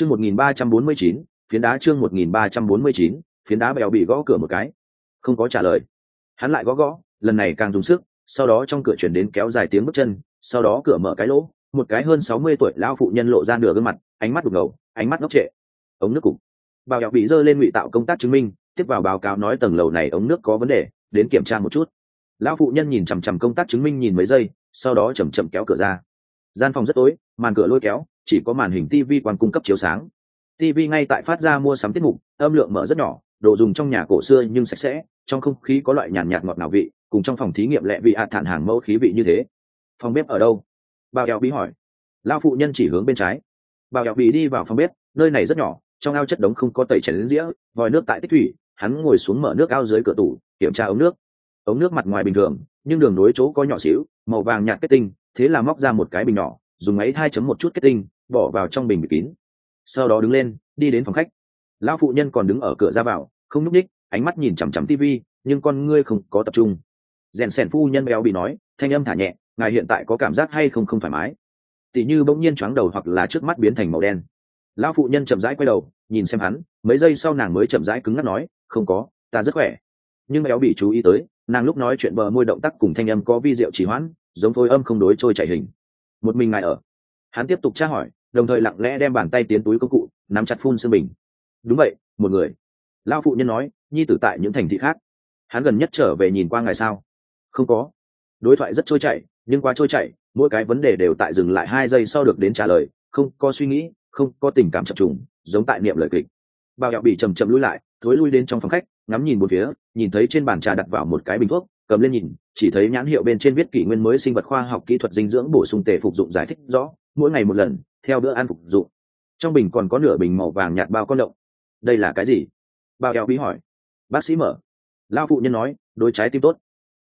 chương một nghìn ba trăm bốn mươi chín, phiến đá chương một nghìn ba trăm bốn mươi chín, phiến đá bèo bị gõ cửa một cái. Không có trả lời. Hắn lại gõ gõ, lần này càng dùng sức, sau đó trong cửa chuyển đến kéo dài tiếng bước chân, sau đó cửa mở cái lỗ, một cái hơn sáu mươi tuổi lao phụ nhân lộ ra nửa gương mặt, ánh mắt đục ngầu, ánh mắt ngốc trệ. Ống nước cục. Bảo dạo bị dơ lên ngụy tạo công tác chứng minh, tiếp vào báo cáo nói tầng lầu này ống nước có vấn đề, đến kiểm tra một chút. Lão phụ nhân nhìn chằm chằm công tác chứng minh nhìn mấy giây, sau đó chầm chậm kéo cửa ra. Gian phòng rất tối, màn cửa lôi kéo chỉ có màn hình tv quan cung cấp chiếu sáng. Tv ngay tại phát ra mua sắm tiết mục, âm lượng mở rất nhỏ, đồ dùng trong nhà cổ xưa nhưng sạch sẽ, trong không khí có loại nhàn nhạt ngọt ngào vị, cùng trong phòng thí nghiệm lẹ vị hạt thản hàng mẫu khí vị như thế. Phòng bếp ở đâu? Bao eo bí hỏi. Lao phụ nhân chỉ hướng bên trái. Bao eo bí đi vào phòng bếp, nơi này rất nhỏ, trong ao chất đống không có tẩy chén dĩa, vòi nước tại tích thủy, hắn ngồi xuống mở nước ao dưới cửa tủ, kiểm tra ống nước. Ống nước mặt ngoài bình thường, nhưng đường nối chỗ có nhỏ xíu, màu vàng nhạt kết tinh, thế là móc ra một cái bình nhỏ, dùng máy hai chấm một chút kết tinh bỏ vào trong bình bịt kín. Sau đó đứng lên, đi đến phòng khách. Lão phụ nhân còn đứng ở cửa ra vào, không nhúc ních ánh mắt nhìn chằm chằm tv nhưng con ngươi không có tập trung. Rèn sèn phu nhân béo bị nói, thanh âm thả nhẹ, ngài hiện tại có cảm giác hay không không thoải mái? Tỉ như bỗng nhiên choáng đầu hoặc là trước mắt biến thành màu đen. Lão phụ nhân chậm rãi quay đầu, nhìn xem hắn, mấy giây sau nàng mới chậm rãi cứng ngắc nói, không có, ta rất khỏe. Nhưng béo bị chú ý tới, nàng lúc nói chuyện bờ môi động tác cùng thanh âm có vi diệu chỉ hoãn, giống thôi âm không đối trôi chảy hình. Một mình ngài ở? Hắn tiếp tục tra hỏi đồng thời lặng lẽ đem bàn tay tiến túi công cụ, nắm chặt phun xương bình. Đúng vậy, một người. Lao phụ nhân nói, nhi tử tại những thành thị khác. Hắn gần nhất trở về nhìn qua ngày sao? Không có. Đối thoại rất trôi chảy, nhưng quá trôi chảy, mỗi cái vấn đề đều tại dừng lại hai giây sau được đến trả lời, không có suy nghĩ, không có tình cảm chập trùng, giống tại niệm lời kịch. Bao dạo bị chầm chậm lui lại, thối lui đến trong phòng khách, ngắm nhìn một phía, nhìn thấy trên bàn trà đặt vào một cái bình thuốc, cầm lên nhìn, chỉ thấy nhãn hiệu bên trên viết kỷ nguyên mới sinh vật khoa học kỹ thuật dinh dưỡng bổ sung tề phục dụng giải thích rõ mỗi ngày một lần, theo bữa ăn phục dụng trong bình còn có nửa bình màu vàng nhạt bao con động đây là cái gì? Bao eo bí hỏi. Bác sĩ mở. Lao phụ nhân nói, đôi trái tim tốt.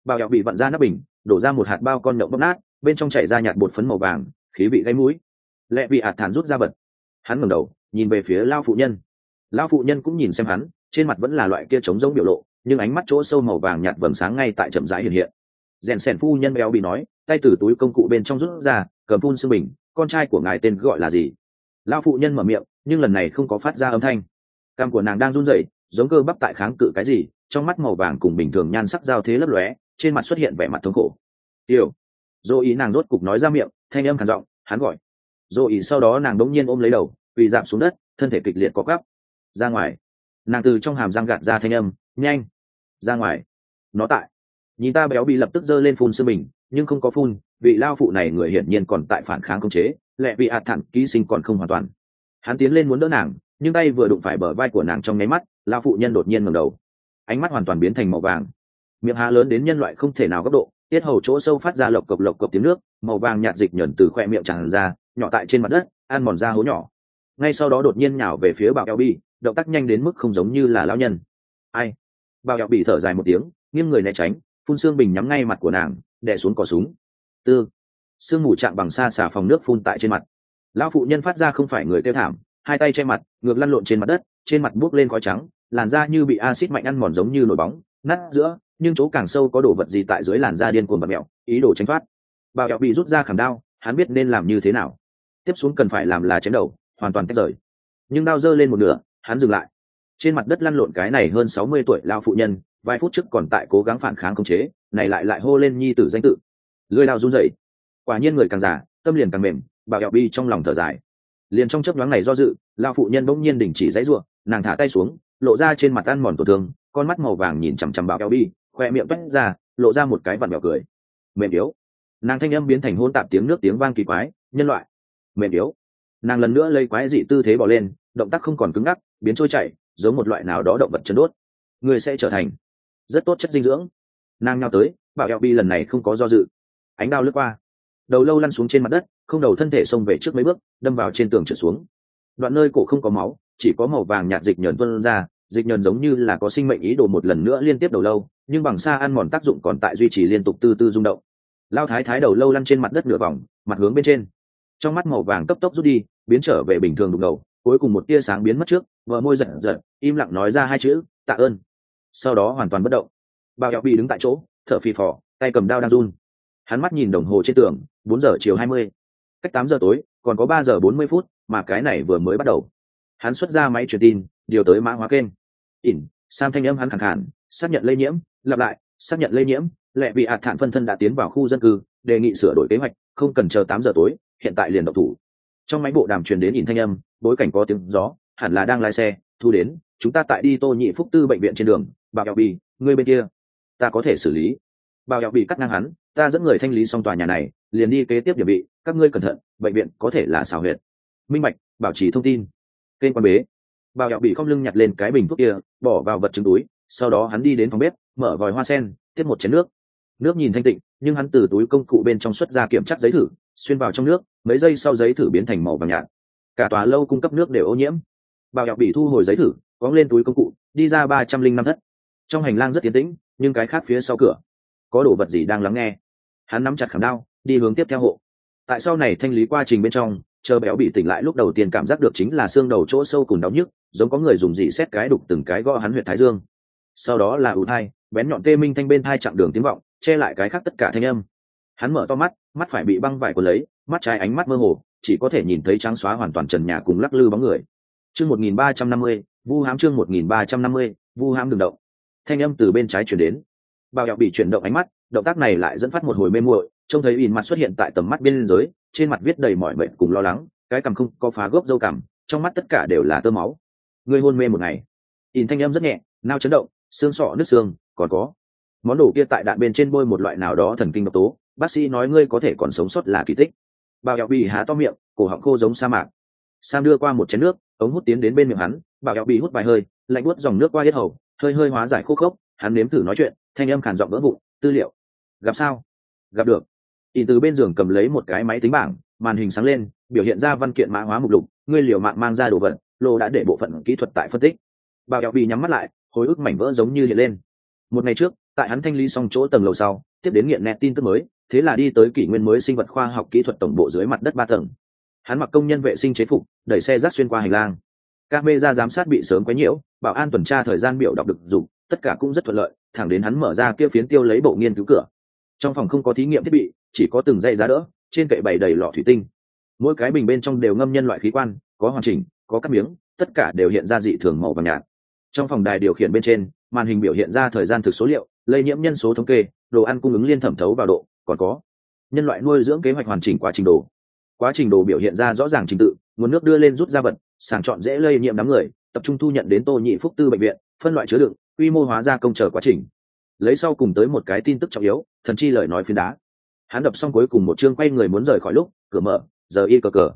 Bao eo bị vặn ra nắp bình, đổ ra một hạt bao con động bốc nát, bên trong chảy ra nhạt bột phấn màu vàng, khí vị gáy mũi. Lẹ bị hạt thản rút ra vật hắn ngẩng đầu, nhìn về phía lao phụ nhân. Lao phụ nhân cũng nhìn xem hắn, trên mặt vẫn là loại kia trống giống biểu lộ, nhưng ánh mắt chỗ sâu màu vàng nhạt vầng sáng ngay tại chậm rãi hiện hiện. Rèn sèn phu nhân béo bị nói, tay từ túi công cụ bên trong rút ra, cầm phun xương bình con trai của ngài tên gọi là gì? Lao phụ nhân mở miệng nhưng lần này không có phát ra âm thanh. Cam của nàng đang run rẩy giống cơ bắp tại kháng cự cái gì trong mắt màu vàng cùng bình thường nhan sắc giao thế lấp lóe trên mặt xuất hiện vẻ mặt thống khổ. Tiểu, dô ý nàng rốt cục nói ra miệng thanh âm khản giọng hắn gọi. Dô ý sau đó nàng đống nhiên ôm lấy đầu quỳ giảm xuống đất thân thể kịch liệt có gắp ra ngoài. Nàng từ trong hàm răng gạt ra thanh âm nhanh ra ngoài. Nó tại. Nhìn ta béo bị lập tức giơ lên phun sư mình nhưng không có phun, vị lao phụ này người hiển nhiên còn tại phản kháng công chế lẽ vì ạt thản ký sinh còn không hoàn toàn. Hắn tiến lên muốn đỡ nàng, nhưng tay vừa đụng phải bờ vai của nàng trong nháy mắt, lao phụ nhân đột nhiên ngẩng đầu. Ánh mắt hoàn toàn biến thành màu vàng. Miệng há lớn đến nhân loại không thể nào góc độ, tiết hầu chỗ sâu phát ra lộc cộc lộc cộc tiếng nước, màu vàng nhạt dịch nhẫn từ khoe miệng tràn ra, nhỏ tại trên mặt đất, ăn mòn ra hố nhỏ. Ngay sau đó đột nhiên nhào về phía bảo eo bi động tác nhanh đến mức không giống như là lao nhân. Ai? Bảo eo bị thở dài một tiếng, nghiêng người né tránh, phun xương bình nhắm ngay mặt của nàng đè xuống cò súng. Tư. Sương mù chạm bằng xa xả phòng nước phun tại trên mặt. Lão phụ nhân phát ra không phải người kêu thảm, hai tay che mặt, ngược lăn lộn trên mặt đất, trên mặt buốc lên khói trắng, làn da như bị acid mạnh ăn mòn giống như nổi bóng, nát giữa, nhưng chỗ càng sâu có đồ vật gì tại dưới làn da điên cuồng và mẹo ý đồ tránh thoát. Bảo kẹo bị rút ra khảm đao, hắn biết nên làm như thế nào. Tiếp xuống cần phải làm là chém đầu, hoàn toàn tách rời. Nhưng đao giơ lên một nửa, hắn dừng lại. Trên mặt đất lăn lộn cái này hơn sáu mươi tuổi lao phụ nhân vài phút trước còn tại cố gắng phản kháng khống chế, này lại lại hô lên nhi tử danh tự. Lưới lao run rẩy. Quả nhiên người càng già, tâm liền càng mềm bảo kẹo bi trong lòng thở dài. Liền trong chấp nhoáng này do dự, lao phụ nhân bỗng nhiên đình chỉ dãy ruộng, nàng thả tay xuống, lộ ra trên mặt ăn mòn tổn thương, con mắt màu vàng nhìn chằm chằm bảo kẹo bi, khoe miệng vách ra, lộ ra một cái vặn vẹo cười. Mềm yếu. Nàng thanh âm biến thành hôn tạp tiếng nước tiếng vang kỳ quái, nhân loại. Mềm yếu. Nàng lần nữa lấy quái dị tư thế bỏ lên, động tác không còn cứng ngắc, biến trôi chảy, giống một loại nào đó động vật chân đốt. Người sẽ trở thành rất tốt chất dinh dưỡng. Nàng nhau tới, bảo eo bi lần này không có do dự. Ánh đao lướt qua. Đầu lâu lăn xuống trên mặt đất, không đầu thân thể xông về trước mấy bước, đâm vào trên tường trở xuống. Đoạn nơi cổ không có máu, chỉ có màu vàng nhạt dịch nhờn tuân ra, dịch nhờn giống như là có sinh mệnh ý đồ một lần nữa liên tiếp đầu lâu, nhưng bằng xa ăn mòn tác dụng còn tại duy trì liên tục tư tư rung động. Lao thái thái đầu lâu lăn trên mặt đất nửa vòng, mặt hướng bên trên. Trong mắt màu vàng cấp tốc rút đi, biến trở về bình thường đục đầu, cuối cùng một tia sáng biến mất trước, vợ môi giật giật im lặng nói ra hai chữ, tạ ơn sau đó hoàn toàn bất động. Bao kẹo bị đứng tại chỗ thở phì phò tay cầm đao đang run. Hắn mắt nhìn đồng hồ trên tường bốn giờ chiều hai mươi. Cách tám giờ tối còn có ba giờ bốn mươi phút mà cái này vừa mới bắt đầu. Hắn xuất ra máy truyền tin điều tới mã hóa kênh. Ỉn sam thanh âm hắn khẳng hẳn, xác nhận lây nhiễm lặp lại xác nhận lây nhiễm lệ bị ạt thản phân thân đã tiến vào khu dân cư đề nghị sửa đổi kế hoạch không cần chờ tám giờ tối hiện tại liền độc thủ. Trong máy bộ đàm truyền đến ỉn thanh âm bối cảnh có tiếng gió hẳn là đang lái xe thu đến chúng ta tại đi tô nhị phúc tư bệnh viện trên đường bảo eo bì ngươi bên kia. Ta có thể xử lý. Bảo eo bì cắt ngang hắn, ta dẫn người thanh lý xong tòa nhà này, liền đi kế tiếp điểm bị, các ngươi cẩn thận, bệnh viện có thể là xào huyệt. Minh bạch, bảo trì thông tin. Kênh quan bế. Bảo eo bị không lưng nhặt lên cái bình thuốc kia, bỏ vào vật chứng túi, sau đó hắn đi đến phòng bếp, mở vòi hoa sen, tiếp một chén nước. Nước nhìn thanh tịnh, nhưng hắn từ túi công cụ bên trong xuất ra kiểm chắc giấy thử, xuyên vào trong nước, mấy giây sau giấy thử biến thành màu vàng nhạt. Cả tòa lâu cung cấp nước đều ô nhiễm. Bảo eo bị thu hồi giấy thử cóng lên túi công cụ, đi ra ba trăm linh năm thất trong hành lang rất tiến tĩnh, nhưng cái khác phía sau cửa, có đồ vật gì đang lắng nghe. Hắn nắm chặt khảm đao, đi hướng tiếp theo hộ. Tại sau này thanh lý quá trình bên trong, chờ béo bị tỉnh lại lúc đầu tiên cảm giác được chính là xương đầu chỗ sâu cùng đau nhức, giống có người dùng dị xét cái đục từng cái gõ hắn huyện thái dương. Sau đó là ủ thai, bén nhọn tê minh thanh bên thai chặng đường tiếng vọng, che lại cái khác tất cả thanh âm. Hắn mở to mắt mắt phải bị băng vải quần lấy, mắt trái ánh mắt mơ hồ, chỉ có thể nhìn thấy trắng xóa hoàn toàn trần nhà cùng lắc lư bóng người. Chương một nghìn ba trăm năm mươi, vu hám chương một nghìn ba trăm năm mươi, vu hám đường động thanh âm từ bên trái chuyển đến. Bao dọc bị chuyển động ánh mắt, động tác này lại dẫn phát một hồi mê muội, trông thấy in mặt xuất hiện tại tầm mắt biên giới trên mặt viết đầy mọi mệnh cùng lo lắng, cái cằm không có phá gốc dâu cằm, trong mắt tất cả đều là tơ máu. Người hôn mê một ngày. In thanh âm rất nhẹ, nao chấn động, xương sọ nước xương, còn có. Món đồ kia tại đạn bên trên bôi một loại nào đó thần kinh độc tố, bác sĩ nói ngươi có thể còn sống sót là kỳ tích. Bảo dọc bị há to miệng, cổ họng khô giống sa mạc. Sam đưa qua một chén nước, ống hút tiến đến bên miệng hắn bảo dọc bị hút vài hơi, lạnh buốt dòng nước qua hết hầu hơi hơi hóa giải khô khốc, hắn nếm thử nói chuyện, thanh âm khản giọng vỡ vụn, tư liệu. Gặp sao? Gặp được. Ỉn từ bên giường cầm lấy một cái máy tính bảng, màn hình sáng lên, biểu hiện ra văn kiện mã hóa mục lục, ngươi liều mạng mang ra đồ vật, lô đã để bộ phận kỹ thuật tại phân tích. Bảo kẹo bị nhắm mắt lại, hồi ức mảnh vỡ giống như hiện lên. Một ngày trước, tại hắn thanh lý xong chỗ tầng lầu sau, tiếp đến nghiện nẹt tin tức mới, thế là đi tới kỷ nguyên mới sinh vật khoa học kỹ thuật tổng bộ dưới mặt đất ba tầng. Hắn mặc công nhân vệ sinh chế phục, đẩy xe rác xuyên qua hành lang camera giám sát bị sớm quấy nhiễu, bảo an tuần tra thời gian biểu đọc được dùng tất cả cũng rất thuận lợi, thẳng đến hắn mở ra kia phiến tiêu lấy bộ nghiên cứu cửa. Trong phòng không có thí nghiệm thiết bị, chỉ có từng dây giá đỡ, trên kệ bày đầy lọ thủy tinh. Mỗi cái bình bên trong đều ngâm nhân loại khí quan, có hoàn chỉnh, có cắt miếng, tất cả đều hiện ra dị thường màu vàng nhạt. Trong phòng đài điều khiển bên trên, màn hình biểu hiện ra thời gian thực số liệu, lây nhiễm nhân số thống kê, đồ ăn cung ứng liên thẩm thấu vào độ, còn có nhân loại nuôi dưỡng kế hoạch hoàn chỉnh quá trình đồ quá trình đồ biểu hiện ra rõ ràng trình tự, nguồn nước đưa lên rút ra vật sàng chọn dễ lây nhiễm đám người, tập trung thu nhận đến tô nhị phúc tư bệnh viện, phân loại chứa đựng, quy mô hóa ra công chờ quá trình. Lấy sau cùng tới một cái tin tức trọng yếu, thần chi lời nói phiến đá. Hắn đập xong cuối cùng một chương quay người muốn rời khỏi lúc, cửa mở, giờ y cờ cờ.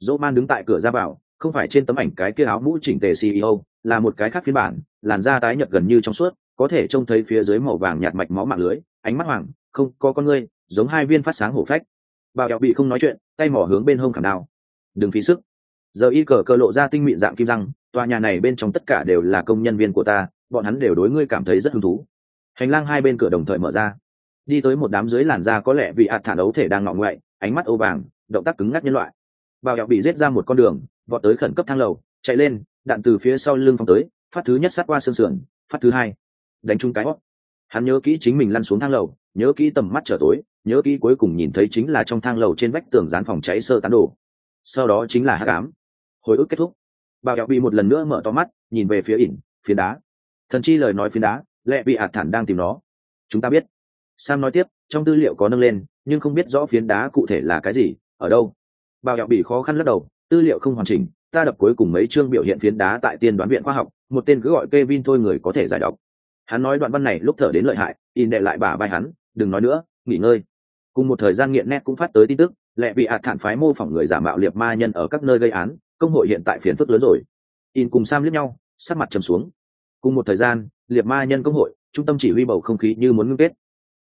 Dỗ man đứng tại cửa ra vào, không phải trên tấm ảnh cái kia áo mũ chỉnh tề ceo là một cái khác phiên bản, làn da tái nhợt gần như trong suốt, có thể trông thấy phía dưới màu vàng nhạt mạch máu mạng lưới, ánh mắt hoàng không, có con ngươi, giống hai viên phát sáng hổ phách. Bảo đẹo bị không nói chuyện, tay mỏ hướng bên hông khảm đao. Đừng phí sức giờ y cờ cờ lộ ra tinh mịn dạng kim răng, tòa nhà này bên trong tất cả đều là công nhân viên của ta, bọn hắn đều đối ngươi cảm thấy rất hứng thú. Hành lang hai bên cửa đồng thời mở ra. Đi tới một đám dưới làn da có lẽ vì ạt thản ấu thể đang ngọ ngoại, ánh mắt ô vàng, động tác cứng ngắc nhân loại. Bảo đẹo bị rết ra một con đường, vọt tới khẩn cấp thang lầu, chạy lên, đạn từ phía sau lưng phong tới, phát thứ nhất sát qua xương sườn, phát thứ hai, đánh chung cái hót. Hắn nhớ kỹ chính mình lăn xuống thang lầu, nhớ kỹ tầm mắt trở tối, nhớ kỹ cuối cùng nhìn thấy chính là trong thang lầu trên vách tường dán phòng cháy sơ tán đồ. Sau đó chính là hát cám hồi ức kết thúc. Bảo kẹo bị một lần nữa mở to mắt, nhìn về phía ỉn phía đá. Thần chi lời nói phiến đá, lẽ bị ạt thản đang tìm nó. Chúng ta biết. Sam nói tiếp, trong tư liệu có nâng lên, nhưng không biết rõ phiến đá cụ thể là cái gì, ở đâu. Bao kẹo bị khó khăn lắc đầu, tư liệu không hoàn chỉnh, ta đập cuối cùng mấy chương biểu hiện phiến đá tại tiên đoán viện khoa học, một tên cứ gọi Kevin thôi người có thể giải đọc. Hắn nói đoạn văn này lúc thở đến lợi hại in đệ lại bà vai hắn, đừng nói nữa, nghỉ ngơi. Cùng một thời gian nghiện nét cũng phát tới tin tức, lẽ bị ạt thản phái mô phỏng người giả mạo liệt ma nhân ở các nơi gây án công hội hiện tại phiền phức lớn rồi. In cùng sam liếc nhau, sắc mặt trầm xuống. Cùng một thời gian, liệt ma nhân công hội, trung tâm chỉ huy bầu không khí như muốn ngưng kết.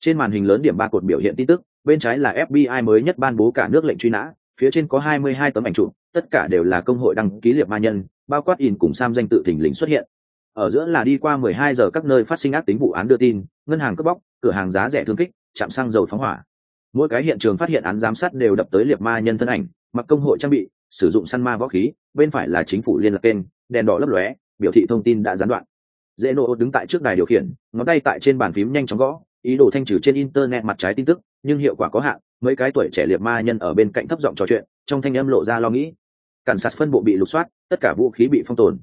Trên màn hình lớn điểm ba cột biểu hiện tin tức, bên trái là fbi mới nhất ban bố cả nước lệnh truy nã, phía trên có 22 tấm ảnh chụp, tất cả đều là công hội đăng ký liệt ma nhân, bao quát in cùng sam danh tự thình lình xuất hiện. Ở giữa là đi qua 12 giờ các nơi phát sinh ác tính vụ án đưa tin, ngân hàng cướp bóc, cửa hàng giá rẻ thương kích, chạm xăng dầu phóng hỏa. Mỗi cái hiện trường phát hiện án giám sát đều đập tới liệt ma nhân thân ảnh, mặc công hội trang bị sử dụng săn ma võ khí, bên phải là chính phủ liên lạc kênh, đèn đỏ lấp lóe, biểu thị thông tin đã gián đoạn. Dễ nổ đứng tại trước đài điều khiển, ngón tay tại trên bàn phím nhanh chóng gõ, ý đồ thanh trừ trên internet mặt trái tin tức, nhưng hiệu quả có hạn, mấy cái tuổi trẻ liệt ma nhân ở bên cạnh thấp giọng trò chuyện, trong thanh âm lộ ra lo nghĩ. Cảnh sát phân bộ bị lục soát, tất cả vũ khí bị phong tồn.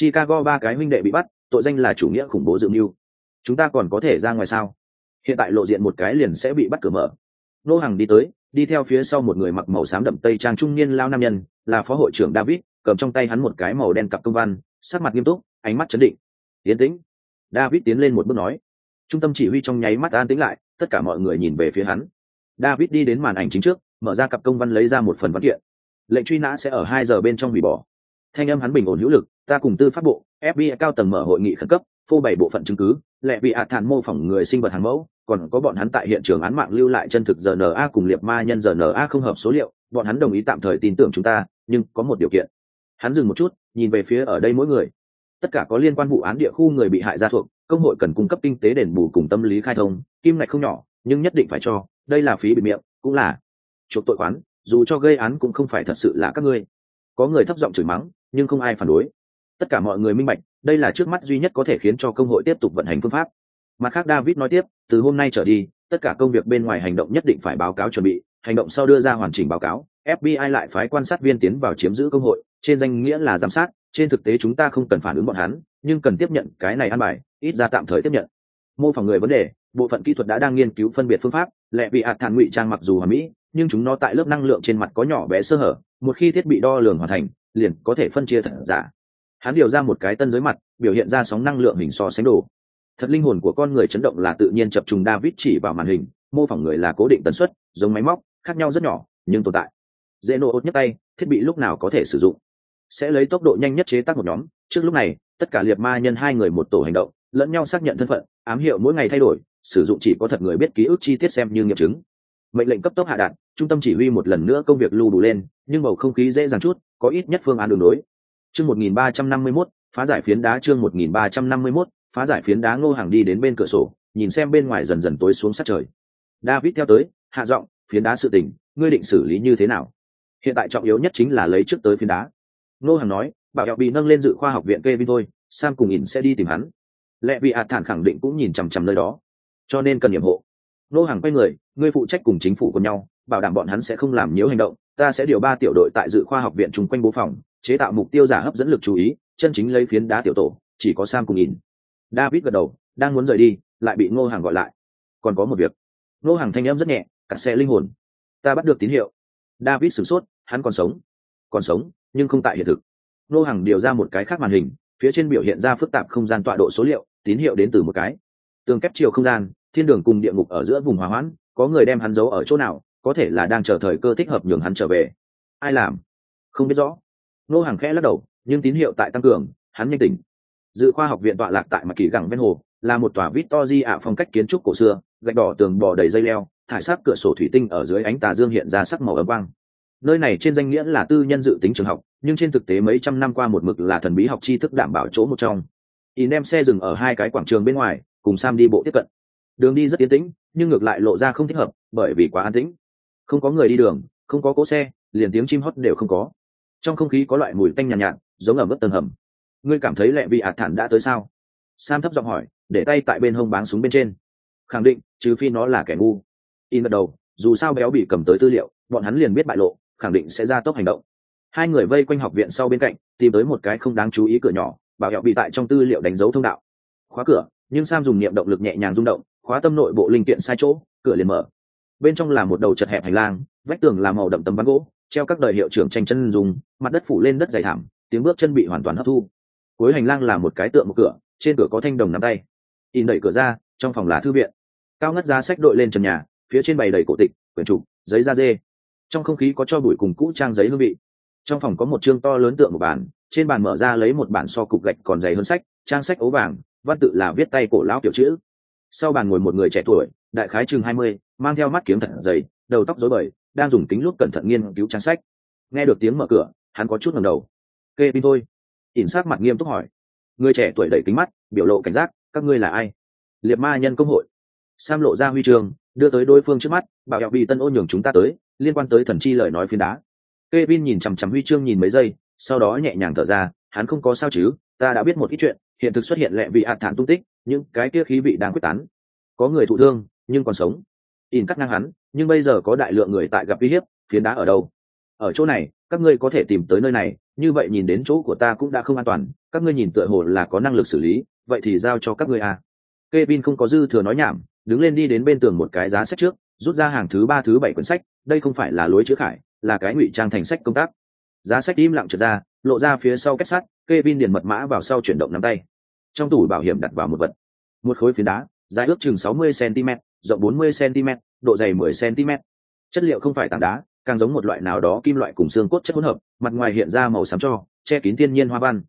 Chicago ba cái huynh đệ bị bắt, tội danh là chủ nghĩa khủng bố dự mưu. Chúng ta còn có thể ra ngoài sao? Hiện tại lộ diện một cái liền sẽ bị bắt cửa mở. Nô hàng đi tới đi theo phía sau một người mặc màu xám đậm tây trang trung niên lao nam nhân, là phó hội trưởng david, cầm trong tay hắn một cái màu đen cặp công văn, sắc mặt nghiêm túc, ánh mắt chấn định. Tiến tĩnh. David tiến lên một bước nói. Trung tâm chỉ huy trong nháy mắt an tĩnh lại, tất cả mọi người nhìn về phía hắn. David đi đến màn ảnh chính trước, mở ra cặp công văn lấy ra một phần văn kiện. Lệnh truy nã sẽ ở hai giờ bên trong hủy bỏ. Thanh âm hắn bình ổn hữu lực, ta cùng tư pháp bộ fbi cao tầng mở hội nghị khẩn cấp, phô bày bộ phận chứng cứ, lệ bị hạ thản mô phỏng người sinh vật hàng mẫu còn có bọn hắn tại hiện trường án mạng lưu lại chân thực rna cùng liệt ma nhân rna không hợp số liệu, bọn hắn đồng ý tạm thời tin tưởng chúng ta, nhưng có một điều kiện. Hắn dừng một chút, nhìn về phía ở đây mỗi người. Tất cả có liên quan vụ án địa khu người bị hại gia thuộc, công hội cần cung cấp kinh tế đền bù cùng tâm lý khai thông, kim ngạch không nhỏ, nhưng nhất định phải cho, đây là phí bị miệng, cũng là chuộc tội khoán dù cho gây án cũng không phải thật sự là các ngươi. Có người thấp giọng chửi mắng, nhưng không ai phản đối. Tất cả mọi người minh bạch, đây là trước mắt duy nhất có thể khiến cho công hội tiếp tục vận hành phương pháp mặt khác david nói tiếp, từ hôm nay trở đi, tất cả công việc bên ngoài hành động nhất định phải báo cáo chuẩn bị, hành động sau đưa ra hoàn chỉnh báo cáo fbi lại phái quan sát viên tiến vào chiếm giữ công hội, trên danh nghĩa là giám sát, trên thực tế chúng ta không cần phản ứng bọn hắn, nhưng cần tiếp nhận cái này ăn bài, ít ra tạm thời tiếp nhận. Mô phỏng người vấn đề, bộ phận kỹ thuật đã đang nghiên cứu phân biệt phương pháp lệ bị hạt thản ngụy trang mặc dù hòa mỹ, nhưng chúng nó tại lớp năng lượng trên mặt có nhỏ bé sơ hở, một khi thiết bị đo lường hoàn thành, liền có thể phân chia thật giả. Hắn điều ra một cái tân giới mặt, biểu hiện ra sóng năng lượng hình so sánh đồ thật linh hồn của con người chấn động là tự nhiên chập trùng david chỉ vào màn hình mô phỏng người là cố định tần suất giống máy móc khác nhau rất nhỏ nhưng tồn tại. Dễ nổ ốt nhất tay thiết bị lúc nào có thể sử dụng? Sẽ lấy tốc độ nhanh nhất chế tác một nhóm. Trước lúc này tất cả liệt ma nhân hai người một tổ hành động lẫn nhau xác nhận thân phận ám hiệu mỗi ngày thay đổi sử dụng chỉ có thật người biết ký ức chi tiết xem như nghiệm chứng. Mệnh lệnh cấp tốc hạ đạn trung tâm chỉ huy một lần nữa công việc lưu đủ lên nhưng bầu không khí dễ dàng chút có ít nhất phương án đường đối chương 1351, phá giải phiến đá chương 1351, phá giải phiến đá ngô hàng đi đến bên cửa sổ, nhìn xem bên ngoài dần dần tối xuống sát trời. David theo tới, hạ giọng, phiến đá sự tình, ngươi định xử lý như thế nào? Hiện tại trọng yếu nhất chính là lấy trước tới phiến đá. Ngô hàng nói, bảo hẹo bị nâng lên dự khoa học viện kevin thôi, sam cùng ỉn sẽ đi tìm hắn. Lẽ vì hạt thản khẳng định cũng nhìn chằm chằm nơi đó. Cho nên cần nhiệm hộ. Ngô hàng quay người, ngươi phụ trách cùng chính phủ cùng nhau, bảo đảm bọn hắn sẽ không làm nhiễu hành động, ta sẽ điều ba tiểu đội tại dự khoa học viện chung quanh bố phòng, chế tạo mục tiêu giả hấp dẫn lực chú ý, chân chính lấy phiến đá tiểu tổ, chỉ có sam cùng nhìn david gật đầu, đang muốn rời đi, lại bị ngô hàng gọi lại. Còn có một việc. Ngô hàng thanh em rất nhẹ, cả xe linh hồn. Ta bắt được tín hiệu. David sửng sốt, hắn còn sống. Còn sống, nhưng không tại hiện thực. Ngô hàng điều ra một cái khác màn hình, phía trên biểu hiện ra phức tạp không gian tọa độ số liệu, tín hiệu đến từ một cái. Tường kép chiều không gian, thiên đường cùng địa ngục ở giữa vùng hòa hoãn, có người đem hắn giấu ở chỗ nào, có thể là đang chờ thời cơ thích hợp nhường hắn trở về. Ai làm? Không biết rõ. Nô hàng khẽ lắc đầu, nhưng tín hiệu tại tăng cường, hắn nhanh tỉnh dự khoa học viện tọa lạc tại mặt kỳ gẳng ven hồ là một tòa vít to di ạ phong cách kiến trúc cổ xưa gạch đỏ tường bò đầy dây leo thải sắc cửa sổ thủy tinh ở dưới ánh tà dương hiện ra sắc màu ấm băng nơi này trên danh nghĩa là tư nhân dự tính trường học nhưng trên thực tế mấy trăm năm qua một mực là thần bí học tri thức đảm bảo chỗ một trong. In đem xe dừng ở hai cái quảng trường bên ngoài cùng sam đi bộ tiếp cận. Đường đi rất yên tĩnh nhưng ngược lại lộ ra không thích hợp bởi vì quá an tĩnh. Không có người đi đường không có cỗ xe liền tiếng chim hót đều không có. Trong không khí có loại mùi tanh nhàn nhạt, nhạt giống ở mức tầng hầm ngươi cảm thấy lẹ vị ạt thản đã tới sao? Sam thấp giọng hỏi, để tay tại bên hông báng súng bên trên. Khẳng định, trừ phi nó là kẻ ngu. In gật đầu, dù sao béo bị cầm tới tư liệu, bọn hắn liền biết bại lộ, khẳng định sẽ ra tốc hành động. Hai người vây quanh học viện sau bên cạnh, tìm tới một cái không đáng chú ý cửa nhỏ, bảo hẹo bị tại trong tư liệu đánh dấu thông đạo. Khóa cửa, nhưng sam dùng niệm động lực nhẹ nhàng rung động, khóa tâm nội bộ linh kiện sai chỗ, cửa liền mở. Bên trong là một đầu chật hẹp hành lang, vách tường là màu đậm tấm ván gỗ, treo các đời hiệu trưởng tranh chân dùng mặt đất phủ lên đất dày thảm, tiếng bước chân bị hoàn toàn hấp thu cuối hành lang là một cái tượng một cửa, trên cửa có thanh đồng nắm tay. In đẩy cửa ra, trong phòng là thư viện. Cao ngất giá sách đội lên trần nhà, phía trên bày đầy cổ tịch, quyển trục, giấy da dê. Trong không khí có cho bụi cùng cũ trang giấy hương vị. Trong phòng có một chương to lớn tượng một bản, trên bàn mở ra lấy một bản so cục gạch còn dày hơn sách, trang sách ố vàng, văn tự là viết tay cổ lão kiểu chữ. Sau bàn ngồi một người trẻ tuổi, đại khái chừng hai mươi, mang theo mắt kiếm thật dày, đầu tóc rối bời, đang dùng kính lúp cẩn thận nghiên cứu trang sách. Nghe được tiếng mở cửa, hắn có chút ngầm đầu. Kê pin thôi ỉn sát mặt nghiêm túc hỏi người trẻ tuổi đẩy kính mắt biểu lộ cảnh giác các ngươi là ai liệt ma nhân công hội sam lộ ra huy trường đưa tới đối phương trước mắt bảo hẹo bị tân ô nhường chúng ta tới liên quan tới thần chi lời nói phiến đá Kevin nhìn chằm chằm huy chương nhìn mấy giây, sau đó nhẹ nhàng thở ra, hắn không có sao chứ, ta đã biết một ít chuyện, hiện thực xuất hiện lệ vị hạt thản tung tích, những cái kia khí vị đang quyết tán. Có người thụ thương, nhưng còn sống. In cắt ngang hắn, nhưng bây giờ có đại lượng người tại gặp uy hiếp, phiến đá ở đâu? Ở chỗ này, các ngươi có thể tìm tới nơi này như vậy nhìn đến chỗ của ta cũng đã không an toàn, các ngươi nhìn tựa hồ là có năng lực xử lý, vậy thì giao cho các ngươi à. Kevin không có dư thừa nói nhảm, đứng lên đi đến bên tường một cái giá sách trước, rút ra hàng thứ ba, thứ bảy quyển sách, đây không phải là lối chữ khải, là cái ngụy trang thành sách công tác. Giá sách im lặng trượt ra, lộ ra phía sau kết sắt, Kevin điền mật mã vào sau chuyển động nắm tay. Trong tủ bảo hiểm đặt vào một vật. Một khối phiến đá, dài ước chừng 60 cm rộng 40 cm độ dày 10 cm chất liệu không phải tảng đá càng giống một loại nào đó kim loại cùng xương cốt chất hỗn hợp, mặt ngoài hiện ra màu xám cho, che kín thiên nhiên hoa văn.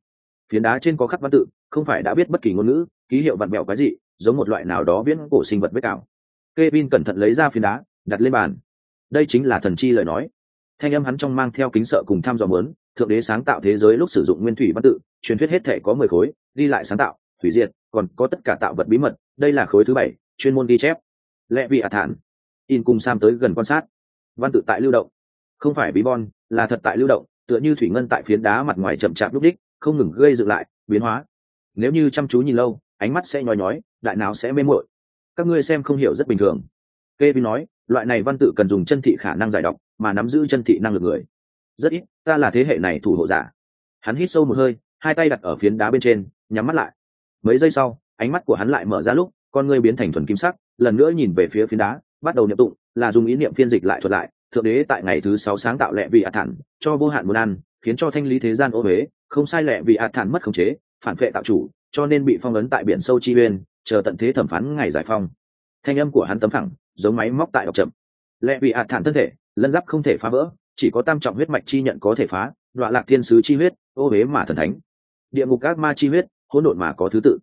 Phiến đá trên có khắc văn tự, không phải đã biết bất kỳ ngôn ngữ, ký hiệu vặn bẹo cái gì giống một loại nào đó viễn cổ sinh vật vết cào Kevin cẩn thận lấy ra phiến đá, đặt lên bàn. Đây chính là thần chi lời nói. Thanh âm hắn trong mang theo kính sợ cùng tham dò muốn, thượng đế sáng tạo thế giới lúc sử dụng nguyên thủy văn tự, truyền thuyết hết thể có mười khối đi lại sáng tạo thủy diệt, còn có tất cả tạo vật bí mật, đây là khối thứ bảy, chuyên môn ghi chép. Lẽ vị ả thản, in cùng sam tới gần quan sát văn tự tại lưu động không phải bí bon là thật tại lưu động tựa như thủy ngân tại phiến đá mặt ngoài chậm chạp lúc đích không ngừng gây dựng lại biến hóa nếu như chăm chú nhìn lâu ánh mắt sẽ nhói nhói đại não sẽ mê mội các ngươi xem không hiểu rất bình thường Kevin nói, loại này văn tự cần dùng chân thị khả năng giải đọc, mà nắm giữ chân thị năng lực người. Rất ít, ta là thế hệ này thủ hộ giả. Hắn hít sâu một hơi, hai tay đặt ở phiến đá bên trên, nhắm mắt lại. Mấy giây sau, ánh mắt của hắn lại mở ra lúc, con ngươi biến thành thuần kim sắc, lần nữa nhìn về phía phiến đá, bắt đầu niệm tụng, là dùng ý niệm phiên dịch lại thuật lại, thượng đế tại ngày thứ sáu sáng tạo lệ vị ạt thản, cho vô hạn muốn ăn, khiến cho thanh lý thế gian ô huế, không sai lệ vị ạt thản mất khống chế, phản vệ tạo chủ, cho nên bị phong ấn tại biển sâu chi uyên, chờ tận thế thẩm phán ngày giải phong. Thanh âm của hắn tấm thẳng, giống máy móc tại đọc chậm. Lệ vị ạt thản thân thể lân giáp không thể phá vỡ chỉ có tam trọng huyết mạch chi nhận có thể phá đoạn lạc thiên sứ chi huyết ô huế mà thần thánh. Địa ngục các ma chi huyết hỗn độn mà có thứ tự.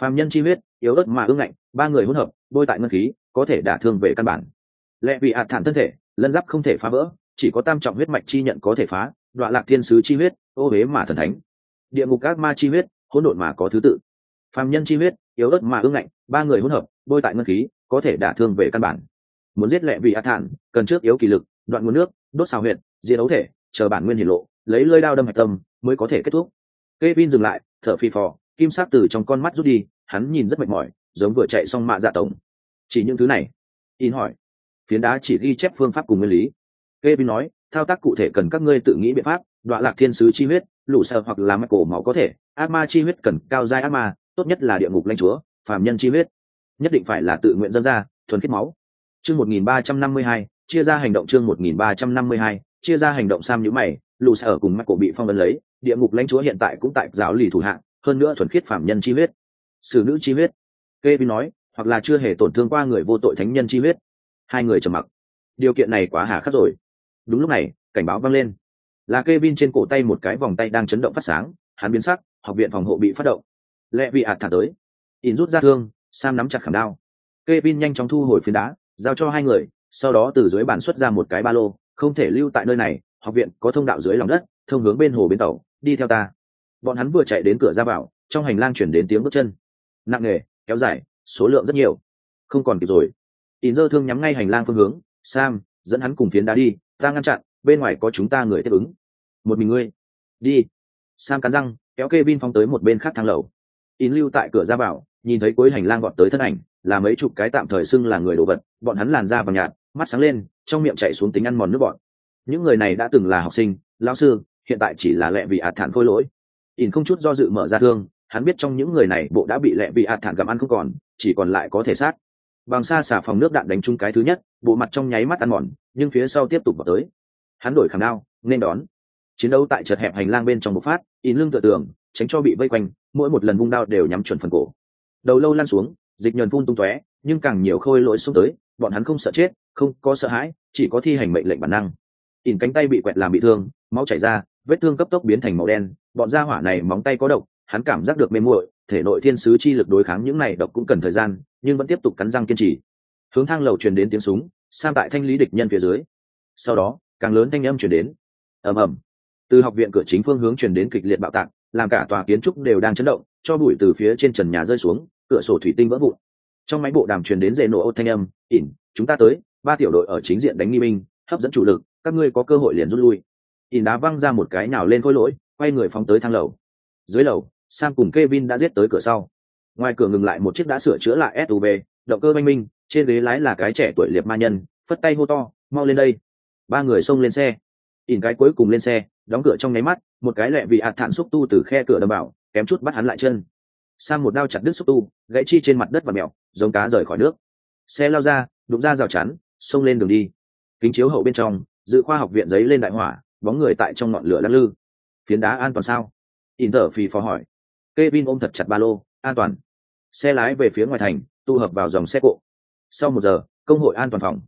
Phàm nhân chi huyết yếu ớt mà ương ngạnh, ba người hỗn hợp, bôi tại ngân khí, có thể đả thương về căn bản. Lệ vì ạt thản thân thể, lân giáp không thể phá vỡ, chỉ có tam trọng huyết mạch chi nhận có thể phá đoạn lạc thiên sứ chi huyết, ô huế mà thần thánh. Địa ngục các ma chi huyết, hỗn độn mà có thứ tự. Phàm nhân chi huyết, yếu ớt mà ương ngạnh, ba người hỗn hợp, bôi tại ngân khí, có thể đả thương về căn bản. Muốn giết lệ vị ác thản, cần trước yếu kỳ lực, đoạn nguồn nước, đốt xào huyệt, diệt ấu thể, chờ bản nguyên hiển lộ, lấy lơi đao đâm hạch tâm, mới có thể kết thúc. Kevin dừng lại, thở phì phò, kim sắc từ trong con mắt rút đi hắn nhìn rất mệt mỏi, giống vừa chạy xong mạ dạ tổng. Chỉ những thứ này. In hỏi. Phiến đá chỉ ghi chép phương pháp cùng nguyên lý. Kevin nói, thao tác cụ thể cần các ngươi tự nghĩ biện pháp đoạn lạc thiên sứ chi huyết, lũ sợ hoặc là mạch cổ máu có thể. Ác ma chi huyết cần cao dai ác ma, tốt nhất là địa ngục lãnh chúa, phàm nhân chi huyết. Nhất định phải là tự nguyện dân ra, thuần khiết máu. Chương một nghìn ba trăm năm mươi hai, chia ra hành động chương một nghìn ba trăm năm mươi hai, chia ra hành động sam nhữ mày lù sở cùng mắt cổ bị phong ấn lấy, địa ngục lãnh chúa hiện tại cũng tại giáo lì thủ hạng hơn nữa thuần khiết phạm nhân chi huyết xử nữ chi huyết. Kê vi nói hoặc là chưa hề tổn thương qua người vô tội thánh nhân chi huyết. Hai người trầm mặc. Điều kiện này quá hà khắc rồi. Đúng lúc này cảnh báo vang lên. Là kê vin trên cổ tay một cái vòng tay đang chấn động phát sáng hắn biến sắc học viện phòng hộ bị phát động. Lẽ vị ạt thả tới. In rút ra thương sam nắm chặt khảm đao. Kevin nhanh chóng thu hồi phiến đá, giao cho hai người, sau đó từ dưới bàn xuất ra một cái ba lô, không thể lưu tại nơi này, học viện có thông đạo dưới lòng đất, thông hướng bên hồ bến tàu, đi theo ta. Bọn hắn vừa chạy đến cửa ra vào, trong hành lang chuyển đến tiếng bước chân. Nặng nề, kéo dài, số lượng rất nhiều. Không còn kịp rồi. In dơ thương nhắm ngay hành lang phương hướng, Sam, dẫn hắn cùng phiến đá đi, ta ngăn chặn, bên ngoài có chúng ta người tiếp ứng. Một mình ngươi. Đi. Sam cắn răng, kéo Kevin phóng tới một bên khác thang lầu. In lưu tại cửa ra vào, nhìn thấy cuối hành lang gọn tới thân ảnh là mấy chục cái tạm thời xưng là người đồ vật bọn hắn làn da vàng nhạt mắt sáng lên trong miệng chạy xuống tính ăn mòn nước bọn những người này đã từng là học sinh lao sư hiện tại chỉ là lẹ vì ạt thản khôi lỗi in không chút do dự mở ra thương hắn biết trong những người này bộ đã bị lẹ bị ạt thản gặm ăn không còn, chỉ còn lại có thể sát. Bằng xa xả phòng nước đạn đánh chung cái thứ nhất, bộ mặt trong nháy mắt ăn mòn, nhưng phía sau tiếp tục vào tới. Hắn đổi khảm đao, nên đón. Chiến đấu tại chật hẹp hành lang bên trong bộc phát, in lưng tựa tường, tránh cho bị vây quanh, mỗi một lần vung đao đều nhắm chuẩn phần cổ. Đầu lâu lan xuống, dịch nhờn phun tung tóe, nhưng càng nhiều khôi lỗi xuống tới, bọn hắn không sợ chết, không có sợ hãi, chỉ có thi hành mệnh lệnh bản năng. In cánh tay bị quẹt làm bị thương, máu chảy ra, vết thương cấp tốc biến thành màu đen, bọn da hỏa này móng tay có độc hắn cảm giác được mê muội, thể nội thiên sứ chi lực đối kháng những này độc cũng cần thời gian, nhưng vẫn tiếp tục cắn răng kiên trì. Hướng thang lầu truyền đến tiếng súng sang tại thanh lý địch nhân phía dưới. Sau đó, càng lớn thanh âm truyền đến. Ầm ầm. Từ học viện cửa chính phương hướng truyền đến kịch liệt bạo tạc, làm cả tòa kiến trúc đều đang chấn động, cho bụi từ phía trên trần nhà rơi xuống, cửa sổ thủy tinh vỡ vụn. Trong máy bộ đàm truyền đến dễ nổ ô thanh âm, ỉn, chúng ta tới, ba tiểu đội ở chính diện đánh nghi minh hấp dẫn chủ lực, các ngươi có cơ hội liền rút lui. Ỉn đá văng ra một cái nào lên khối lỗi, quay người phóng tới thang lầu. Dưới lầu sam cùng Kevin đã giết tới cửa sau. Ngoài cửa ngừng lại một chiếc đã sửa chữa lại suv động cơ minh minh, trên ghế lái là cái trẻ tuổi liệt ma nhân, phất tay hô to, mau lên đây. Ba người xông lên xe. Ỉn cái cuối cùng lên xe, đóng cửa trong nháy mắt, một cái lẹ vị ạt thản xúc tu từ khe cửa đâm vào, kém chút bắt hắn lại chân. Sang một đao chặt đứt xúc tu, gãy chi trên mặt đất và mèo, giống cá rời khỏi nước. Xe lao ra, đụng ra rào chắn, xông lên đường đi. Kính chiếu hậu bên trong, dự khoa học viện giấy lên đại hỏa, bóng người tại trong ngọn lửa lăn lư. Phiến đá an toàn sao? Ỉn thở phì phò hỏi. Kevin ôm thật chặt ba lô, an toàn. Xe lái về phía ngoài thành, tụ hợp vào dòng xe cộ. Sau một giờ, công hội an toàn phòng.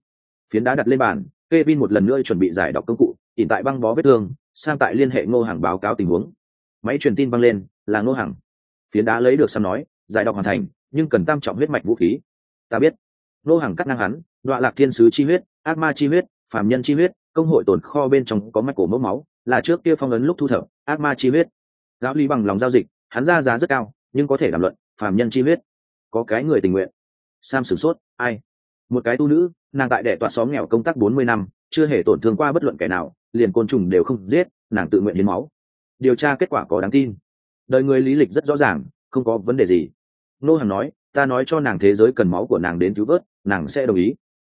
Phiến đá đặt lên bàn, Kevin một lần nữa chuẩn bị giải đọc công cụ tỉnh tại băng bó vết thương, sang tại liên hệ ngô Hằng báo cáo tình huống. Máy truyền tin văng lên, là ngô Hằng. phiến đá lấy được xăm nói, giải đọc hoàn thành, nhưng cần tam trọng huyết mạch vũ khí. Ta biết. Ngô Hằng cắt năng hắn đoạn lạc thiên sứ chi huyết, ác ma chi huyết, phàm nhân chi huyết, công hội tồn kho bên trong có mạch cổ mẫu máu, là trước kia phong ấn lúc thu thập, ác ma chi huyết. Giáo lý bằng lòng giao dịch hắn ra giá rất cao, nhưng có thể làm luận, phàm nhân chi huyết. Có cái người tình nguyện. Sam sửng sốt, ai? Một cái tu nữ, nàng tại đệ tọa xóm nghèo công tác bốn mươi năm, chưa hề tổn thương qua bất luận kẻ nào, liền côn trùng đều không giết, nàng tự nguyện hiến máu. Điều tra kết quả có đáng tin. Đời người lý lịch rất rõ ràng, không có vấn đề gì. Nô hằng nói, ta nói cho nàng thế giới cần máu của nàng đến cứu vớt, nàng sẽ đồng ý.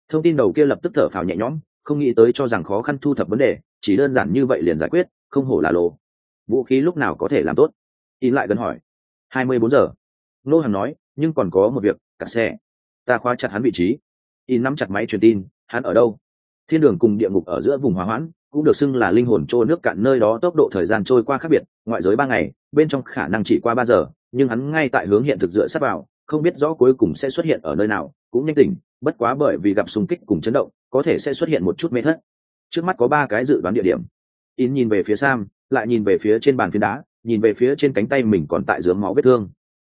Thông tin đầu kia lập tức thở phào nhẹ nhõm, không nghĩ tới cho rằng khó khăn thu thập vấn đề, chỉ đơn giản như vậy liền giải quyết, không hổ là lộ vũ khí lúc nào có thể làm tốt? In lại gần hỏi. Hai mươi bốn giờ. Nô hằng nói, nhưng còn có một việc, cả xe. Ta khóa chặt hắn vị trí. In nắm chặt máy truyền tin, hắn ở đâu? Thiên đường cùng địa ngục ở giữa vùng hòa hoãn, cũng được xưng là linh hồn trôi nước cạn nơi đó tốc độ thời gian trôi qua khác biệt, ngoại giới ba ngày, bên trong khả năng chỉ qua ba giờ, nhưng hắn ngay tại hướng hiện thực dựa sắp vào, không biết rõ cuối cùng sẽ xuất hiện ở nơi nào, cũng nhanh tỉnh, bất quá bởi vì gặp xung kích cùng chấn động, có thể sẽ xuất hiện một chút mê thất. Trước mắt có ba cái dự đoán địa điểm. In nhìn về phía sam, lại nhìn về phía trên bàn phiến đá nhìn về phía trên cánh tay mình còn tại dướng máu vết thương.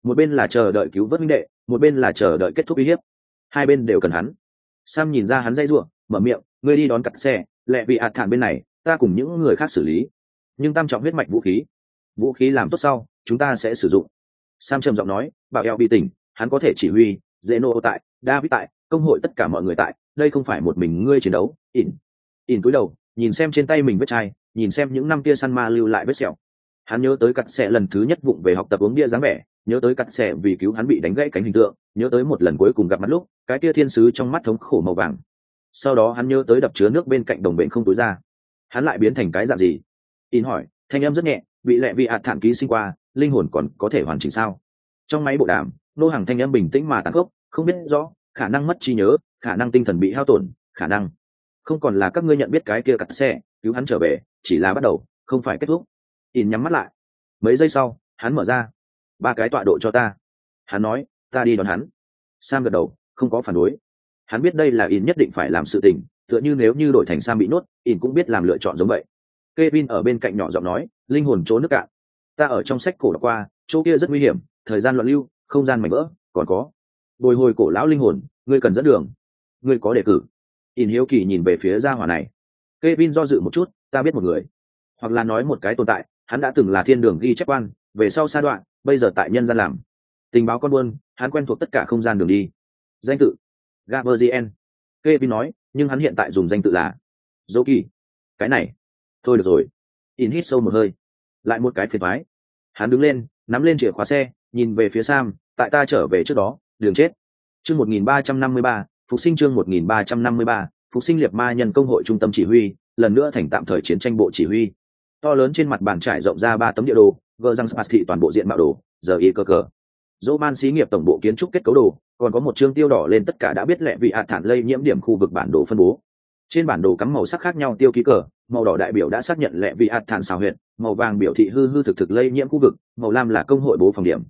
Một bên là chờ đợi cứu vớt minh đệ, một bên là chờ đợi kết thúc uy hiếp. Hai bên đều cần hắn. Sam nhìn ra hắn dây ruộng mở miệng, ngươi đi đón cặp xe, lẹ bị ạt thản bên này, ta cùng những người khác xử lý. Nhưng tam trọng huyết mạch vũ khí vũ khí làm tốt sau, chúng ta sẽ sử dụng. Sam trầm giọng nói, bảo eo bị tỉnh, hắn có thể chỉ huy, dễ nô tại, david tại, công hội tất cả mọi người tại, đây không phải một mình ngươi chiến đấu, ỉn. Ỉn cúi đầu, nhìn xem trên tay mình vết chai, nhìn xem những năm kia săn ma lưu lại vết sẹo hắn nhớ tới cặt xẻ lần thứ nhất vụng về học tập uống bia dáng vẻ, nhớ tới cặt xẻ vì cứu hắn bị đánh gãy cánh hình tượng, nhớ tới một lần cuối cùng gặp mặt lúc, cái kia thiên sứ trong mắt thống khổ màu vàng. Sau đó hắn nhớ tới đập chứa nước bên cạnh đồng bệnh không túi ra. Hắn lại biến thành cái dạng gì? In hỏi, thanh em rất nhẹ bị lẹ vị hạt thản ký sinh qua, linh hồn còn có thể hoàn chỉnh sao? Trong máy bộ đàm, nô hàng thanh em bình tĩnh mà tàn khốc, không biết rõ, khả năng mất trí nhớ, khả năng tinh thần bị hao tổn, khả năng. Không còn là các ngươi nhận biết cái kia cặt xe cứu hắn trở về, chỉ là bắt đầu, không phải kết thúc in nhắm mắt lại. Mấy giây sau, hắn mở ra. Ba cái tọa độ cho ta. Hắn nói, ta đi đón hắn. Sam gật đầu, không có phản đối. Hắn biết đây là in nhất định phải làm sự tình, tựa như nếu như đổi thành sam bị nuốt, in cũng biết làm lựa chọn giống vậy. Kevin ở bên cạnh nhỏ giọng nói, linh hồn chỗ nước cạn. Ta ở trong sách cổ đọc qua, chỗ kia rất nguy hiểm, thời gian loạn lưu, không gian mảnh vỡ, còn có. Bồi hồi cổ lão linh hồn, ngươi cần dẫn đường. Ngươi có đề cử. In hiếu kỳ nhìn về phía gia hỏa này. Kevin do dự một chút, ta biết một người. Hoặc là nói một cái tồn tại hắn đã từng là thiên đường ghi chép quan, về sau sa đoạn, bây giờ tại nhân gian làm. Tình báo con buôn, hắn quen thuộc tất cả không gian đường đi. Danh tự gaberzien kevin nói, nhưng hắn hiện tại dùng danh tự là dô kỳ cái này, thôi được rồi. In hít sâu một hơi. Lại một cái phiền thoái hắn đứng lên, nắm lên chìa khóa xe, nhìn về phía sam, tại ta trở về trước đó, đường chết. Chương một nghìn ba trăm năm mươi ba, phục sinh chương một nghìn ba trăm năm mươi ba, phục sinh liệt ma nhân công hội trung tâm chỉ huy, lần nữa thành tạm thời chiến tranh bộ chỉ huy to lớn trên mặt bàn trải rộng ra ba tấm địa đồ, gờ răng spas thị toàn bộ diện mạo đồ, giờ y cơ cờ. Dỗ man xí nghiệp tổng bộ kiến trúc kết cấu đồ, còn có một chương tiêu đỏ lên tất cả đã biết lệ vị hạt thản lây nhiễm điểm khu vực bản đồ phân bố. Trên bản đồ cắm màu sắc khác nhau tiêu ký cờ, màu đỏ đại biểu đã xác nhận lệ vị hạt thản xào huyện màu vàng biểu thị hư hư thực thực lây nhiễm khu vực, màu lam là công hội bố phòng điểm.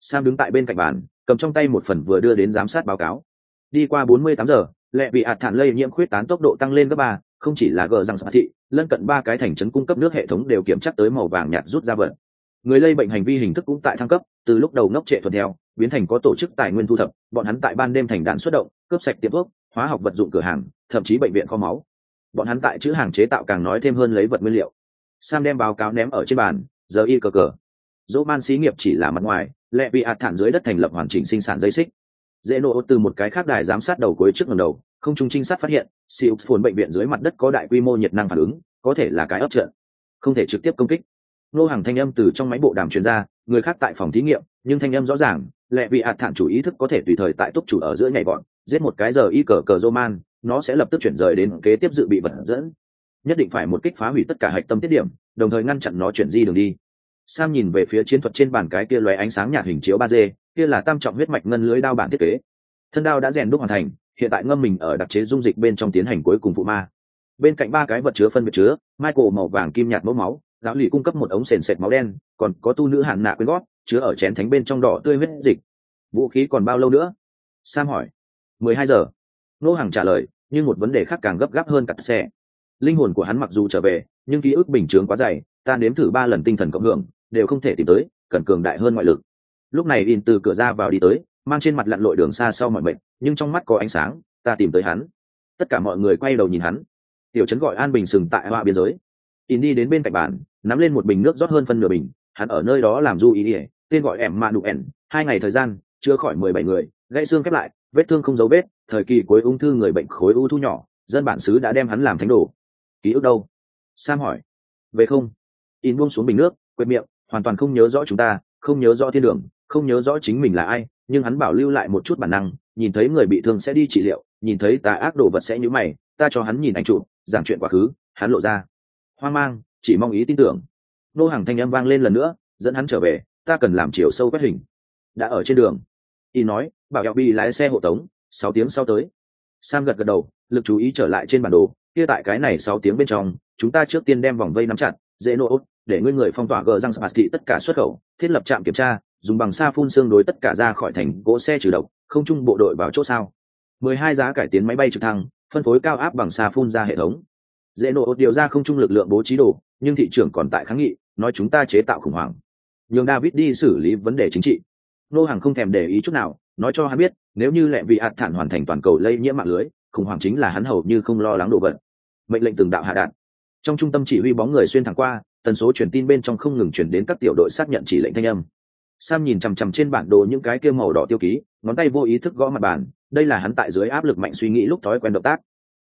Sam đứng tại bên cạnh bàn, cầm trong tay một phần vừa đưa đến giám sát báo cáo. Đi qua 48 giờ, lệ vị hạt thản lây nhiễm khuyết tán tốc độ tăng lên gấp ba không chỉ là gờ răng xã thị, lân cận ba cái thành trấn cung cấp nước hệ thống đều kiểm chắc tới màu vàng nhạt rút ra vận người lây bệnh hành vi hình thức cũng tại thăng cấp, từ lúc đầu ngốc trệ thuận theo, biến thành có tổ chức tài nguyên thu thập, bọn hắn tại ban đêm thành đạn xuất động, cướp sạch tiệm thuốc, hóa học vật dụng cửa hàng, thậm chí bệnh viện kho máu. Bọn hắn tại chữ hàng chế tạo càng nói thêm hơn lấy vật nguyên liệu. Sam đem báo cáo ném ở trên bàn, giờ y cờ cờ. Dỗ man xí nghiệp chỉ là mặt ngoài lệ bị ạt thản dưới đất thành lập hoàn chỉnh sinh sản dây xích. Dễ nổ từ một cái khác đài giám sát đầu cuối trước ngầm đầu không trung trinh sát phát hiện siêu phồn bệnh viện dưới mặt đất có đại quy mô nhiệt năng phản ứng, có thể là cái ấp trợ. không thể trực tiếp công kích. Nô hàng thanh âm từ trong máy bộ đàm truyền ra, người khác tại phòng thí nghiệm, nhưng thanh âm rõ ràng lệ vị hạt thản chủ ý thức có thể tùy thời tại túc chủ ở giữa nhảy vọt giết một cái giờ y cờ cờ roman nó sẽ lập tức chuyển rời đến kế tiếp dự bị vật dẫn. Nhất định phải một kích phá hủy tất cả hạch tâm tiết điểm, đồng thời ngăn chặn nó chuyển di đường đi. Sam nhìn về phía chiến thuật trên bàn cái kia lóe ánh sáng nhạt hình chiếu ba d, kia là tam trọng huyết mạch ngân lưới đao bản thiết kế. Thân đao đã rèn đúc hoàn thành hiện tại ngâm mình ở đặc chế dung dịch bên trong tiến hành cuối cùng phụ ma. Bên cạnh ba cái vật chứa phân biệt chứa, michael màu vàng kim nhạt mẫu máu giáo lì cung cấp một ống sền sệt máu đen, còn có tu nữ hạn nạ quyên gót chứa ở chén thánh bên trong đỏ tươi huyết dịch. Vũ khí còn bao lâu nữa? Sam hỏi. Mười hai giờ. Nô hàng trả lời, nhưng một vấn đề khác càng gấp gáp hơn cặt xe. Linh hồn của hắn mặc dù trở về, nhưng ký ức bình chướng quá dày, ta nếm thử ba lần tinh thần cộng hưởng, đều không thể tìm tới, cần cường đại hơn ngoại lực. Lúc này in từ cửa ra vào đi tới, mang trên mặt lặn lội đường xa sau mọi mệnh nhưng trong mắt có ánh sáng, ta tìm tới hắn. Tất cả mọi người quay đầu nhìn hắn. Tiểu trấn gọi an bình sừng tại họa biên giới. In đi đến bên cạnh bàn, nắm lên một bình nước rót hơn phân nửa bình, hắn ở nơi đó làm du ý ỉa tên gọi em mạ đụ ẻn. Hai ngày thời gian chưa khỏi mười bảy người, gãy xương khép lại, vết thương không dấu vết, thời kỳ cuối ung thư người bệnh khối u thu nhỏ, dân bản xứ đã đem hắn làm thánh đồ. Ký ức đâu? Sam hỏi. Về không? In buông xuống bình nước, quệt miệng, hoàn toàn không nhớ rõ chúng ta, không nhớ rõ thiên đường, không nhớ rõ chính mình là ai, nhưng hắn bảo lưu lại một chút bản năng nhìn thấy người bị thương sẽ đi trị liệu, nhìn thấy tà ác đồ vật sẽ nhữ mày, ta cho hắn nhìn ảnh chụp, giảng chuyện quá khứ, hắn lộ ra. Hoang mang, chỉ mong ý tin tưởng. Nô hàng thanh âm vang lên lần nữa, dẫn hắn trở về, ta cần làm chiều sâu quét hình. Đã ở trên đường. Y nói, bảo eo bi lái xe hộ tống, sáu tiếng sau tới. Sam gật gật đầu, lực chú ý trở lại trên bản đồ, kia tại cái này sáu tiếng bên trong, chúng ta trước tiên đem vòng vây nắm chặt, dễ nô để ngươi người phong tỏa gờ răng sạt thị tất cả xuất khẩu, thiết lập trạm kiểm tra dùng bằng xa phun xương đối tất cả ra khỏi thành gỗ xe trừ độc, không chung bộ đội vào chỗ sao. Mười hai giá cải tiến máy bay trực thăng, phân phối cao áp bằng xa phun ra hệ thống. Dễ nổ điều ra không chung lực lượng bố trí đồ, nhưng thị trường còn tại kháng nghị, nói chúng ta chế tạo khủng hoảng. Nhường david đi xử lý vấn đề chính trị. Nô hàng không thèm để ý chút nào, nói cho hắn biết, nếu như lẹ vị hạt thản hoàn thành toàn cầu lây nhiễm mạng lưới, khủng hoảng chính là hắn hầu như không lo lắng đồ vật. Mệnh lệnh từng đạo hạ đạn trong trung tâm chỉ huy bóng người xuyên thẳng qua, tần số truyền tin bên trong không ngừng chuyển đến các tiểu đội xác nhận chỉ lệnh thanh âm sam nhìn chằm chằm trên bản đồ những cái kia màu đỏ tiêu ký, ngón tay vô ý thức gõ mặt bàn, đây là hắn tại dưới áp lực mạnh suy nghĩ lúc thói quen động tác.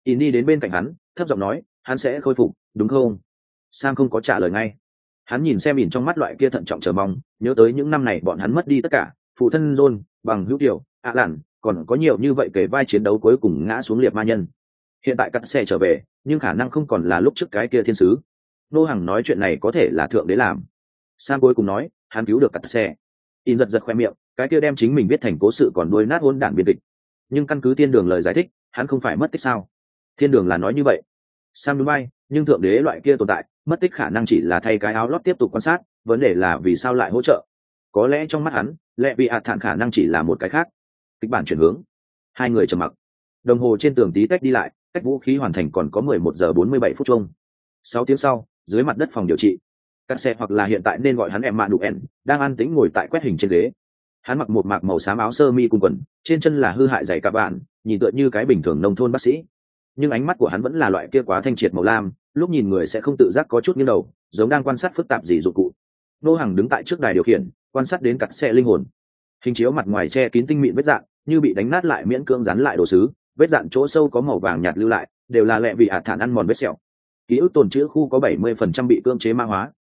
In đi đến bên cạnh hắn, thấp giọng nói, hắn sẽ khôi phục, đúng không? Sam không có trả lời ngay. Hắn nhìn xem ỉn trong mắt loại kia thận trọng chờ mong, nhớ tới những năm này bọn hắn mất đi tất cả, phụ thân john, bằng hữu tiểu, ạ à còn có nhiều như vậy kể vai chiến đấu cuối cùng ngã xuống liệt ma nhân. Hiện tại cắt xe trở về, nhưng khả năng không còn là lúc trước cái kia thiên sứ. Nô hằng nói chuyện này có thể là thượng đế làm. Sam cuối cùng nói, hắn cứu được cắt xe in giật giật khoe miệng, cái kia đem chính mình viết thành cố sự còn đuôi nát hôn đản biên kịch. Nhưng căn cứ Thiên đường lời giải thích, hắn không phải mất tích sao? Thiên đường là nói như vậy. Sam núi bay nhưng thượng đế loại kia tồn tại, mất tích khả năng chỉ là thay cái áo lót tiếp tục quan sát, vấn đề là vì sao lại hỗ trợ? Có lẽ trong mắt hắn, lẽ bị hạt thản khả năng chỉ là một cái khác. Kịch bản chuyển hướng. Hai người trầm mặc. Đồng hồ trên tường tí tách đi lại, cách vũ khí hoàn thành còn có mười một giờ bốn mươi bảy phút chung. Sáu tiếng sau, dưới mặt đất phòng điều trị các xe hoặc là hiện tại nên gọi hắn em mạ đủ ẻn đang an tĩnh ngồi tại quét hình trên ghế. Hắn mặc một mạc màu xám áo sơ mi cùng quần, trên chân là hư hại dày cả bạn nhìn tựa như cái bình thường nông thôn bác sĩ. Nhưng ánh mắt của hắn vẫn là loại kia quá thanh triệt màu lam, lúc nhìn người sẽ không tự giác có chút nghiêng đầu, giống đang quan sát phức tạp gì dụng cụ. Nô hàng đứng tại trước đài điều khiển, quan sát đến cặt xe linh hồn. Hình chiếu mặt ngoài che kín tinh mịn vết dạng, như bị đánh nát lại miễn cưỡng rắn lại đồ sứ. Vết dạn chỗ sâu có màu vàng nhạt lưu lại, đều là lẹ vị hạt thản ăn mòn vết sẹo. Ký ức tồn chữ khu có bảy mươi phần trăm bị cưỡng chế ma hóa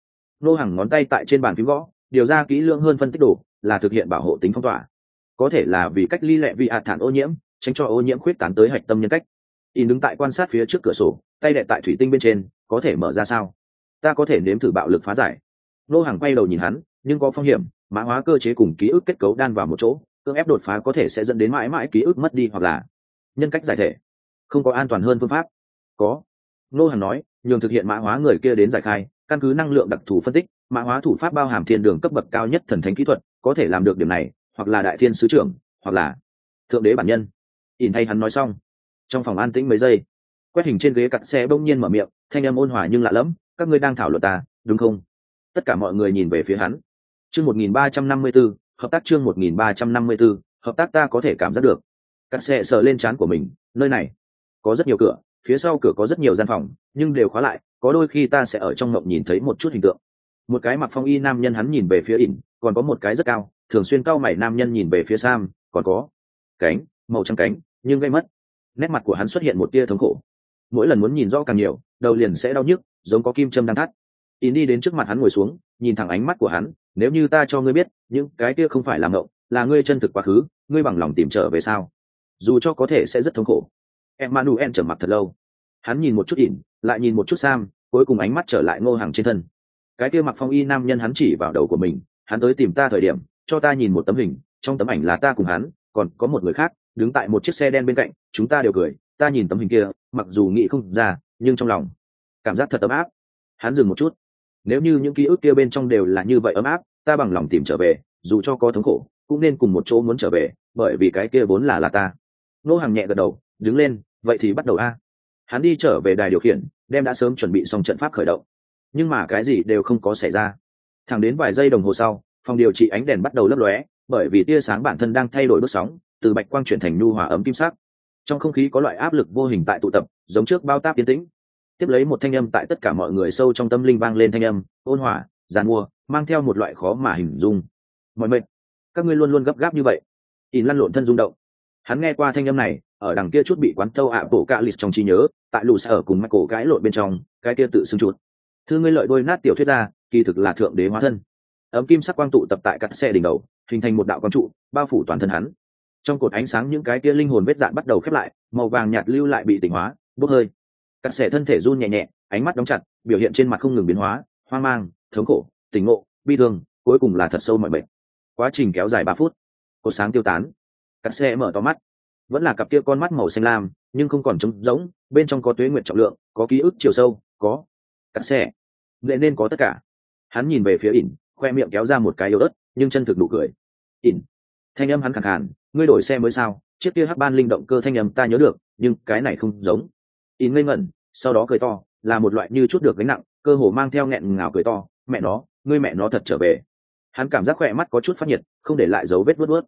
nô hàng ngón tay tại trên bàn phím gõ, điều ra kỹ lưỡng hơn phân tích đồ là thực hiện bảo hộ tính phong tỏa. Có thể là vì cách ly lẹ vì hạt thản ô nhiễm, tránh cho ô nhiễm khuyết tán tới hạch tâm nhân cách. In đứng tại quan sát phía trước cửa sổ, tay đệ tại thủy tinh bên trên, có thể mở ra sao? Ta có thể nếm thử bạo lực phá giải. Nô hàng quay đầu nhìn hắn, nhưng có phong hiểm, mã hóa cơ chế cùng ký ức kết cấu đan vào một chỗ, cưỡng ép đột phá có thể sẽ dẫn đến mãi mãi ký ức mất đi hoặc là nhân cách giải thể. Không có an toàn hơn phương pháp. Có. Nô hàng nói, nhường thực hiện mã hóa người kia đến giải khai căn cứ năng lượng đặc thù phân tích, mã hóa thủ pháp bao hàm thiên đường cấp bậc cao nhất thần thánh kỹ thuật, có thể làm được điểm này, hoặc là đại thiên sứ trưởng, hoặc là thượng đế bản nhân. Ỉn hay hắn nói xong, trong phòng an tĩnh mấy giây, quét hình trên ghế cặn xe bỗng nhiên mở miệng, thanh âm ôn hòa nhưng lạ lẫm, các ngươi đang thảo luận ta, đúng không? Tất cả mọi người nhìn về phía hắn. Chương một nghìn ba trăm năm mươi b ố hợp tác chương một nghìn ba trăm năm mươi b ố hợp tác ta có thể cảm giác được. Cặn xe sờ lên trán của mình, nơi này có rất nhiều cửa phía sau cửa có rất nhiều gian phòng, nhưng đều khóa lại, có đôi khi ta sẽ ở trong mộng nhìn thấy một chút hình tượng. Một cái mặc phong y nam nhân hắn nhìn về phía ỉn, còn có một cái rất cao, thường xuyên cao mảy nam nhân nhìn về phía sam, còn có cánh, màu trắng cánh, nhưng gây mất. Nét mặt của hắn xuất hiện một tia thống khổ. Mỗi lần muốn nhìn rõ càng nhiều, đầu liền sẽ đau nhức, giống có kim châm đang thắt. In đi đến trước mặt hắn ngồi xuống, nhìn thẳng ánh mắt của hắn, nếu như ta cho ngươi biết, những cái kia không phải là ngộng là ngươi chân thực quá khứ, ngươi bằng lòng tìm trở về sao? Dù cho có thể sẽ rất thống khổ emmanuel trầm mặc thật lâu. Hắn nhìn một chút ỉn, lại nhìn một chút sam, cuối cùng ánh mắt trở lại ngô Hằng trên thân. Cái kia mặc phong y nam nhân hắn chỉ vào đầu của mình, hắn tới tìm ta thời điểm, cho ta nhìn một tấm hình, trong tấm ảnh là ta cùng hắn, còn có một người khác, đứng tại một chiếc xe đen bên cạnh, chúng ta đều cười, ta nhìn tấm hình kia, mặc dù nghĩ không ra, nhưng trong lòng, cảm giác thật ấm áp. Hắn dừng một chút. Nếu như những ký ức kia bên trong đều là như vậy ấm áp, ta bằng lòng tìm trở về, dù cho có thống khổ, cũng nên cùng một chỗ muốn trở về, bởi vì cái kia vốn là là ta. Nô hàng nhẹ gật đầu đứng lên, vậy thì bắt đầu a. Hắn đi trở về đài điều khiển, đem đã sớm chuẩn bị xong trận pháp khởi động. Nhưng mà cái gì đều không có xảy ra. Thẳng đến vài giây đồng hồ sau, phòng điều trị ánh đèn bắt đầu lấp lóe, bởi vì tia sáng bản thân đang thay đổi bước sóng, từ bạch quang chuyển thành nhu hòa ấm kim sắc. Trong không khí có loại áp lực vô hình tại tụ tập, giống trước bao táp tiến tĩnh. Tiếp lấy một thanh âm tại tất cả mọi người sâu trong tâm linh vang lên thanh âm, ôn hòa, giàn mua, mang theo một loại khó mà hình dung. Mọi mệnh, các ngươi luôn luôn gấp gáp như vậy. In lăn lộn thân rung động hắn nghe qua thanh âm này, ở đằng kia chút bị quán tâu ạ bổ cạ lịch trong trí nhớ, tại lù sở cùng michael cãi gãi lộn bên trong, cái kia tự xưng chuột. Thư ngươi lợi đôi nát tiểu thuyết ra, kỳ thực là thượng đế hóa thân. Ấm kim sắc quang tụ tập tại cắt xe đỉnh đầu, hình thành một đạo quang trụ, bao phủ toàn thân hắn. Trong cột ánh sáng những cái kia linh hồn vết dạn bắt đầu khép lại, màu vàng nhạt lưu lại bị tỉnh hóa, bốc hơi. Cắt xẻ thân thể run nhẹ nhẹ, ánh mắt đóng chặt, biểu hiện trên mặt không ngừng biến hóa, hoang mang, thống khổ, tỉnh ngộ, bi thương, cuối cùng là thật sâu mọi bệnh quá trình kéo dài ba phút. Cột sáng tiêu tán cắt xe mở to mắt. Vẫn là cặp kia con mắt màu xanh lam, nhưng không còn trống rỗng, bên trong có tuế nguyện trọng lượng, có ký ức chiều sâu, có cắt xe. Lệ nên có tất cả. Hắn nhìn về phía ỉn, khoe miệng kéo ra một cái yếu ớt, nhưng chân thực đủ cười. Ỉn. Thanh âm hắn khẳng hẳn ngươi đổi xe mới sao? Chiếc kia hắc ban linh động cơ thanh âm ta nhớ được, nhưng cái này không giống. Ỉn ngây ngẩn, sau đó cười to, là một loại như chút được gánh nặng, cơ hồ mang theo nghẹn ngào cười to, mẹ nó, ngươi mẹ nó thật trở về. Hắn cảm giác khỏe mắt có chút phát nhiệt, không để lại dấu vết vớt vớt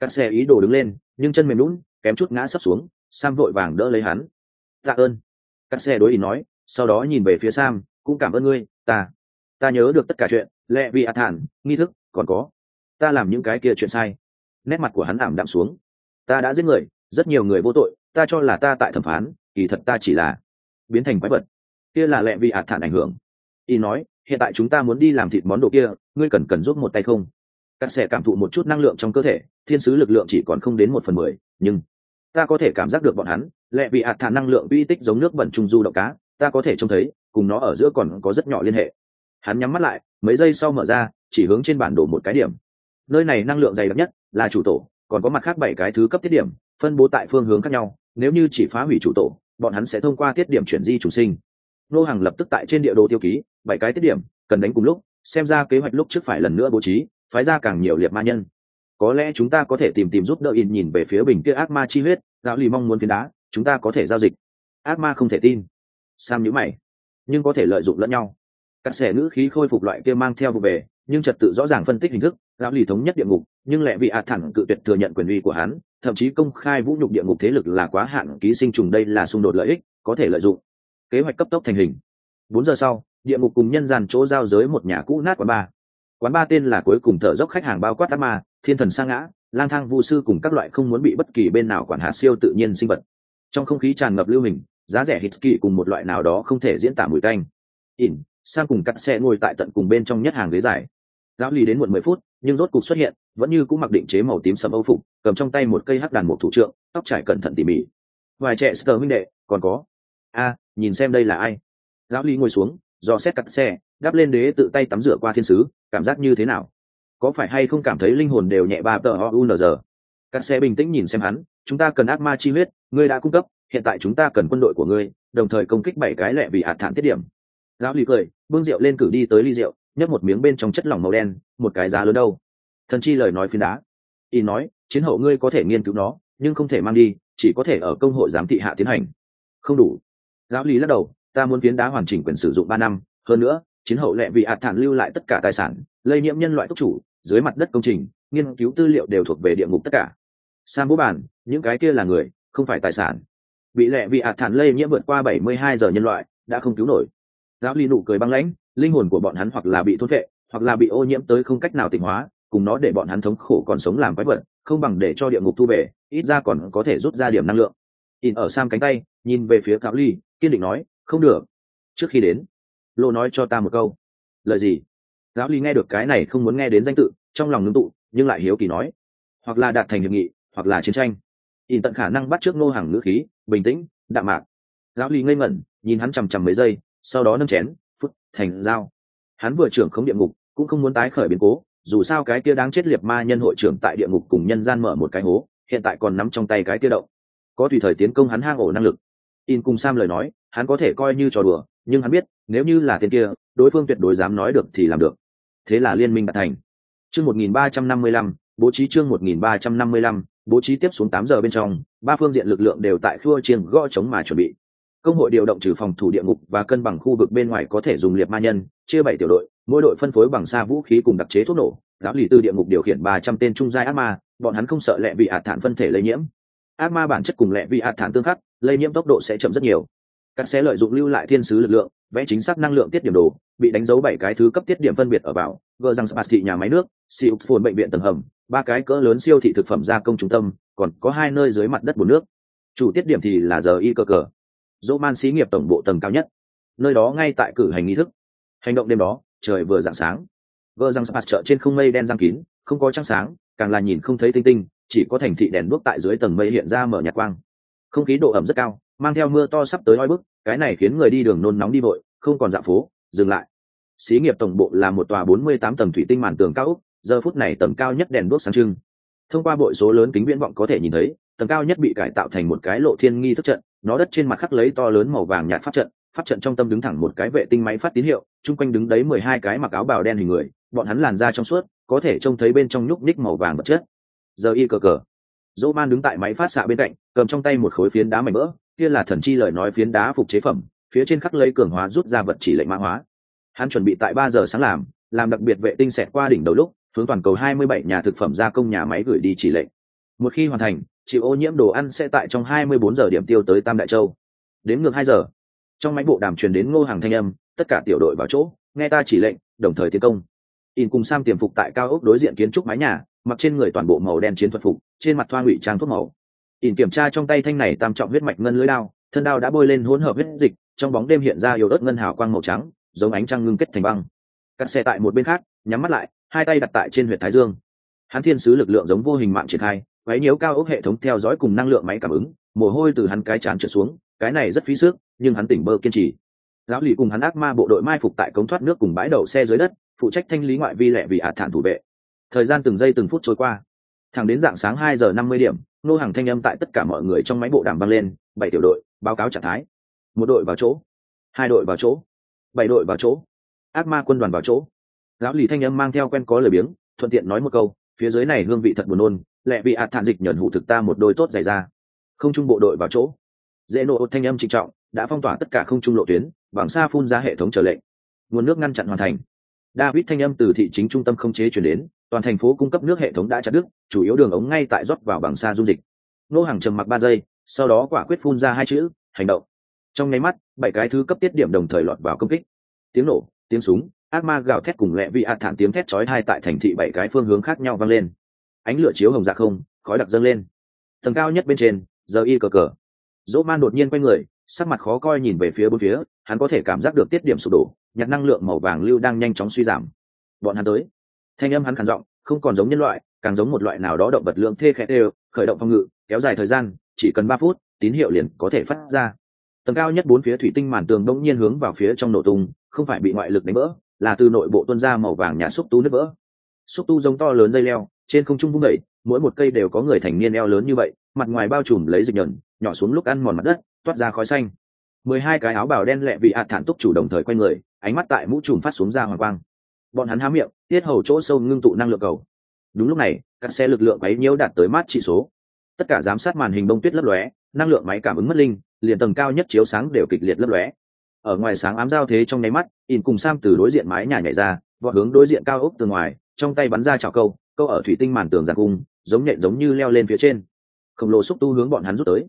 cắt xe ý đồ đứng lên, nhưng chân mềm lún kém chút ngã sấp xuống, sam vội vàng đỡ lấy hắn. Tạ ơn. Cắt xe đối ý nói, sau đó nhìn về phía sam, cũng cảm ơn ngươi, ta ta nhớ được tất cả chuyện lệ vì ạt thản, nghi thức, còn có, ta làm những cái kia chuyện sai. Nét mặt của hắn ảm đạm xuống. Ta đã giết người, rất nhiều người vô tội, ta cho là ta tại thẩm phán, kỳ thật ta chỉ là biến thành quái vật, kia là lệ vì ạt thản ảnh hưởng. Y nói, hiện tại chúng ta muốn đi làm thịt món đồ kia, ngươi cần cần giúp một tay không? Cắt sẽ cảm thụ một chút năng lượng trong cơ thể, thiên sứ lực lượng chỉ còn không đến một phần mười, nhưng ta có thể cảm giác được bọn hắn lẽ vì ạt thả năng lượng uy tích giống nước bẩn trung du động cá, ta có thể trông thấy, cùng nó ở giữa còn có rất nhỏ liên hệ. Hắn nhắm mắt lại, mấy giây sau mở ra, chỉ hướng trên bản đồ một cái điểm. Nơi này năng lượng dày đặc nhất là chủ tổ, còn có mặt khác bảy cái thứ cấp tiết điểm, phân bố tại phương hướng khác nhau, nếu như chỉ phá hủy chủ tổ, bọn hắn sẽ thông qua tiết điểm chuyển di chủ sinh. Nô hàng lập tức tại trên địa đồ tiêu ký, bảy cái tiết điểm, cần đánh cùng lúc, xem ra kế hoạch lúc trước phải lần nữa bố trí phái ra càng nhiều liệt ma nhân. Có lẽ chúng ta có thể tìm tìm giúp đỡ in nhìn về phía bình kia ác ma chi huyết gạo lì mong muốn phiến đá, chúng ta có thể giao dịch. Ác ma không thể tin. Sam nhữ mày, nhưng có thể lợi dụng lẫn nhau. Cắt xẻ ngữ khí khôi phục loại kia mang theo vụ về nhưng trật tự rõ ràng phân tích hình thức gạo lì thống nhất địa ngục, nhưng lẽ vì ạt thẳng cự tuyệt thừa nhận quyền uy của hắn, thậm chí công khai vũ nhục địa ngục thế lực là quá hạn, ký sinh trùng đây là xung đột lợi ích, có thể lợi dụng. Kế hoạch cấp tốc thành hình. Bốn giờ sau, địa ngục cùng nhân dàn chỗ giao giới một nhà cũ nát quán ba quán ba tên là cuối cùng thở dốc khách hàng bao quát ác ma, thiên thần sa ngã, lang thang vu sư cùng các loại không muốn bị bất kỳ bên nào quản hạt siêu tự nhiên sinh vật. Trong không khí tràn ngập lưu hình, giá rẻ hít kỳ cùng một loại nào đó không thể diễn tả mùi canh ỉn sang cùng cắt xe ngồi tại tận cùng bên trong nhất hàng ghế dài. Lão lì đến muộn mười phút, nhưng rốt cục xuất hiện, vẫn như cũng mặc định chế màu tím sầm âu phục, cầm trong tay một cây hắc đàn một thủ trượng, tóc trải cẩn thận tỉ mỉ. Vài trẻ sờ huynh đệ, còn có. A, nhìn xem đây là ai? Lão lì ngồi xuống do xét cắt xe, đáp lên đế tự tay tắm rửa qua thiên sứ cảm giác như thế nào? Có phải hay không cảm thấy linh hồn đều nhẹ ba tờ o u n giờ các xe bình tĩnh nhìn xem hắn, chúng ta cần ác ma chi huyết, ngươi đã cung cấp, hiện tại chúng ta cần quân đội của ngươi, đồng thời công kích bảy cái lẹ vì hạt thản tiết điểm. Lão lì cười, bưng rượu lên cử đi tới ly rượu, nhấp một miếng bên trong chất lỏng màu đen, một cái giá lớn đâu. Thần chi lời nói phiến đá. Y nói, chiến hậu ngươi có thể nghiên cứu nó, nhưng không thể mang đi, chỉ có thể ở công hội giám thị hạ tiến hành. Không đủ. Lão lý lắc đầu, ta muốn phiến đá hoàn chỉnh quyền sử dụng ba năm, hơn nữa chiến hậu lệ vì hạt thản lưu lại tất cả tài sản, lây nhiễm nhân loại tốc chủ, dưới mặt đất công trình, nghiên cứu tư liệu đều thuộc về địa ngục tất cả. Sam bố bản những cái kia là người, không phải tài sản. Bị lệ vì hạt thản lây nhiễm vượt qua bảy mươi hai giờ nhân loại, đã không cứu nổi. Giáo ly nụ cười băng lãnh, linh hồn của bọn hắn hoặc là bị thôn vệ hoặc là bị ô nhiễm tới không cách nào tỉnh hóa, cùng nó để bọn hắn thống khổ còn sống làm quái vật, không bằng để cho địa ngục thu về, ít ra còn có thể rút ra điểm năng lượng. In ở sam cánh tay, nhìn về phía cáo ly kiên định nói, không được. Trước khi đến Lô nói cho ta một câu. Lời gì? Giáo ly nghe được cái này không muốn nghe đến danh tự, trong lòng ngưng tụ, nhưng lại hiếu kỳ nói. Hoặc là đạt thành hiệp nghị, hoặc là chiến tranh. In tận khả năng bắt trước ngô hàng ngữ khí, bình tĩnh, đạm mạc. Lão ly ngây ngẩn, nhìn hắn chằm chằm mấy giây, sau đó nâng chén, phút, thành dao. Hắn vừa trưởng không địa ngục, cũng không muốn tái khởi biến cố, dù sao cái kia đáng chết liệt ma nhân hội trưởng tại địa ngục cùng nhân gian mở một cái hố, hiện tại còn nắm trong tay cái kia động. Có tùy thời tiến công hắn hang ổ năng lực. In cùng sam lời nói hắn có thể coi như trò đùa, nhưng hắn biết, nếu như là tên kia, đối phương tuyệt đối dám nói được thì làm được. Thế là liên minh đã thành. Chương một nghìn ba trăm năm mươi lăm, bố trí chương một nghìn ba trăm năm mươi lăm, bố trí tiếp xuống tám giờ bên trong, ba phương diện lực lượng đều tại khua chiêng gõ chống mà chuẩn bị. Công hội điều động trừ phòng thủ địa ngục và cân bằng khu vực bên ngoài có thể dùng liệt ma nhân, chia bảy tiểu đội, mỗi đội phân phối bằng xa vũ khí cùng đặc chế thuốc nổ giáo lì từ địa ngục điều khiển ba trăm tên trung giai ác ma, bọn hắn không sợ lẹ bị ạt thản phân thể lây nhiễm. Ác ma bản chất cùng lẹ bị ạt thản tương khắc, lây nhiễm tốc độ sẽ chậm rất nhiều các sẽ lợi dụng lưu lại thiên sứ lực lượng, vẽ chính xác năng lượng tiết điểm đồ, bị đánh dấu bảy cái thứ cấp tiết điểm phân biệt ở vào, gờ rằng spas thị nhà máy nước siêu phồn bệnh viện tầng hầm, ba cái cỡ lớn siêu thị thực phẩm gia công trung tâm, còn có hai nơi dưới mặt đất bùn nước. Chủ tiết điểm thì là giờ y cơ cờ. Dỗ man xí nghiệp tổng bộ tầng cao nhất. Nơi đó ngay tại cử hành nghi thức. Hành động đêm đó, trời vừa rạng sáng. Gờ rằng spas chợ trên không mây đen giang kín, không có trăng sáng, càng là nhìn không thấy tinh tinh, chỉ có thành thị đèn đuốc tại dưới tầng mây hiện ra mở nhạt quang. Không khí độ ẩm rất cao mang theo mưa to sắp tới oi bức, cái này khiến người đi đường nôn nóng đi vội, không còn dạ phố, dừng lại. Xí nghiệp tổng bộ là một tòa 48 tầng thủy tinh màn tường cao úc giờ phút này tầng cao nhất đèn đuốc sáng trưng. Thông qua bội số lớn kính viễn vọng có thể nhìn thấy, tầng cao nhất bị cải tạo thành một cái lộ thiên nghi thức trận, nó đất trên mặt khắc lấy to lớn màu vàng nhạt pháp trận pháp trận trong tâm đứng thẳng một cái vệ tinh máy phát tín hiệu, chung quanh đứng đấy mười hai cái mặc áo bào đen hình người, bọn hắn làn ra trong suốt, có thể trông thấy bên trong nhúc ních màu vàng vật chất. Giờ y cờ cờ dỗ man đứng tại máy phát xạ bên cạnh, cầm trong tay một khối phiến đá mảnh vỡ, kia là thần chi lời nói phiến đá phục chế phẩm, phía trên khắc lấy cường hóa rút ra vật chỉ lệnh mã hóa. Hắn chuẩn bị tại ba giờ sáng làm làm đặc biệt vệ tinh xẹt qua đỉnh đầu lúc, hướng toàn cầu hai mươi bảy nhà thực phẩm gia công nhà máy gửi đi chỉ lệnh. Một khi hoàn thành, chịu ô nhiễm đồ ăn sẽ tại trong hai mươi bốn giờ điểm tiêu tới tam đại châu. Đến ngược hai giờ, trong máy bộ đàm truyền đến ngô hàng thanh âm, tất cả tiểu đội vào chỗ, nghe ta chỉ lệnh, đồng thời tiến công in cùng sam tiềm phục tại cao ốc đối diện kiến trúc mái nhà, mặc trên người toàn bộ màu đen chiến thuật phục, trên mặt thoa ngụy trang thuốc màu. In kiểm tra trong tay thanh này tam trọng huyết mạch ngân lưới đao, thân đao đã bôi lên hỗn hợp huyết dịch, trong bóng đêm hiện ra yếu ớt ngân hào quang màu trắng, giống ánh trăng ngưng kết thành băng. Cắt xe tại một bên khác, nhắm mắt lại, hai tay đặt tại trên huyện thái dương. Hắn thiên sứ lực lượng giống vô hình mạng triển khai váy nhiễu cao ốc hệ thống theo dõi cùng năng lượng máy cảm ứng, mồ hôi từ hắn cái chán trượt xuống, cái này rất phí sức, nhưng hắn tỉnh bơ kiên trì. Lão lì cùng hắn ác ma bộ đội mai phục tại cống thoát nước cùng bãi đậu xe dưới đất phụ trách thanh lý ngoại vi lệ vì hạt thản thủ vệ. Thời gian từng giây từng phút trôi qua. Thẳng đến dạng sáng hai giờ năm mươi điểm, nô hàng thanh âm tại tất cả mọi người trong máy bộ đàm vang lên, bảy tiểu đội, báo cáo trạng thái. Một đội vào chỗ, hai đội vào chỗ, bảy đội vào chỗ, ác ma quân đoàn vào chỗ. Lão lì thanh âm mang theo quen có lời biếng, thuận tiện nói một câu, phía dưới này hương vị thật buồn nôn lẹ vì ạt thản dịch nhẫn hụ thực ta một đôi tốt dày ra. Không trung bộ đội vào chỗ. Dễ nộ thanh âm trịnh trọng, đã phong tỏa tất cả không trung lộ tuyến, bằng xa phun ra hệ thống trở lệnh. Nguồn nước ngăn chặn hoàn thành david thanh âm từ thị chính trung tâm không chế chuyển đến, toàn thành phố cung cấp nước hệ thống đã chặt đứt, chủ yếu đường ống ngay tại rót vào bằng xa dung dịch. Nô hàng trầm mặc ba giây, sau đó quả quyết phun ra hai chữ, hành động. Trong nháy mắt, bảy cái thứ cấp tiết điểm đồng thời lọt vào công kích. Tiếng nổ, tiếng súng, ác ma gào thét cùng lẹ vị ạt thản tiếng thét chói hai tại thành thị bảy cái phương hướng khác nhau vang lên. Ánh lửa chiếu hồng dạ không, khói đặc dâng lên. Tầng cao nhất bên trên, giờ y cờ cờ. Dỗ man đột nhiên quay người sắc mặt khó coi nhìn về phía bốn phía, hắn có thể cảm giác được tiết điểm sụp đổ nhặt năng lượng màu vàng lưu đang nhanh chóng suy giảm. Bọn hắn tới. Thanh âm hắn khản giọng, không còn giống nhân loại, càng giống một loại nào đó động vật lượng thê khẽ đều, khởi động phòng ngự, kéo dài thời gian, chỉ cần ba phút, tín hiệu liền có thể phát ra. Tầng cao nhất bốn phía thủy tinh màn tường đông nhiên hướng vào phía trong nổ tung, không phải bị ngoại lực đánh vỡ, là từ nội bộ tuân ra màu vàng nhà xúc tu nứt vỡ. Xúc tu giống to lớn dây leo, trên không trung vung đẩy mỗi một cây đều có người thành niên eo lớn như vậy, mặt ngoài bao trùm lấy dịch nhẫn, nhỏ xuống lúc ăn mòn mặt đất toát ra khói xanh. Mười hai cái áo bào đen lẹ vị ạt thản túc chủ đồng thời quay người, ánh mắt tại mũ trùm phát xuống ra hoàng quang. Bọn hắn há miệng, tiết hầu chỗ sâu ngưng tụ năng lượng cầu. Đúng lúc này, các xe lực lượng máy nhiễu đạt tới mát trị số. Tất cả giám sát màn hình bông tuyết lấp lóe, năng lượng máy cảm ứng mất linh, liền tầng cao nhất chiếu sáng đều kịch liệt lấp lóe. Ở ngoài sáng ám giao thế trong nháy mắt in cùng sam từ đối diện mái nhà nhảy ra, vọt hướng đối diện cao ốc từ ngoài, trong tay bắn ra chảo câu câu ở thủy tinh màn tường giàn cung, giống nhện giống như leo lên phía trên. Khổng lồ xúc tu hướng bọn hắn rút tới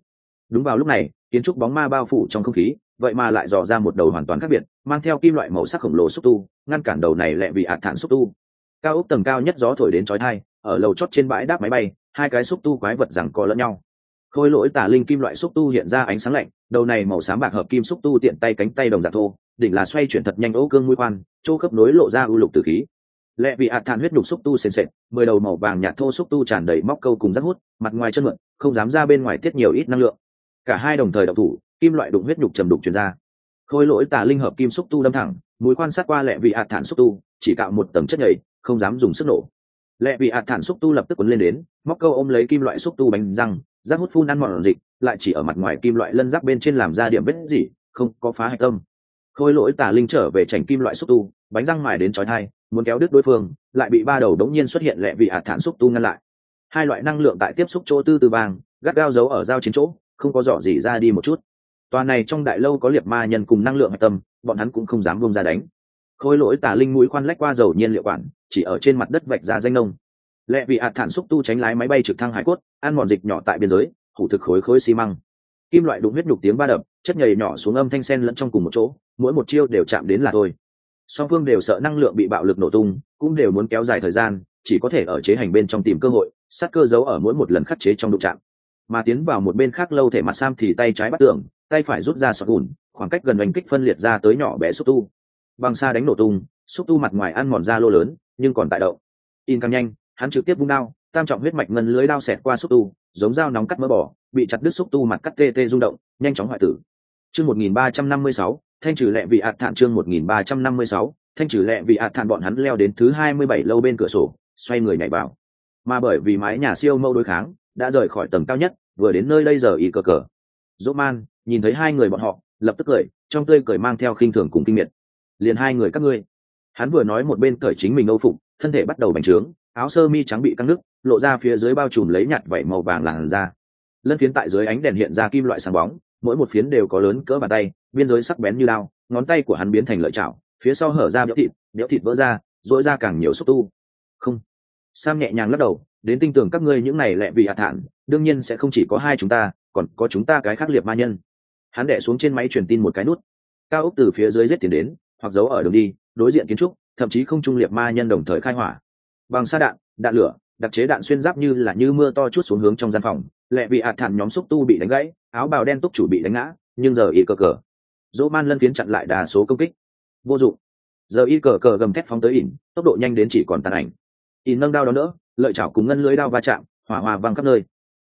đúng vào lúc này, kiến trúc bóng ma bao phủ trong không khí, vậy mà lại dò ra một đầu hoàn toàn khác biệt, mang theo kim loại màu sắc khổng lồ xúc tu, ngăn cản đầu này lẹ bị ạt thản xúc tu. Cao ốc tầng cao nhất gió thổi đến trói thai ở lầu chót trên bãi đáp máy bay, hai cái xúc tu quái vật rằng có lẫn nhau. Khôi lỗi tả linh kim loại xúc tu hiện ra ánh sáng lạnh, đầu này màu xám bạc hợp kim xúc tu tiện tay cánh tay đồng giả thô, đỉnh là xoay chuyển thật nhanh ố cương mũi khoan, chỗ khớp nối lộ ra ưu lục từ khí. Lẹ bị ạt thản huyết đục xúc tu sền sệt, mười đầu màu vàng nhạt thô xúc tu tràn đầy móc câu cùng rác hút, mặt ngoài chân mượn, không dám ra bên ngoài tiết nhiều ít năng lượng cả hai đồng thời đậu thủ, kim loại đụng huyết nhục trầm đục truyền ra. Khôi lỗi tà linh hợp kim xúc tu đâm thẳng, mũi quan sát qua lẹ vị hạt thản xúc tu, chỉ cạo một tầng chất nhầy, không dám dùng sức nổ. Lẹ vị hạt thản xúc tu lập tức quấn lên đến, móc câu ôm lấy kim loại xúc tu bánh răng rác hút phun ăn mòn dịch, lại chỉ ở mặt ngoài kim loại lân rác bên trên làm ra điểm vết gì, không có phá hạch tâm. Khôi lỗi tà linh trở về chảnh kim loại xúc tu, bánh răng mài đến chói thai muốn kéo đứt đối phương, lại bị ba đầu đống nhiên xuất hiện lẹ vị hạt thản xúc tu ngăn lại. Hai loại năng lượng tại tiếp xúc chỗ tư tư bang, gắt gao giấu ở giao chiến chỗ không có dọ gì ra đi một chút. Tòa này trong đại lâu có liệt ma nhân cùng năng lượng hạch tâm, bọn hắn cũng không dám bông ra đánh. Khôi lỗi tả linh mũi khoan lách qua dầu nhiên liệu quản, chỉ ở trên mặt đất vạch ra danh nông. Lệ vị hạt thản xúc tu tránh lái máy bay trực thăng hải cốt, ăn mòn dịch nhỏ tại biên giới, hủ thực khối khối xi măng. Kim loại đụng huyết nhục tiếng ba đập, chất nhầy nhỏ xuống âm thanh sen lẫn trong cùng một chỗ, mỗi một chiêu đều chạm đến là thôi. Song phương đều sợ năng lượng bị bạo lực nổ tung, cũng đều muốn kéo dài thời gian, chỉ có thể ở chế hành bên trong tìm cơ hội, sát cơ giấu ở mỗi một lần khắc chế trong đụng chạm mà tiến vào một bên khác lâu thể mặt sam thì tay trái bắt tường, tay phải rút ra sọt gùn, khoảng cách gần oanh kích phân liệt ra tới nhỏ bé xúc tu. Bằng xa đánh nổ tung, xúc tu mặt ngoài ăn mòn ra lô lớn, nhưng còn tại đậu. In càng nhanh, hắn trực tiếp vung đao, tam trọng huyết mạch ngân lưới đao xẹt qua xúc tu, giống dao nóng cắt mỡ bỏ, bị chặt đứt xúc tu mặt cắt tê tê rung động, nhanh chóng hoại tử. Chương một nghìn ba trăm năm mươi sáu, thanh trừ lẹ vị ạt thản chương một nghìn ba trăm năm mươi sáu, thanh trừ lẹ vị ạt thản bọn hắn leo đến thứ hai mươi bảy lâu bên cửa sổ, xoay người nhảy vào. Mà bởi vì mái nhà siêu mâu đối kháng đã rời khỏi tầng cao nhất, vừa đến nơi đây giờ y cờ cờ. Dỗ man nhìn thấy hai người bọn họ, lập tức cười, trong tươi cười mang theo khinh thường cùng kinh miệt. Liền hai người các ngươi. Hắn vừa nói một bên cởi chính mình âu phục, thân thể bắt đầu bành trướng, áo sơ mi trắng bị căng nước, lộ ra phía dưới bao trùm lấy nhặt vảy màu vàng làn ra lân phiến tại dưới ánh đèn hiện ra kim loại sáng bóng, mỗi một phiến đều có lớn cỡ bàn tay, biên giới sắc bén như lao ngón tay của hắn biến thành lợi chảo, phía sau hở ra béo thịt béo thịt vỡ ra dỗi ra càng nhiều xúc tu. Không. Sam nhẹ nhàng lắc đầu đến tin tưởng các ngươi những này lẹ vì hạ thản, đương nhiên sẽ không chỉ có hai chúng ta, còn có chúng ta cái khác liệt ma nhân. Hắn đẻ xuống trên máy truyền tin một cái nút. Cao ốc từ phía dưới rết tiền đến, hoặc giấu ở đường đi, đối diện kiến trúc, thậm chí không trung liệt ma nhân đồng thời khai hỏa. Bằng xa đạn đạn lửa, đặc chế đạn xuyên giáp như là như mưa to chút xuống hướng trong gian phòng, lẹ bị hạ thản nhóm xúc tu bị đánh gãy, áo bào đen túc chủ bị đánh ngã, nhưng giờ y cờ cờ. Dỗ man lân phiến chặn lại đa số công kích. Vô dụng. Giờ y cờ cờ gầm thép phóng tới ỉn, tốc độ nhanh đến chỉ còn tàn ảnh. Ỉn nâng đao đó nữa lợi chảo cùng ngân lưới đao va chạm, hỏa hoa văng khắp nơi.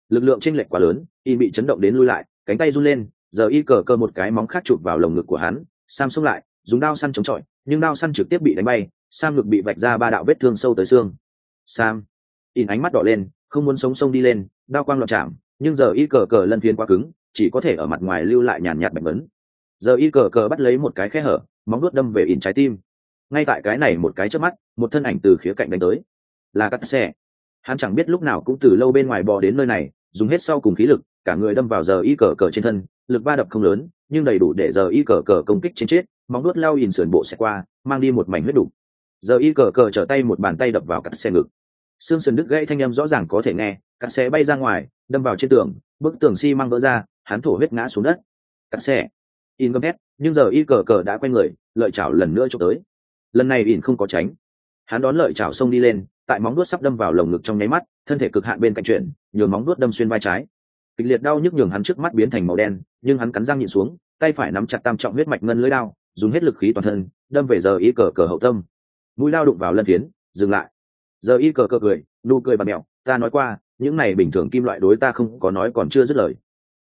Lực lượng chênh lệch quá lớn y bị chấn động đến lui lại, cánh tay run lên, giờ y cờ cờ một cái móng khác chụp vào lồng ngực của hắn, sam xông lại, dùng đao săn chống chọi, nhưng đao săn trực tiếp bị đánh bay, sam ngực bị vạch ra ba đạo vết thương sâu tới xương. Sam, in ánh mắt đỏ lên, không muốn sống sông đi lên, đao quang loạn chạm, nhưng giờ y cờ cờ lân phiến quá cứng, chỉ có thể ở mặt ngoài lưu lại nhàn nhạt bạch vấn giờ y cờ cờ bắt lấy một cái khe hở, móng nuốt đâm về in trái tim. Ngay tại cái này một cái trước mắt, một thân ảnh từ khía cạnh đánh tới là cắt xe. Hắn chẳng biết lúc nào cũng từ lâu bên ngoài bò đến nơi này, dùng hết sau cùng khí lực, cả người đâm vào giờ y cờ cờ trên thân, lực va đập không lớn, nhưng đầy đủ để giờ y cờ cờ công kích trên chết, móng nuốt lao in sườn bộ xe qua, mang đi một mảnh huyết đủ giờ y cờ cờ trở tay một bàn tay đập vào cắt xe ngực. Xương sườn đứt gãy thanh âm rõ ràng có thể nghe, cắt xe bay ra ngoài, đâm vào trên tường, bức tường xi măng vỡ ra, hắn thổ huyết ngã xuống đất. Cắt xe. In gầm hét nhưng giờ y cờ cờ đã quay người, lợi chảo lần nữa cho tới. Lần này in không có tránh. Hắn đón lợi chảo xông đi lên tại móng đuốt sắp đâm vào lồng ngực trong nháy mắt, thân thể cực hạn bên cạnh chuyển nhường móng đuốt đâm xuyên vai trái. Kịch liệt đau nhức nhường hắn trước mắt biến thành màu đen, nhưng hắn cắn răng nhịn xuống, tay phải nắm chặt tam trọng huyết mạch ngân lưới đao, dùng hết lực khí toàn thân, đâm về giờ y cờ cờ hậu tâm. Mũi lao đụng vào lân phiến, dừng lại. Giờ y cờ cờ cười, nụ cười bạt mẹo, ta nói qua, những này bình thường kim loại đối ta không có nói còn chưa dứt lời.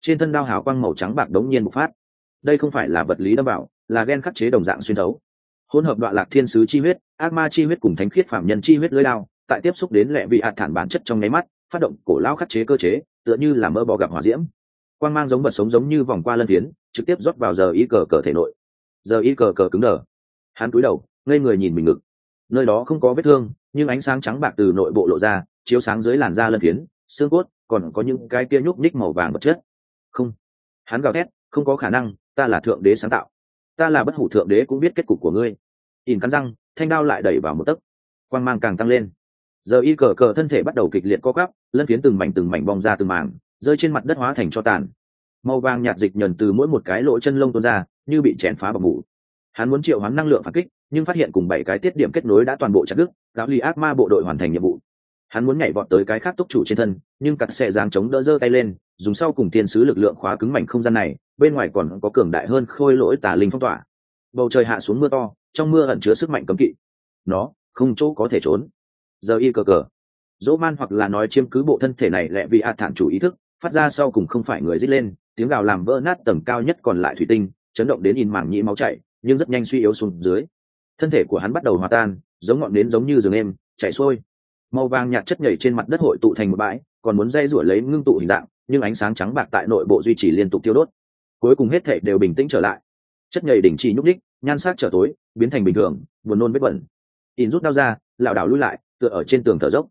Trên thân đao hào quang màu trắng bạc đống nhiên bộc phát. Đây không phải là vật lý đâm bảo là ghen khắc chế đồng dạng xuyên thấu. Hỗn hợp đoạn lạc thiên sứ chi huyết, ác ma chi huyết cùng thánh khiết phạm nhân chi huyết lưới đao tại tiếp xúc đến lệ vị hạt thản bản chất trong nháy mắt, phát động cổ lao khắc chế cơ chế, tựa như là mơ bò gặp hỏa diễm. Quang mang giống vật sống giống như vòng qua lân thiến trực tiếp rót vào giờ y cờ cờ thể nội. Giờ y cờ cờ cứng đờ. Hắn cúi đầu, ngây người nhìn mình ngực. Nơi đó không có vết thương, nhưng ánh sáng trắng bạc từ nội bộ lộ ra, chiếu sáng dưới làn da lân thiến xương cốt, còn có những cái kia nhúc ních màu vàng vật chất. Không. Hắn gào thét, không có khả năng, ta là thượng đế sáng tạo. Ta là bất hủ thượng đế cũng biết kết cục của ngươi. Ỉn cắn răng, thanh đao lại đẩy vào một tấc. Quang mang càng tăng lên giờ y cờ cờ thân thể bắt đầu kịch liệt co cắp lân phiến từng mảnh từng mảnh bong ra từng mảng, rơi trên mặt đất hóa thành cho tàn. Màu vàng nhạt dịch nhờn từ mỗi một cái lỗ chân lông tuôn ra, như bị chèn phá bằng mủ. Hắn muốn triệu hoán năng lượng phản kích, nhưng phát hiện cùng bảy cái tiết điểm kết nối đã toàn bộ chặt đứt giáo ly ác ma bộ đội hoàn thành nhiệm vụ. Hắn muốn nhảy vọt tới cái khác túc chủ trên thân, nhưng cặt xe giáng chống đỡ giơ tay lên, dùng sau cùng thiên sứ lực lượng khóa cứng mảnh không gian này, bên ngoài còn có cường đại hơn khôi lỗi tà linh phong tỏa. Bầu trời hạ xuống mưa to, trong mưa ẩn chứa sức mạnh cấm kỵ. Nó không chỗ có thể trốn giờ y cờ cờ. Dỗ man hoặc là nói chiếm cứ bộ thân thể này lẹ vì hạ thản chủ ý thức, phát ra sau cùng không phải người dít lên, tiếng gào làm vỡ nát tầng cao nhất còn lại thủy tinh, chấn động đến in mảng nhĩ máu chảy, nhưng rất nhanh suy yếu xuống dưới. Thân thể của hắn bắt đầu hòa tan, giống ngọn nến giống như giường êm, chảy xuôi. Màu vàng nhạt chất nhảy trên mặt đất hội tụ thành một bãi, còn muốn dây rủa lấy ngưng tụ hình dạng, nhưng ánh sáng trắng bạc tại nội bộ duy trì liên tục tiêu đốt. Cuối cùng hết thể đều bình tĩnh trở lại. Chất nhảy đỉnh chỉ nhúc đích nhan sắc trở tối, biến thành bình thường, buồn nôn vết bẩn. In rút đau ra, lảo đảo lui lại tựa ở trên tường thở dốc.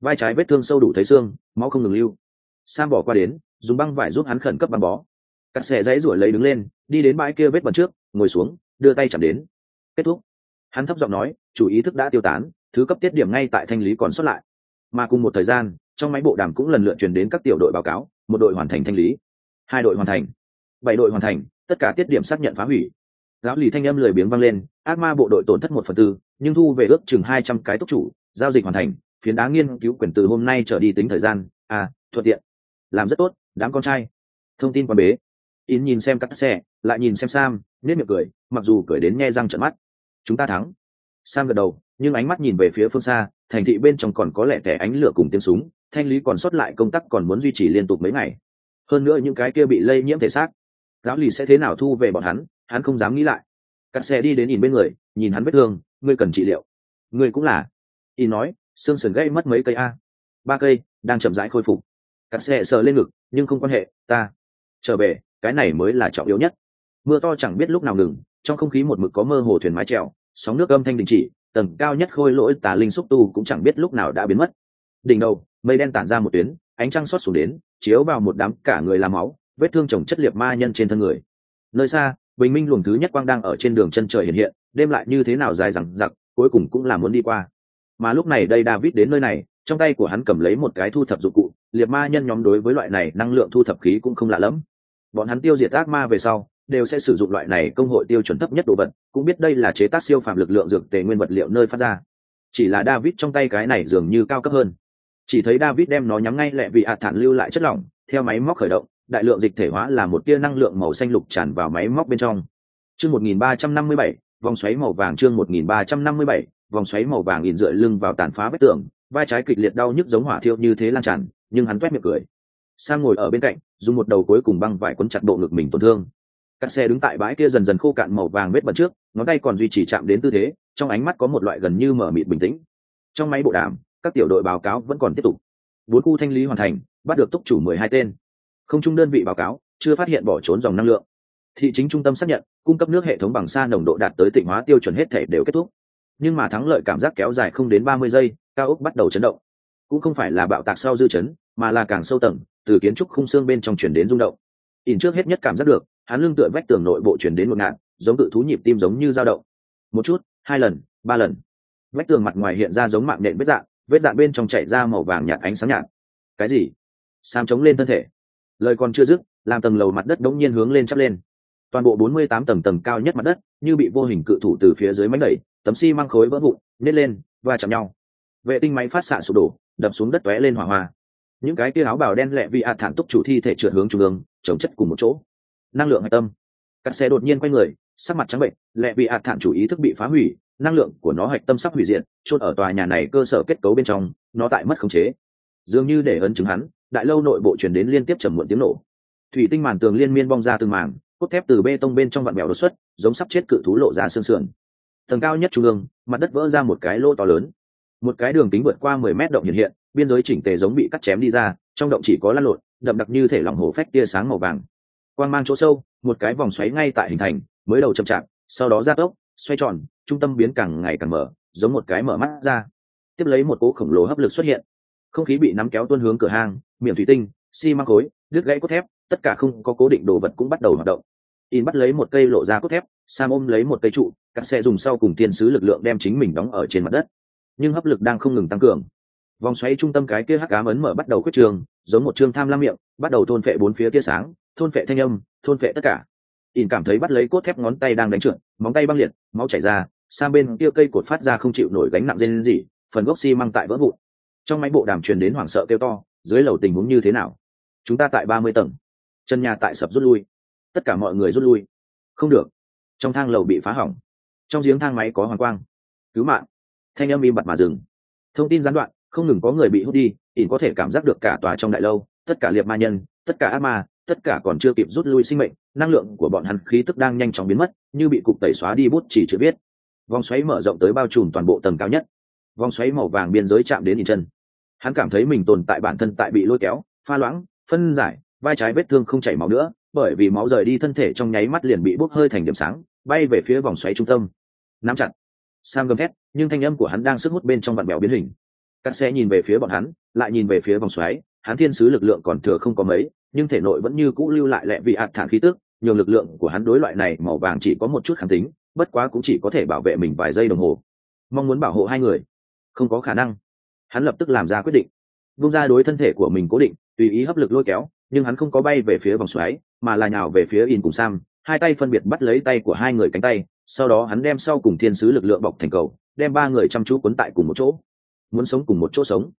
Vai trái vết thương sâu đủ thấy xương, máu không ngừng lưu. Sam bỏ qua đến, dùng băng vải giúp hắn khẩn cấp băng bó. Cắt xẻ dãy ruổi lấy đứng lên, đi đến bãi kia vết bẩn trước, ngồi xuống, đưa tay chạm đến. Kết thúc. Hắn thấp giọng nói, chủ ý thức đã tiêu tán, thứ cấp tiết điểm ngay tại thanh lý còn xuất lại. Mà cùng một thời gian, trong máy bộ đàm cũng lần lượt truyền đến các tiểu đội báo cáo, một đội hoàn thành thanh lý, hai đội hoàn thành, bảy đội hoàn thành, tất cả tiết điểm xác nhận phá hủy. Lão lì thanh âm lười biếng vang lên, ác ma bộ đội tổn thất một phần tư, nhưng thu về ước chừng hai trăm cái tốc chủ giao dịch hoàn thành, phiến đá nghiên cứu quyền từ hôm nay trở đi tính thời gian à thuận tiện. Làm rất tốt, đám con trai. Thông tin quan bế. In nhìn xem cắt xe, lại nhìn xem sam nếp miệng cười, mặc dù cười đến nghe răng trận mắt. Chúng ta thắng. Sam gật đầu, nhưng ánh mắt nhìn về phía phương xa, thành thị bên trong còn có lẻ tẻ ánh lửa cùng tiếng súng, thanh lý còn sót lại công tác còn muốn duy trì liên tục mấy ngày. Hơn nữa những cái kia bị lây nhiễm thể xác. Lão lì sẽ thế nào thu về bọn hắn hắn không dám nghĩ lại. Cắt xe đi đến nhìn bên người, nhìn hắn vết thương, ngươi cần trị liệu. Ngươi cũng là y nói xương sườn gãy mất mấy cây a. Ba cây đang chậm rãi khôi phục. Cắt xe sờ lên ngực, nhưng không quan hệ, ta trở về, cái này mới là trọng yếu nhất. Mưa to chẳng biết lúc nào ngừng, trong không khí một mực có mơ hồ thuyền mái trèo sóng nước âm thanh đình chỉ, tầng cao nhất khôi lỗi tà linh xúc tu cũng chẳng biết lúc nào đã biến mất. Đỉnh đầu, mây đen tản ra một tuyến, ánh trăng xót xuống đến, chiếu vào một đám cả người làm máu, vết thương chồng chất liệt ma nhân trên thân người. Nơi xa, bình minh luồng thứ nhất quang đang ở trên đường chân trời hiện hiện, đêm lại như thế nào dài rằng giặc cuối cùng cũng là muốn đi qua mà lúc này đây david đến nơi này trong tay của hắn cầm lấy một cái thu thập dụng cụ liệt ma nhân nhóm đối với loại này năng lượng thu thập khí cũng không lạ lẫm. Bọn hắn tiêu diệt ác ma về sau đều sẽ sử dụng loại này công hội tiêu chuẩn thấp nhất đồ vật cũng biết đây là chế tác siêu phạm lực lượng dược tề nguyên vật liệu nơi phát ra. Chỉ là david trong tay cái này dường như cao cấp hơn. Chỉ thấy david đem nó nhắm ngay lẹ vị hạt thản lưu lại chất lỏng theo máy móc khởi động đại lượng dịch thể hóa là một tia năng lượng màu xanh lục tràn vào máy móc bên trong. Chương 1357, vòng xoáy màu vàng chương 1357, vòng xoáy màu vàng in dựa lưng vào tàn phá vết tường, vai trái kịch liệt đau nhức giống hỏa thiêu như thế lan tràn, nhưng hắn toét miệng cười. Sang ngồi ở bên cạnh, dùng một đầu cuối cùng băng vải quấn chặt bộ ngực mình tổn thương. Các xe đứng tại bãi kia dần dần khô cạn màu vàng vết bẩn trước, ngón tay còn duy trì chạm đến tư thế, trong ánh mắt có một loại gần như mở mịt bình tĩnh. Trong máy bộ đàm, các tiểu đội báo cáo vẫn còn tiếp tục. Bốn khu thanh lý hoàn thành, bắt được túc chủ mười hai tên. Không trung đơn vị báo cáo, chưa phát hiện bỏ trốn dòng năng lượng. Thị chính trung tâm xác nhận, cung cấp nước hệ thống bằng xa nồng độ đạt tới tỉnh hóa tiêu chuẩn hết thể đều kết thúc nhưng mà thắng lợi cảm giác kéo dài không đến ba mươi giây, cao ốc bắt đầu chấn động. Cũng không phải là bạo tạc sau dư chấn, mà là càng sâu tầng, từ kiến trúc khung xương bên trong chuyển đến rung động. Ỉn trước hết nhất cảm giác được, hắn lưng tựa vách tường nội bộ chuyển đến một ngạn giống tự thú nhịp tim giống như dao động. Một chút, hai lần, ba lần. Vách tường mặt ngoài hiện ra giống mạng nện vết dạng vết dạng bên trong chảy ra màu vàng nhạt ánh sáng nhạt. Cái gì? Sam chống lên thân thể. Lời còn chưa dứt, làm tầng lầu mặt đất đống nhiên hướng lên chắp lên. Toàn bộ bốn mươi tám tầng tầng cao nhất mặt đất, như bị vô hình cự thủ từ phía dưới mánh đẩy tấm xi măng khối vỡ vụn nết lên và chạm nhau. Vệ tinh máy phát xạ sụp đổ, đập xuống đất tóe lên hỏa hoa. Những cái kia áo bào đen lẹ vì ạt thản túc chủ thi thể trượt hướng trung ương, chống chất cùng một chỗ. Năng lượng hạch tâm. Các xe đột nhiên quay người, sắc mặt trắng bệnh, lẹ vì ạt thản chủ ý thức bị phá hủy, năng lượng của nó hạch tâm sắp hủy diệt, chôn ở tòa nhà này cơ sở kết cấu bên trong, nó tại mất khống chế. Dường như để ấn chứng hắn, đại lâu nội bộ chuyển đến liên tiếp trầm muộn tiếng nổ. Thủy tinh màn tường liên miên bong ra từng màng cốt thép từ bê tông bên trong vạn mèo đột xuất, giống sắp chết cự thú lộ ra xương sườn tầng cao nhất trung ương, mặt đất vỡ ra một cái lỗ to lớn. Một cái đường kính vượt qua mười mét động hiện hiện, biên giới chỉnh tề giống bị cắt chém đi ra, trong động chỉ có lăn lộn, đậm đặc như thể lòng hồ phách tia sáng màu vàng. Quang mang chỗ sâu, một cái vòng xoáy ngay tại hình thành, mới đầu chậm chạp, sau đó ra tốc, xoay tròn, trung tâm biến càng ngày càng mở, giống một cái mở mắt ra. Tiếp lấy một cỗ khổng lồ hấp lực xuất hiện. Không khí bị nắm kéo tuôn hướng cửa hang, miệng thủy tinh, xi măng khối, đứt gãy cốt thép, tất cả không có cố định đồ vật cũng bắt đầu hoạt động. In bắt lấy một cây lộ ra cốt thép sam ôm lấy một cây trụ, các xe dùng sau cùng tiên sứ lực lượng đem chính mình đóng ở trên mặt đất. Nhưng hấp lực đang không ngừng tăng cường. Vòng xoáy trung tâm cái kia hắc ám ấn mở bắt đầu quyết trường, giống một chương tham lam miệng, bắt đầu thôn phệ bốn phía tia sáng, thôn phệ thanh âm, thôn phệ tất cả. Ỉn cảm thấy bắt lấy cốt thép ngón tay đang đánh trượt, móng tay băng liệt, máu chảy ra sang bên kia cây cột phát ra không chịu nổi gánh nặng dây gì phần gốc xi măng tại vỡ vụn. Trong máy bộ đàm truyền đến hoảng sợ kêu to, dưới lầu tình huống như thế nào? Chúng ta tại ba mươi tầng. Chân nhà tại sập rút lui. Tất cả mọi người rút lui. Không được trong thang lầu bị phá hỏng. Trong giếng thang máy có hoàng quang. Cứu mạng. Thanh âm im bặt mà dừng. Thông tin gián đoạn, không ngừng có người bị hút đi, ỉn có thể cảm giác được cả tòa trong đại lâu, tất cả liệt ma nhân, tất cả ác ma, tất cả còn chưa kịp rút lui sinh mệnh, năng lượng của bọn hắn khí tức đang nhanh chóng biến mất, như bị cục tẩy xóa đi bút chỉ chữ viết. Vòng xoáy mở rộng tới bao trùm toàn bộ tầng cao nhất. Vòng xoáy màu vàng biên giới chạm đến nhìn chân. Hắn cảm thấy mình tồn tại bản thân tại bị lôi kéo, pha loãng, phân giải, vai trái vết thương không chảy máu nữa, bởi vì máu rời đi thân thể trong nháy mắt liền bị bốc hơi thành điểm sáng bay về phía vòng xoáy trung tâm. Nắm chặt. Sam gầm thét, nhưng thanh âm của hắn đang sức hút bên trong vạn bèo biến hình. Các xe nhìn về phía bọn hắn, lại nhìn về phía vòng xoáy. Hắn thiên sứ lực lượng còn thừa không có mấy, nhưng thể nội vẫn như cũ lưu lại lẹ vị ạt thản khí tức. Nhiều lực lượng của hắn đối loại này màu vàng chỉ có một chút kháng tính, bất quá cũng chỉ có thể bảo vệ mình vài giây đồng hồ. Mong muốn bảo hộ hai người. Không có khả năng. Hắn lập tức làm ra quyết định. Vung ra đối thân thể của mình cố định, tùy ý hấp lực lôi kéo, nhưng hắn không có bay về phía vòng xoáy, mà là nhào về phía in cùng sam hai tay phân biệt bắt lấy tay của hai người cánh tay, sau đó hắn đem sau cùng thiên sứ lực lượng bọc thành cầu, đem ba người chăm chú cuốn tại cùng một chỗ. Muốn sống cùng một chỗ sống.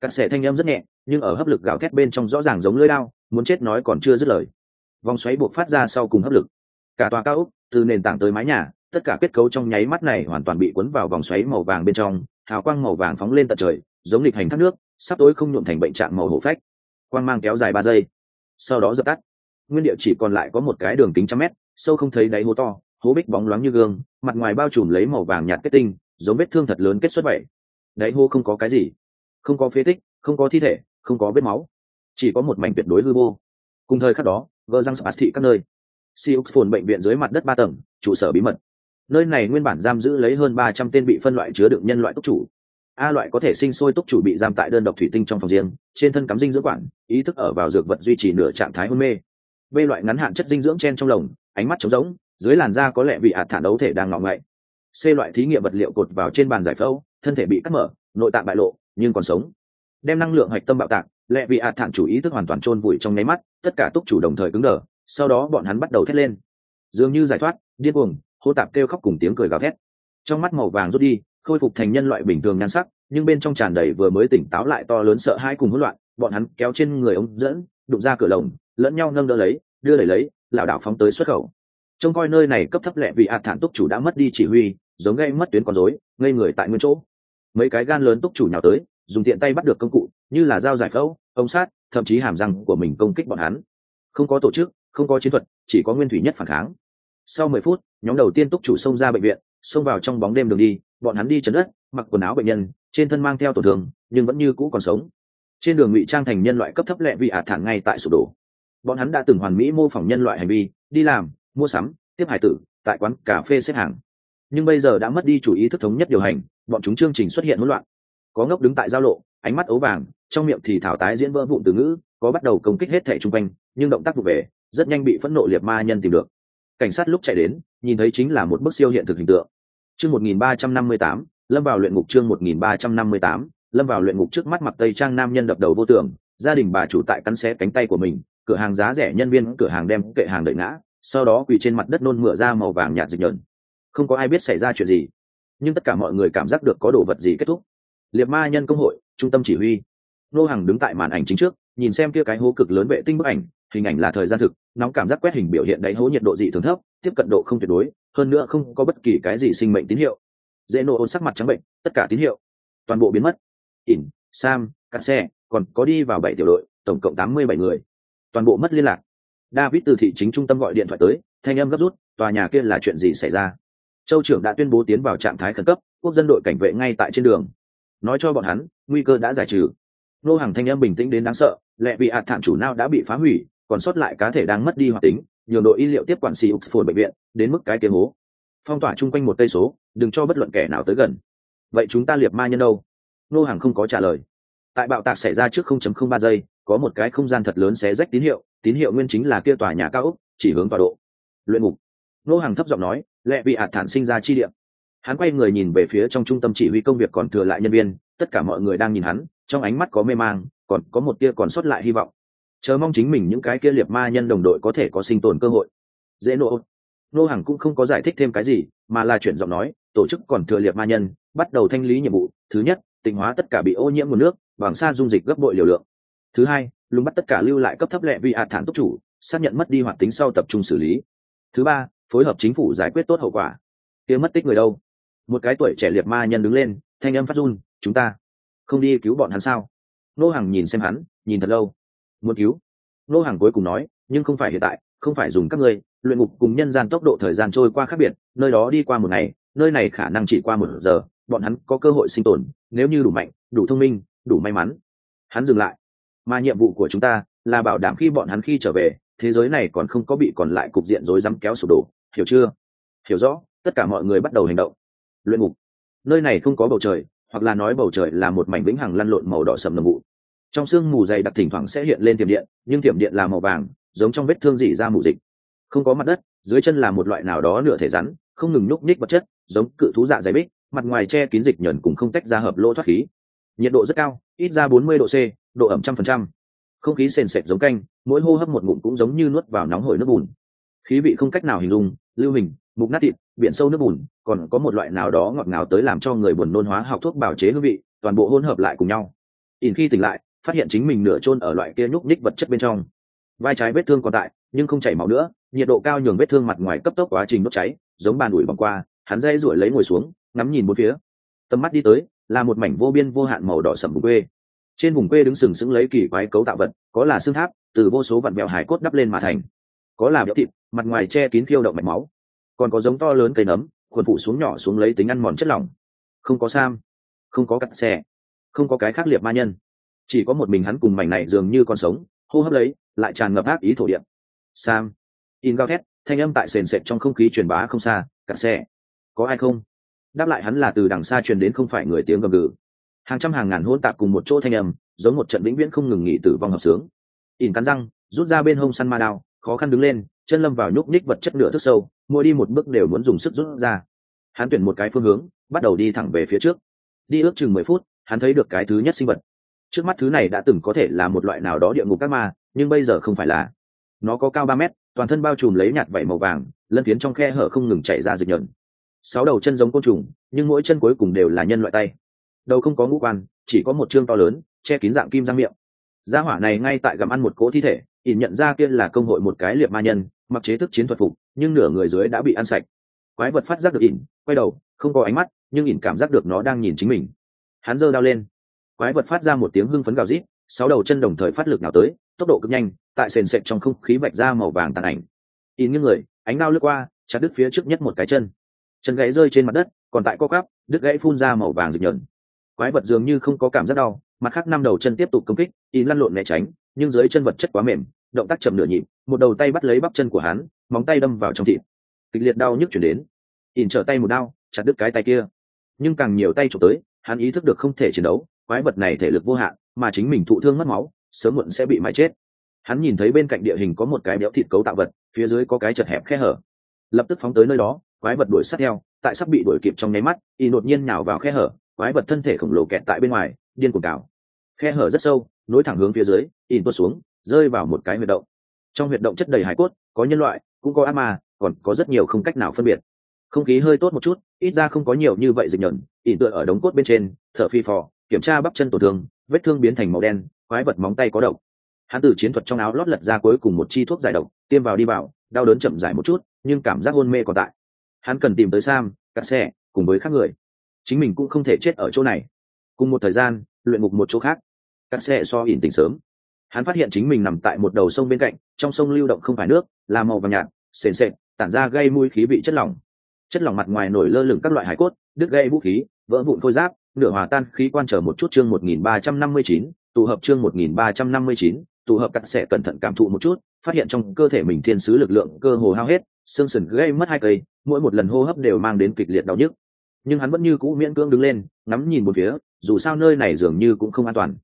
Cắt xẻ thanh âm rất nhẹ, nhưng ở hấp lực gào thét bên trong rõ ràng giống lưỡi đao, muốn chết nói còn chưa dứt lời. Vòng xoáy buộc phát ra sau cùng hấp lực. Cả tòa cao ốc, từ nền tảng tới mái nhà, tất cả kết cấu trong nháy mắt này hoàn toàn bị cuốn vào vòng xoáy màu vàng bên trong, hào quang màu vàng phóng lên tận trời, giống lịch hành thác nước, sắp tối không nhuộm thành bệnh trạng màu hổ phách. Quang mang kéo dài ba giây. Sau đó dập tắt nguyên địa chỉ còn lại có một cái đường kính trăm mét, sâu không thấy đáy hố to, hố bích bóng loáng như gương, mặt ngoài bao trùm lấy màu vàng nhạt kết tinh, giống vết thương thật lớn kết xuất vậy. Đáy hố không có cái gì, không có phế tích, không có thi thể, không có vết máu, chỉ có một mảnh tuyệt đối hư vô. Cùng thời khắc đó gờ răng spas thị các nơi siêu phồn bệnh viện dưới mặt đất ba tầng, trụ sở bí mật. Nơi này nguyên bản giam giữ lấy hơn ba trăm tên bị phân loại chứa đựng nhân loại túc chủ. A loại có thể sinh sôi túc chủ bị giam tại đơn độc thủy tinh trong phòng riêng, trên thân cắm dinh dưỡng quản, ý thức ở vào dược vật duy trì nửa trạng thái hôn mê bê loại ngắn hạn chất dinh dưỡng chen trong lồng, ánh mắt trống rỗng, dưới làn da có lẽ bị ạt thản đấu thể đang ngọ ngậy. C loại thí nghiệm vật liệu cột vào trên bàn giải phẫu, thân thể bị cắt mở, nội tạng bại lộ, nhưng còn sống. Đem năng lượng hạch tâm bạo tạng lẽ bị ạt thản chủ ý thức hoàn toàn chôn vùi trong nháy mắt, tất cả túc chủ đồng thời cứng đờ, sau đó bọn hắn bắt đầu thét lên. Dường như giải thoát, điên cuồng, hô tạp kêu khóc cùng tiếng cười gào thét. Trong mắt màu vàng rút đi, khôi phục thành nhân loại bình thường nhan sắc, nhưng bên trong tràn đầy vừa mới tỉnh táo lại to lớn sợ hãi cùng hỗn loạn, bọn hắn kéo trên người ông dẫn, đụng ra cửa lồng lẫn nhau nâng đỡ lấy, đưa đẩy lấy, lảo đảo phóng tới xuất khẩu. Trông coi nơi này cấp thấp lẹ vì ạt thản túc chủ đã mất đi chỉ huy, giống gây mất tuyến con rối, ngây người tại nguyên chỗ. Mấy cái gan lớn túc chủ nhào tới, dùng tiện tay bắt được công cụ, như là dao giải phẫu ống sát, thậm chí hàm răng của mình công kích bọn hắn. Không có tổ chức, không có chiến thuật, chỉ có nguyên thủy nhất phản kháng. Sau mười phút, nhóm đầu tiên túc chủ xông ra bệnh viện, xông vào trong bóng đêm đường đi, bọn hắn đi chấn đất, mặc quần áo bệnh nhân, trên thân mang theo tổn thương, nhưng vẫn như cũ còn sống. Trên đường ngụy trang thành nhân loại cấp thấp lẹ vị à thản ngay tại sụp đổ bọn hắn đã từng hoàn mỹ mô phỏng nhân loại hành vi, đi làm, mua sắm, tiếp hải tử, tại quán cà phê xếp hàng. Nhưng bây giờ đã mất đi chủ ý thức thống nhất điều hành, bọn chúng chương trình xuất hiện hỗn loạn. Có ngốc đứng tại giao lộ, ánh mắt ấu vàng, trong miệng thì thảo tái diễn vỡ vụn từ ngữ, có bắt đầu công kích hết thẻ chung quanh, nhưng động tác vụ về, rất nhanh bị phẫn nộ liệt ma nhân tìm được. Cảnh sát lúc chạy đến, nhìn thấy chính là một bức siêu hiện thực hình tượng. Chương một nghìn ba trăm năm mươi tám, lâm vào luyện ngục chương một nghìn ba trăm năm mươi tám, lâm vào luyện ngục trước mắt mặc tây trang nam nhân đập đầu vô tường, gia đình bà chủ tại cắn xé cánh tay của mình cửa hàng giá rẻ nhân viên cửa hàng đem kệ hàng đợi ngã, sau đó quỳ trên mặt đất nôn mửa ra màu vàng nhạt dịch nhợn không có ai biết xảy ra chuyện gì, nhưng tất cả mọi người cảm giác được có đồ vật gì kết thúc. Liệt ma nhân công hội, trung tâm chỉ huy. Nô hàng đứng tại màn ảnh chính trước, nhìn xem kia cái hố cực lớn vệ tinh bức ảnh, hình ảnh là thời gian thực, nóng cảm giác quét hình biểu hiện đáy hố nhiệt độ dị thường thấp, tiếp cận độ không tuyệt đối, hơn nữa không có bất kỳ cái gì sinh mệnh tín hiệu. Dễ nổ ôn sắc mặt trắng bệnh, tất cả tín hiệu, toàn bộ biến mất. Ỉn, sam cắt xe, còn có đi vào bảy tiểu đội, tổng cộng tám mươi bảy người toàn bộ mất liên lạc. David từ thị chính trung tâm gọi điện thoại tới, thanh âm gấp rút, tòa nhà kia là chuyện gì xảy ra? Châu trưởng đã tuyên bố tiến vào trạng thái khẩn cấp, quốc dân đội cảnh vệ ngay tại trên đường. Nói cho bọn hắn, nguy cơ đã giải trừ. Nô hàng thanh âm bình tĩnh đến đáng sợ, Lệ bị hạt thản chủ nào đã bị phá hủy, còn sót lại cá thể đang mất đi hoạt tính nhiều đội y liệu tiếp quản xì oxford bệnh viện, đến mức cái tiếng hố. Phong tỏa chung quanh một cây số, đừng cho bất luận kẻ nào tới gần. Vậy chúng ta liệt ma nhân đâu? Nô hàng không có trả lời. Tại bạo tạc xảy ra trước 0.03 giây có một cái không gian thật lớn xé rách tín hiệu tín hiệu nguyên chính là kia tòa nhà cao ốc, chỉ hướng tọa độ. Luyện ngục. Nô hàng thấp giọng nói lẽ bị ạt thản sinh ra chi điểm hắn quay người nhìn về phía trong trung tâm chỉ huy công việc còn thừa lại nhân viên, tất cả mọi người đang nhìn hắn, trong ánh mắt có mê mang, còn có một tia còn sót lại hy vọng. Chờ mong chính mình những cái kia liệt ma nhân đồng đội có thể có sinh tồn cơ hội. Dễ nộ. Nô hàng cũng không có giải thích thêm cái gì, mà là chuyển giọng nói, tổ chức còn thừa liệt ma nhân, bắt đầu thanh lý nhiệm vụ. Thứ nhất, tịnh hóa tất cả bị ô nhiễm nguồn nước, bằng xa dung dịch gấp bội liều lượng thứ hai, lùng bắt tất cả lưu lại cấp thấp lệ vì hạt thản túc chủ, xác nhận mất đi hoạt tính sau tập trung xử lý. Thứ ba, phối hợp chính phủ giải quyết tốt hậu quả. Kia mất tích người đâu? Một cái tuổi trẻ liệt ma nhân đứng lên, thanh âm phát run, chúng ta không đi cứu bọn hắn sao? Nô hàng nhìn xem hắn, nhìn thật lâu. Muốn cứu? Nô hàng cuối cùng nói, nhưng không phải hiện tại, không phải dùng các ngươi, luyện ngục cùng nhân gian tốc độ thời gian trôi qua khác biệt, nơi đó đi qua một ngày, nơi này khả năng chỉ qua một giờ, bọn hắn có cơ hội sinh tồn, nếu như đủ mạnh, đủ thông minh, đủ may mắn. Hắn dừng lại mà nhiệm vụ của chúng ta là bảo đảm khi bọn hắn khi trở về, thế giới này còn không có bị còn lại cục diện rối rắm kéo sụp đổ. Hiểu chưa? Hiểu rõ, tất cả mọi người bắt đầu hành động. Luyện ngục. Nơi này không có bầu trời, hoặc là nói bầu trời là một mảnh vĩnh hằng lăn lộn màu đỏ sầm nồng vụ trong sương mù dày đặc thỉnh thoảng sẽ hiện lên tiềm điện, nhưng tiềm điện là màu vàng, giống trong vết thương dỉ ra mù dịch. Không có mặt đất, dưới chân là một loại nào đó nửa thể rắn, không ngừng núc ních vật chất, giống cự thú dạ dày bích, mặt ngoài che kín dịch nhẫn cùng không tách ra hợp lỗ thoát khí. Nhiệt độ rất cao ít ra 40 độ c, độ ẩm trăm phần trăm. Không khí sền sệt giống canh, mỗi hô hấp một ngụm cũng giống như nuốt vào nóng hổi nước bùn. Khí vị không cách nào hình dung, lưu hình, mục nát thịt, biển sâu nước bùn, còn có một loại nào đó ngọt ngào tới làm cho người buồn nôn hóa học thuốc bào chế hương vị, toàn bộ hỗn hợp lại cùng nhau. Ỉn khi tỉnh lại, phát hiện chính mình nửa chôn ở loại kia nhúc nhích vật chất bên trong. Vai trái vết thương còn tại, nhưng không chảy máu nữa, nhiệt độ cao nhường vết thương mặt ngoài cấp tốc quá trình đốt cháy, giống bàn ủi bằng qua, hắn dây rủi lấy ngồi xuống, ngắm nhìn bốn phía. Tầm mắt đi tới là một mảnh vô biên vô hạn màu đỏ sậm vùng quê. Trên vùng quê đứng sừng sững lấy kỳ quái cấu tạo vật, có là xương tháp, từ vô số vạn mẹo hải cốt đắp lên mà thành. Có là béo thịt, mặt ngoài che kín thiêu động mạch máu. Còn có giống to lớn cây nấm, khuẩn phụ xuống nhỏ xuống lấy tính ăn mòn chất lỏng. Không có sam, không có cặn xe, không có cái khác liệt ma nhân. Chỉ có một mình hắn cùng mảnh này dường như còn sống, hô hấp lấy, lại tràn ngập ác ý thổ điện sam, in gao thét, thanh âm tại sền sệt trong không khí truyền bá không xa, cặn xe. Có ai không? Đáp lại hắn là từ đằng xa truyền đến không phải người tiếng gầm gừ. Hàng trăm hàng ngàn hôn tạp cùng một chỗ thanh âm, giống một trận vĩnh viễn không ngừng nghỉ tử vong hợp sướng. Ỉn cắn răng, rút ra bên hông săn ma đao, khó khăn đứng lên, chân lâm vào nhúc ních vật chất nửa thức sâu, mỗi đi một bước đều muốn dùng sức rút ra. Hắn tuyển một cái phương hướng, bắt đầu đi thẳng về phía trước. Đi ước chừng mười phút, hắn thấy được cái thứ nhất sinh vật. Trước mắt thứ này đã từng có thể là một loại nào đó địa ngục các ma, nhưng bây giờ không phải là. Nó có cao ba mét, toàn thân bao trùm lấy nhạt vảy màu vàng, lân phiến trong khe hở không ngừng chảy ra dịch nhợn sáu đầu chân giống côn trùng, nhưng mỗi chân cuối cùng đều là nhân loại tay. Đầu không có ngũ quan, chỉ có một chương to lớn, che kín dạng kim răng miệng. Gia hỏa này ngay tại gặm ăn một cỗ thi thể, ỉn nhận ra kia là công hội một cái liệp ma nhân, mặc chế thức chiến thuật phục, nhưng nửa người dưới đã bị ăn sạch. Quái vật phát giác được ỉn, quay đầu, không có ánh mắt, nhưng ỉn cảm giác được nó đang nhìn chính mình. Hắn giơ đao lên. Quái vật phát ra một tiếng hưng phấn gào rít, sáu đầu chân đồng thời phát lực nào tới, tốc độ cực nhanh, tại sền sệt trong không khí vạch ra màu vàng tàn ảnh. Ỉn những người, ánh đao lướt qua, chặt đứt phía trước nhất một cái chân chân gãy rơi trên mặt đất còn tại co cắp đứt gãy phun ra màu vàng rực nhợn. Quái vật dường như không có cảm giác đau mặt khác năm đầu chân tiếp tục công kích y lăn lộn né tránh nhưng dưới chân vật chất quá mềm động tác chậm nửa nhịp một đầu tay bắt lấy bắp chân của hắn móng tay đâm vào trong thịt. Kịch liệt đau nhức chuyển đến. Ỉn trở tay một đau, chặt đứt cái tay kia. Nhưng càng nhiều tay trộm tới hắn ý thức được không thể chiến đấu quái vật này thể lực vô hạn mà chính mình thụ thương mất máu sớm muộn sẽ bị mãi chết. Hắn nhìn thấy bên cạnh địa hình có một cái béo thịt cấu tạo vật phía dưới có cái chật hẹp khe hở. Lập tức phóng tới nơi đó quái vật đuổi sát theo, tại sắp bị đuổi kịp trong nháy mắt, y đột nhiên nhào vào khe hở, quái vật thân thể khổng lồ kẹt tại bên ngoài, điên cuồng cào. Khe hở rất sâu, nối thẳng hướng phía dưới in tuột xuống, rơi vào một cái huyệt động. Trong huyệt động chất đầy hải cốt, có nhân loại, cũng có ác ma, còn có rất nhiều không cách nào phân biệt. Không khí hơi tốt một chút, ít ra không có nhiều như vậy dịch nhẫn ỉn tựa ở đống cốt bên trên, thở phi phò, kiểm tra bắp chân tổn thương, vết thương biến thành màu đen, quái vật móng tay có độc. Hắn từ chiến thuật trong áo lót lật ra cuối cùng một chi thuốc giải độc, tiêm vào đi vào, đau đớn chậm dài một chút, nhưng cảm giác hôn mê còn tại hắn cần tìm tới sam cắt xe, cùng với khác người. Chính mình cũng không thể chết ở chỗ này. Cùng một thời gian, luyện ngục một chỗ khác. Cắt xe so ỉn tỉnh sớm. Hắn phát hiện chính mình nằm tại một đầu sông bên cạnh, trong sông lưu động không phải nước, là màu vàng nhạt, sền sệt, tản ra gây mùi khí vị chất lỏng. Chất lỏng mặt ngoài nổi lơ lửng các loại hải cốt, đứt gây vũ khí, vỡ vụn khôi giáp, nửa hòa tan, khí quan trở một chút chương một nghìn ba trăm năm mươi chín, tụ hợp chương một nghìn ba trăm năm mươi chín, tụ hợp cắt sẽ cẩn thận cảm thụ một chút, phát hiện trong cơ thể mình thiên sứ lực lượng cơ hồ hao hết xương sườn gây mất hai cây, mỗi một lần hô hấp đều mang đến kịch liệt đau nhức. Nhưng hắn vẫn như cũ miễn cưỡng đứng lên, ngắm nhìn một phía, dù sao nơi này dường như cũng không an toàn.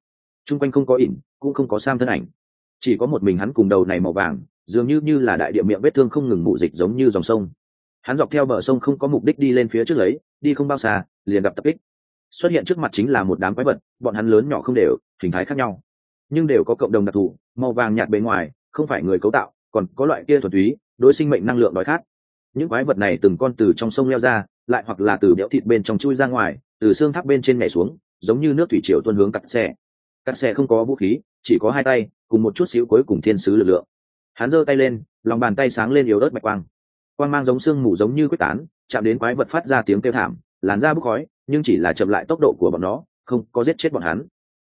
T r u n g quanh không có ỉn, cũng không có sam thân ảnh. Chỉ có một mình hắn cùng đầu này màu vàng, dường như như là đại địa miệng vết thương không ngừng mụ dịch giống như dòng sông. Hắn dọc theo bờ sông không có mục đích đi lên phía trước lấy, đi không bao xa, liền gặp tập kích. Xuất hiện trước mặt chính là một đám quái vật, bọn hắn lớn nhỏ không đều, hình thái khác nhau. Nhưng đều có cộng đồng đặc thù, màu vàng nhạt bề ngoài, không phải người cấu tạo, còn có loại kia thuần túy đối sinh mệnh năng lượng đói khát. Những quái vật này từng con từ trong sông leo ra, lại hoặc là từ béo thịt bên trong chui ra ngoài, từ xương tháp bên trên nhảy xuống, giống như nước thủy triều tuân hướng cắt xe cắt xe không có vũ khí, chỉ có hai tay, cùng một chút xíu cuối cùng thiên sứ lực lượng. Hắn giơ tay lên, lòng bàn tay sáng lên yếu ớt mạch quang. Quang mang giống xương mù giống như quyết tán, chạm đến quái vật phát ra tiếng kêu thảm, làn ra bốc khói, nhưng chỉ là chậm lại tốc độ của bọn nó, không có giết chết bọn hắn.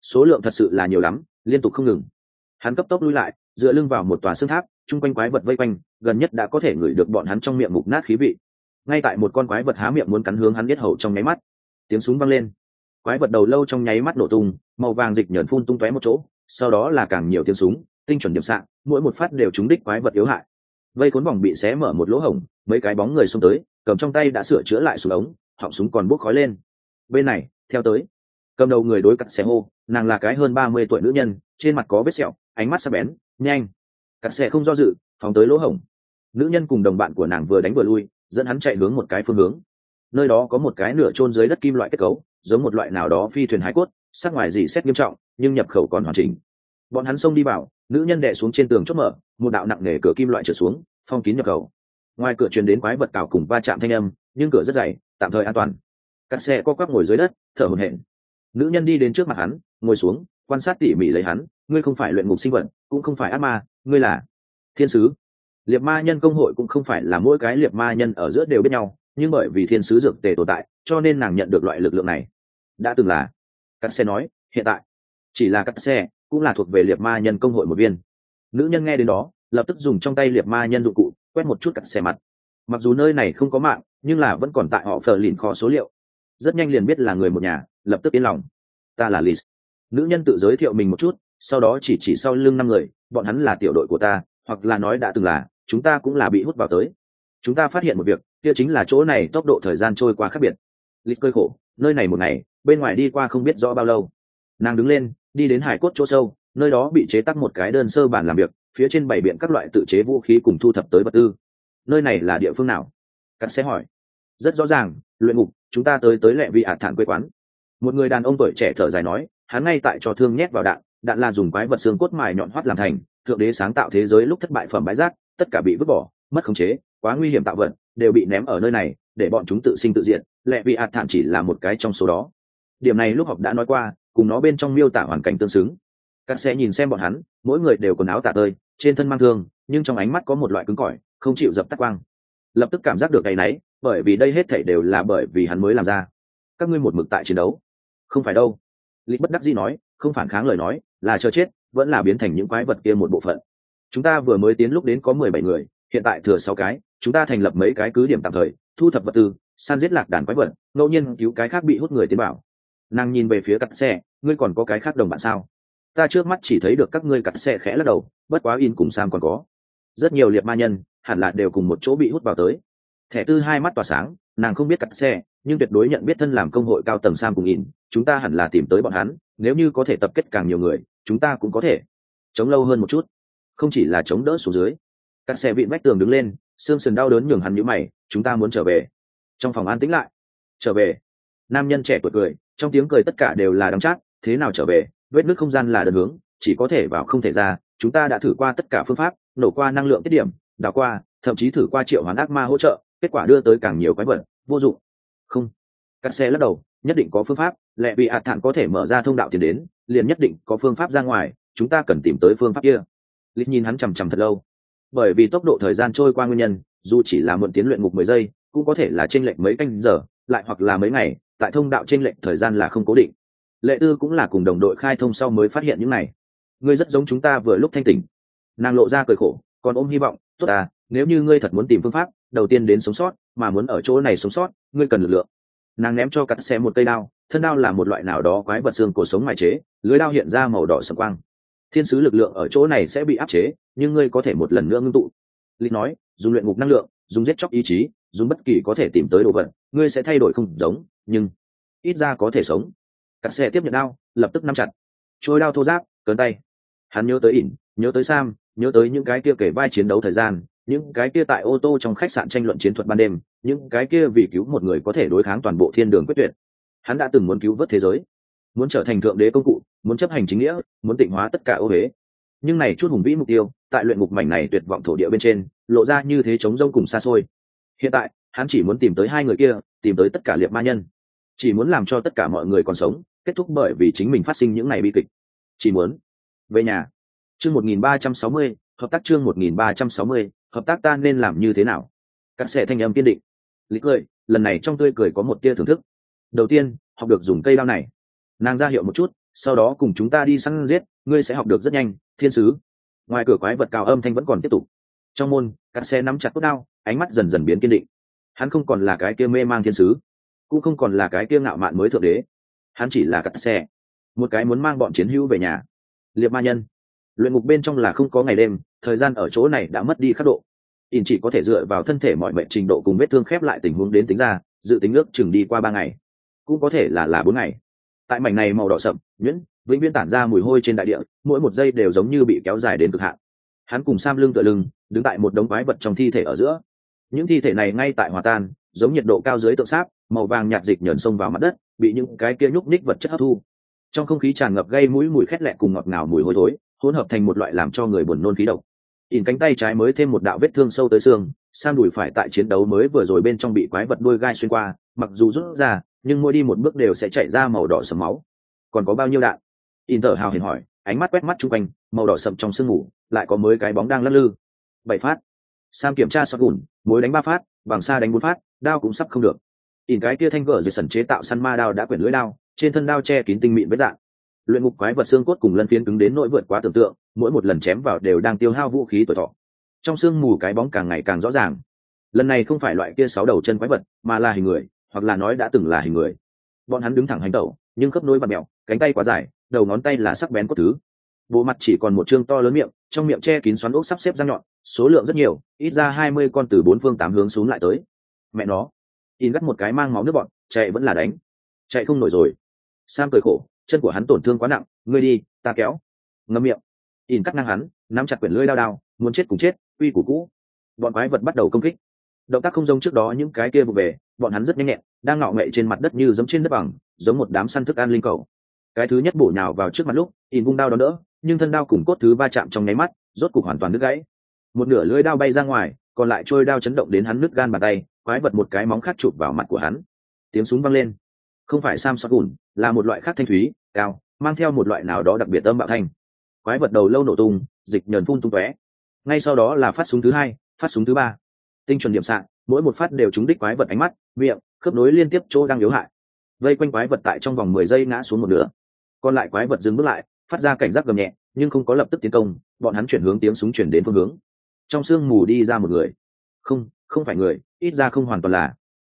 Số lượng thật sự là nhiều lắm, liên tục không ngừng. Hắn cấp tốc lui lại, dựa lưng vào một tòa xương tháp, chung quanh quái vật vây quanh gần nhất đã có thể ngửi được bọn hắn trong miệng mục nát khí vị. Ngay tại một con quái vật há miệng muốn cắn hướng hắn biết hầu trong nháy mắt, tiếng súng vang lên. Quái vật đầu lâu trong nháy mắt nổ tung, màu vàng dịch nhờn phun tung tóe một chỗ, sau đó là càng nhiều tiếng súng, tinh chuẩn điểm xạ mỗi một phát đều trúng đích quái vật yếu hại. Vây cuốn vòng bị xé mở một lỗ hổng, mấy cái bóng người xông tới, cầm trong tay đã sửa chữa lại súng ống, họng súng còn bốc khói lên. Bên này, theo tới, cầm đầu người đối cặn xe hô, nàng là cái hơn ba mươi tuổi nữ nhân, trên mặt có vết sẹo, ánh mắt sắc bén, nhanh. Cặn xe không do dự, phóng tới lỗ hổng nữ nhân cùng đồng bạn của nàng vừa đánh vừa lui, dẫn hắn chạy hướng một cái phương hướng. Nơi đó có một cái nửa chôn dưới đất kim loại kết cấu, giống một loại nào đó phi thuyền hải cốt, sắc ngoài dị xét nghiêm trọng, nhưng nhập khẩu còn hoàn chỉnh. Bọn hắn xông đi vào, nữ nhân đè xuống trên tường chốt mở, một đạo nặng nề cửa kim loại trở xuống, phong kín nhập khẩu. Ngoài cửa truyền đến quái vật cào cùng va chạm thanh âm, nhưng cửa rất dày, tạm thời an toàn. Các xe co quắp ngồi dưới đất, thở hổn hển. Nữ nhân đi đến trước mặt hắn, ngồi xuống, quan sát tỉ mỉ lấy hắn, ngươi không phải luyện ngục sinh vật, cũng không phải ác ma, ngươi là thiên sứ liệt ma nhân công hội cũng không phải là mỗi cái liệt ma nhân ở giữa đều biết nhau, nhưng bởi vì thiên sứ dược tề tồn tại, cho nên nàng nhận được loại lực lượng này. Đã từng là cắt xe nói, hiện tại, chỉ là cắt xe, cũng là thuộc về liệt ma nhân công hội một viên. Nữ nhân nghe đến đó, lập tức dùng trong tay liệt ma nhân dụng cụ, quét một chút cắt xe mặt. Mặc dù nơi này không có mạng, nhưng là vẫn còn tại họ phờ lìn kho số liệu. Rất nhanh liền biết là người một nhà, lập tức yên lòng. Ta là liz. Nữ nhân tự giới thiệu mình một chút, sau đó chỉ chỉ sau lưng năm người, bọn hắn là tiểu đội của ta, hoặc là nói đã từng là chúng ta cũng là bị hút vào tới. Chúng ta phát hiện một việc, kia chính là chỗ này tốc độ thời gian trôi qua khác biệt. Lịch cơi khổ, nơi này một ngày, bên ngoài đi qua không biết rõ bao lâu. Nàng đứng lên, đi đến hải cốt chỗ sâu, nơi đó bị chế tắc một cái đơn sơ bản làm việc, phía trên bảy biện các loại tự chế vũ khí cùng thu thập tới vật tư. Nơi này là địa phương nào? Cắt sẽ hỏi. Rất rõ ràng, luyện ngục, chúng ta tới tới lẹ vị ạt thản quê quán. Một người đàn ông tuổi trẻ thở dài nói, hắn ngay tại cho thương nhét vào đạn đạn là dùng quái vật xương cốt mài nhọn hoắt làm thành, thượng đế sáng tạo thế giới lúc thất bại phẩm bãi rác tất cả bị vứt bỏ, mất khống chế, quá nguy hiểm tạo vật, đều bị ném ở nơi này, để bọn chúng tự sinh tự diện lẹ vị ạt thản chỉ là một cái trong số đó. Điểm này lúc học đã nói qua, cùng nó bên trong miêu tả hoàn cảnh tương xứng. Các xe nhìn xem bọn hắn, mỗi người đều quần áo tả tơi, trên thân mang thương, nhưng trong ánh mắt có một loại cứng cỏi, không chịu dập tắt quang. Lập tức cảm giác được cái náy, bởi vì đây hết thảy đều là bởi vì hắn mới làm ra. Các ngươi một mực tại chiến đấu. Không phải đâu. Lý bất đắc dĩ nói, không phản kháng lời nói, là chờ chết, vẫn là biến thành những quái vật kia một bộ phận chúng ta vừa mới tiến lúc đến có mười bảy người, hiện tại thừa sáu cái, chúng ta thành lập mấy cái cứ điểm tạm thời, thu thập vật tư, san giết lạc đàn quái vật, ngẫu nhiên cứu cái khác bị hút người tiến bảo. Nàng nhìn về phía cặp xe, ngươi còn có cái khác đồng bạn sao? Ta trước mắt chỉ thấy được các ngươi cặp xe khẽ lắc đầu, bất quá in cùng sam còn có. Rất nhiều liệt ma nhân, hẳn là đều cùng một chỗ bị hút vào tới. Thẻ tư hai mắt tỏa sáng, nàng không biết cặp xe, nhưng tuyệt đối nhận biết thân làm công hội cao tầng sam cùng in, chúng ta hẳn là tìm tới bọn hắn, nếu như có thể tập kết càng nhiều người, chúng ta cũng có thể. Chống lâu hơn một chút không chỉ là chống đỡ xuống dưới. Các xe vịn vách tường đứng lên, xương sườn đau đớn nhường hắn nhữ mày, chúng ta muốn trở về. Trong phòng an tĩnh lại. Trở về? Nam nhân trẻ tuổi cười, trong tiếng cười tất cả đều là đắm chát, thế nào trở về? Vết nước không gian là đơn hướng, chỉ có thể vào không thể ra, chúng ta đã thử qua tất cả phương pháp, nổ qua năng lượng tiết điểm, đào qua, thậm chí thử qua triệu hoán ác ma hỗ trợ, kết quả đưa tới càng nhiều quái vật, vô dụng. Không. Cắt xe lắc đầu, nhất định có phương pháp lẽ vì hạt thản có thể mở ra thông đạo tiền đến, liền nhất định có phương pháp ra ngoài, chúng ta cần tìm tới phương pháp kia lít nhìn hắn chằm chằm thật lâu. Bởi vì tốc độ thời gian trôi qua nguyên nhân, dù chỉ là mượn tiến luyện ngục mười giây, cũng có thể là t r ê n lệch mấy canh giờ, lại hoặc là mấy ngày, tại thông đạo t r ê n lệch thời gian là không cố định. Lệ tư cũng là cùng đồng đội khai thông sau mới phát hiện những này. Ngươi rất giống chúng ta vừa lúc thanh tỉnh. Nàng lộ ra cười khổ, còn ôm hy vọng, tốt à nếu như ngươi thật muốn tìm phương pháp, đầu tiên đến sống sót, mà muốn ở chỗ này sống sót, ngươi cần lực lượng. Nàng ném cho cắt xe một cây đao, thân đao là một loại nào đó quái vật xương cổ sống mài chế, lưới đao hiện ra màu đỏ sầm quang thiên sứ lực lượng ở chỗ này sẽ bị áp chế, nhưng ngươi có thể một lần nữa ngưng tụ. Lịch nói, dùng luyện ngục năng lượng, dùng giết chóc ý chí, dùng bất kỳ có thể tìm tới đồ vật, ngươi sẽ thay đổi không giống, nhưng ít ra có thể sống. Cắt xe tiếp nhận đao, lập tức nắm chặt. Trôi đao thô giáp cơn tay. Hắn nhớ tới ỉn, nhớ tới sam, nhớ tới những cái kia kể vai chiến đấu thời gian, những cái kia tại ô tô trong khách sạn tranh luận chiến thuật ban đêm, những cái kia vì cứu một người có thể đối kháng toàn bộ thiên đường quyết tuyệt. Hắn đã từng muốn cứu vớt thế giới muốn trở thành thượng đế công cụ, muốn chấp hành chính nghĩa, muốn tịnh hóa tất cả ô huế nhưng này chút hùng vĩ mục tiêu, tại luyện ngục mảnh này tuyệt vọng thổ địa bên trên, lộ ra như thế chống rông cùng xa xôi. Hiện tại, hắn chỉ muốn tìm tới hai người kia, tìm tới tất cả liệt ma nhân. Chỉ muốn làm cho tất cả mọi người còn sống, kết thúc bởi vì chính mình phát sinh những ngày bi kịch. Chỉ muốn về nhà. Chương một nghìn ba trăm sáu mươi, hợp tác chương một nghìn ba trăm sáu mươi, hợp tác ta nên làm như thế nào? Cắt xẻ thanh âm kiên định. Lý cười, lần này trong tươi cười có một tia thưởng thức. Đầu tiên, học được dùng cây đao này nàng ra hiệu một chút, sau đó cùng chúng ta đi săn giết, ngươi sẽ học được rất nhanh, thiên sứ. Ngoài cửa quái vật cao âm thanh vẫn còn tiếp tục. Trong môn, các xe nắm chặt cốt đao, ánh mắt dần dần biến kiên định. Hắn không còn là cái kia mê mang thiên sứ, cũng không còn là cái kia ngạo mạn mới thượng đế. Hắn chỉ là cắt xe, một cái muốn mang bọn chiến hữu về nhà. Liệt ma nhân. Luyện ngục bên trong là không có ngày đêm, thời gian ở chỗ này đã mất đi khắc độ. Ỉn chỉ có thể dựa vào thân thể mọi mệnh trình độ cùng vết thương khép lại tình huống đến tính ra, dự tính nước chừng đi qua ba ngày. Cũng có thể là là bốn ngày tại mảnh này màu đỏ sậm, nhuyễn, vĩnh viễn tản ra mùi hôi trên đại địa, mỗi một giây đều giống như bị kéo dài đến cực hạn. Hắn cùng sam lưng tựa lưng, đứng tại một đống quái vật trong thi thể ở giữa. Những thi thể này ngay tại hòa tan, giống nhiệt độ cao dưới tượng sáp, màu vàng nhạt dịch nhờn sông vào mặt đất, bị những cái kia nhúc ních vật chất hấp thu. Trong không khí tràn ngập gây mũi mùi khét lẹ cùng ngọt ngào mùi hôi thối, hỗn hợp thành một loại làm cho người buồn nôn khí độc. Ỉn cánh tay trái mới thêm một đạo vết thương sâu tới xương, sam đùi phải tại chiến đấu mới vừa rồi bên trong bị quái vật đuôi gai xuyên qua, mặc dù rút ra nhưng mỗi đi một bước đều sẽ chảy ra màu đỏ sầm máu. Còn có bao nhiêu đạn? In tờ hào hiền hỏi, ánh mắt quét mắt chung quanh, màu đỏ sậm trong sương ngủ lại có mới cái bóng đang lắc lư. Bảy phát. Sam kiểm tra sọt gùn mối đánh ba phát, bằng xa đánh bốn phát, đao cũng sắp không được. In cái kia thanh gở dây sần chế tạo săn ma đao đã quyển lưỡi đao, trên thân đao che kín tinh mịn vết dạng. Luyện ngục quái vật xương cốt cùng lân phiến cứng đến nỗi vượt quá tưởng tượng, mỗi một lần chém vào đều đang tiêu hao vũ khí tuổi thọ. Trong sương mù cái bóng càng ngày càng rõ ràng. Lần này không phải loại kia sáu đầu chân quái vật, mà là hình người hoặc là nói đã từng là hình người. Bọn hắn đứng thẳng hành tẩu, nhưng khớp nối bật mẹo, cánh tay quá dài, đầu ngón tay là sắc bén cốt thứ. Bộ mặt chỉ còn một chương to lớn miệng, trong miệng che kín xoắn ốc sắp xếp răng nhọn, số lượng rất nhiều, ít ra hai mươi con từ bốn phương tám hướng xuống lại tới. Mẹ nó. In gắt một cái mang máu nước bọn, chạy vẫn là đánh. Chạy không nổi rồi. Sam cười khổ, chân của hắn tổn thương quá nặng, ngươi đi, ta kéo. Ngâm miệng. In cắt ngang hắn, nắm chặt quyển lưỡi đao đao, muốn chết cùng chết uy củ cũ. Bọn quái vật bắt đầu công kích động tác không giống trước đó những cái kia vụ về, bọn hắn rất nhanh nhẹn, đang ngọ nghệ trên mặt đất như giống trên đất bằng, giống một đám săn thức ăn linh cầu. Cái thứ nhất bổ nhào vào trước mặt lúc in vung đao đó đỡ, nhưng thân đao cùng cốt thứ va chạm trong nháy mắt, rốt cục hoàn toàn đứt gãy. Một nửa lưỡi đao bay ra ngoài, còn lại trôi đao chấn động đến hắn nứt gan bàn tay, quái vật một cái móng khác chụp vào mặt của hắn. Tiếng súng vang lên. Không phải sam sọt gùn là một loại khác thanh thúy, cao, mang theo một loại nào đó đặc biệt âm bạo thanh. Quái vật đầu lâu nổ tung, dịch nhờn phun tung tóe. Ngay sau đó là phát súng thứ hai, phát súng thứ ba tinh chuẩn điểm sạn mỗi một phát đều trúng đích quái vật ánh mắt, miệng, khớp nối liên tiếp chỗ đang yếu hại. Vây quanh quái vật tại trong vòng mười giây ngã xuống một nửa. Còn lại quái vật dừng bước lại, phát ra cảnh giác gầm nhẹ, nhưng không có lập tức tiến công, bọn hắn chuyển hướng tiếng súng chuyển đến phương hướng. Trong sương mù đi ra một người. Không không phải người, ít ra không hoàn toàn là.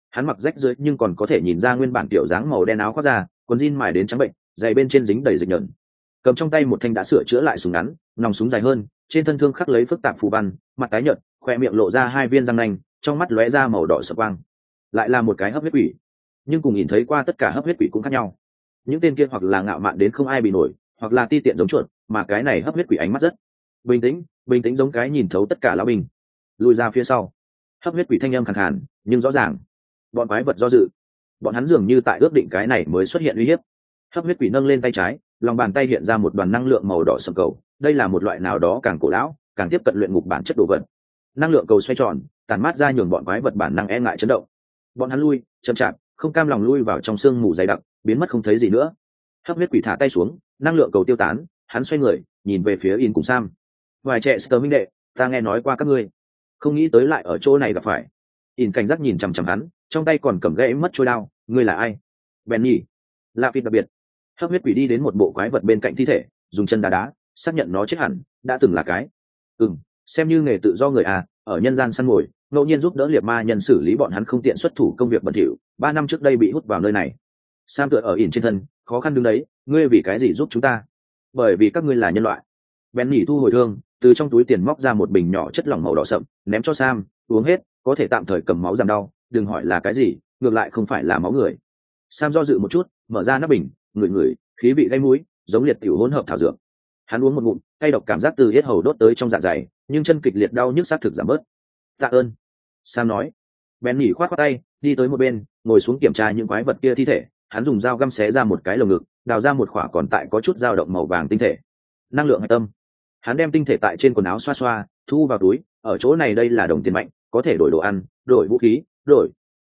Hắn mặc rách rưới nhưng còn có thể nhìn ra nguyên bản tiểu dáng màu đen áo khoác ra quần jean mài đến trắng bệnh dày bên trên dính đầy dịch nhợn cầm trong tay một thanh đã sửa chữa lại súng ngắn, nòng súng dài hơn, trên thân thương khắc lấy phức tạp phù văn, mặt tái nhợt khoe miệng lộ ra hai viên răng nanh, trong mắt lóe ra màu đỏ sập quang. Lại là một cái hấp huyết quỷ. Nhưng cùng nhìn thấy qua tất cả hấp huyết quỷ cũng khác nhau. Những tên kia hoặc là ngạo mạn đến không ai bị nổi, hoặc là ti tiện giống chuột, mà cái này hấp huyết quỷ ánh mắt rất bình tĩnh bình tĩnh giống cái nhìn thấu tất cả lão bình. lùi ra phía sau. Hấp huyết quỷ thanh âm khẳng khàn, nhưng rõ ràng. Bọn quái vật do dự. Bọn hắn dường như tại ước định cái này mới xuất hiện uy hiếp. Hấp huyết quỷ nâng lên tay trái, lòng bàn tay hiện ra một đoàn năng lượng màu đỏ sầm cầu. Đây là một loại nào đó càng cổ lão, càng tiếp cận luyện ngục bản chất đồ vật năng lượng cầu xoay tròn tàn mát ra nhường bọn quái vật bản năng e ngại chấn động. Bọn hắn lui, chậm chạp, không cam lòng lui vào trong sương mù dày đặc, biến mất không thấy gì nữa. Hấp huyết quỷ thả tay xuống, năng lượng cầu tiêu tán, hắn xoay người, nhìn về phía in cùng sam. Vài trẻ sơ minh đệ, ta nghe nói qua các ngươi. Không nghĩ tới lại ở chỗ này gặp phải. In cảnh giác nhìn chằm chằm hắn, trong tay còn cầm gãy mất trôi đao, ngươi là ai? Bèn nhỉ lạ phịt đặc biệt. Hấp huyết quỷ đi đến một bộ quái vật bên cạnh thi thể, dùng chân đá đá, xác nhận nó chết hẳn, đã từng là cái. Ừ m xem như nghề tự do người à ở nhân gian săn mồi, ngẫu nhiên giúp đỡ liệt ma nhân xử lý bọn hắn không tiện xuất thủ công việc bẩn thỉu, ba năm trước đây bị hút vào nơi này. Sam tựa ở ỉn trên thân, khó khăn đứng đấy, ngươi vì cái gì giúp chúng ta? Bởi vì các ngươi là nhân loại. Bèn nhỉ thu hồi thương, từ trong túi tiền móc ra một bình nhỏ chất lỏng màu đỏ sậm, ném cho sam, uống hết, có thể tạm thời cầm máu giảm đau, đừng hỏi là cái gì, ngược lại không phải là máu người. Sam do dự một chút, mở ra nắp bình, ngửi ngửi, khí vị gây mũi, giống liệt tiểu hỗn hợp thảo dược. Hắn uống một ngụm, cay độc cảm giác từ yết hầu đốt tới trong dạ dày nhưng chân kịch liệt đau nhức xác thực giảm bớt. Tạ ơn. Sam nói. Bèn nhỉ khoát khoát tay, đi tới một bên, ngồi xuống kiểm tra những quái vật kia thi thể. Hắn dùng dao găm xé ra một cái lồng ngực, đào ra một khỏa còn tại có chút dao động màu vàng tinh thể. Năng lượng hạch tâm. Hắn đem tinh thể tại trên quần áo xoa xoa, thu vào túi, ở chỗ này đây là đồng tiền mạnh, có thể đổi đồ ăn, đổi vũ khí, đổi.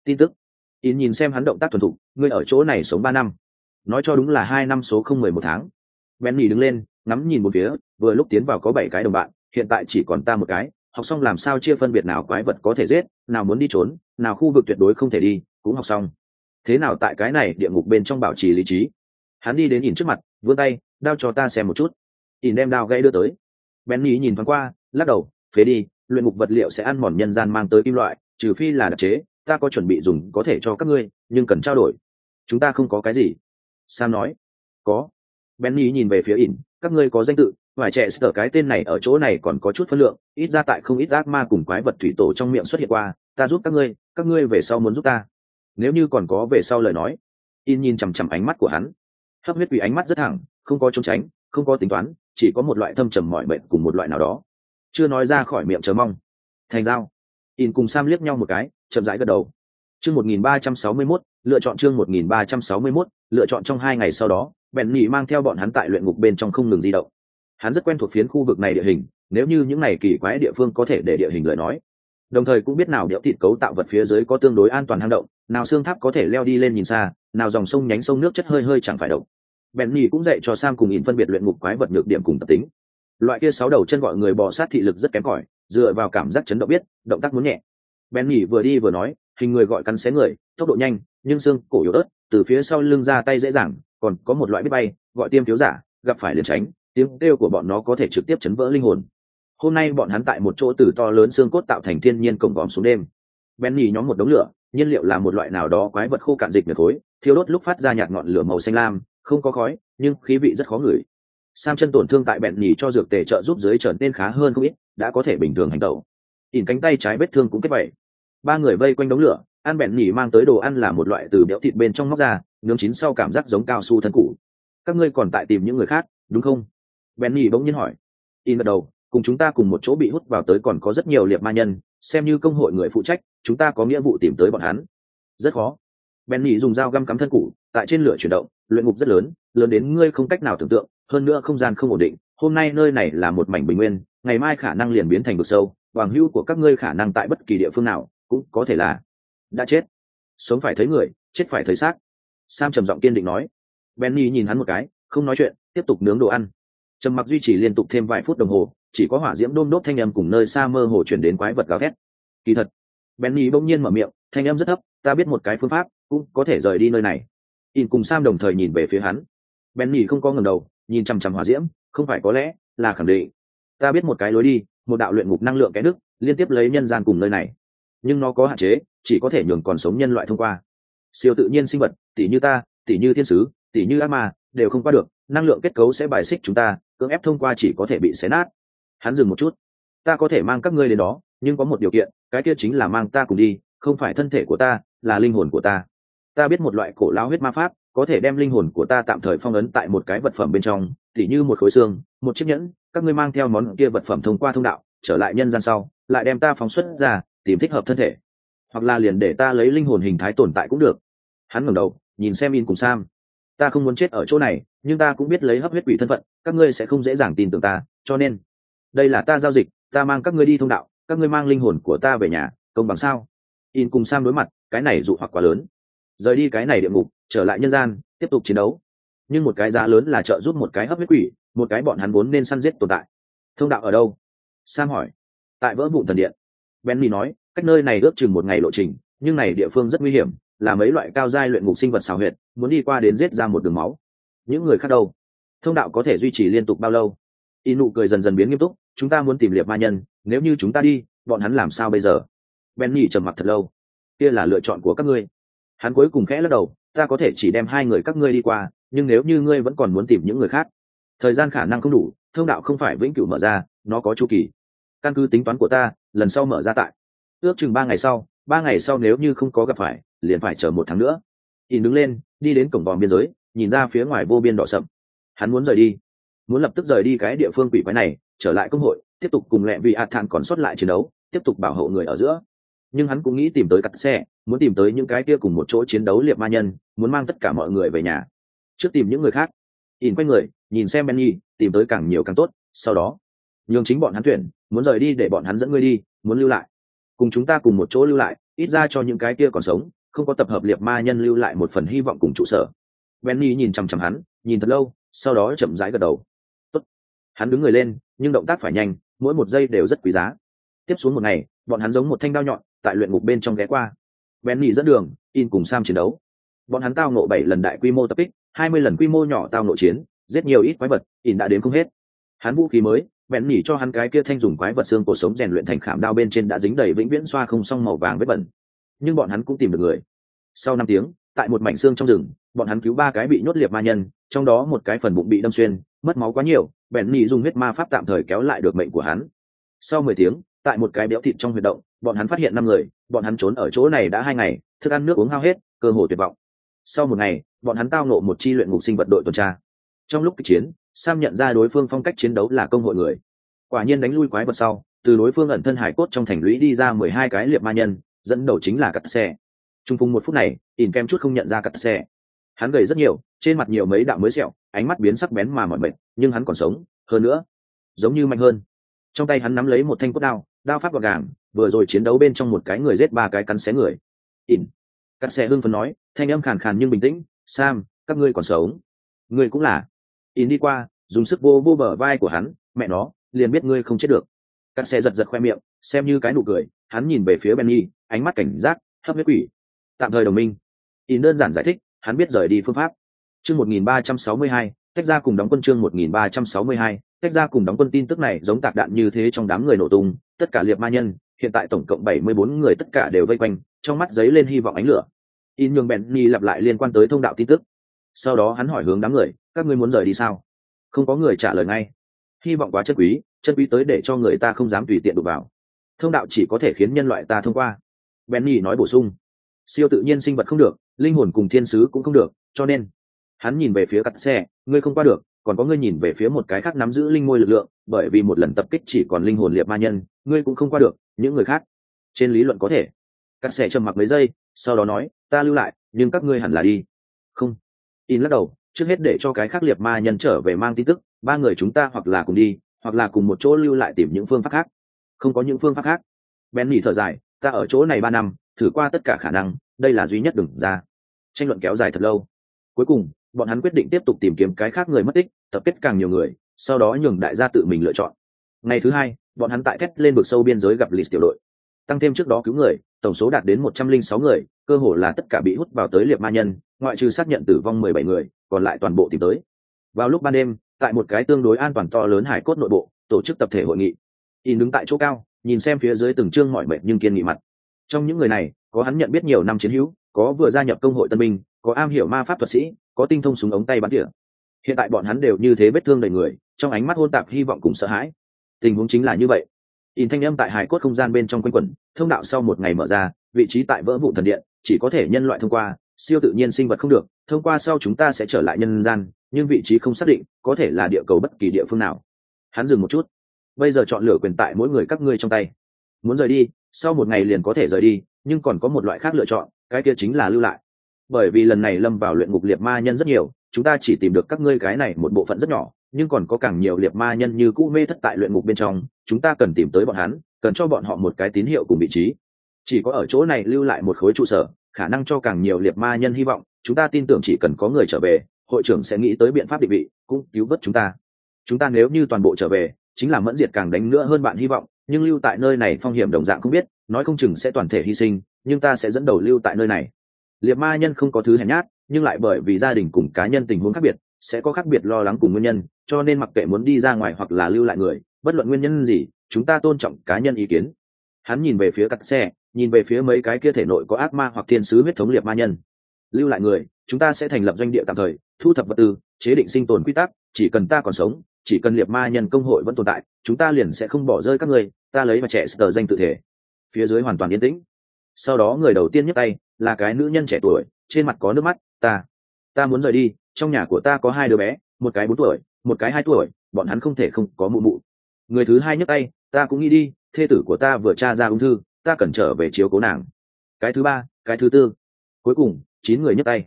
Tin tức. In nhìn xem hắn động tác thuần thục, ngươi ở chỗ này sống ba năm. Nói cho đúng là hai năm số không mười một tháng. Benny đứng lên, ngắm nhìn một phía, vừa lúc tiến vào có bảy cái đồng bạn hiện tại chỉ còn ta một cái học xong làm sao chia phân biệt nào quái vật có thể giết nào muốn đi trốn nào khu vực tuyệt đối không thể đi cũng học xong. Thế nào tại cái này địa ngục bên trong bảo trì lý trí? Hắn đi đến nhìn trước mặt vươn tay đao cho ta xem một chút. Ỉn đem đao gãy đưa tới. Bén benny nhìn thoáng qua lắc đầu phế đi luyện ngục vật liệu sẽ ăn mòn nhân gian mang tới kim loại trừ phi là đặc chế ta có chuẩn bị dùng có thể cho các ngươi nhưng cần trao đổi. Chúng ta không có cái gì. Sam nói. Có. Bén benny nhìn về phía Ỉn, các ngươi có danh tự vài trẻ sở cái tên này ở chỗ này còn có chút phân lượng, ít ra tại không ít ác ma cùng quái vật thủy tổ trong miệng xuất hiện qua, ta giúp các ngươi các ngươi về sau muốn giúp ta. Nếu như còn có về sau lời nói in nhìn chằm chằm ánh mắt của hắn. Hấp huyết quỷ ánh mắt rất thẳng, không có trốn tránh, không có tính toán, chỉ có một loại thâm trầm mọi bệnh cùng một loại nào đó. Chưa nói ra khỏi miệng chờ mong. Thành giao. In cùng sam liếc nhau một cái, chậm rãi gật đầu. Chương một nghìn ba trăm sáu mươi mốt, lựa chọn chương một nghìn ba trăm sáu mươi mốt, lựa chọn trong hai ngày sau đó bèn nhị mang theo bọn hắn tại luyện ngục bên trong không ngừng di động hắn rất quen thuộc phiến khu vực này địa hình, nếu như những này kỳ quái địa phương có thể để địa hình lời nói. Đồng thời cũng biết nào đẽo thịt cấu tạo vật phía dưới có tương đối an toàn hang động, nào xương tháp có thể leo đi lên nhìn xa, nào dòng sông nhánh sông nước chất hơi hơi chẳng phải động. Bèn nhì cũng dạy cho sam cùng nhìn phân biệt luyện ngục quái vật nhược điểm cùng tập tính. Loại kia sáu đầu chân gọi người bò sát thị lực rất kém cỏi, dựa vào cảm giác chấn động biết, động tác muốn nhẹ. Bèn nhì vừa đi vừa nói, hình người gọi cắn xé người, tốc độ nhanh, nhưng xương cổ yếu ớt, từ phía sau lưng ra tay dễ dàng, còn có một loại biết bay, gọi tiêm thiếu giả, gặp phải liền tránh tiếng kêu của bọn nó có thể trực tiếp chấn vỡ linh hồn. Hôm nay bọn hắn tại một chỗ từ to lớn xương cốt tạo thành thiên nhiên cổng vòm xuống đêm. Benny nhóm một đống lửa, nhiên liệu là một loại nào đó quái vật khô cạn dịch được khối, thiêu đốt lúc phát ra nhạt ngọn lửa màu xanh lam, không có khói, nhưng khí vị rất khó ngửi. Sam chân tổn thương tại bẹn nhì cho dược tề trợ giúp dưới trở nên khá hơn không ít, đã có thể bình thường hành tẩu ỉn cánh tay trái vết thương cũng kết vậy. ba người vây quanh đống lửa, ăn bẹn nhì mang tới đồ ăn là một loại từ béo thịt bên trong móc ra, nướng chín sau cảm giác giống cao su thân cũ. Các ngươi còn tại tìm những người khác, đúng không? Benny bỗng nhiên hỏi. In gật đầu, cùng chúng ta cùng một chỗ bị hút vào tới còn có rất nhiều liệt ma nhân, xem như công hội người phụ trách, chúng ta có nghĩa vụ tìm tới bọn hắn. Rất khó. Benny dùng dao găm cắm thân cũ tại trên lửa chuyển động, luyện ngục rất lớn lớn đến ngươi không cách nào tưởng tượng, hơn nữa không gian không ổn định, hôm nay nơi này là một mảnh bình nguyên, ngày mai khả năng liền biến thành vực sâu hoàng hưu của các ngươi khả năng tại bất kỳ địa phương nào, cũng có thể là đã chết. Sống phải thấy người, chết phải thấy xác. Sam trầm giọng kiên định nói. Benny nhìn hắn một cái, không nói chuyện, tiếp tục nướng đồ ăn trầm mặc duy trì liên tục thêm vài phút đồng hồ, chỉ có hỏa diễm đôm đốt thanh âm cùng nơi xa mơ hồ chuyển đến quái vật gào thét. Kỳ thật, benny bỗng nhiên mở miệng, thanh âm rất thấp, ta biết một cái phương pháp, cũng có thể rời đi nơi này. In cùng sam đồng thời nhìn về phía hắn. Benny không có ngẩng đầu, nhìn chằm chằm hỏa diễm, không phải có lẽ là khẳng định. Ta biết một cái lối đi, một đạo luyện ngục năng lượng cái đức liên tiếp lấy nhân gian cùng nơi này. Nhưng nó có hạn chế, chỉ có thể nhường còn sống nhân loại thông qua. Siêu tự nhiên sinh vật tỷ như ta tỷ như thiên sứ tỷ như ác ma, đều không qua được, năng lượng kết cấu sẽ bài xích chúng ta cưỡng ép thông qua chỉ có thể bị xé nát. Hắn dừng một chút. Ta có thể mang các ngươi đến đó, nhưng có một điều kiện, cái kia chính là mang ta cùng đi, không phải thân thể của ta, là linh hồn của ta. Ta biết một loại cổ lao huyết ma pháp, có thể đem linh hồn của ta tạm thời phong ấn tại một cái vật phẩm bên trong, tỉ như một khối xương, một chiếc nhẫn, các ngươi mang theo món kia vật phẩm thông qua thông đạo, trở lại nhân gian sau, lại đem ta phóng xuất ra, tìm thích hợp thân thể. Hoặc là liền để ta lấy linh hồn hình thái tồn tại cũng được. Hắn ngẩng đầu, nhìn xem in cùng sam ta không muốn chết ở chỗ này, nhưng ta cũng biết lấy hấp huyết quỷ thân phận, các ngươi sẽ không dễ dàng tin tưởng ta, cho nên, đây là ta giao dịch, ta mang các ngươi đi thông đạo, các ngươi mang linh hồn của ta về nhà, công bằng sao? In cùng sam đối mặt, cái này dụ hoặc quá lớn. Rời đi cái này địa ngục, trở lại nhân gian, tiếp tục chiến đấu. Nhưng một cái giá lớn là trợ giúp một cái hấp huyết quỷ, một cái bọn hắn vốn nên săn giết tồn tại. Thông đạo ở đâu? Sam hỏi. Tại vỡ vụn thần điện. Benny nói, cách nơi này ước chừng một ngày lộ trình, nhưng này địa phương rất nguy hiểm là mấy loại cao giai luyện ngục sinh vật xào huyệt, muốn đi qua đến giết ra một đường máu. Những người khác đâu? Thông đạo có thể duy trì liên tục bao lâu? Y nụ cười dần dần biến nghiêm túc, chúng ta muốn tìm liệt ma nhân, nếu như chúng ta đi, bọn hắn làm sao bây giờ? Benny trầm mặc thật lâu. Kia là lựa chọn của các ngươi. Hắn cuối cùng khẽ lắc đầu, ta có thể chỉ đem hai người các ngươi đi qua, nhưng nếu như ngươi vẫn còn muốn tìm những người khác, thời gian khả năng không đủ, thông đạo không phải vĩnh cửu mở ra, nó có chu kỳ. Căn cứ tính toán của ta, lần sau mở ra tại, ước chừng ba ngày sau, ba ngày sau nếu như không có gặp phải liền phải chờ một tháng nữa. In đứng lên, đi đến cổng vòm biên giới, nhìn ra phía ngoài vô biên đỏ sậm. Hắn muốn rời đi. Muốn lập tức rời đi cái địa phương quỷ quái này, trở lại công hội, tiếp tục cùng lẹ vì hạt thản còn sót lại chiến đấu, tiếp tục bảo hộ người ở giữa. Nhưng hắn cũng nghĩ tìm tới cặp xe, muốn tìm tới những cái kia cùng một chỗ chiến đấu liệt ma nhân, muốn mang tất cả mọi người về nhà. Trước tìm những người khác. In quay người, nhìn xem benny, tìm tới càng nhiều càng tốt, sau đó, nhường chính bọn hắn tuyển, muốn rời đi để bọn hắn dẫn ngươi đi, muốn lưu lại. Cùng chúng ta cùng một chỗ lưu lại, ít ra cho những cái kia còn sống không có tập hợp liệt ma nhân lưu lại một phần hy vọng cùng trụ sở. Benny nhìn chằm chằm hắn, nhìn thật lâu, sau đó chậm rãi gật đầu. Tốt. hắn đứng người lên, nhưng động tác phải nhanh, mỗi một giây đều rất quý giá. Tiếp xuống một ngày, bọn hắn giống một thanh đao nhọn, tại luyện ngục bên trong ghé qua. Benny dẫn đường, in cùng sam chiến đấu. Bọn hắn tao nộ bảy lần đại quy mô tập kích, hai mươi lần quy mô nhỏ tao nộ chiến, giết nhiều ít quái vật, in đã đến không hết. Hắn vũ khí mới bèn cho hắn cái kia thanh dùng quái vật xương cổ sống rèn luyện thành khảm đao bên trên đã dính đầy vĩnh viễn xoa không xong màu vàng vết bẩn nhưng bọn hắn cũng tìm được người. Sau năm tiếng, tại một mảnh xương trong rừng, bọn hắn cứu ba cái bị nhốt liệt ma nhân, trong đó một cái phần bụng bị đâm xuyên, mất máu quá nhiều, bèn nhị dùng huyết ma pháp tạm thời kéo lại được mệnh của hắn. Sau mười tiếng, tại một cái béo thịt trong huyệt động, bọn hắn phát hiện năm người, bọn hắn trốn ở chỗ này đã hai ngày, thức ăn nước uống hao hết, cơ hồ tuyệt vọng. Sau một ngày, bọn hắn tao nộ một chi luyện ngục sinh vật đội tuần tra. Trong lúc kịch chiến, sam nhận ra đối phương phong cách chiến đấu là công hội người. Quả nhiên đánh lui quái vật sau, từ đối phương ẩn thân hải cốt trong thành lũy đi ra mười hai cái liệt ma nhân dẫn đầu chính là cắt xe. Trung phùng một phút này, ỉn kem chút không nhận ra cắt xe. Hắn gầy rất nhiều, trên mặt nhiều mấy đạo mới sẹo, ánh mắt biến sắc bén mà mọi mệt, nhưng hắn còn sống, hơn nữa, giống như mạnh hơn. Trong tay hắn nắm lấy một thanh cốt đao đao pháp gọn gàng, vừa rồi chiến đấu bên trong một cái người giết ba cái cắn xé người. Ỉn. Cắt xe hưng phấn nói, thanh âm khàn khàn nhưng bình tĩnh, sam, các ngươi còn sống? Ngươi cũng là. Ỉn đi qua, dùng sức vô vô bờ vai của hắn, mẹ nó, liền biết ngươi không chết được. Cắt xe giật giật khoe miệng, xem như cái nụ cười, hắn nhìn về phía benny ánh mắt cảnh giác hấp huyết quỷ. Tạm thời đồng minh. In đơn giản giải thích hắn biết rời đi phương pháp. Chương 1362, tách ra cùng đóng quân chương 1362, tách ra cùng đóng quân tin tức này giống tạc đạn như thế trong đám người nổ tung tất cả liệt ma nhân hiện tại tổng cộng 74 người tất cả đều vây quanh trong mắt giấy lên hy vọng ánh lửa. In nhường benny lặp lại liên quan tới thông đạo tin tức. Sau đó hắn hỏi hướng đám người các ngươi muốn rời đi sao? Không có người trả lời ngay. Hy vọng quá chân quý chân quý tới để cho người ta không dám tùy tiện đụng vào. Thông đạo chỉ có thể khiến nhân loại ta thông qua benny nói bổ sung. Siêu tự nhiên sinh vật không được, linh hồn cùng thiên sứ cũng không được, cho nên, hắn nhìn về phía cắt xe ngươi không qua được, còn có ngươi nhìn về phía một cái khác nắm giữ linh môi lực lượng, bởi vì một lần tập kích chỉ còn linh hồn liệt ma nhân, ngươi cũng không qua được, những người khác. Trên lý luận có thể. Cắt xe trầm mặc mấy giây, sau đó nói, ta lưu lại, nhưng các ngươi hẳn là đi. Không. In lắc đầu, trước hết để cho cái khác liệt ma nhân trở về mang tin tức, ba người chúng ta hoặc là cùng đi, hoặc là cùng một chỗ lưu lại tìm những phương pháp khác. Không có những phương pháp khác. Ben nhỉ thở dài ta ở chỗ này ba năm, thử qua tất cả khả năng, đây là duy nhất đừng ra. Tranh luận kéo dài thật lâu. Cuối cùng, bọn hắn quyết định tiếp tục tìm kiếm cái khác người mất tích, tập kết càng nhiều người, sau đó nhường đại gia tự mình lựa chọn. Ngày thứ hai, bọn hắn tại thét lên vực sâu biên giới gặp lịch tiểu đội. Tăng thêm trước đó cứu người, tổng số đạt đến một trăm linh sáu người, cơ hồ là tất cả bị hút vào tới liệt ma nhân, ngoại trừ xác nhận tử vong mười bảy người, còn lại toàn bộ tìm tới. Vào lúc ban đêm, tại một cái tương đối an toàn to lớn hải cốt nội bộ, tổ chức tập thể hội nghị. In đứng tại chỗ cao nhìn xem phía dưới từng chương mọi mệt nhưng kiên nghị mặt. Trong những người này, có hắn nhận biết nhiều năm chiến hữu, có vừa gia nhập công hội tân binh, có am hiểu ma pháp thuật sĩ, có tinh thông súng ống tay bắn tỉa. Hiện tại bọn hắn đều như thế vết thương đầy người, trong ánh mắt hôn tạp hy vọng cùng sợ hãi. Tình huống chính là như vậy. In thanh âm tại hải cốt không gian bên trong quanh quẩn, thông đạo sau một ngày mở ra, vị trí tại vỡ vụ thần điện, chỉ có thể nhân loại thông qua, siêu tự nhiên sinh vật không được, thông qua sau chúng ta sẽ trở lại nhân gian, nhưng vị trí không xác định, có thể là địa cầu bất kỳ địa phương nào. Hắn dừng một chút bây giờ chọn lựa quyền tại mỗi người các ngươi trong tay. Muốn rời đi, sau một ngày liền có thể rời đi, nhưng còn có một loại khác lựa chọn, cái kia chính là lưu lại. Bởi vì lần này lâm vào luyện ngục liệt ma nhân rất nhiều, chúng ta chỉ tìm được các ngươi cái này một bộ phận rất nhỏ, nhưng còn có càng nhiều liệt ma nhân như cũ mê thất tại luyện ngục bên trong, chúng ta cần tìm tới bọn hắn, cần cho bọn họ một cái tín hiệu cùng vị trí. Chỉ có ở chỗ này lưu lại một khối trụ sở, khả năng cho càng nhiều liệt ma nhân hy vọng, chúng ta tin tưởng chỉ cần có người trở về, hội trưởng sẽ nghĩ tới biện pháp định vị, cũng cứu vớt chúng ta. Chúng ta nếu như toàn bộ trở về chính là mẫn diệt càng đánh nữa hơn bạn hy vọng, nhưng lưu tại nơi này phong hiểm đồng dạng không biết, nói không chừng sẽ toàn thể hy sinh, nhưng ta sẽ dẫn đầu lưu tại nơi này. Liệt ma nhân không có thứ hèn nhát, nhưng lại bởi vì gia đình cùng cá nhân tình huống khác biệt, sẽ có khác biệt lo lắng cùng nguyên nhân, cho nên mặc kệ muốn đi ra ngoài hoặc là lưu lại người, bất luận nguyên nhân gì, chúng ta tôn trọng cá nhân ý kiến. Hắn nhìn về phía cắt xe, nhìn về phía mấy cái kia thể nội có ác ma hoặc thiên sứ huyết thống liệt ma nhân. Lưu lại người, chúng ta sẽ thành lập doanh địa tạm thời, thu thập vật tư, chế định sinh tồn quy tắc, chỉ cần ta còn sống chỉ cần liệt ma nhân công hội vẫn tồn tại, chúng ta liền sẽ không bỏ rơi các người ta lấy mà trẻ sờ danh tự thể. Phía dưới hoàn toàn yên tĩnh. Sau đó người đầu tiên nhấc tay, là cái nữ nhân trẻ tuổi, trên mặt có nước mắt, ta ta muốn rời đi, trong nhà của ta có hai đứa bé, một cái bốn tuổi, một cái hai tuổi, bọn hắn không thể không có mụ mụ. Người thứ hai nhấc tay, ta cũng nghĩ đi, thê tử của ta vừa tra ra ung thư, ta cần trở về chiếu cố nàng. Cái thứ ba, cái thứ tư. Cuối cùng, chín người nhấc tay.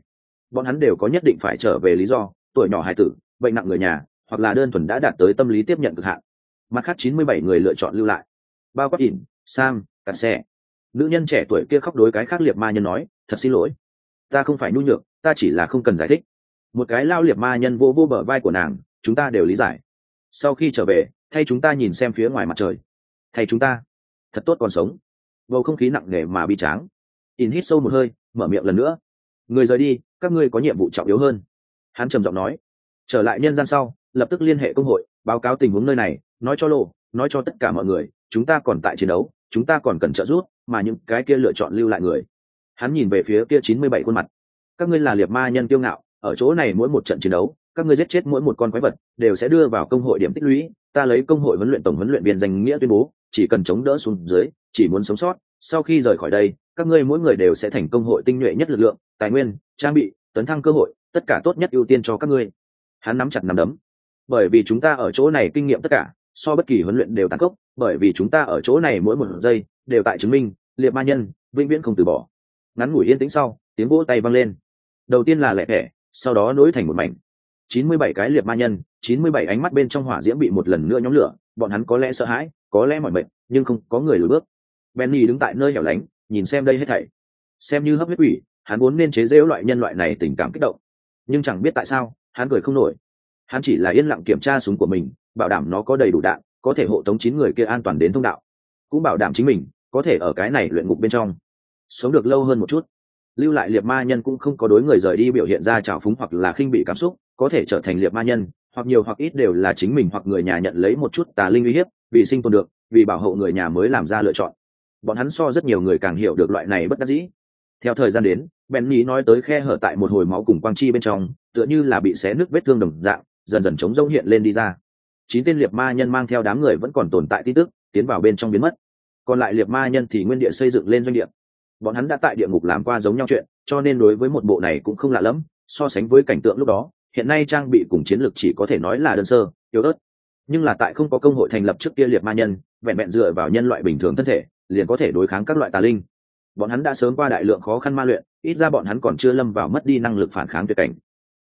Bọn hắn đều có nhất định phải trở về lý do, tuổi nhỏ hài tử, bệnh nặng người nhà hoặc là đơn thuần đã đạt tới tâm lý tiếp nhận cực hạn. Mặt khác chín mươi bảy người lựa chọn lưu lại. Bao quát ỉn sam cả xe nữ nhân trẻ tuổi kia khóc đối cái khác liệt ma nhân nói, thật xin lỗi. Ta không phải nhu nhược, ta chỉ là không cần giải thích. Một cái lao liệt ma nhân vô vô bờ vai của nàng, chúng ta đều lý giải. Sau khi trở về, thay chúng ta nhìn xem phía ngoài mặt trời. Thay chúng ta. Thật tốt còn sống. Bầu không khí nặng nề mà bi tráng. In hít sâu một hơi, mở miệng lần nữa. Người rời đi, các ngươi có nhiệm vụ trọng yếu hơn. Hắn trầm giọng nói. Trở lại nhân gian sau lập tức liên hệ công hội, báo cáo tình huống nơi này, nói cho lộ nói cho tất cả mọi người, chúng ta còn tại chiến đấu, chúng ta còn cần trợ giúp, mà những cái kia lựa chọn lưu lại người. Hắn nhìn về phía kia chín mươi bảy khuôn mặt. Các ngươi là liệt ma nhân kiêu ngạo, ở chỗ này mỗi một trận chiến đấu, các ngươi giết chết mỗi một con quái vật, đều sẽ đưa vào công hội điểm tích lũy, ta lấy công hội huấn luyện tổng huấn luyện viên danh nghĩa tuyên bố, chỉ cần chống đỡ xuống dưới, chỉ muốn sống sót, sau khi rời khỏi đây, các ngươi mỗi người đều sẽ thành công hội tinh nhuệ nhất lực lượng, tài nguyên, trang bị, tấn thăng cơ hội, tất cả tốt nhất ưu tiên cho các ngươi. Hắn nắm chặt nắm đấm bởi vì chúng ta ở chỗ này kinh nghiệm tất cả, so bất kỳ huấn luyện đều tăng cốc bởi vì chúng ta ở chỗ này mỗi một giây đều tại chứng minh, liệt ma nhân vĩnh viễn không từ bỏ. Ngắn ngủi yên tĩnh sau, tiếng vỗ tay vang lên. Đầu tiên là lẹ thẻ sau đó nối thành một mảnh. Chín mươi bảy cái liệt ma nhân, chín mươi bảy ánh mắt bên trong hỏa diễm bị một lần nữa nhóm lửa, bọn hắn có lẽ sợ hãi, có lẽ mọi mệnh nhưng không có người lùi bước. Benny đứng tại nơi hẻo lánh, nhìn xem đây hết thảy. Xem như hấp huyết quỷ, hắn vốn nên chế giễu loại nhân loại này tình cảm kích động. Nhưng chẳng biết tại sao, hắn cười không nổi hắn chỉ là yên lặng kiểm tra súng của mình, bảo đảm nó có đầy đủ đạn, có thể hộ tống chín người kia an toàn đến thông đạo. Cũng bảo đảm chính mình có thể ở cái này luyện ngục bên trong. Sống được lâu hơn một chút. Lưu lại liệt ma nhân cũng không có đối người rời đi biểu hiện ra trào phúng hoặc là khinh bị cảm xúc, có thể trở thành liệt ma nhân, hoặc nhiều hoặc ít đều là chính mình hoặc người nhà nhận lấy một chút tà linh uy hiếp, vì sinh tồn được, vì bảo hộ người nhà mới làm ra lựa chọn. Bọn hắn so rất nhiều người càng hiểu được loại này bất đắc dĩ. Theo thời gian đến bèn nhí nói tới khe hở tại một hồi máu cùng quang chi bên trong, tựa như là bị xé nước vết thương đồng dạng dần dần chống rông hiện lên đi ra. Chín tên liệt ma nhân mang theo đám người vẫn còn tồn tại tin tức tiến vào bên trong biến mất. Còn lại liệt ma nhân thì nguyên địa xây dựng lên doanh địa. Bọn hắn đã tại địa ngục làm qua giống nhau chuyện cho nên đối với một bộ này cũng không lạ lẫm so sánh với cảnh tượng lúc đó hiện nay trang bị cùng chiến lược chỉ có thể nói là đơn sơ yếu ớt. Nhưng là tại không có công hội thành lập trước kia liệt ma nhân vẹn vẹn dựa vào nhân loại bình thường thân thể liền có thể đối kháng các loại tà linh. Bọn hắn đã sớm qua đại lượng khó khăn ma luyện ít ra bọn hắn còn chưa lâm vào mất đi năng lực phản kháng tuyệt cảnh.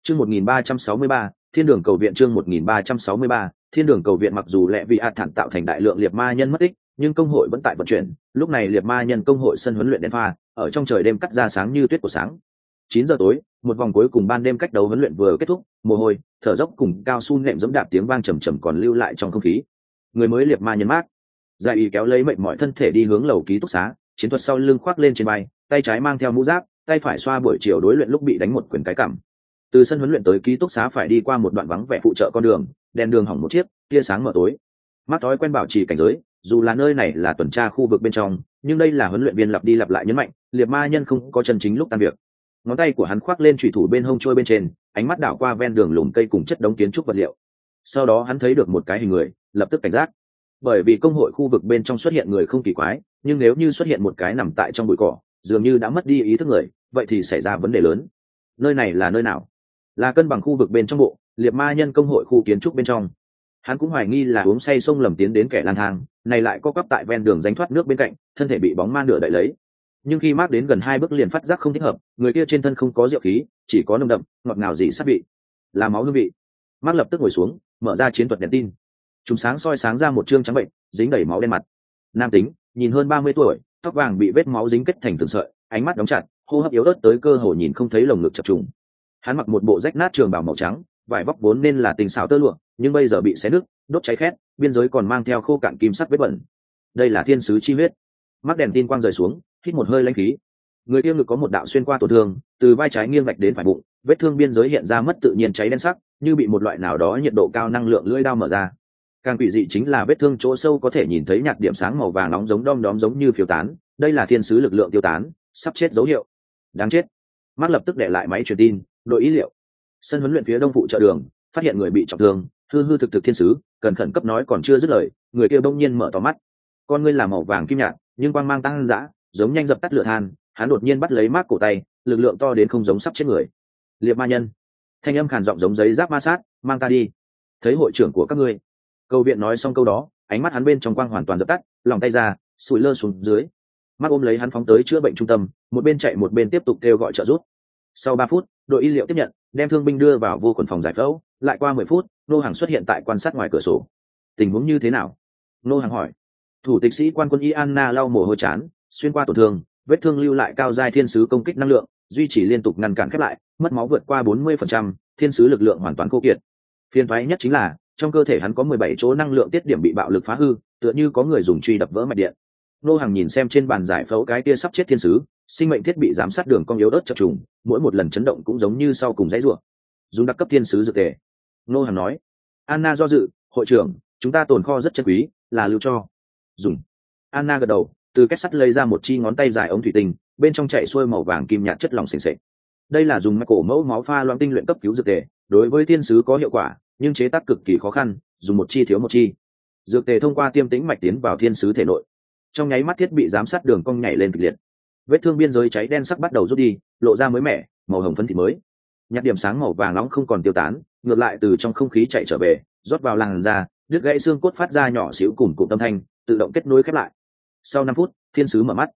Chương 1363, thiên đường cầu viện chương 1363, thiên đường cầu viện mặc dù lẽ vì ạt thản tạo thành đại lượng liệt ma nhân mất tích nhưng công hội vẫn tại vận chuyển. Lúc này liệt ma nhân công hội sân huấn luyện đèn pha ở trong trời đêm cắt ra sáng như tuyết của sáng. Chín giờ tối một vòng cuối cùng ban đêm cách đấu huấn luyện vừa kết thúc mồ hôi thở dốc cùng cao su nệm giống đạp tiếng vang trầm trầm còn lưu lại trong không khí. Người mới liệt ma nhân mát. Giải y kéo lấy mệnh mọi thân thể đi hướng lầu ký túc xá chiến thuật sau lưng khoác lên trên bay tay trái mang theo mũ giáp tay phải xoa buổi chiều đối luyện lúc bị đánh một quyền cái cằm, từ sân huấn luyện tới ký túc xá phải đi qua một đoạn vắng vẻ phụ trợ con đường, đèn đường hỏng một chiếc, tia sáng mở tối. Mắt thói quen bảo trì cảnh giới, dù là nơi này là tuần tra khu vực bên trong, nhưng đây là huấn luyện viên lặp đi lặp lại nhấn mạnh, liệt ma nhân không có chân chính lúc tan việc. Ngón tay của hắn khoác lên trùy thủ bên hông trôi bên trên, ánh mắt đảo qua ven đường lùm cây cùng chất đống kiến trúc vật liệu. Sau đó hắn thấy được một cái hình người, lập tức cảnh giác. Bởi vì công hội khu vực bên trong xuất hiện người không kỳ quái, nhưng nếu như xuất hiện một cái nằm tại trong bụi cỏ, dường như đã mất đi ý thức người, vậy thì xảy ra vấn đề lớn. Nơi này là nơi nào? Là cân bằng khu vực bên trong bộ, liệt ma nhân công hội khu kiến trúc bên trong. Hắn cũng hoài nghi là uống say sông lầm tiến đến kẻ lang thang, này lại co cắp tại ven đường danh thoát nước bên cạnh, thân thể bị bóng ma nửa đậy lấy. Nhưng khi mác đến gần hai bước liền phát giác không thích hợp, người kia trên thân không có rượu khí, chỉ có nồng đậm, ngọt ngào gì sắp vị. Là máu hương vị. Mác lập tức ngồi xuống, mở ra chiến thuật đèn tin. Chúng sáng soi sáng ra một chương trắng bệnh, dính đầy máu đen mặt. Nam tính, nhìn hơn ba mươi tuổi, tóc vàng bị vết máu dính kết thành từng sợi, ánh mắt đóng chặt, hô hấp yếu ớt tới cơ hồ nhìn không thấy lồng ngực chập trùng hắn mặc một bộ rách nát trường bào màu trắng, vải vóc vốn nên là tình xào tơ lụa, nhưng bây giờ bị xé nứt, đốt cháy khét, biên giới còn mang theo khô cạn kim sắt vết bẩn. Đây là thiên sứ chi huyết. Mắt đèn tin quang rời xuống, hít một hơi lanh khí. Người kia ngực có một đạo xuyên qua tổn thương, từ vai trái nghiêng vạch đến phải bụng, vết thương biên giới hiện ra mất tự nhiên cháy đen sắc, như bị một loại nào đó nhiệt độ cao năng lượng lưỡi đao mở ra. Càng quỷ dị chính là vết thương chỗ sâu có thể nhìn thấy nhạt điểm sáng màu vàng nóng giống đom đóm giống như phiêu tán. Đây là thiên sứ lực lượng tiêu tán, sắp chết dấu hiệu. Đáng chết. Mắt lập tức để lại máy truyền tin đội ý liệu. Sân huấn luyện phía đông phụ trợ đường, phát hiện người bị trọng thương, hư hư thực thực thiên sứ cần khẩn cấp nói còn chưa dứt lời, người kia đông nhiên mở to mắt. Con ngươi là màu vàng kim nhạt, nhưng quang mang tăng dã, giống nhanh dập tắt lửa than, hắn đột nhiên bắt lấy mác cổ tay, lực lượng to đến không giống sắp chết người. Liệt ma nhân. Thanh âm khàn giọng giống giấy giáp ma sát, mang ta đi. Thấy hội trưởng của các ngươi. Câu viện nói xong câu đó, ánh mắt hắn bên trong quang hoàn toàn dập tắt, lòng tay ra sụi lơ xuống dưới. Mắt ôm lấy hắn phóng tới chữa bệnh trung tâm, một bên chạy một bên tiếp tục kêu gọi trợ giúp sau ba phút đội y liệu tiếp nhận đem thương binh đưa vào vô quần phòng giải phẫu lại qua mười phút nô hàng xuất hiện tại quan sát ngoài cửa sổ. Tình huống như thế nào? Nô hàng hỏi. Thủ tịch sĩ quan quân y anna lau mồ hôi chán xuyên qua tổn thương vết thương lưu lại cao giai thiên sứ công kích năng lượng duy trì liên tục ngăn cản khép lại mất máu vượt qua bốn mươi phần trăm, thiên sứ lực lượng hoàn toàn khô kiệt. Phiền thoái nhất chính là trong cơ thể hắn có mười bảy chỗ năng lượng tiết điểm bị bạo lực phá hư tựa như có người dùng truy đập vỡ mạch điện. Nô hàng nhìn xem trên bàn giải phẫu cái kia sắp chết thiên sứ sinh mệnh thiết bị giám sát đường cong yếu ớt chập trùng, mỗi một lần chấn động cũng giống như sau cùng dãy ruộng dùng đặc cấp thiên sứ dược tề. Nô hàng nói. Anna do dự, hội trưởng, chúng ta tồn kho rất chân quý, là lưu cho. Dùng. Anna gật đầu, từ kết sắt lấy ra một chi ngón tay dài ống thủy tinh, bên trong chạy xuôi màu vàng kim nhạt chất lỏng s ề đây là dùng cổ mẫu máu pha loãng tinh luyện cấp cứu dược tề, đối với thiên sứ có hiệu quả, nhưng chế tác cực kỳ khó khăn, dùng một chi thiếu một chi. Dược tề thông qua tiêm tĩnh mạch tiến vào thiên sứ thể nội. Trong nháy mắt thiết bị giám sát đường cong nhảy lên kịch liệt vết thương biên giới cháy đen sắc bắt đầu rút đi, lộ ra mới mẻ, màu hồng phấn thịt mới. Nhạt điểm sáng màu vàng nóng không còn tiêu tán, ngược lại từ trong không khí chạy trở về, rót vào làn da, đứt gãy xương cốt phát ra nhỏ xíu cùng cụm tâm thanh, tự động kết nối khép lại. Sau năm phút, thiên sứ mở mắt.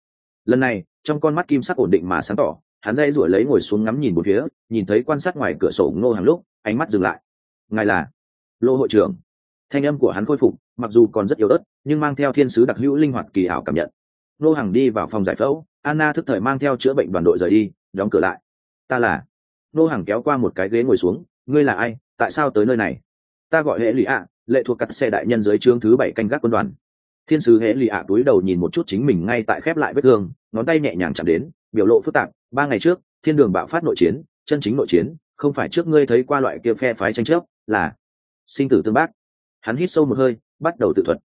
Lần này, trong con mắt kim sắc ổn định mà sáng tỏ, hắn dây ruổi lấy ngồi xuống ngắm nhìn một phía, nhìn thấy quan sát ngoài cửa sổ ngô hàng lúc, ánh mắt dừng lại. Ngài là lô hội trưởng. Thanh âm của hắn khôi phục, mặc dù còn rất yếu ớt, nhưng mang theo thiên sứ đặc hữu linh hoạt kỳ ảo cảm nhận. Ngô hàng đi vào phòng giải phẫu anna thức thời mang theo chữa bệnh đoàn đội rời đi, đóng cửa lại. Ta là nô hàng kéo qua một cái ghế ngồi xuống, ngươi là ai? Tại sao tới nơi này? Ta gọi hệ lụy ạ, lệ thuộc cắt xe đại nhân dưới trướng thứ bảy canh gác quân đoàn. Thiên sứ hệ lụy ạ túi đầu nhìn một chút chính mình ngay tại khép lại vết thương, ngón tay nhẹ nhàng chạm đến, biểu lộ phức tạp. Ba ngày trước, thiên đường bạo phát nội chiến, chân chính nội chiến, không phải trước ngươi thấy qua loại kia phe phái tranh chấp, là sinh tử tương bác. Hắn hít sâu một hơi, bắt đầu tự thuật.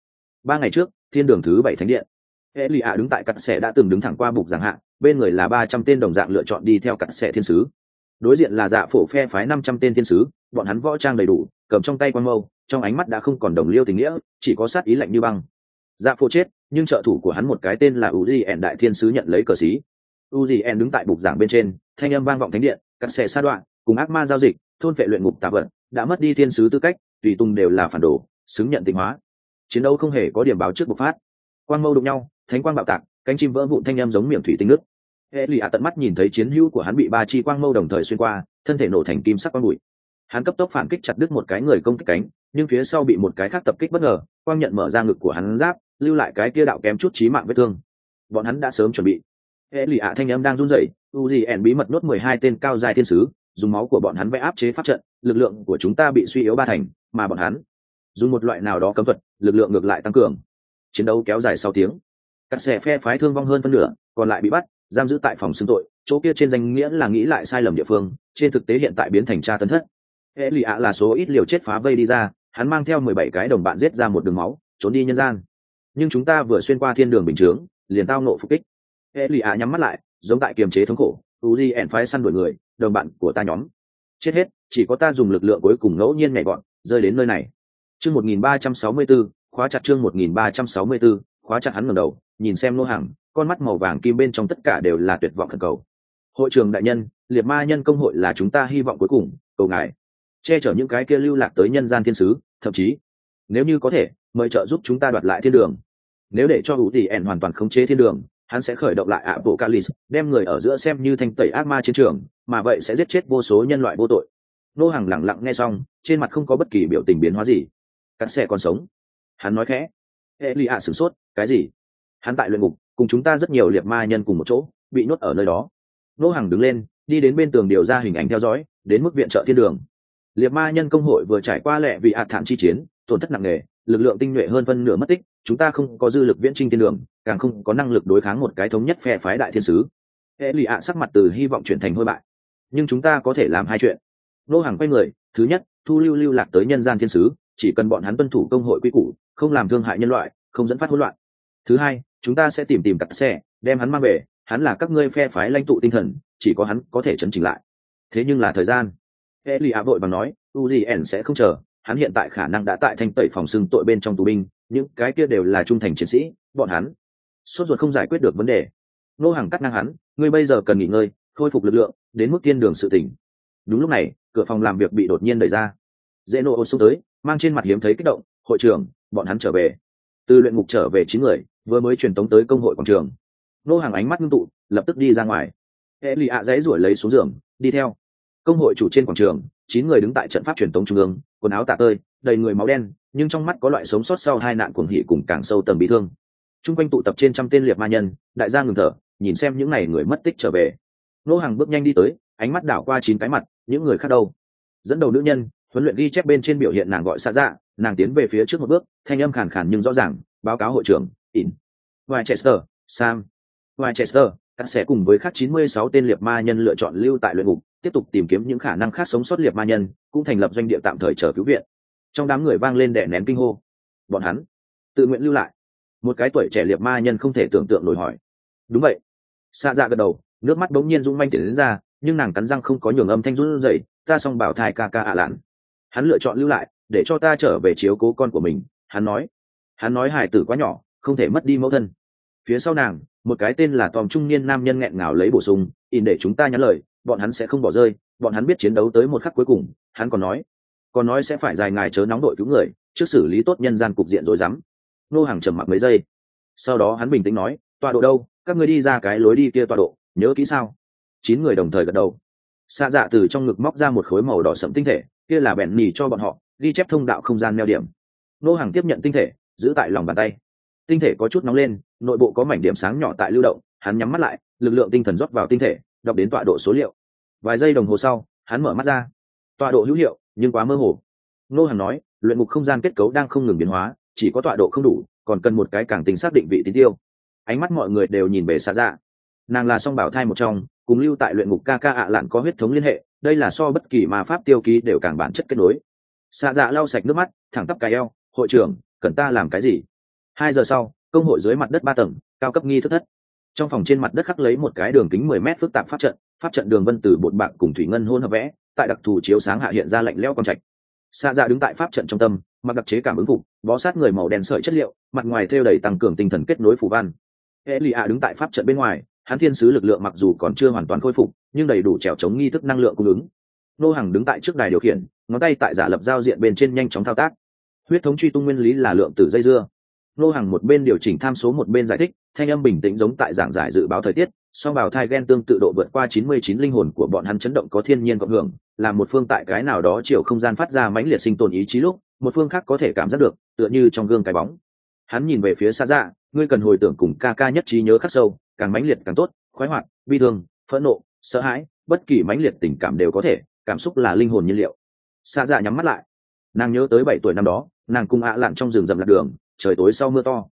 Ba ngày trước, thiên đường thứ bảy thánh điện hệ lụy ạ đứng tại cặn sẻ đã từng đứng thẳng qua bục giảng hạ bên người là ba trăm tên đồng dạng lựa chọn đi theo cặn sẻ thiên sứ. Đối diện là dạ phổ phe phái năm trăm tên thiên sứ, bọn hắn võ trang đầy đủ, cầm trong tay quan mâu, trong ánh mắt đã không còn đồng liêu tình nghĩa, chỉ có sát ý lạnh như băng. Dạ phổ chết, nhưng trợ thủ của hắn một cái tên là uzi ẻn đại thiên sứ nhận lấy cờ xí. Uzi ẻn đứng tại bục giảng bên trên, thanh âm vang vọng thánh điện, cặn sẻ sa đoạn, cùng ác ma giao dịch, thôn vệ luyện ngục tạ vận đã mất đi thiên sứ tư cách, tùy tung đều là phản đồ, xứng nhận tịnh hóa. Chiến đấu không hề có điểm báo trước bộc phát. Quang mâu đụng nhau thánh quang bạo tạc, cánh chim vỡ vụn thanh em giống miệng thủy tinh nước. Hệ lụy ạ tận mắt nhìn thấy chiến hữu của hắn bị ba chi quang mâu đồng thời xuyên qua, thân thể nổ thành kim sắc quang bụi. Hắn cấp tốc phản kích chặt đứt một cái người công kích cánh, nhưng phía sau bị một cái khác tập kích bất ngờ, quang nhận mở ra ngực của hắn giáp, lưu lại cái kia đạo kém chút trí mạng vết thương. Bọn hắn đã sớm chuẩn bị. Hệ lụy ạ thanh em đang run rẩy, u gì ẻn bí mật nuốt mười hai tên cao dài thiên sứ, dùng máu của bọn hắn vẽ áp chế pháp trận, lực lượng của chúng ta bị suy yếu ba thành, mà bọn hắn, dùng một loại nào đó cấm thuật, lực lượng ngược lại tăng cường. Chiến đấu kéo dài sáu tiếng các xe phe phái thương vong hơn phân nửa, còn lại bị bắt, giam giữ tại phòng xưng tội. Chỗ kia trên danh nghĩa là nghĩ lại sai lầm địa phương, trên thực tế hiện tại biến thành tra tấn thất. Hệ lụy ạ là số ít liều chết phá vây đi ra, hắn mang theo mười bảy cái đồng bạn giết ra một đường máu, trốn đi nhân gian. Nhưng chúng ta vừa xuyên qua thiên đường bình chướng, liền tao nộ phục kích. Hệ lụy ạ nhắm mắt lại, giống tại kiềm chế thống khổ uzi ẻn phái săn đuổi người, đồng bạn của ta nhóm. Chết hết, chỉ có ta dùng lực lượng cuối cùng ngẫu nhiên nhảy bọn, rơi đến nơi này. Chương một nghìn ba trăm sáu mươi b khóa chặt chương một nghìn ba trăm sáu mươi b khóa chặt hắn ngầm đầu nhìn xem nô hàng, con mắt màu vàng kim bên trong tất cả đều là tuyệt vọng thần cầu. Hội trường đại nhân, liệt ma nhân công hội là chúng ta hy vọng cuối cùng, cầu ngài. Che chở những cái kia lưu lạc tới nhân gian thiên sứ, thậm chí, nếu như có thể, mời trợ giúp chúng ta đoạt lại thiên đường. Nếu để cho hữu tỷ ẻn hoàn toàn khống chế thiên đường, hắn sẽ khởi động lại ạ bộ calis đem người ở giữa xem như thanh tẩy ác ma chiến trường, mà vậy sẽ giết chết vô số nhân loại vô tội. Nô hàng lẳng lặng nghe xong, trên mặt không có bất kỳ biểu tình biến hóa gì. Cắt xe còn sống. Hắn nói khẽ. Hệ lụy ạ sửng sốt, cái gì? Hắn tại luyện ngục, cùng chúng ta rất nhiều liệt ma nhân cùng một chỗ, bị nhốt ở nơi đó. Nô hàng đứng lên, đi đến bên tường điều ra hình ảnh theo dõi, đến mức viện trợ thiên đường. Liệt ma nhân công hội vừa trải qua lệ vì ạt thản chi chiến, tổn thất nặng nề, lực lượng tinh nhuệ hơn phân nửa mất tích, chúng ta không có dư lực viễn trinh thiên đường, càng không có năng lực đối kháng một cái thống nhất phe phái đại thiên sứ. Hệ lụy ạ sắc mặt từ hy vọng chuyển thành hôi bại. Nhưng chúng ta có thể làm hai chuyện. Nô hàng quay người, thứ nhất, thu lưu lưu lạc tới nhân gian thiên sứ, chỉ cần bọn hắn tuân thủ công hội quy củ, không làm thương hại nhân loại, không dẫn phát hỗn loạn. Thứ hai chúng ta sẽ tìm tìm cặp xe, đem hắn mang về, hắn là các ngươi phe phái lãnh tụ tinh thần, chỉ có hắn có thể chấn chỉnh lại. Thế nhưng là thời gian. E lì a vội bằng nói, u gì ẻn sẽ không chờ, hắn hiện tại khả năng đã tại thanh tẩy phòng xưng tội bên trong tù binh, những cái kia đều là trung thành chiến sĩ, bọn hắn sốt ruột không giải quyết được vấn đề. Nô hàng cắt ngang hắn, ngươi bây giờ cần nghỉ ngơi, khôi phục lực lượng, đến mức tiên đường sự tỉnh. Đúng lúc này, cửa phòng làm việc bị đột nhiên đẩy ra. Dễ nô ô xuống tới, mang trên mặt hiếm thấy kích động, hội trưởng, bọn hắn trở về. Từ luyện ngục trở về chín người vừa mới truyền tống tới công hội quảng trường. Nô hàng ánh mắt ngưng tụ, lập tức đi ra ngoài. Hệ lụy ạ dãy ruổi lấy xuống giường, đi theo. Công hội chủ trên quảng trường, chín người đứng tại trận pháp truyền tống trung ương, quần áo tạ tơi, đầy người máu đen, nhưng trong mắt có loại sống sót sau hai nạn cuồng hỉ cùng càng sâu tầm bị thương. Chung quanh tụ tập trên trăm tên liệt ma nhân, đại gia ngừng thở, nhìn xem những n à y người mất tích trở về. Nô hàng bước nhanh đi tới, ánh mắt đảo qua chín cái mặt, những người khác đâu? Dẫn đầu nữ nhân, huấn luyện ghi chép bên trên biểu hiện nàng gọi xa dạ nàng tiến về phía trước một bước, thanh âm khàn khàn nhưng rõ ràng, báo cáo hội trưởng in. Winchester, Sam, Winchester, các sẽ cùng với khác 96 tên liệt ma nhân lựa chọn lưu tại luyện ngục, tiếp tục tìm kiếm những khả năng khác sống sót liệt ma nhân, cũng thành lập doanh địa tạm thời chờ cứu viện. trong đám người vang lên đè nén kinh hô. Bọn hắn tự nguyện lưu lại. Một cái tuổi trẻ liệt ma nhân không thể tưởng tượng nổi hỏi. Đúng vậy. Xa dạ gật đầu nước mắt bỗng nhiên rung manh tiến đến ra nhưng nàng cắn răng không có nhường âm thanh run rẩy ta xong bảo thai ca ca ạ lạn. Hắn lựa chọn lưu lại để cho ta trở về chiếu cố con của mình hắn nói. Hắn nói hải tử quá nhỏ không thể mất đi mẫu thân. Phía sau nàng, một cái tên là tòm trung niên nam nhân nghẹn ngào lấy bổ sung, in để chúng ta nhắn lời, bọn hắn sẽ không bỏ rơi, bọn hắn biết chiến đấu tới một khắc cuối cùng. Hắn còn nói còn nói sẽ phải dài ngày chớ nóng đội cứu người, trước xử lý tốt nhân gian cục diện rồi dám. Nô hàng trầm mặc mấy giây. Sau đó hắn bình tĩnh nói, tọa độ đâu? Các người đi ra cái lối đi kia tọa độ, nhớ kỹ sao? Chín người đồng thời gật đầu. Xa dạ từ trong ngực móc ra một khối màu đỏ sẫm tinh thể, kia là bẹn nỉ cho bọn họ, ghi chép thông đạo không gian neo điểm. Nô hàng tiếp nhận tinh thể, giữ tại lòng bàn tay tinh thể có chút nóng lên, nội bộ có mảnh điểm sáng nhỏ tại lưu động, hắn nhắm mắt lại, lực lượng tinh thần rót vào tinh thể, đọc đến tọa độ số liệu. Vài giây đồng hồ sau, hắn mở mắt ra. Tọa độ hữu hiệu, nhưng quá mơ hồ. Nô hàng nói, luyện mục không gian kết cấu đang không ngừng biến hóa, chỉ có tọa độ không đủ, còn cần một cái càng tính xác định vị tín tiêu. Ánh mắt mọi người đều nhìn về xa dạ. Nàng là song bảo thai một trong, cùng lưu tại luyện ngục ca ca ạ lạn có huyết thống liên hệ, đây là so bất kỳ mà pháp tiêu ký đều càng bản chất kết nối. Xạ dạ lau sạch nước mắt, thẳng tắp cái eo, hội trưởng, cần ta làm cái gì? Hai giờ sau, công hội dưới mặt đất ba tầng, cao cấp nghi thức thất. Trong phòng trên mặt đất khắc lấy một cái đường kính mười mét phức tạp pháp trận pháp trận đường vân từ bột bạc cùng thủy ngân hôn hợp vẽ, tại đặc thù chiếu sáng hạ hiện ra lạnh leo con trạch. Xa ra dạ đứng tại pháp trận trong tâm, mặc đặc chế cảm ứng phục, bó sát người màu đen sợi chất liệu, mặt ngoài thêu đầy tăng cường tinh thần kết nối phủ văn. E lì ạ đứng tại pháp trận bên ngoài, hắn thiên sứ lực lượng mặc dù còn chưa hoàn toàn khôi phục, nhưng đầy đủ trèo chống nghi thức năng lượng cung ứng. Nô hàng đứng tại trước đài điều khiển, ngón tay tại giả lập giao diện bên trên nhanh chóng thao tác. Huyết thống truy tung nguyên lý là lượng tử dây dưa nô hàng một bên điều chỉnh tham số một bên giải thích, thanh âm bình tĩnh giống tại giảng giải dự báo thời tiết, song bào thai ghen tương tự độ vượt qua 99 linh hồn của bọn hắn chấn động có thiên nhiên cộng hưởng, là một phương tại cái nào đó chiều không gian phát ra mãnh liệt sinh tồn ý chí lúc, một phương khác có thể cảm giác được, tựa như trong gương cái bóng. Hắn nhìn về phía xa dạ ngươi cần hồi tưởng cùng ca ca nhất trí nhớ khắc sâu, càng mãnh liệt càng tốt, khoái hoạt, bi thương, phẫn nộ, sợ hãi, bất kỳ mãnh liệt tình cảm đều có thể, cảm xúc là linh hồn nhiên liệu. Xa dạ nhắm mắt lại. Nàng nhớ tới bảy tuổi năm đó, nàng cùng ạ lặn trong rừng rậm lạc đường trời tối sau mưa to.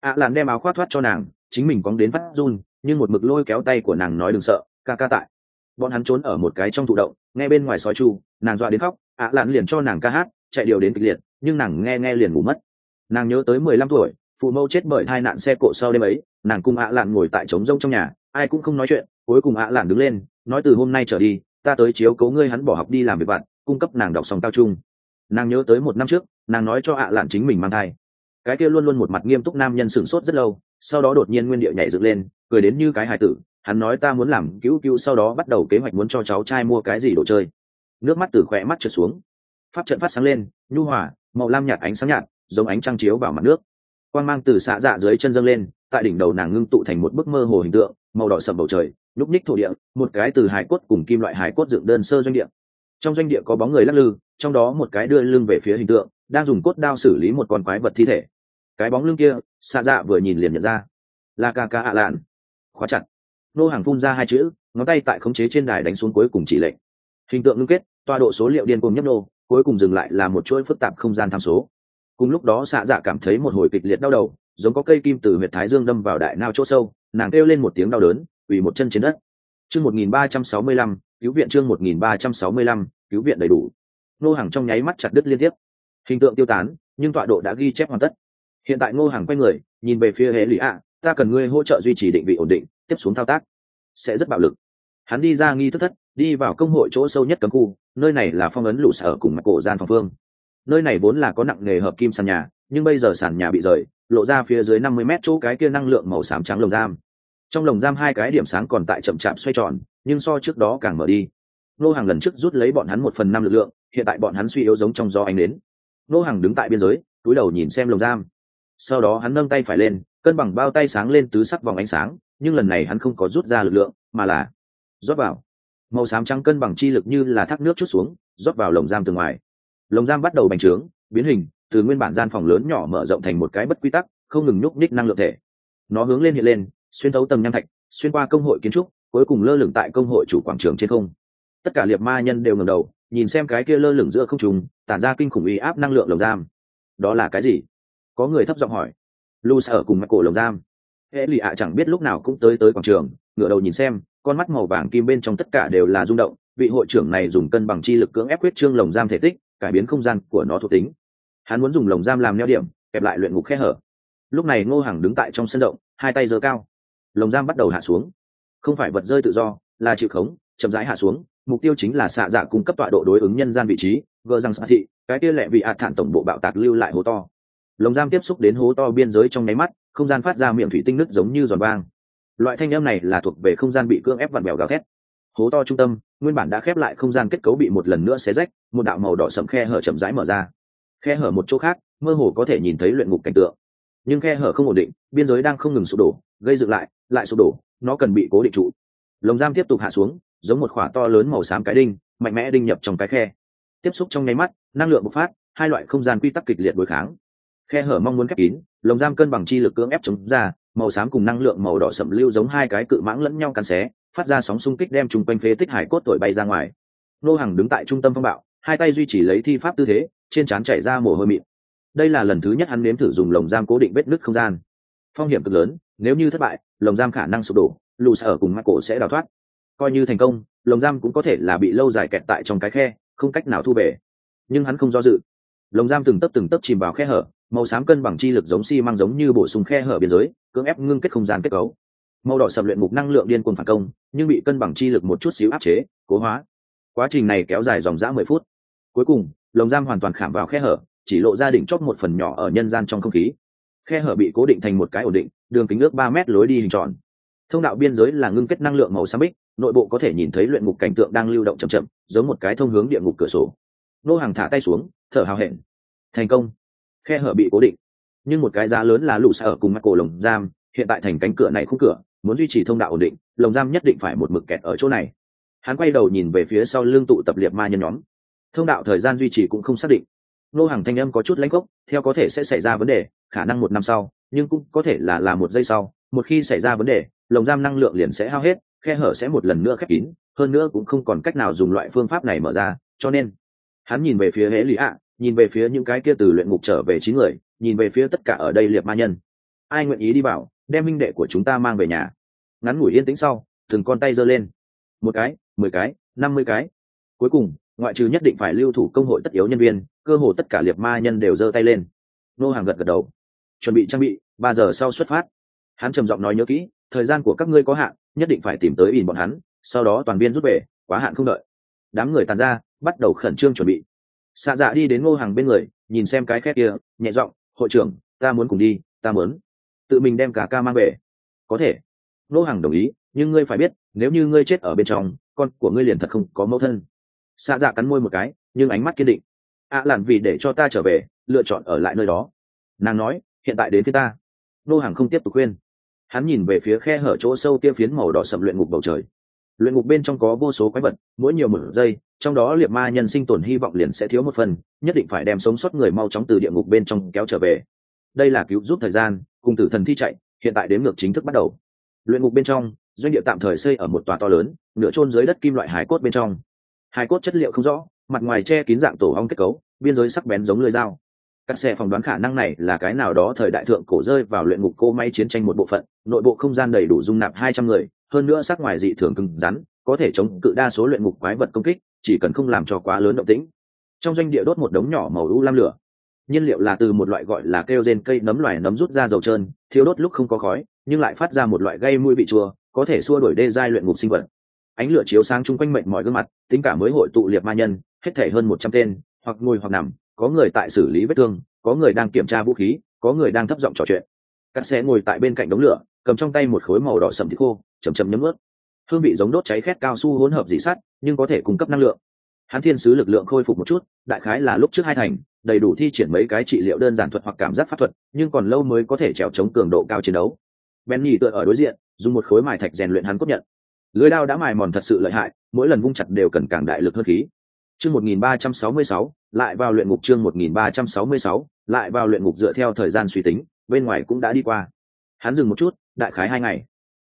Ạ lặn đem áo khoác thoát cho nàng, chính mình cóng đến phát run, nhưng một mực lôi kéo tay của nàng nói đừng sợ, ca ca tại. Bọn hắn trốn ở một cái trong thụ động, nghe bên ngoài sói chu, nàng dọa đến khóc ạ lặn liền cho nàng ca hát, chạy điều đến kịch liệt, nhưng nàng nghe nghe liền ngủ mất. Nàng nhớ tới mười lăm tuổi, phụ mâu chết bởi hai nạn xe cộ sau đêm ấy, nàng cùng ạ lạn ngồi tại trống rông trong nhà, ai cũng không nói chuyện, cuối cùng ạ lạn đứng lên, nói từ hôm nay trở đi, ta tới chiếu cấu ngươi, hắn bỏ học đi làm việc vặt, cung cấp nàng đọc xong cao trung. Nàng nhớ tới một năm trước, nàng nói cho ạ lạn chính mình mang thai cái kia luôn luôn một mặt nghiêm túc nam nhân sửng sốt rất lâu, sau đó đột nhiên nguyên điệu nhảy dựng lên, cười đến như cái hài tử, hắn nói ta muốn làm cứu cứu sau đó bắt đầu kế hoạch muốn cho cháu trai mua cái gì đồ chơi. Nước mắt từ khỏe mắt trượt xuống. Pháp trận phát sáng lên, nhu hòa, màu lam nhạt ánh sáng nhạt, giống ánh trăng chiếu vào mặt nước. Quang mang từ xạ dạ dưới chân dâng lên, tại đỉnh đầu nàng ngưng tụ thành một bức mơ hồ hình tượng, màu đỏ sầm bầu trời lúc ních thổ địa, một cái từ hải cốt cùng kim loại hải cốt dựng đơn sơ doanh địa. Trong doanh địa có bóng người lắc lư, trong đó một cái đưa lưng về phía hình tượng, đang dùng cốt đao xử lý một con quái vật thi thể cái bóng lưng kia xa dạ vừa nhìn liền nhận ra. Là ca ca ạ lạn. Khóa chặt. Nô hàng phun ra hai chữ, ngón tay tại khống chế trên đài đánh xuống cuối cùng chỉ lệnh. Hình tượng ngưng kết, toa độ số liệu điên cùng nhấp nô, cuối cùng dừng lại là một chuỗi phức tạp không gian tham số. Cùng lúc đó xạ dạ cảm thấy một hồi kịch liệt đau đầu, giống có cây kim từ huyệt thái dương đâm vào đại nao chỗ sâu, nàng kêu lên một tiếng đau đớn ủy một chân trên đất. Chương một nghìn ba trăm sáu mươi lăm, cứu viện chương một nghìn ba trăm sáu mươi lăm, cứu viện đầy đủ. Nô hàng trong nháy mắt chặt đứt liên tiếp. Hình tượng tiêu tán, nhưng tọa độ đã ghi chép hoàn tất hiện tại ngô hàng quay người, nhìn về phía hệ lụy ạ, ta cần ngươi hỗ trợ duy trì định vị ổn định, tiếp xuống thao tác. Sẽ rất bạo lực. Hắn đi ra nghi thức thất, đi vào công hội chỗ sâu nhất cấm khu, nơi này là phong ấn lũ sở cùng mặt cổ gian phòng phương. Nơi này vốn là có nặng nghề hợp kim sàn nhà, nhưng bây giờ sàn nhà bị rời, lộ ra phía dưới năm mươi mét chỗ cái kia năng lượng màu xám trắng lồng giam. Trong lồng giam hai cái điểm sáng còn tại chậm chạp xoay tròn, nhưng so trước đó càng mở đi. Nô hàng lần trước rút lấy bọn hắn một phần năm lực lượng, hiện tại bọn hắn suy yếu giống trong gió ánh đến nô hàng đứng tại biên giới, túi đầu nhìn xem lồng giam sau đó hắn nâng tay phải lên, cân bằng bao tay sáng lên tứ sắc vòng ánh sáng, nhưng lần này hắn không có rút ra lực lượng, mà là rót vào. Màu xám trắng cân bằng chi lực như là thác nước chút xuống, rót vào lồng giam từ ngoài. Lồng giam bắt đầu bành trướng, biến hình, từ nguyên bản gian phòng lớn nhỏ mở rộng thành một cái bất quy tắc, không ngừng nhúc ních năng lượng thể. Nó hướng lên hiện lên, xuyên thấu tầng nham thạch, xuyên qua công hội kiến trúc, cuối cùng lơ lửng tại công hội chủ quảng trường trên không. Tất cả liệt ma nhân đều ngầm đầu, nhìn xem cái kia lơ lửng giữa không trùng tản ra kinh khủng uy áp năng lượng lồng giam. Đó là cái gì? Có người thấp giọng hỏi. Lu ở cùng mặt cổ lồng giam. Hệ lụy ạ chẳng biết lúc nào cũng tới tới quảng trường, ngửa đầu nhìn xem, con mắt màu vàng kim bên trong tất cả đều là rung động, vị hội trưởng này dùng cân bằng chi lực cưỡng ép quyết trương lồng giam thể tích, cải biến không gian của nó thuộc tính. Hắn muốn dùng lồng giam làm neo điểm, kẹp lại luyện ngục khe hở. Lúc này ngô Hằng đứng tại trong sân rộng, hai tay giơ cao. Lồng giam bắt đầu hạ xuống. Không phải vật rơi tự do, là chịu khống, chậm rãi hạ xuống, mục tiêu chính là xạ giả cung cấp tọa độ đối ứng nhân gian vị trí gờ rằng xạ thị, cái kia lẹ vị hạt thản tổng bộ bạo tạc lưu lại hố to lồng giam tiếp xúc đến hố to biên giới trong nháy mắt, không gian phát ra miệng thủy tinh nứt giống như giòn vang. Loại thanh âm này là thuộc về không gian bị cưỡng ép vặn bèo gào thét. Hố to trung tâm, nguyên bản đã khép lại không gian kết cấu bị một lần nữa xé rách, một đạo màu đỏ sậm khe hở chậm rãi mở ra. Khe hở một chỗ khác, mơ hồ có thể nhìn thấy luyện ngục cảnh tượng. Nhưng khe hở không ổn định, biên giới đang không ngừng sụp đổ, gây dựng lại lại sụp đổ, nó cần bị cố định trụ. Lồng giam tiếp tục hạ xuống, giống một khỏa to lớn màu xám cái đinh, mạnh mẽ đinh nhập trong cái khe. Tiếp xúc trong nháy mắt, năng lượng bộc phát, hai loại không gian quy tắc kịch liệt đối kháng khe hở mong muốn khép kín, lồng giam cân bằng chi lực cưỡng ép chống ra, màu xám cùng năng lượng màu đỏ sậm lưu giống hai cái cự mãng lẫn nhau cắn xé, phát ra sóng xung kích đem chung quanh phế tích hải cốt tuổi bay ra ngoài. Nô hàng đứng tại trung tâm phong bạo, hai tay duy trì lấy thi pháp tư thế, trên trán chảy ra mồ hôi mịn. Đây là lần thứ nhất hắn nếm thử dùng lồng giam cố định vết nứt không gian. Phong hiểm cực lớn, nếu như thất bại, lồng giam khả năng sụp đổ lù sở cùng mắt cổ sẽ đào thoát. Coi như thành công, lồng giam cũng có thể là bị lâu dài kẹt tại trong cái khe, không cách nào thu về. Nhưng hắn không do dự lồng giam từng tấp từng tấp chìm vào khe hở, màu xám cân bằng chi lực giống xi、si、măng giống như bổ sung khe hở biên giới, cưỡng ép ngưng kết không gian kết cấu. Màu đỏ sập luyện mục năng lượng điên cuồng phản công, nhưng bị cân bằng chi lực một chút xíu áp chế, cố hóa. Quá trình này kéo dài dòng dã mười phút. Cuối cùng, lồng giam hoàn toàn khảm vào khe hở, chỉ lộ ra đỉnh chót một phần nhỏ ở nhân gian trong không khí. Khe hở bị cố định thành một cái ổn định, đường kính ước ba mét lối đi hình tròn. Thông đạo biên giới là ngưng kết năng lượng màu xám bích, nội bộ có thể nhìn thấy luyện ngục cảnh tượng đang lưu động chậm chậm, giống một cái thông hướng địa ngục cửa sổ. Nô hàng thả tay xuống thở hào hẹn. Thành công. Khe hở bị cố định. Nhưng một cái giá lớn là lũ sở cùng mắt cổ lồng giam. Hiện tại thành cánh cửa này khung cửa, muốn duy trì thông đạo ổn định, lồng giam nhất định phải một mực kẹt ở chỗ này. Hắn quay đầu nhìn về phía sau lưng tụ tập liệt ma nhân nhóm. Thông đạo thời gian duy trì cũng không xác định. Nô hàng thanh âm có chút lãnh gốc, theo có thể sẽ xảy ra vấn đề, khả năng một năm sau, nhưng cũng có thể là là một giây sau. Một khi xảy ra vấn đề, lồng giam năng lượng liền sẽ hao hết, khe hở sẽ một lần nữa khép kín, hơn nữa cũng không còn cách nào dùng loại phương pháp này mở ra, cho nên hắn nhìn về phía hễ lì ạ nhìn về phía những cái kia từ luyện ngục trở về chín người, nhìn về phía tất cả ở đây liệt ma nhân. Ai nguyện ý đi bảo, đem minh đệ của chúng ta mang về nhà. Ngắn ngủi yên tĩnh sau, từng con tay giơ lên. Một cái, mười cái, năm mươi cái. Cuối cùng, ngoại trừ nhất định phải lưu thủ công hội tất yếu nhân viên, cơ hồ tất cả liệt ma nhân đều giơ tay lên. Nô hàng gật gật đầu. Chuẩn bị trang bị, ba giờ sau xuất phát. Hắn trầm giọng nói nhớ kỹ, thời gian của các ngươi có hạn, nhất định phải tìm tới ỉn bọn hắn, sau đó toàn viên rút về, quá hạn không đợi đám người tàn ra, bắt đầu khẩn trương chuẩn bị. Xạ dạ đi đến ngô hàng bên người, nhìn xem cái khét kia, nhẹ giọng, hội trưởng, ta muốn cùng đi, ta muốn. Tự mình đem cả ca mang về. Có thể. Ngô hàng đồng ý, nhưng ngươi phải biết, nếu như ngươi chết ở bên trong, con của ngươi liền thật không có mẫu thân. Xạ dạ cắn môi một cái, nhưng ánh mắt kiên định. Ạ à làn vì để cho ta trở về, lựa chọn ở lại nơi đó. Nàng nói, hiện tại đến phía ta. Nô hàng không tiếp tục khuyên. Hắn nhìn về phía khe hở chỗ sâu kia phiến màu đỏ sậm luyện ngục bầu trời luyện ngục bên trong có vô số quái vật, mỗi nhiều một giây, trong đó liệt ma nhân sinh tồn hy vọng liền sẽ thiếu một phần, nhất định phải đem sống sót người mau chóng từ địa ngục bên trong kéo trở về. Đây là cứu giúp thời gian, cùng tử thần thi chạy, hiện tại đếm ngược chính thức bắt đầu. Luyện ngục bên trong, doanh địa tạm thời xây ở một tòa to lớn, nửa trôn dưới đất kim loại hải cốt bên trong. Hải cốt chất liệu không rõ, mặt ngoài che kín dạng tổ ong kết cấu, biên giới sắc bén giống lưỡi dao. Các xe phỏng đoán khả năng này là cái nào đó thời đại thượng cổ rơi vào luyện ngục cô may chiến tranh một bộ phận, nội bộ không gian đầy đủ dung nạp hai trăm người hơn nữa sắc ngoài dị thường cứng rắn, có thể chống cự đa số luyện ngục quái vật công kích, chỉ cần không làm cho quá lớn động tĩnh. Trong doanh địa đốt một đống nhỏ màu u lam lửa. Nhiên liệu là từ một loại gọi là kêu gen cây nấm loài nấm rút ra dầu trơn thiếu đốt lúc không có khói, nhưng lại phát ra một loại gây mùi vị chua, có thể xua đổi đê giai luyện ngục sinh vật. Ánh lửa chiếu sáng chung quanh mệnh mọi gương mặt, tính cả mới hội tụ liệt ma nhân, hết thể hơn một trăm tên, hoặc ngồi hoặc nằm, có người tại xử lý vết thương, có người đang kiểm tra vũ khí, có người đang thấp giọng trò chuyện. Các xe ngồi tại bên cạnh đống lửa, cầm trong tay một khối màu đỏ sầm thịt khô chầm chầm nhấm ướt. Hương vị giống đốt cháy khét cao su hỗn hợp dị sắt nhưng có thể cung cấp năng lượng. Hắn thiên sứ lực lượng khôi phục một chút đại khái là lúc trước hai thành đầy đủ thi triển mấy cái trị liệu đơn giản thuật hoặc cảm giác pháp thuật nhưng còn lâu mới có thể trèo chống cường độ cao chiến đấu. Benny tựa ở đối diện dùng một khối mài thạch rèn luyện hắn cốt nhận. Lưới đao đã mài mòn thật sự lợi hại mỗi lần vung chặt đều cần càng đại lực hơn khí. Chương 1366, lại vào luyện ngục chương 1366, lại vào luyện ngục dựa theo thời gian suy tính bên ngoài cũng đã đi qua. Hắn dừng một chút đại khái hai ngày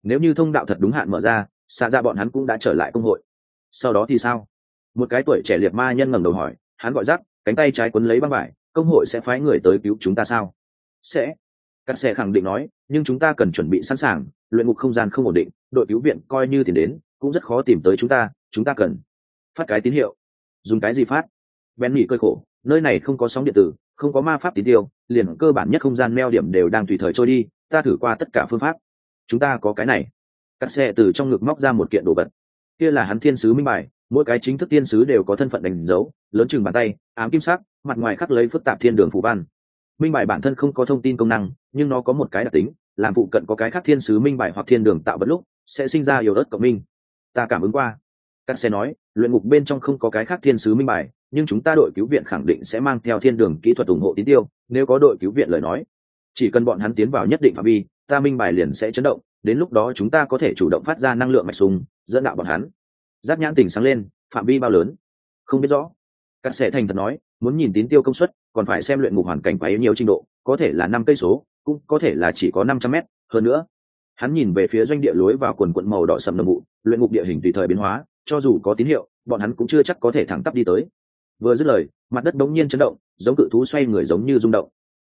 nếu như thông đạo thật đúng hạn mở ra xa ra dạ bọn hắn cũng đã trở lại công hội. Sau đó thì sao? Một cái tuổi trẻ liệt ma nhân ngẩng đầu hỏi, hắn gọi rắc, cánh tay trái quấn lấy băng vải, công hội sẽ phái người tới cứu chúng ta sao? Sẽ. Các xe khẳng định nói, nhưng chúng ta cần chuẩn bị sẵn sàng, luyện ngục không gian không ổn định, đội cứu viện coi như tiền đến, cũng rất khó tìm tới chúng ta chúng ta cần phát cái tín hiệu. Dùng cái gì phát? Bèn nghỉ cơi khổ, nơi này không có sóng điện tử, không có ma pháp tín tiêu, liền cơ bản nhất không gian meo điểm đều đang tùy thời trôi đi, ta thử qua tất cả phương pháp chúng ta có cái này. Cắt xe từ trong ngực móc ra một kiện đồ vật. Kia là hắn thiên sứ minh bài, mỗi cái chính thức thiên sứ đều có thân phận đánh dấu, lớn chừng bàn tay, ám kim sắc, mặt ngoài khắc lấy phức tạp thiên đường phù văn. Minh bài bản thân không có thông tin công năng, nhưng nó có một cái đặc tính, làm phụ cận có cái khác thiên sứ minh bài hoặc thiên đường tạo vật lúc, sẽ sinh ra yếu ớt cộng minh. Ta cảm ứng qua. Các xe nói, luyện ngục bên trong không có cái khác thiên sứ minh bài, nhưng chúng ta đội cứu viện khẳng định sẽ mang theo thiên đường kỹ thuật ủng hộ tín tiêu, nếu có đội cứu viện lời nói chỉ cần bọn hắn tiến vào nhất định phạm vi, ta minh bài liền sẽ chấn động, đến lúc đó chúng ta có thể chủ động phát ra năng lượng mạch sùng dẫn đạo bọn hắn. Giáp nhãn tỉnh sáng lên, phạm vi bao lớn? Không biết rõ. Các sẽ thành thật nói, muốn nhìn tín tiêu công suất, còn phải xem luyện ngục hoàn cảnh quá yếu nhiều trình độ, có thể là năm cây số, cũng có thể là chỉ có năm trăm mét, hơn nữa. Hắn nhìn về phía doanh địa lối vào quần quận màu đỏ sầm nồng vụ luyện ngục địa hình tùy thời biến hóa, cho dù có tín hiệu, bọn hắn cũng chưa chắc có thể thẳng tắp đi tới. Vừa dứt lời, mặt đất bỗng nhiên chấn động, giống cự thú xoay người giống như rung động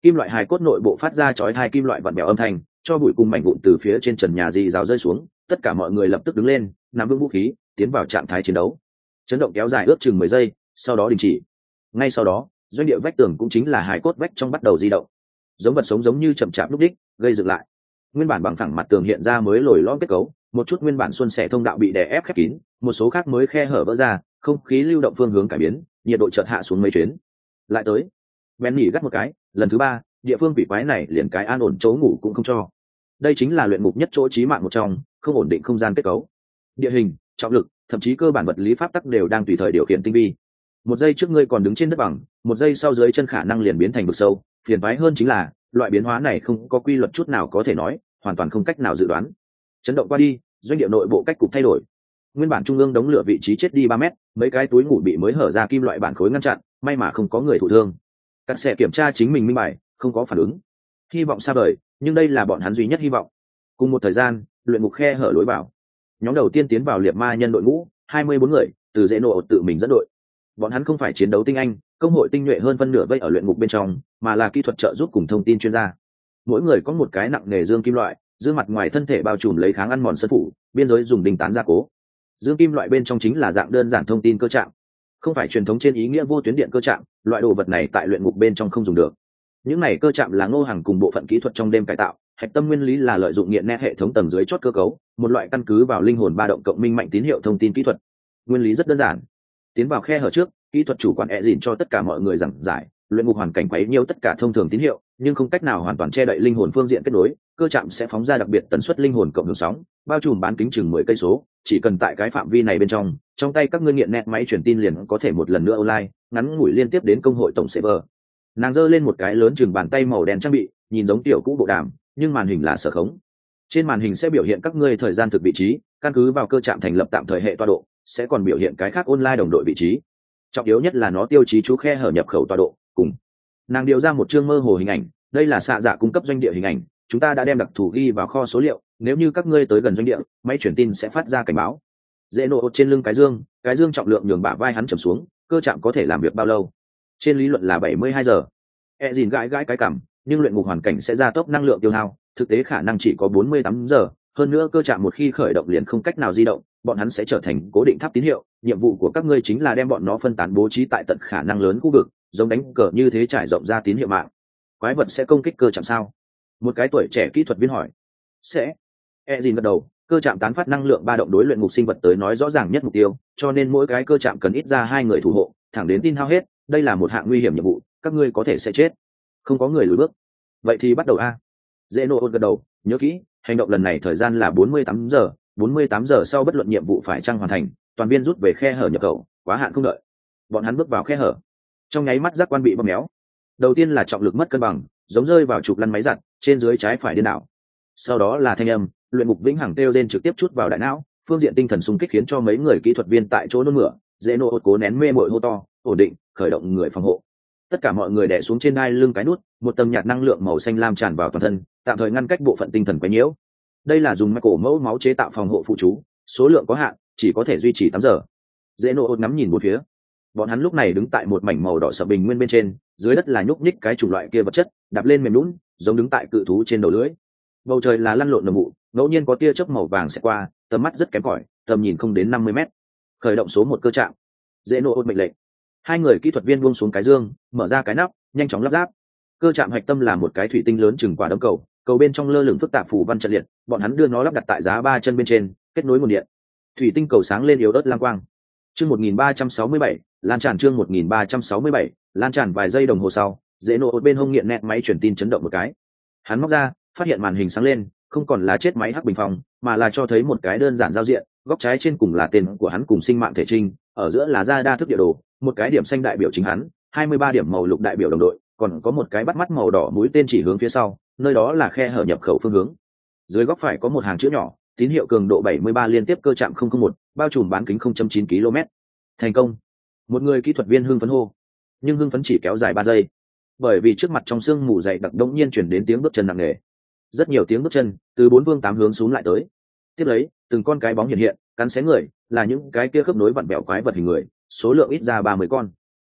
kim loại hài cốt nội bộ phát ra chói hai kim loại vặn bèo âm thanh, cho bụi cùng mảnh vụn từ phía trên trần nhà dì rào rơi xuống, tất cả mọi người lập tức đứng lên, nắm vững vũ khí, tiến vào trạng thái chiến đấu. Chấn động kéo dài ước chừng mười giây, sau đó đình chỉ. Ngay sau đó, doanh địa vách tường cũng chính là hài cốt vách trong bắt đầu di động. Giống vật sống giống như chậm chạp lúc đích, gây dựng lại. Nguyên bản bằng phẳng mặt tường hiện ra mới lồi lõm kết cấu, một chút nguyên bản xuân sẻ thông đạo bị đè ép khép kín, một số khác mới khe hở vỡ ra, không khí lưu động phương hướng cải biến, nhiệt độ chợt hạ xuống mấy chuyến. Lại tới bèn nghỉ gắt một cái lần thứ ba, địa phương quỷ quái này liền cái an ổn chỗ ngủ cũng không cho. Đây chính là luyện mục nhất chỗ trí mạng một trong, không ổn định không gian kết cấu. Địa hình, trọng lực, thậm chí cơ bản vật lý pháp tắc đều đang tùy thời điều khiển tinh vi. Một giây trước ngươi còn đứng trên đất bằng, một giây sau dưới chân khả năng liền biến thành vực sâu. Phiền phái hơn chính là, loại biến hóa này không có quy luật chút nào có thể nói, hoàn toàn không cách nào dự đoán. Chấn động qua đi, doanh địa nội bộ cách cục thay đổi. Nguyên bản trung ương đống lửa vị trí chết đi ba mét, mấy cái túi ngủ bị mới hở ra kim loại bản khối ngăn chặn, may mà không có người thụ thương cắt sẽ kiểm tra chính mình minh bài, không có phản ứng. Hy vọng xa vời, nhưng đây là bọn hắn duy nhất hy vọng. Cùng một thời gian, luyện ngục khe hở lối vào. Nhóm đầu tiên tiến vào liệt ma nhân đội ngũ, hai mươi bốn người, từ dễ nộ tự mình dẫn đội. Bọn hắn không phải chiến đấu tinh anh, công hội tinh nhuệ hơn phân nửa vây ở luyện ngục bên trong, mà là kỹ thuật trợ giúp cùng thông tin chuyên gia. Mỗi người có một cái nặng nghề dương kim loại, dương mặt ngoài thân thể bao trùm lấy kháng ăn mòn sân phủ, biên giới dùng đinh tán gia cố. Dương kim loại bên trong chính là dạng đơn giản thông tin cơ trạng không phải truyền thống trên ý nghĩa vô tuyến điện cơ trạm, loại đồ vật này tại luyện ngục bên trong không dùng được. Những này cơ chạm là ngô hàng cùng bộ phận kỹ thuật trong đêm cải tạo, hạch tâm nguyên lý là lợi dụng nghiện nét hệ thống tầng dưới chốt cơ cấu, một loại căn cứ vào linh hồn ba động cộng minh mạnh tín hiệu thông tin kỹ thuật. Nguyên lý rất đơn giản. Tiến vào khe hở trước, kỹ thuật chủ quản e dìn cho tất cả mọi người giảng giải, luyện ngục hoàn cảnh quấy nhiều tất cả thông thường tín hiệu, nhưng không cách nào hoàn toàn che đậy linh hồn phương diện kết nối cơ chạm sẽ phóng ra đặc biệt tần suất linh hồn cộng hưởng sóng, bao trùm bán kính chừng mười cây số, chỉ cần tại cái phạm vi này bên trong trong tay các ngươi nghiện nét máy truyền tin liền có thể một lần nữa online, ngắn ngủi liên tiếp đến công hội tổng server. Nàng giơ lên một cái lớn chừng bàn tay màu đen trang bị, nhìn giống tiểu cũ bộ đàm, nhưng màn hình là sở khống. Trên màn hình sẽ biểu hiện các ngươi thời gian thực vị trí, căn cứ vào cơ trạm thành lập tạm thời hệ toa độ, sẽ còn biểu hiện cái khác online đồng đội vị trí. Trọng yếu nhất là nó tiêu chí chú khe hở nhập khẩu tọa độ, cùng. Nàng điều ra một chương mơ hồ hình ảnh, đây là xạ giả cung cấp doanh địa hình ảnh chúng ta đã đem đặc thù ghi vào kho số liệu, nếu như các ngươi tới gần doanh địa, máy truyền tin sẽ phát ra cảnh báo. Dễ nổ trên lưng cái dương cái dương trọng lượng nhường bả vai hắn trầm xuống, cơ chạm có thể làm việc bao lâu? Trên lý luận là bảy mươi hai giờ. E dìn gãi gãi cái cảm, nhưng luyện ngục hoàn cảnh sẽ gia tốc năng lượng tiêu hao, thực tế khả năng chỉ có bốn mươi tám giờ, hơn nữa cơ chạm một khi khởi động liền không cách nào di động, bọn hắn sẽ trở thành cố định tháp tín hiệu, nhiệm vụ của các ngươi chính là đem bọn nó phân tán bố trí tại tận khả năng lớn khu vực, giống đánh cờ như thế trải rộng ra tín hiệu mạng. Quái vật sẽ công kích cơ chạm sao? Một cái tuổi trẻ kỹ thuật viên hỏi. Sẽ. E dìn gật đầu, cơ chạm tán phát năng lượng ba động đối luyện ngục sinh vật tới nói rõ ràng nhất mục tiêu, cho nên mỗi cái cơ chạm cần ít ra hai người thủ hộ, thẳng đến tin hao hết, đây là một hạng nguy hiểm nhiệm vụ, các ngươi có thể sẽ chết. Không có người lùi bước. Vậy thì bắt đầu a. Dễ nộ ôn gật đầu, nhớ kỹ, hành động lần này thời gian là bốn mươi tám giờ, bốn mươi tám giờ sau bất luận nhiệm vụ phải trăng hoàn thành, toàn viên rút về khe hở nhập khẩu, quá hạn không đợi. Bọn hắn bước vào khe hở. Trong nháy mắt giác quan bị bóp méo. Đầu tiên là trọng lực mất cân bằng, giống rơi vào chụp lăn máy giặt trên dưới trái phải điên đảo. Sau đó là thanh âm, luyện mục vĩnh hằng kêu lên trực tiếp chút vào đại não, phương diện tinh thần xung kích khiến cho mấy người kỹ thuật viên tại chỗ nôn mửa, dễ nộ cố nén mê mội hô to, ổn định, khởi động người phòng hộ. Tất cả mọi người đẻ xuống trên đai lưng cái nút, một tầm nhạt năng lượng màu xanh lam tràn vào toàn thân, tạm thời ngăn cách bộ phận tinh thần quấy nhiễu. Đây là dùng mạch cổ mẫu máu chế tạo phòng hộ phụ trú số lượng có hạn, chỉ có thể duy trì tám giờ. Dễ nộ ngắm nhìn một phía. Bọn hắn lúc này đứng tại một mảnh màu đỏ sợ bình nguyên bên trên, dưới đất là nhúc nhích cái chủng loại kia vật chất, đạp lên mềm lún giống đứng tại cự thú trên đầu lưới bầu trời là lăn lộn nồng mụ ngẫu nhiên có tia chớp màu vàng sẽ qua, tầm mắt rất kém cỏi, tầm nhìn không đến năm mươi mét. Khởi động số một cơ trạm dễ nộ ôn mệnh lệnh. Hai người kỹ thuật viên buông xuống cái dương, mở ra cái nắp, nhanh chóng lắp ráp. Cơ trạm hạch tâm là một cái thủy tinh lớn chừng quả đấm cầu cầu bên trong lơ lửng phức tạp phủ văn trận liệt, bọn hắn đưa nó lắp đặt tại giá ba chân bên trên, kết nối nguồn điện. Thủy tinh cầu sáng lên yếu ớt lang quang. Chương một nghìn ba trăm sáu mươi bảy, lan tràn chương một nghìn ba trăm sáu mươi bảy, lan tràn vài giây đồng hồ sau dễ nổ bên hông nghiện nẹt máy truyền tin chấn động một cái hắn móc ra phát hiện màn hình sáng lên không còn là chết máy hắc bình phòng mà là cho thấy một cái đơn giản giao diện góc trái trên cùng là tên của hắn cùng sinh mạng thể trinh ở giữa là ra đa thức địa đồ một cái điểm xanh đại biểu chính hắn hai mươi ba điểm màu lục đại biểu đồng đội còn có một cái bắt mắt màu đỏ mũi tên chỉ hướng phía sau nơi đó là khe hở nhập khẩu phương hướng dưới góc phải có một hàng chữ nhỏ tín hiệu cường độ 73 liên tiếp cơ chạm 001, bao trùm bán kính 0.9 km. Thành công. Một người kỹ thuật viên hưng phấn hô. Nhưng hưng phấn chỉ kéo dài 3 giây. Bởi vì trước mặt trong xương mù dày đặc đống nhiên chuyển đến tiếng bước chân nặng nề. Rất nhiều tiếng bước chân từ bốn phương tám hướng xuống lại tới. Tiếp lấy, từng con cái bóng hiện hiện, cắn xé người, là những cái kia khớp nối vặn bẹo quái vật hình người, số lượng ít ra 30 con.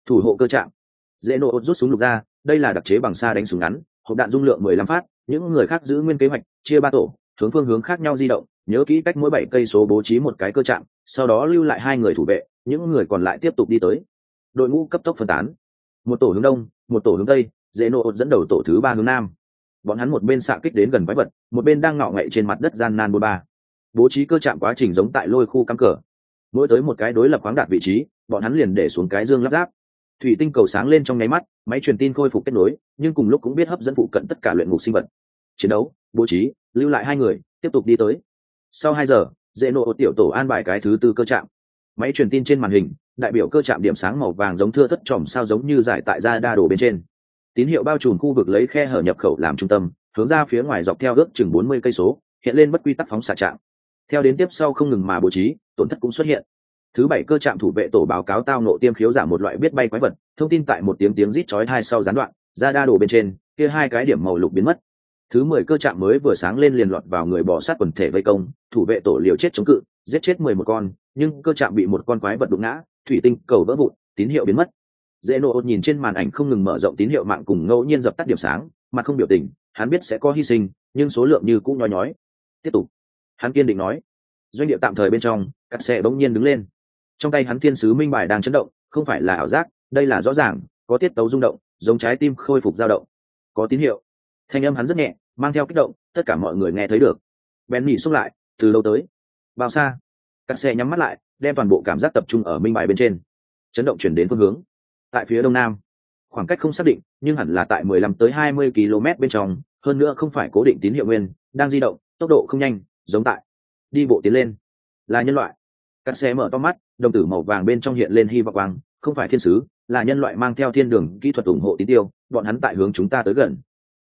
Thủ hộ cơ trạng, Dễ nổ rút súng lục ra, đây là đặc chế bằng xa đánh súng ngắn, hộp đạn dung lượng 15 phát, những người khác giữ nguyên kế hoạch, chia ba tổ, hướng phương hướng khác nhau di động nhớ kỹ cách mỗi bảy cây số bố trí một cái cơ trạm sau đó lưu lại hai người thủ vệ những người còn lại tiếp tục đi tới đội ngũ cấp tốc phân tán một tổ hướng đông một tổ hướng tây dễ nộ dẫn đầu tổ thứ ba hướng nam. Bọn hắn một bên xạ kích đến gần quái vật, một bên đang ngọ ngậy trên mặt đất gian nan bôn ba. Bố trí cơ chạm quá trình giống tại lôi khu cắm cờ. Mỗi tới một cái đối lập khoáng đạt vị trí, bọn hắn liền để xuống cái dương lắp ráp. Thủy tinh cầu sáng lên trong nháy mắt, máy truyền tin khôi phục kết nối, nhưng cùng lúc cũng biết hấp dẫn phụ cận tất cả luyện ngục sinh vật. Chiến đấu, bố trí, lưu lại hai người, tiếp tục đi tới. Sau hai giờ dễ nộ tiểu tổ an bài cái thứ tư cơ trạm. Máy truyền tin trên màn hình đại biểu cơ chạm điểm sáng màu vàng giống thưa thất tròm sao giống như giải tại ra đa đồ bên trên. Tín hiệu bao trùm khu vực lấy khe hở nhập khẩu làm trung tâm, hướng ra phía ngoài dọc theo ước chừng bốn mươi cây số, hiện lên bất quy tắc phóng xạ trạm. Theo đến tiếp sau không ngừng mà bố trí, tổn thất cũng xuất hiện. Thứ bảy cơ trạm thủ vệ tổ báo cáo tao nộ tiêm khiếu giảm một loại biết bay quái vật, thông tin tại một tiếng tiếng rít chói hai sau gián đoạn, ra đa đồ bên trên, kia hai cái điểm màu lục biến mất. Thứ mười cơ trạm mới vừa sáng lên liền lọt vào người bỏ sát quần thể vây công, thủ vệ tổ liều chết chống cự, giết chết mười một con, nhưng cơ trạm bị một con quái vật đụng ngã thủy tinh, cầu vỡ vụn, tín hiệu biến mất. Dễ nộ nhìn trên màn ảnh không ngừng mở rộng tín hiệu mạng cùng ngẫu nhiên dập tắt điểm sáng mà không biểu tình, hắn biết sẽ có hy sinh, nhưng số lượng như cũng nhói nhói. Tiếp tục. Hắn kiên định nói. Doanh địa tạm thời bên trong cắt xe bỗng nhiên đứng lên. Trong tay hắn thiên sứ minh bài đang chấn động, không phải là ảo giác, đây là rõ ràng, có tiết tấu rung động, giống trái tim khôi phục dao động. Có tín hiệu. Thanh âm hắn rất nhẹ, mang theo kích động, tất cả mọi người nghe thấy được. Bèn nhỉ xúc lại, từ lâu tới? Bao xa. Cắt xe nhắm mắt lại đem toàn bộ cảm giác tập trung ở minh bài bên trên, chấn động chuyển đến phương hướng. Tại phía đông nam, khoảng cách không xác định, nhưng hẳn là tại 15 tới 20 km bên trong, hơn nữa không phải cố định tín hiệu nguyên, đang di động, tốc độ không nhanh, giống tại. Đi bộ tiến lên, là nhân loại. Các xe mở to mắt, đồng tử màu vàng bên trong hiện lên hy vọng quang, không phải thiên sứ, là nhân loại mang theo thiên đường kỹ thuật ủng hộ tín tiêu, bọn hắn tại hướng chúng ta tới gần.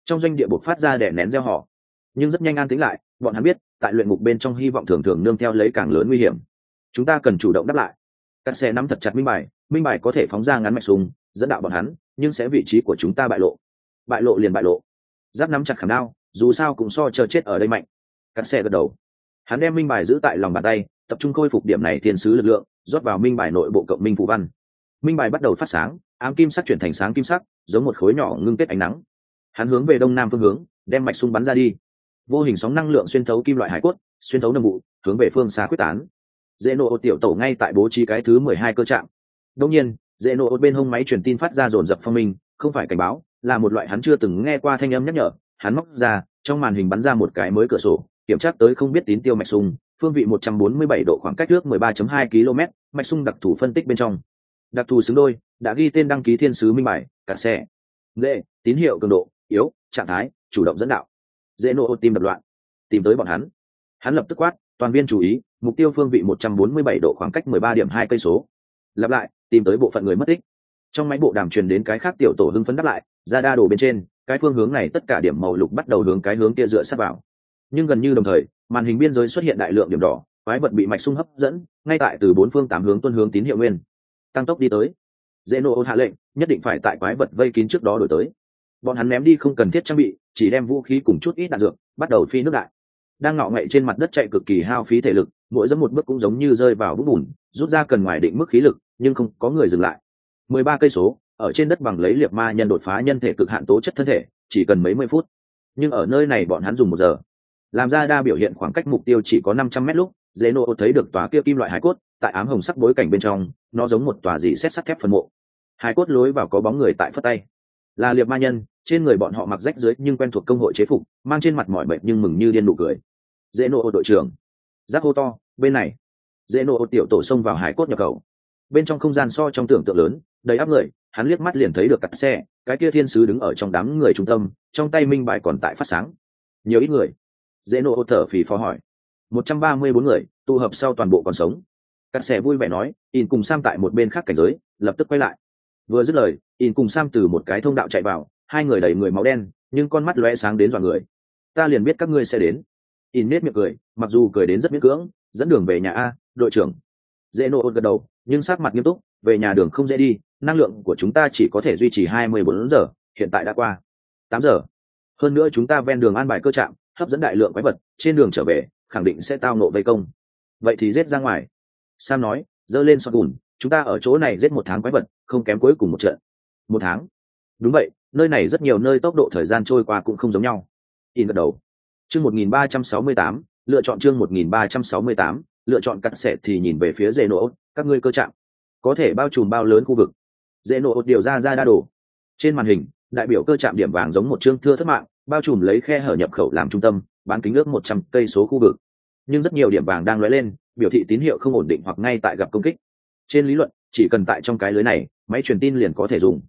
Trong doanh địa buộc phát ra để nén gieo họ. Nhưng rất nhanh an tính lại, bọn hắn biết, tại luyện mục bên trong hy vọng thường thường nương theo lấy càng lớn nguy hiểm chúng ta cần chủ động đáp lại. Các xe nắm thật chặt minh bài minh bài có thể phóng ra ngắn mạch súng, dẫn đạo bọn hắn, nhưng sẽ vị trí của chúng ta bại lộ. Bại lộ liền bại lộ. Giáp nắm chặt khảm đao, dù sao cũng so chờ chết ở đây mạnh. Cắt xe gật đầu. Hắn đem minh bài giữ tại lòng bàn tay, tập trung khôi phục điểm này thiên sứ lực lượng, rót vào minh bài nội bộ cộng minh phụ văn. Minh bài bắt đầu phát sáng, ám kim sắc chuyển thành sáng kim sắc, giống một khối nhỏ ngưng kết ánh nắng. Hắn hướng về đông nam phương hướng, đem mạch sung bắn ra đi. Vô hình sóng năng lượng xuyên thấu kim loại hải cốt, xuyên thấu nâm vụ, hướng về phương xa quyết tán dễ nộ tiểu tổ ngay tại bố trí cái thứ mười hai cơ trạng. Đông nhiên, dễ nộ bên hông máy truyền tin phát ra dồn dập phong minh, không phải cảnh báo, là một loại hắn chưa từng nghe qua thanh âm nhắc nhở. Hắn móc ra, trong màn hình bắn ra một cái mới cửa sổ, kiểm tra tới không biết tín tiêu mạch sung, phương vị 147 độ khoảng cách trước 13.2 km, mạch sung đặc thù phân tích bên trong. Đặc thù xứng đôi, đã ghi tên đăng ký thiên sứ minh bài, cả xe. Lệ, tín hiệu cường độ, yếu, trạng thái, chủ động dẫn đạo. Dễ nổ tim đập loạn, tìm tới bọn hắn. Hắn lập tức quát toàn viên chú ý, mục tiêu phương vị 147 độ khoảng cách 13 điểm hai cây số. Lặp lại, tìm tới bộ phận người mất tích. Trong máy bộ đàm truyền đến cái khác tiểu tổ hưng phấn đáp lại, ra đa đồ bên trên, cái phương hướng này tất cả điểm màu lục bắt đầu hướng cái hướng kia dựa sát vào. Nhưng gần như đồng thời, màn hình biên giới xuất hiện đại lượng điểm đỏ, quái vật bị mạch sung hấp dẫn, ngay tại từ bốn phương tám hướng tuân hướng tín hiệu nguyên. Tăng tốc đi tới. Dễ nổ hạ lệnh, nhất định phải tại quái vật vây kín trước đó đổi tới. Bọn hắn ném đi không cần thiết trang bị, chỉ đem vũ khí cùng chút ít đạn dược, bắt đầu phi nước đại đang ngọ ngậy trên mặt đất chạy cực kỳ hao phí thể lực, mỗi dẫm một bước cũng giống như rơi vào vũng bùn, rút ra cần ngoài định mức khí lực, nhưng không có người dừng lại. Mười ba cây số, ở trên đất bằng lấy liệt ma nhân đột phá nhân thể cực hạn tố chất thân thể, chỉ cần mấy mươi phút. Nhưng ở nơi này bọn hắn dùng một giờ. Làm ra đa biểu hiện khoảng cách mục tiêu chỉ có năm trăm mét lúc dễ nộ thấy được tòa kia kim loại hải cốt, tại ám hồng sắc bối cảnh bên trong, nó giống một tòa dị xét sắt thép phần mộ. Hải cốt lối vào có bóng người tại phất tay. Là liệp ma nhân, trên người bọn họ mặc rách dưới nhưng quen thuộc công hội chế phục, mang trên mặt mọi bệnh nhưng mừng như điên nụ cười dễ nộ đội trưởng. Giáp hô to, bên này. Dễ nộ tiểu tổ xông vào hải cốt nhập khẩu. Bên trong không gian so trong tưởng tượng lớn, đầy áp người, hắn liếc mắt liền thấy được cặp xe, cái kia thiên sứ đứng ở trong đám người trung tâm, trong tay minh bài còn tại phát sáng. Nhiều ít người. Dễ nộ thở phì phò hỏi. Một trăm ba mươi bốn người, tụ hợp sau toàn bộ còn sống. Cặp xe vui vẻ nói, in cùng sam tại một bên khác cảnh giới, lập tức quay lại. Vừa dứt lời, in cùng sam từ một cái thông đạo chạy vào, hai người đầy người máu đen, nhưng con mắt lóe sáng đến dọa người. Ta liền biết các ngươi sẽ đến in nết miệng cười, mặc dù cười đến rất miễn cưỡng, dẫn đường về nhà a, đội trưởng. Dễ nộ gật đầu, nhưng sắc mặt nghiêm túc, về nhà đường không dễ đi, năng lượng của chúng ta chỉ có thể duy trì hai mươi bốn giờ, hiện tại đã qua tám giờ. Hơn nữa chúng ta ven đường an bài cơ trạm, hấp dẫn đại lượng quái vật, trên đường trở về, khẳng định sẽ tao nộ vây công. Vậy thì giết ra ngoài. Sam nói, dơ lên sọt gùn, chúng ta ở chỗ này giết một tháng quái vật, không kém cuối cùng một trận. Một tháng? Đúng vậy, nơi này rất nhiều nơi tốc độ thời gian trôi qua cũng không giống nhau. In gật đầu chương một nghìn ba trăm sáu mươi tám, lựa chọn chương một nghìn ba trăm sáu mươi tám, lựa chọn cắt sẹt thì nhìn về phía dễ nổ các ngươi cơ trạng. Có thể bao trùm bao lớn khu vực. Dễ nổ điều ra ra đa đồ. Trên màn hình, đại biểu cơ trạm điểm vàng giống một chương thưa thất mạng, bao trùm lấy khe hở nhập khẩu làm trung tâm, bán kính ước một trăm cây số khu vực. Nhưng rất nhiều điểm vàng đang lóe lên, biểu thị tín hiệu không ổn định hoặc ngay tại gặp công kích. Trên lý luận, chỉ cần tại trong cái lưới này, máy truyền tin liền có thể dùng.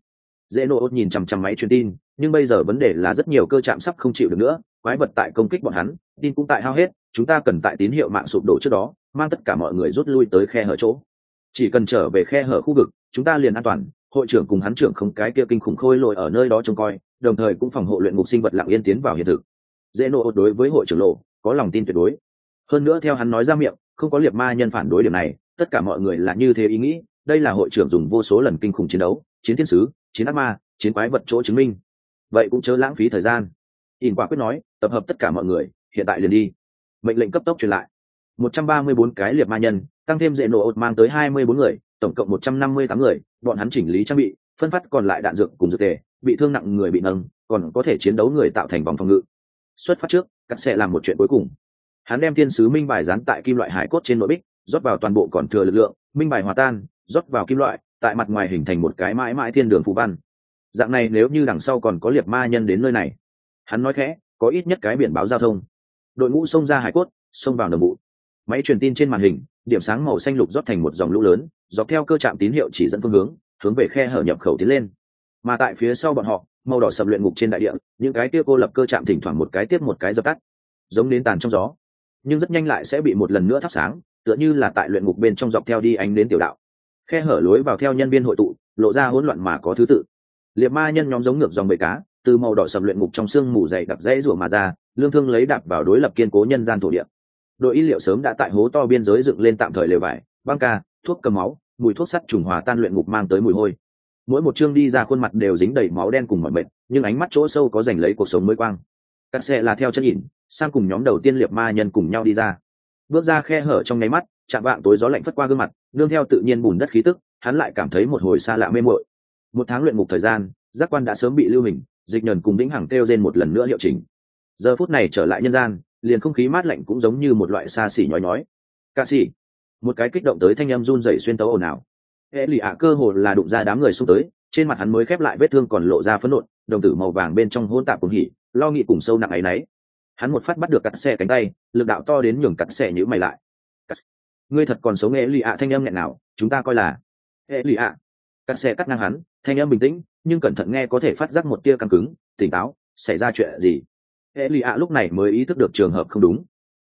Dễ nổ nhìn chằm chằm máy truyền tin, nhưng bây giờ vấn đề là rất nhiều cơ chạm sắp không chịu được nữa quái vật tại công kích bọn hắn, tin cũng tại hao hết, chúng ta cần tại tín hiệu mạng sụp đổ trước đó, mang tất cả mọi người rút lui tới khe hở chỗ. Chỉ cần trở về khe hở khu vực, chúng ta liền an toàn, hội trưởng cùng hắn trưởng không cái kia kinh khủng khôi lội ở nơi đó trông coi, đồng thời cũng phòng hộ luyện ngục sinh vật lặng yên tiến vào hiện thực. Dễ nộ đối với hội trưởng lộ, có lòng tin tuyệt đối. Hơn nữa theo hắn nói ra miệng, không có liệt ma nhân phản đối điểm này, tất cả mọi người là như thế ý nghĩ, đây là hội trưởng dùng vô số lần kinh khủng chiến đấu, chiến thiên sứ, chiến ác ma, chiến quái vật chỗ chứng minh. Vậy cũng chớ lãng phí thời gian. Ỉn quả quyết nói tập hợp tất cả mọi người, hiện tại liền đi. Mệnh lệnh cấp tốc truyền lại. Một trăm ba mươi bốn cái liệt ma nhân, tăng thêm dễ nổ ột mang tới hai mươi bốn người, tổng cộng một trăm năm mươi tám người, bọn hắn chỉnh lý trang bị, phân phát còn lại đạn dược cùng dược tề, bị thương nặng người bị nâng, còn có thể chiến đấu người tạo thành vòng phòng ngự. Xuất phát trước, cắt sẽ làm một chuyện cuối cùng. Hắn đem thiên sứ minh bài dán tại kim loại hải cốt trên nội bích, rót vào toàn bộ còn thừa lực lượng, minh bài hòa tan, rót vào kim loại, tại mặt ngoài hình thành một cái mãi mãi thiên đường phù văn. Dạng này nếu như đằng sau còn có liệt ma nhân đến nơi này. Hắn nói khẽ có ít nhất cái biển báo giao thông. Đội ngũ xông ra hải cốt, xông vào nầm bụ máy truyền tin trên màn hình, điểm sáng màu xanh lục rót thành một dòng lũ lớn, dọc theo cơ trạm tín hiệu chỉ dẫn phương hướng hướng về khe hở nhập khẩu tiến lên. Mà tại phía sau bọn họ, màu đỏ sập luyện ngục trên đại địa, những cái kia cô lập cơ trạm thỉnh thoảng một cái tiếp một cái dập tắt, giống đến tàn trong gió. Nhưng rất nhanh lại sẽ bị một lần nữa thắp sáng, tựa như là tại luyện ngục bên trong dọc theo đi ánh đến tiểu đạo. Khe hở lối vào theo nhân viên hội tụ, lộ ra hỗn loạn mà có thứ tự. Liệt ma nhân nhóm giống ngược dòng bầy cá từ màu đỏ sầm luyện ngục trong xương mù dày đặc dãy rủa mà ra, lương thương lấy đạp vào đối lập kiên cố nhân gian thổ địa. Đội y liệu sớm đã tại hố to biên giới dựng lên tạm thời lều vải, băng ca, thuốc cầm máu, mùi thuốc sắt trùng hòa tan luyện ngục mang tới mùi hôi. Mỗi một chương đi ra khuôn mặt đều dính đầy máu đen cùng mọi mệt, nhưng ánh mắt chỗ sâu có giành lấy cuộc sống mới quang. Các xe là theo chân nhìn, sang cùng nhóm đầu tiên liệp ma nhân cùng nhau đi ra. Bước ra khe hở trong nháy mắt, chạm vạng tối gió lạnh phất qua gương mặt, nương theo tự nhiên bùn đất khí tức, hắn lại cảm thấy một hồi xa lạ mê mội một tháng luyện ngục thời gian, giác quan đã sớm bị lưu hình dịch nhờn cùng vĩnh hằng kêu trên một lần nữa hiệu chỉnh. Giờ phút này trở lại nhân gian, liền không khí mát lạnh cũng giống như một loại xa xỉ nhói nhói. Ca sĩ, một cái kích động tới thanh âm run rẩy xuyên tấu ồn ào. Hệ lụy ạ cơ hồ là đụng ra đám người xung tới, trên mặt hắn mới khép lại vết thương còn lộ ra phấn nộn, đồng tử màu vàng bên trong hôn tạp cùng hỉ, lo nghị cùng sâu nặng ấy nấy. Hắn một phát bắt được cắt xe cánh tay, lực đạo to đến nhường cắt xe nhữ mày lại. Cắt... ngươi thật còn sống hệ lụy ạ thanh âm nghẹn nào chúng ta coi là hệ lụy ạ cắt xe cắt ngang hắn, thanh âm bình tĩnh nhưng cẩn thận nghe có thể phát giác một tia căng cứng, tỉnh táo, xảy ra chuyện gì? Hệ lụy ạ lúc này mới ý thức được trường hợp không đúng.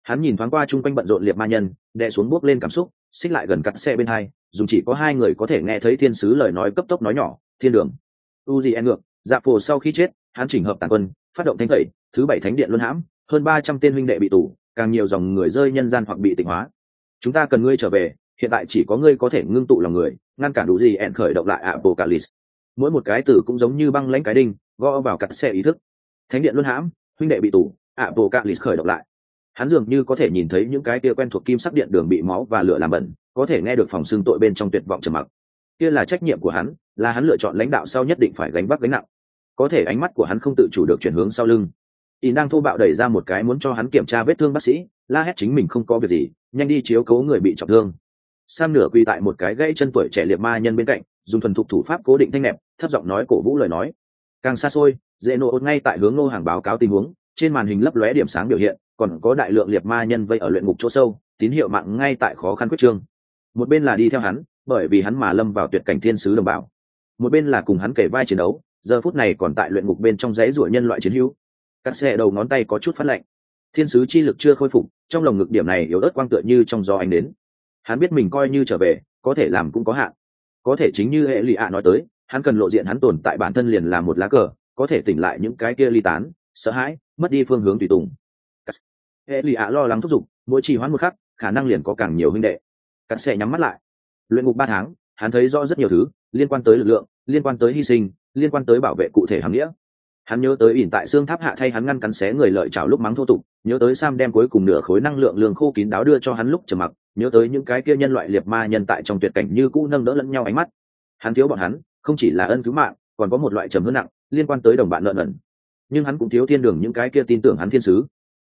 Hắn nhìn thoáng qua chung quanh bận rộn liệt ma nhân, đè xuống bước lên cảm xúc, xích lại gần cắt xe bên hai dùng chỉ có hai người có thể nghe thấy thiên sứ lời nói cấp tốc nói nhỏ, thiên đường. U gì e ngược dạ phổ sau khi chết, hắn chỉnh hợp tàn quân, phát động thánh thầy thứ bảy thánh điện luân hãm, hơn ba trăm tên huynh đệ bị tù, càng nhiều dòng người rơi nhân gian hoặc bị tịnh hóa. Chúng ta cần ngươi trở về, hiện tại chỉ có ngươi có thể ngưng tụ lòng người, ngăn cản đủ gì ẹn khởi động lại apocalypse mỗi một cái từ cũng giống như băng lãnh cái đinh, gõ vào cặt xe ý thức. Thánh điện luân hãm, huynh đệ bị tù lì khởi động lại. Hắn dường như có thể nhìn thấy những cái kia quen thuộc kim sắc điện đường bị máu và lửa làm bẩn, có thể nghe được phòng xương tội bên trong tuyệt vọng trầm mặc. Kia là trách nhiệm của hắn, là hắn lựa chọn lãnh đạo sau nhất định phải gánh vác gánh nặng. Có thể ánh mắt của hắn không tự chủ được chuyển hướng sau lưng. Y đang thô bạo đẩy ra một cái muốn cho hắn kiểm tra vết thương bác sĩ, la hét chính mình không có việc gì, nhanh đi chiếu cố người bị trọng thương. Sam nửa quỳ tại một cái gãy chân tuổi trẻ liệt ma nhân bên cạnh dùng thuần thục thủ pháp cố định thanh nẹp, thấp giọng nói cổ vũ lời nói. Càng xa xôi dễ nổ ngay tại hướng ngô hàng báo cáo tình huống, trên màn hình lấp lóe điểm sáng biểu hiện, còn có đại lượng liệt ma nhân vây ở luyện ngục chỗ sâu, tín hiệu mạng ngay tại khó khăn quyết trương. Một bên là đi theo hắn, bởi vì hắn mà lâm vào tuyệt cảnh thiên sứ đồng bào. Một bên là cùng hắn kể vai chiến đấu, giờ phút này còn tại luyện ngục bên trong dãy rủa nhân loại chiến hữu. Các xe đầu ngón tay có chút phát lạnh. Thiên sứ chi lực chưa khôi phục, trong lồng ngực điểm này yếu ớt quang tựa như trong gió ánh đến. Hắn biết mình coi như trở về, có thể làm cũng có hạn có thể chính như hệ lụy ạ nói tới, hắn cần lộ diện hắn tồn tại bản thân liền là một lá cờ, có thể tỉnh lại những cái kia ly tán, sợ hãi, mất đi phương hướng tùy tùng. Hệ lụy ạ lo lắng thúc giục, mỗi trì hoãn một khắc, khả năng liền có càng nhiều huynh đệ. Cắt xe nhắm mắt lại. Luyện ngục ba tháng, hắn thấy rõ rất nhiều thứ, liên quan tới lực lượng, liên quan tới hy sinh, liên quan tới bảo vệ cụ thể hàm nghĩa. Hắn nhớ tới ỉn tại xương tháp hạ thay hắn ngăn cắn xé người lợi chảo lúc mắng thô tục, nhớ tới sam đem cuối cùng nửa khối năng lượng lường khô kín đáo đưa cho hắn lúc trầm mặc nhớ tới những cái kia nhân loại liệt ma nhân tại trong tuyệt cảnh như cũ nâng đỡ lẫn nhau ánh mắt. Hắn thiếu bọn hắn, không chỉ là ân cứu mạng, còn có một loại trầm hơn nặng liên quan tới đồng bạn lợn ẩn nhưng hắn cũng thiếu thiên đường những cái kia tin tưởng hắn thiên sứ.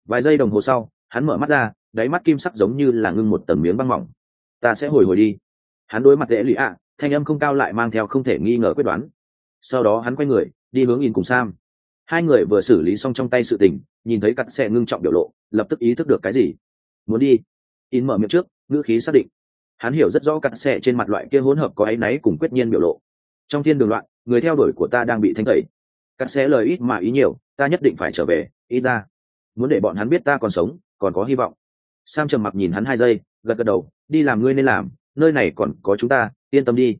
Vài giây đồng hồ sau, hắn mở mắt ra, đáy mắt kim sắc giống như là ngưng một tầng miếng băng mỏng. Ta sẽ hồi hồi đi. Hắn đối mặt dễ lụy ạ, thanh âm không cao lại mang theo không thể nghi ngờ quyết đoán. Sau đó hắn quay người, đi hướng in cùng sam. Hai người vừa xử lý xong trong tay sự tình, nhìn thấy cặn xe ngưng trọng biểu lộ, lập tức ý thức được cái gì. Muốn đi in mở miệng trước, ngữ khí xác định. Hắn hiểu rất rõ cặn xẻ trên mặt loại kia hỗn hợp có áy náy cùng quyết nhiên biểu lộ. Trong thiên đường loạn, người theo đuổi của ta đang bị thanh tẩy. Cặn xẻ lời ít mà ý nhiều, ta nhất định phải trở về ít ra. Muốn để bọn hắn biết ta còn sống, còn có hy vọng. Sam trầm mặc nhìn hắn hai giây, gật gật đầu, đi làm ngươi nên làm, nơi này còn có chúng ta, yên tâm đi.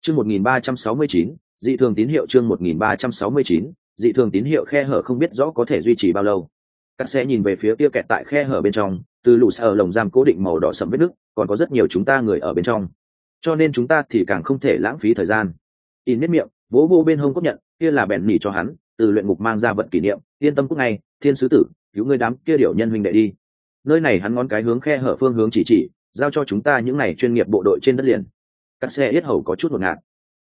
Chương một nghìn ba trăm sáu mươi chín, dị thường tín hiệu chương một nghìn ba trăm sáu mươi chín, dị thường tín hiệu khe hở không biết rõ có thể duy trì bao lâu. Cặn xe nhìn về phía kia kẹt tại khe hở bên trong từ lũ sở lồng giam cố định màu đỏ sậm vết nước còn có rất nhiều chúng ta người ở bên trong. Cho nên chúng ta thì càng không thể lãng phí thời gian. In nếp miệng vỗ vô bên hông cốt nhận kia là bèn nỉ cho hắn từ luyện ngục mang ra vật kỷ niệm yên tâm cúc ngay, thiên sứ tử cứu ngươi đám kia điệu nhân huynh đệ đi. Nơi này hắn ngón cái hướng khe hở phương hướng chỉ chỉ giao cho chúng ta những này chuyên nghiệp bộ đội trên đất liền. Các xe yết hầu có chút ngột ngạt.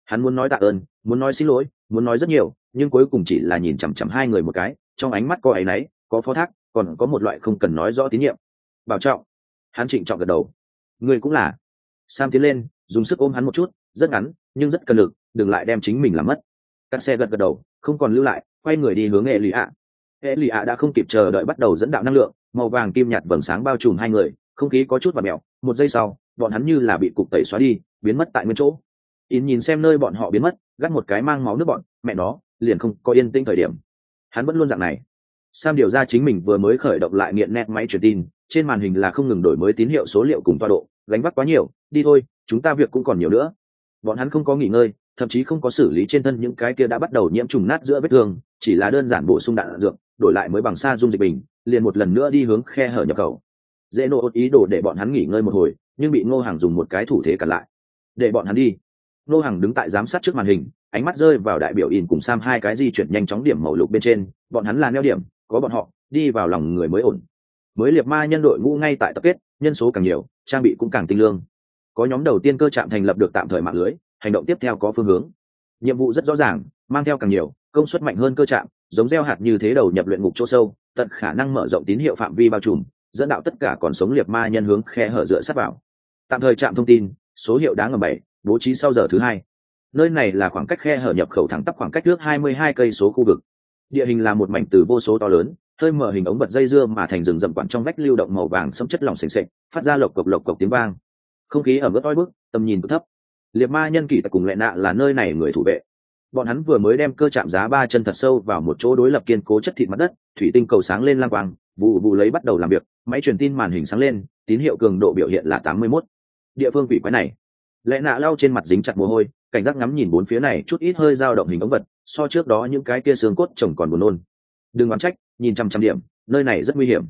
Hắn muốn nói tạ ơn muốn nói xin lỗi muốn nói rất nhiều nhưng cuối cùng chỉ là nhìn chằm chằm hai người một cái trong ánh mắt có áy náy có phó thác còn có một loại không cần nói rõ tín nhiệm bảo trọng. Hắn trịnh trọng gật đầu. Người cũng là. Sam tiến lên, dùng sức ôm hắn một chút, rất ngắn, nhưng rất cần lực, đừng lại đem chính mình làm mất. Các xe gật gật đầu, không còn lưu lại, quay người đi hướng hệ lụy ạ hệ lụy ạ đã không kịp chờ đợi bắt đầu dẫn đạo năng lượng, màu vàng kim nhạt vầng sáng bao trùm hai người, không khí có chút và mẹo một giây sau, bọn hắn như là bị cục tẩy xóa đi, biến mất tại nguyên chỗ. In nhìn xem nơi bọn họ biến mất, gắt một cái mang máu nước bọn, mẹ nó, liền không có yên tĩnh thời điểm. Hắn vẫn luôn dạng này sam điều ra chính mình vừa mới khởi động lại nghiện nét máy truyền tin, trên màn hình là không ngừng đổi mới tín hiệu số liệu cùng toa độ, gánh vác quá nhiều, đi thôi, chúng ta việc cũng còn nhiều nữa. Bọn hắn không có nghỉ ngơi, thậm chí không có xử lý trên thân những cái kia đã bắt đầu nhiễm trùng nát giữa vết thương, chỉ là đơn giản bổ sung đạn dược, đổi lại mới bằng xa dung dịch bình, liền một lần nữa đi hướng khe hở nhập khẩu. Dễ nộ ý đồ để bọn hắn nghỉ ngơi một hồi, nhưng bị ngô hàng dùng một cái thủ thế cản lại. Để bọn hắn đi. Ngô hàng đứng tại giám sát trước màn hình, ánh mắt rơi vào đại biểu in cùng sam hai cái di chuyển nhanh chóng điểm màu lục bên trên, bọn hắn là neo điểm có bọn họ, đi vào lòng người mới ổn. Mới liệt ma nhân đội ngũ ngay tại tập kết, nhân số càng nhiều, trang bị cũng càng tinh lương. Có nhóm đầu tiên cơ trạm thành lập được tạm thời mạng lưới, hành động tiếp theo có phương hướng. Nhiệm vụ rất rõ ràng, mang theo càng nhiều, công suất mạnh hơn cơ trạm, giống gieo hạt như thế đầu nhập luyện ngục chỗ sâu, tận khả năng mở rộng tín hiệu phạm vi bao trùm, dẫn đạo tất cả còn sống liệt ma nhân hướng khe hở dựa sát vào. Tạm thời trạm thông tin, số hiệu đáng ở bảy, bố trí sau giờ thứ hai. Nơi này là khoảng cách khe hở nhập khẩu thẳng tắp khoảng cách trước 22 cây số khu vực địa hình là một mảnh từ vô số to lớn, hơi mở hình ống bật dây dưa mà thành rừng rậm quặn trong vách lưu động màu vàng xâm chất lỏng sền sệt, phát ra lộc cộc lộc cộc tiếng vang. Không khí ở mức oi bức, tầm nhìn cực thấp. Liệt ma nhân kỳ tại cùng lệ nạ là nơi này người thủ vệ. Bọn hắn vừa mới đem cơ chạm giá ba chân thật sâu vào một chỗ đối lập kiên cố chất thịt mặt đất, thủy tinh cầu sáng lên lang quang, vụ vụ lấy bắt đầu làm việc, máy truyền tin màn hình sáng lên, tín hiệu cường độ biểu hiện là tám mươi mốt. Địa phương quỷ quái này lệ nạ lau trên mặt dính chặt mồ hôi, cảnh giác ngắm nhìn bốn phía này, chút ít hơi dao động hình ống vật, so trước đó những cái kia xương cốt chồng còn buồn nôn. Đừng oán trách, nhìn trăm trăm điểm, nơi này rất nguy hiểm.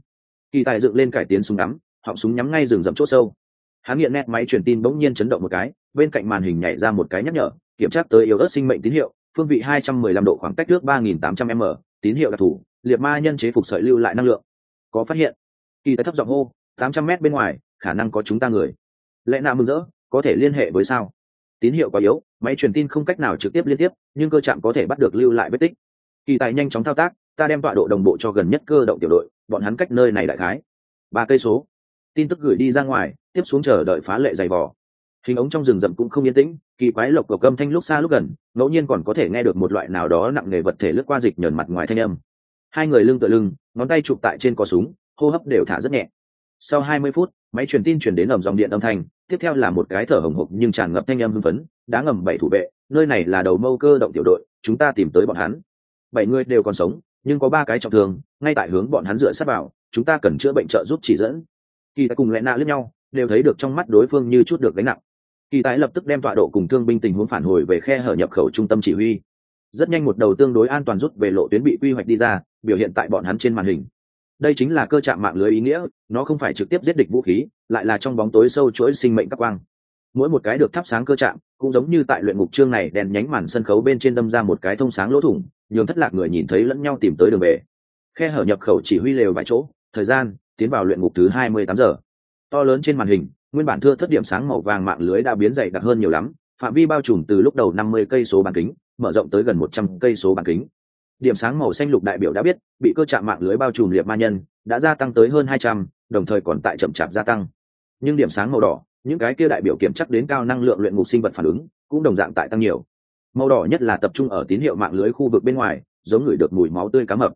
Kỳ tài dựng lên cải tiến súng ngắm, họng súng nhắm ngay rừng rậm chỗ sâu. Hắn nghiện nét máy truyền tin bỗng nhiên chấn động một cái, bên cạnh màn hình nhảy ra một cái nhắc nhở, kiểm tra tới yếu ớt sinh mệnh tín hiệu, phương vị 215 độ khoảng cách trước 3.800 m, tín hiệu đặc thù, liệt ma nhân chế phục sợi lưu lại năng lượng. Có phát hiện. Kỳ tài thấp giọng hô 800 m bên ngoài, khả năng có chúng ta người. Lẽ nào mừng rỡ có thể liên hệ với sao? Tín hiệu quá yếu, máy truyền tin không cách nào trực tiếp liên tiếp, nhưng cơ trạm có thể bắt được lưu lại vết tích. Kỳ tài nhanh chóng thao tác, ta đem tọa độ đồng bộ cho gần nhất cơ động tiểu đội, bọn hắn cách nơi này đại khái. Ba cây số. Tin tức gửi đi ra ngoài, tiếp xuống chờ đợi phá lệ dày vò. Hình ống trong rừng rậm cũng không yên tĩnh, kỳ quái lộc cầu cơm thanh lúc xa lúc gần, ngẫu nhiên còn có thể nghe được một loại nào đó nặng nề vật thể lướt qua dịch nhờn mặt ngoài thanh âm. Hai người lưng tựa lưng, ngón tay chụp tại trên có súng, hô hấp đều thả rất nhẹ sau hai mươi phút, máy truyền tin chuyển đến ầm dòng điện âm thanh, tiếp theo là một cái thở hồng hộc nhưng tràn ngập thanh âm hưng phấn, đã ngầm bảy thủ vệ, nơi này là đầu mâu cơ động tiểu đội, chúng ta tìm tới bọn hắn. Bảy người đều còn sống, nhưng có ba cái trọng thương, ngay tại hướng bọn hắn dựa sát vào, chúng ta cần chữa bệnh trợ giúp chỉ dẫn. Kỳ tài cùng lẽ nạ lẫn nhau, đều thấy được trong mắt đối phương như chút được gánh nặng. Kỳ tài lập tức đem tọa độ cùng thương binh tình huống phản hồi về khe hở nhập khẩu trung tâm chỉ huy. Rất nhanh một đầu tương đối an toàn rút về lộ tuyến bị quy hoạch đi ra, biểu hiện tại bọn hắn trên màn hình đây chính là cơ chạm mạng lưới ý nghĩa nó không phải trực tiếp giết địch vũ khí lại là trong bóng tối sâu chuỗi sinh mệnh các quang. Mỗi một cái được thắp sáng cơ chạm, cũng giống như tại luyện ngục chương này đèn nhánh màn sân khấu bên trên đâm ra một cái thông sáng lỗ thủng nhường thất lạc người nhìn thấy lẫn nhau tìm tới đường về. Khe hở nhập khẩu chỉ huy lều vài chỗ thời gian tiến vào luyện ngục thứ hai mươi tám giờ. To lớn trên màn hình nguyên bản thưa thất điểm sáng màu vàng mạng lưới đã biến dày đặc hơn nhiều lắm phạm vi bao trùm từ lúc đầu năm mươi cây số bán kính mở rộng tới gần một trăm cây số bán kính điểm sáng màu xanh lục đại biểu đã biết bị cơ chạm mạng lưới bao trùm liệt ma nhân đã gia tăng tới hơn hai trăm đồng thời còn tại chậm chạp gia tăng. Nhưng điểm sáng màu đỏ những cái kia đại biểu kiểm chắc đến cao năng lượng luyện ngục sinh vật phản ứng cũng đồng dạng tại tăng nhiều. Màu đỏ nhất là tập trung ở tín hiệu mạng lưới khu vực bên ngoài giống người được mùi máu tươi cá mập.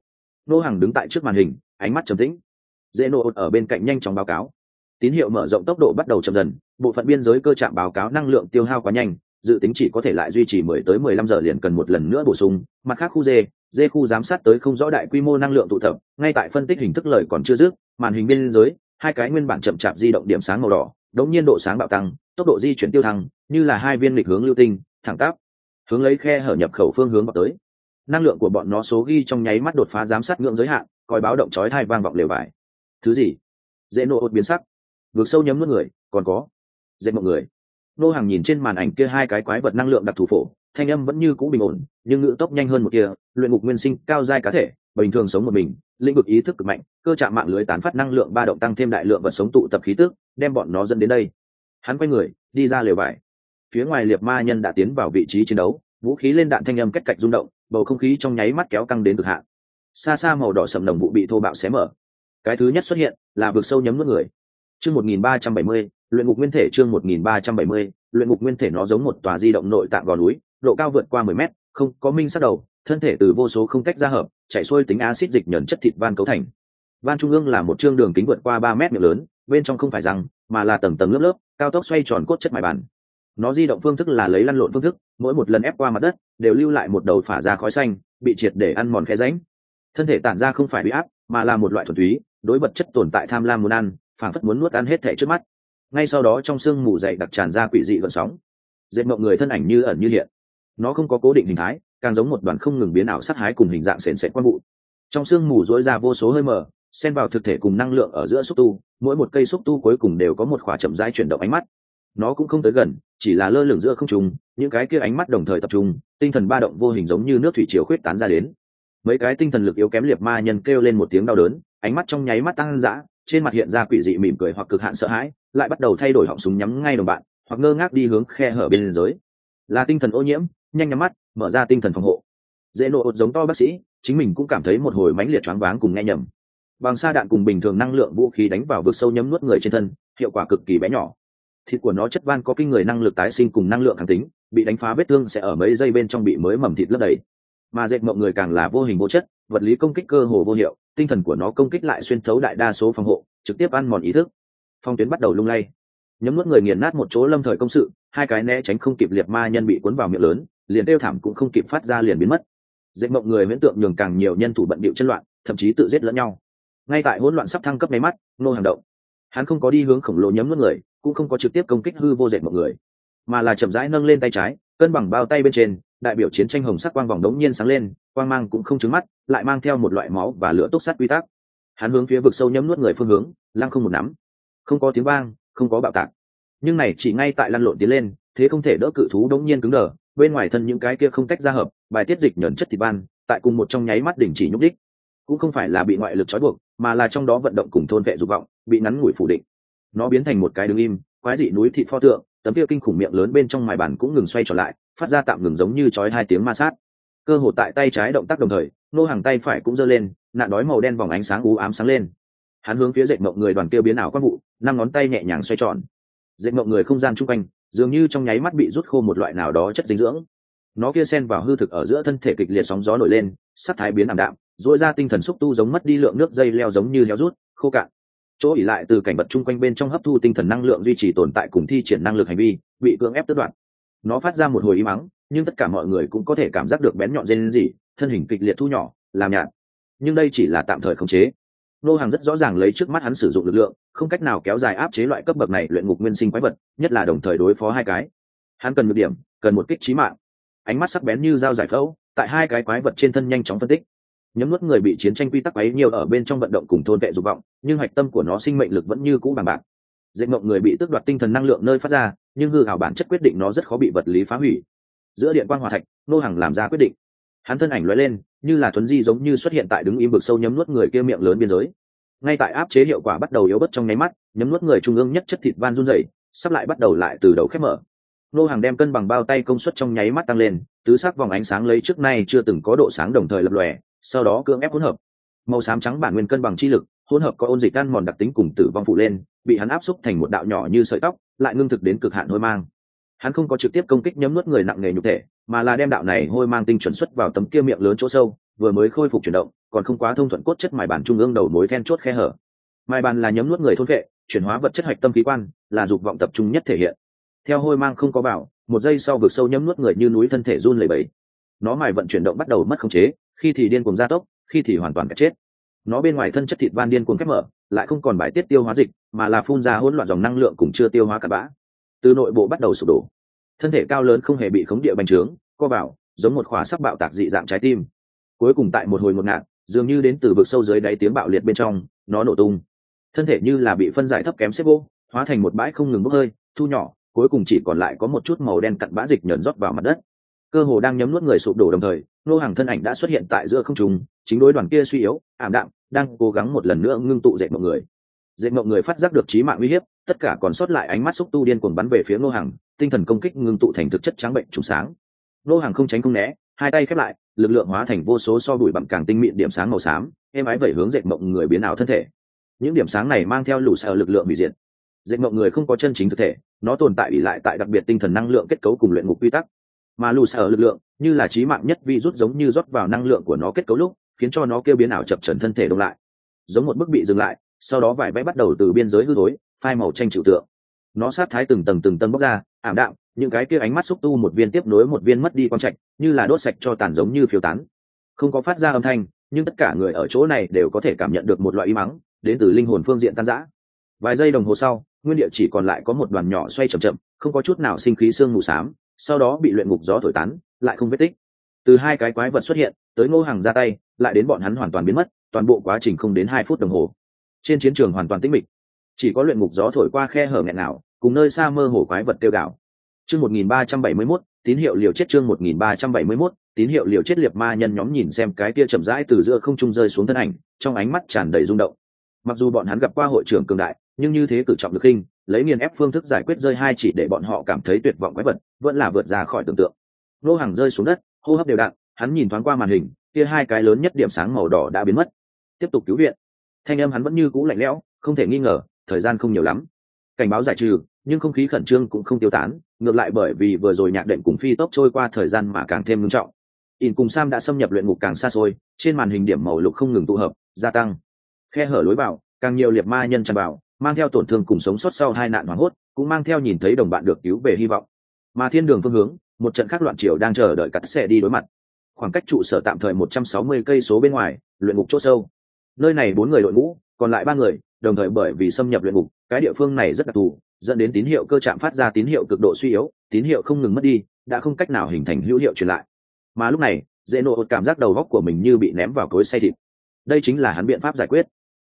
Nô hàng đứng tại trước màn hình ánh mắt trầm tĩnh. Dễ nô ở bên cạnh nhanh chóng báo cáo. Tín hiệu mở rộng tốc độ bắt đầu chậm dần bộ phận biên giới cơ trạm báo cáo năng lượng tiêu hao quá nhanh dự tính chỉ có thể lại duy trì 10 tới 15 giờ liền cần một lần nữa bổ sung mặt khác khu D, Dê khu giám sát tới không rõ đại quy mô năng lượng tụ tập, ngay tại phân tích hình thức lời còn chưa dứt, màn hình biên giới hai cái nguyên bản chậm chạp di động điểm sáng màu đỏ, đống nhiên độ sáng bạo tăng, tốc độ di chuyển tiêu thăng, như là hai viên lịch hướng lưu tinh, thẳng tắp, hướng lấy khe hở nhập khẩu phương hướng vào tới. Năng lượng của bọn nó số ghi trong nháy mắt đột phá giám sát ngưỡng giới hạn, coi báo động chói thai vang vọng lều vải. Thứ gì? Dễ nổ ột biến sắc. Vượt sâu nhấm nuốt người, còn có. Dễ mọi người. Nô hàng nhìn trên màn ảnh kia hai cái quái vật năng lượng đặc thù phổ thanh âm vẫn như cũ bình ổn, nhưng ngữ tốc nhanh hơn một kia, luyện ngục nguyên sinh cao giai cá thể, bình thường sống một mình, lĩnh vực ý thức cực mạnh, cơ trạng mạng lưới tán phát năng lượng ba động tăng thêm đại lượng vật sống tụ tập khí tức, đem bọn nó dẫn đến đây. Hắn quay người, đi ra lều vải. Phía ngoài liệt ma nhân đã tiến vào vị trí chiến đấu, vũ khí lên đạn thanh âm cách cạch rung động, bầu không khí trong nháy mắt kéo căng đến cực hạn. Xa xa màu đỏ sầm đồng vụ bị thô bạo xé mở. Cái thứ nhất xuất hiện là vực sâu nhấm nước người. Chương một nghìn ba trăm bảy mươi, luyện ngục nguyên thể chương một nghìn ba trăm bảy mươi, luyện ngục nguyên thể nó giống một tòa di động nội tạng gò núi độ cao vượt qua mười mét, không có minh sát đầu, thân thể từ vô số không tách ra hợp chạy xuôi tính acid dịch nhẫn chất thịt van cấu thành. Van trung ương là một chương đường kính vượt qua ba mét miệng lớn, bên trong không phải răng, mà là tầng tầng lớp lớp, cao tốc xoay tròn cốt chất mài bàn nó di động phương thức là lấy lăn lộn phương thức, mỗi một lần ép qua mặt đất, đều lưu lại một đầu phả ra khói xanh, bị triệt để ăn mòn khe ránh thân thể tản ra không phải bị áp, mà là một loại thuần túy, đối vật chất tồn tại tham lam muốn ăn phản phất muốn nuốt ăn hết thể trước mắt. Ngay sau đó trong sương mù dậy đặc tràn ra quỷ dị gợn sóng. Dệt mộng người thân ảnh như ẩn như hiện nó không có cố định hình thái, càng giống một đoàn không ngừng biến ảo sát hái cùng hình dạng sền sệt quang vụ. Trong sương mù dối ra vô số hơi mờ, xen vào thực thể cùng năng lượng ở giữa xúc tu, mỗi một cây xúc tu cuối cùng đều có một khỏa chậm rãi chuyển động ánh mắt. Nó cũng không tới gần, chỉ là lơ lửng giữa không trung, những cái kia ánh mắt đồng thời tập trung, tinh thần ba động vô hình giống như nước thủy chiều khuyết tán ra đến. Mấy cái tinh thần lực yếu kém liệt ma nhân kêu lên một tiếng đau đớn, ánh mắt trong nháy mắt tăng dã, trên mặt hiện ra quỷ dị mỉm cười hoặc cực hạn sợ hãi, lại bắt đầu thay đổi họng súng nhắm ngay đồng bạn, hoặc ngơ ngác đi hướng khe hở bên giới là tinh thần ô nhiễm nhanh nhắm mắt, mở ra tinh thần phòng hộ. Dễ nộ ột giống to bác sĩ, chính mình cũng cảm thấy một hồi mãnh liệt choáng váng cùng nghe nhầm. Bằng xa đạn cùng bình thường năng lượng vũ khí đánh vào vực sâu nhấm nuốt người trên thân, hiệu quả cực kỳ bé nhỏ. Thịt của nó chất van có kinh người năng lực tái sinh cùng năng lượng kháng tính, bị đánh phá vết thương sẽ ở mấy giây bên trong bị mới mầm thịt lấp đầy. Mà dệt mộng người càng là vô hình vô chất, vật lý công kích cơ hồ vô hiệu, tinh thần của nó công kích lại xuyên thấu đại đa số phòng hộ, trực tiếp ăn mòn ý thức. Phong tuyến bắt đầu lung lay. Nhấm nuốt người nghiền nát một chỗ lâm thời công sự, hai cái né tránh không kịp liệt ma nhân bị cuốn vào miệng lớn liền tiêu thảm cũng không kịp phát ra liền biến mất. Dệt mộng người miễn tượng nhường càng nhiều nhân thủ bận bịu chân loạn, thậm chí tự giết lẫn nhau. Ngay tại hỗn loạn sắp thăng cấp máy mắt nô hàng động, hắn không có đi hướng khổng lồ nhấm nuốt người, cũng không có trực tiếp công kích hư vô dệt mộng người, mà là chậm rãi nâng lên tay trái, cân bằng bao tay bên trên, đại biểu chiến tranh hồng sắc quang vòng đống nhiên sáng lên, quang mang cũng không trứng mắt, lại mang theo một loại máu và lửa túc sắt quy tắc. Hắn hướng phía vực sâu nhấm nuốt người phương hướng, lăng không một nắm. Không có tiếng vang, không có bạo tạc. Nhưng này chỉ ngay tại lăn lộn tiến lên, thế không thể đỡ cự thú đống nhiên cứng đờ bên ngoài thân những cái kia không tách ra hợp, bài tiết dịch nhẫn chất thịt ban, tại cùng một trong nháy mắt đỉnh chỉ nhúc đích cũng không phải là bị ngoại lực trói buộc, mà là trong đó vận động cùng thôn vệ dục vọng, bị ngắn ngủi phủ định. Nó biến thành một cái đứng im, quái dị núi thịt pho tượng, tấm kia kinh khủng miệng lớn bên trong mài bàn cũng ngừng xoay trở lại, phát ra tạm ngừng giống như chói hai tiếng ma sát. Cơ hồ tại tay trái động tác đồng thời, nô hàng tay phải cũng giơ lên, nạn đói màu đen vòng ánh sáng u ám sáng lên. Hắn hướng phía dệt mộng người đoàn kia biến ảo quang vụ, năm ngón tay nhẹ nhàng xoay tròn. Dệt mộng người không gian chung quanh dường như trong nháy mắt bị rút khô một loại nào đó chất dinh dưỡng. Nó kia xen vào hư thực ở giữa thân thể kịch liệt sóng gió nổi lên, sắc thái biến ảm đạm dội ra tinh thần xúc tu giống mất đi lượng nước dây leo giống như leo rút, khô cạn. Chỗ ỉ lại từ cảnh vật chung quanh bên trong hấp thu tinh thần năng lượng duy trì tồn tại cùng thi triển năng lực hành vi, bị cưỡng ép tước đoạt. Nó phát ra một hồi im mắng, nhưng tất cả mọi người cũng có thể cảm giác được bén nhọn dây lên gì thân hình kịch liệt thu nhỏ, làm nhạt. Nhưng đây chỉ là tạm thời khống chế nô hàng rất rõ ràng lấy trước mắt hắn sử dụng lực lượng, không cách nào kéo dài áp chế loại cấp bậc này luyện ngục nguyên sinh quái vật, nhất là đồng thời đối phó hai cái. Hắn cần một điểm, cần một kích trí mạng. Ánh mắt sắc bén như dao giải phẫu, tại hai cái quái vật trên thân nhanh chóng phân tích. Nhấm nuốt người bị chiến tranh quy tắc ấy nhiều ở bên trong vận động cùng thôn vệ dục vọng, nhưng hạch tâm của nó sinh mệnh lực vẫn như cũ bằng bạc. Dạy mộng người bị tước đoạt tinh thần năng lượng nơi phát ra, nhưng hư hảo bản chất quyết định nó rất khó bị vật lý phá hủy. Giữa điện quan hòa thạch, nô hàng làm ra quyết định. Hắn thân ảnh lóe lên như là thuấn di giống như xuất hiện tại đứng im vực sâu nhấm nuốt người kia miệng lớn biên giới. Ngay tại áp chế hiệu quả bắt đầu yếu bớt trong nháy mắt, nhấm nuốt người trung ương nhất chất thịt van run rẩy, sắp lại bắt đầu lại từ đầu khép mở. Nô hàng đem cân bằng bao tay công suất trong nháy mắt tăng lên, tứ sắc vòng ánh sáng lấy trước nay chưa từng có độ sáng đồng thời lập lòe, sau đó cưỡng ép hỗn hợp. Màu xám trắng bản nguyên cân bằng chi lực, hỗn hợp có ôn dịch ăn mòn đặc tính cùng tử vong phụ lên, bị hắn áp xúc thành một đạo nhỏ như sợi tóc, lại ngưng thực đến cực hạn hôi mang. Hắn không có trực tiếp công kích nhấm nuốt người nặng nghề nhục thể mà là đem đạo này hôi mang tinh chuẩn xuất vào tấm kia miệng lớn chỗ sâu, vừa mới khôi phục chuyển động, còn không quá thông thuận cốt chất mài bản trung ương đầu mối then chốt khe hở. Mài bàn là nhấm nuốt người thôn vệ, chuyển hóa vật chất hạch tâm khí quan, là dục vọng tập trung nhất thể hiện. Theo hôi mang không có bảo một giây sau vực sâu nhấm nuốt người như núi thân thể run lẩy bẩy. Nó mài vận chuyển động bắt đầu mất khống chế, khi thì điên cuồng gia tốc, khi thì hoàn toàn cả chết. Nó bên ngoài thân chất thịt van điên cuồng khép mở, lại không còn bài tiết tiêu hóa dịch, mà là phun ra hỗn loạn dòng năng lượng cùng chưa tiêu hóa cặn bã. Từ nội bộ bắt đầu sụp đổ thân thể cao lớn không hề bị khống địa bành trướng, co bảo giống một khỏa sắc bạo tạc dị dạng trái tim. Cuối cùng tại một hồi một ngạn dường như đến từ vực sâu dưới đáy tiếng bạo liệt bên trong, nó nổ tung. Thân thể như là bị phân giải thấp kém xếp gỗ, hóa thành một bãi không ngừng bốc hơi, thu nhỏ, cuối cùng chỉ còn lại có một chút màu đen cặn bã dịch nhẫn rót vào mặt đất. Cơ hồ đang nhấm nuốt người sụp đổ đồng thời, nô hàng thân ảnh đã xuất hiện tại giữa không trùng chính đối đoàn kia suy yếu, ảm đạm, đang cố gắng một lần nữa ngưng tụ dậy mọi người dễ mộng người phát giác được trí mạng uy hiếp, tất cả còn sót lại ánh mắt xúc tu điên cuồng bắn về phía nô hàng tinh thần công kích ngưng tụ thành thực chất trắng bệnh trùng sáng. Nô hàng không tránh không né, hai tay khép lại, lực lượng hóa thành vô số so bụi bặm càng tinh mịn điểm sáng màu xám, êm ái vẩy hướng dệt mộng người biến ảo thân thể. Những điểm sáng này mang theo lũ sợ lực lượng hủy diệt. Dệt mộng người không có chân chính thực thể, nó tồn tại ỉ lại tại đặc biệt tinh thần năng lượng kết cấu cùng luyện ngục quy tắc. Mà lũ sợ lực lượng, như là trí mạng nhất vi rút giống như rót vào năng lượng của nó kết cấu lúc, khiến cho nó kêu biến ảo chập trần thân thể đông lại. Giống một bức bị dừng lại sau đó vải vẽ bắt đầu từ biên giới hư thối, phai màu tranh chịu tượng. Nó sát thái từng tầng từng tầng bóc ra, ảm đạm, những cái kia ánh mắt xúc tu một viên tiếp nối một viên mất đi quang trạch, như là đốt sạch cho tàn giống như phiêu tán. Không có phát ra âm thanh, nhưng tất cả người ở chỗ này đều có thể cảm nhận được một loại y mắng, đến từ linh hồn phương diện tan rã. Vài giây đồng hồ sau, nguyên địa chỉ còn lại có một đoàn nhỏ xoay chậm chậm, không có chút nào sinh khí xương mù xám, sau đó bị luyện ngục gió thổi tán, lại không vết tích. Từ hai cái quái vật xuất hiện, tới ngô hàng ra tay, lại đến bọn hắn hoàn toàn biến mất, toàn bộ quá trình không đến hai phút đồng hồ trên chiến trường hoàn toàn tĩnh mịch. Chỉ có luyện ngục gió thổi qua khe hở nghẹn nào cùng nơi xa mơ hồ quái vật tiêu gạo chương một nghìn ba trăm bảy mươi mốt, tín hiệu liều chết chương một nghìn ba trăm bảy mươi mốt, tín hiệu liều chết liệt ma nhân nhóm nhìn xem cái kia chậm rãi từ giữa không trung rơi xuống thân ảnh, trong ánh mắt tràn đầy rung động. Mặc dù bọn hắn gặp qua hội trưởng cường đại, nhưng như thế cử trọng lực hình, lấy nghiền ép phương thức giải quyết rơi hai chỉ để bọn họ cảm thấy tuyệt vọng quái vật, vẫn là vượt ra khỏi tưởng tượng. Nô hàng rơi xuống đất, hô hấp đều đặn, hắn nhìn thoáng qua màn hình, kia hai cái lớn nhất điểm sáng màu đỏ đã biến mất. Tiếp tục cứu viện thanh âm hắn vẫn như cũ lạnh lẽo, không thể nghi ngờ, thời gian không nhiều lắm. Cảnh báo giải trừ, nhưng không khí khẩn trương cũng không tiêu tán, ngược lại bởi vì vừa rồi nhạc đệm cùng phi tốc trôi qua thời gian mà càng thêm ngưng trọng. In cùng sam đã xâm nhập luyện ngục càng xa xôi, trên màn hình điểm màu lục không ngừng tụ hợp, gia tăng. Khe hở lối vào, càng nhiều liệt ma nhân tràn vào, mang theo tổn thương cùng sống sót sau hai nạn hoảng hốt, cũng mang theo nhìn thấy đồng bạn được cứu về hy vọng. Mà thiên đường phương hướng, một trận khác loạn triều đang chờ đợi cắt xe đi đối mặt. Khoảng cách trụ sở tạm thời một trăm sáu mươi cây số bên ngoài, luyện ngục c h ỗ sâu nơi này bốn người đội ngũ, còn lại ba người, đồng thời bởi vì xâm nhập luyện ngục, cái địa phương này rất đặc thù, dẫn đến tín hiệu cơ trạm phát ra tín hiệu cực độ suy yếu, tín hiệu không ngừng mất đi, đã không cách nào hình thành hữu hiệu truyền lại. Mà lúc này dễ nộ cảm giác đầu góc của mình như bị ném vào cối say thịt. Đây chính là hắn biện pháp giải quyết.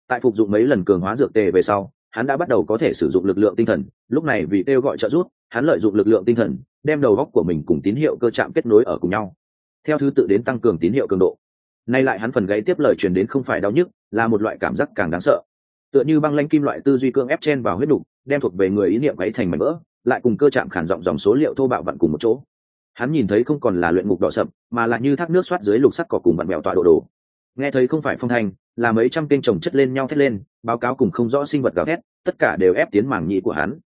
Tại phục dụng mấy lần cường hóa dược tề về sau, hắn đã bắt đầu có thể sử dụng lực lượng tinh thần, lúc này vì kêu gọi trợ giúp, hắn lợi dụng lực lượng tinh thần, đem đầu góc của mình cùng tín hiệu cơ chạm kết nối ở cùng nhau. Theo thứ tự đến tăng cường tín hiệu cường độ nay lại hắn phần gáy tiếp lời truyền đến không phải đau nhức, là một loại cảm giác càng đáng sợ. Tựa như băng lanh kim loại tư duy cương ép chen vào huyết đục, đem thuộc về người ý niệm ấy thành mảnh vỡ, lại cùng cơ chạm khản giọng dòng số liệu thô bạo vặn cùng một chỗ. Hắn nhìn thấy không còn là luyện ngục đỏ sậm, mà là như thác nước xoát dưới lục sắc cỏ cùng bạn mẹo tọa độ đồ. Nghe thấy không phải phong thanh, là mấy trăm kênh trồng chất lên nhau thét lên, báo cáo cùng không rõ sinh vật gào thét, tất cả đều ép tiến mảng nhị của hắn.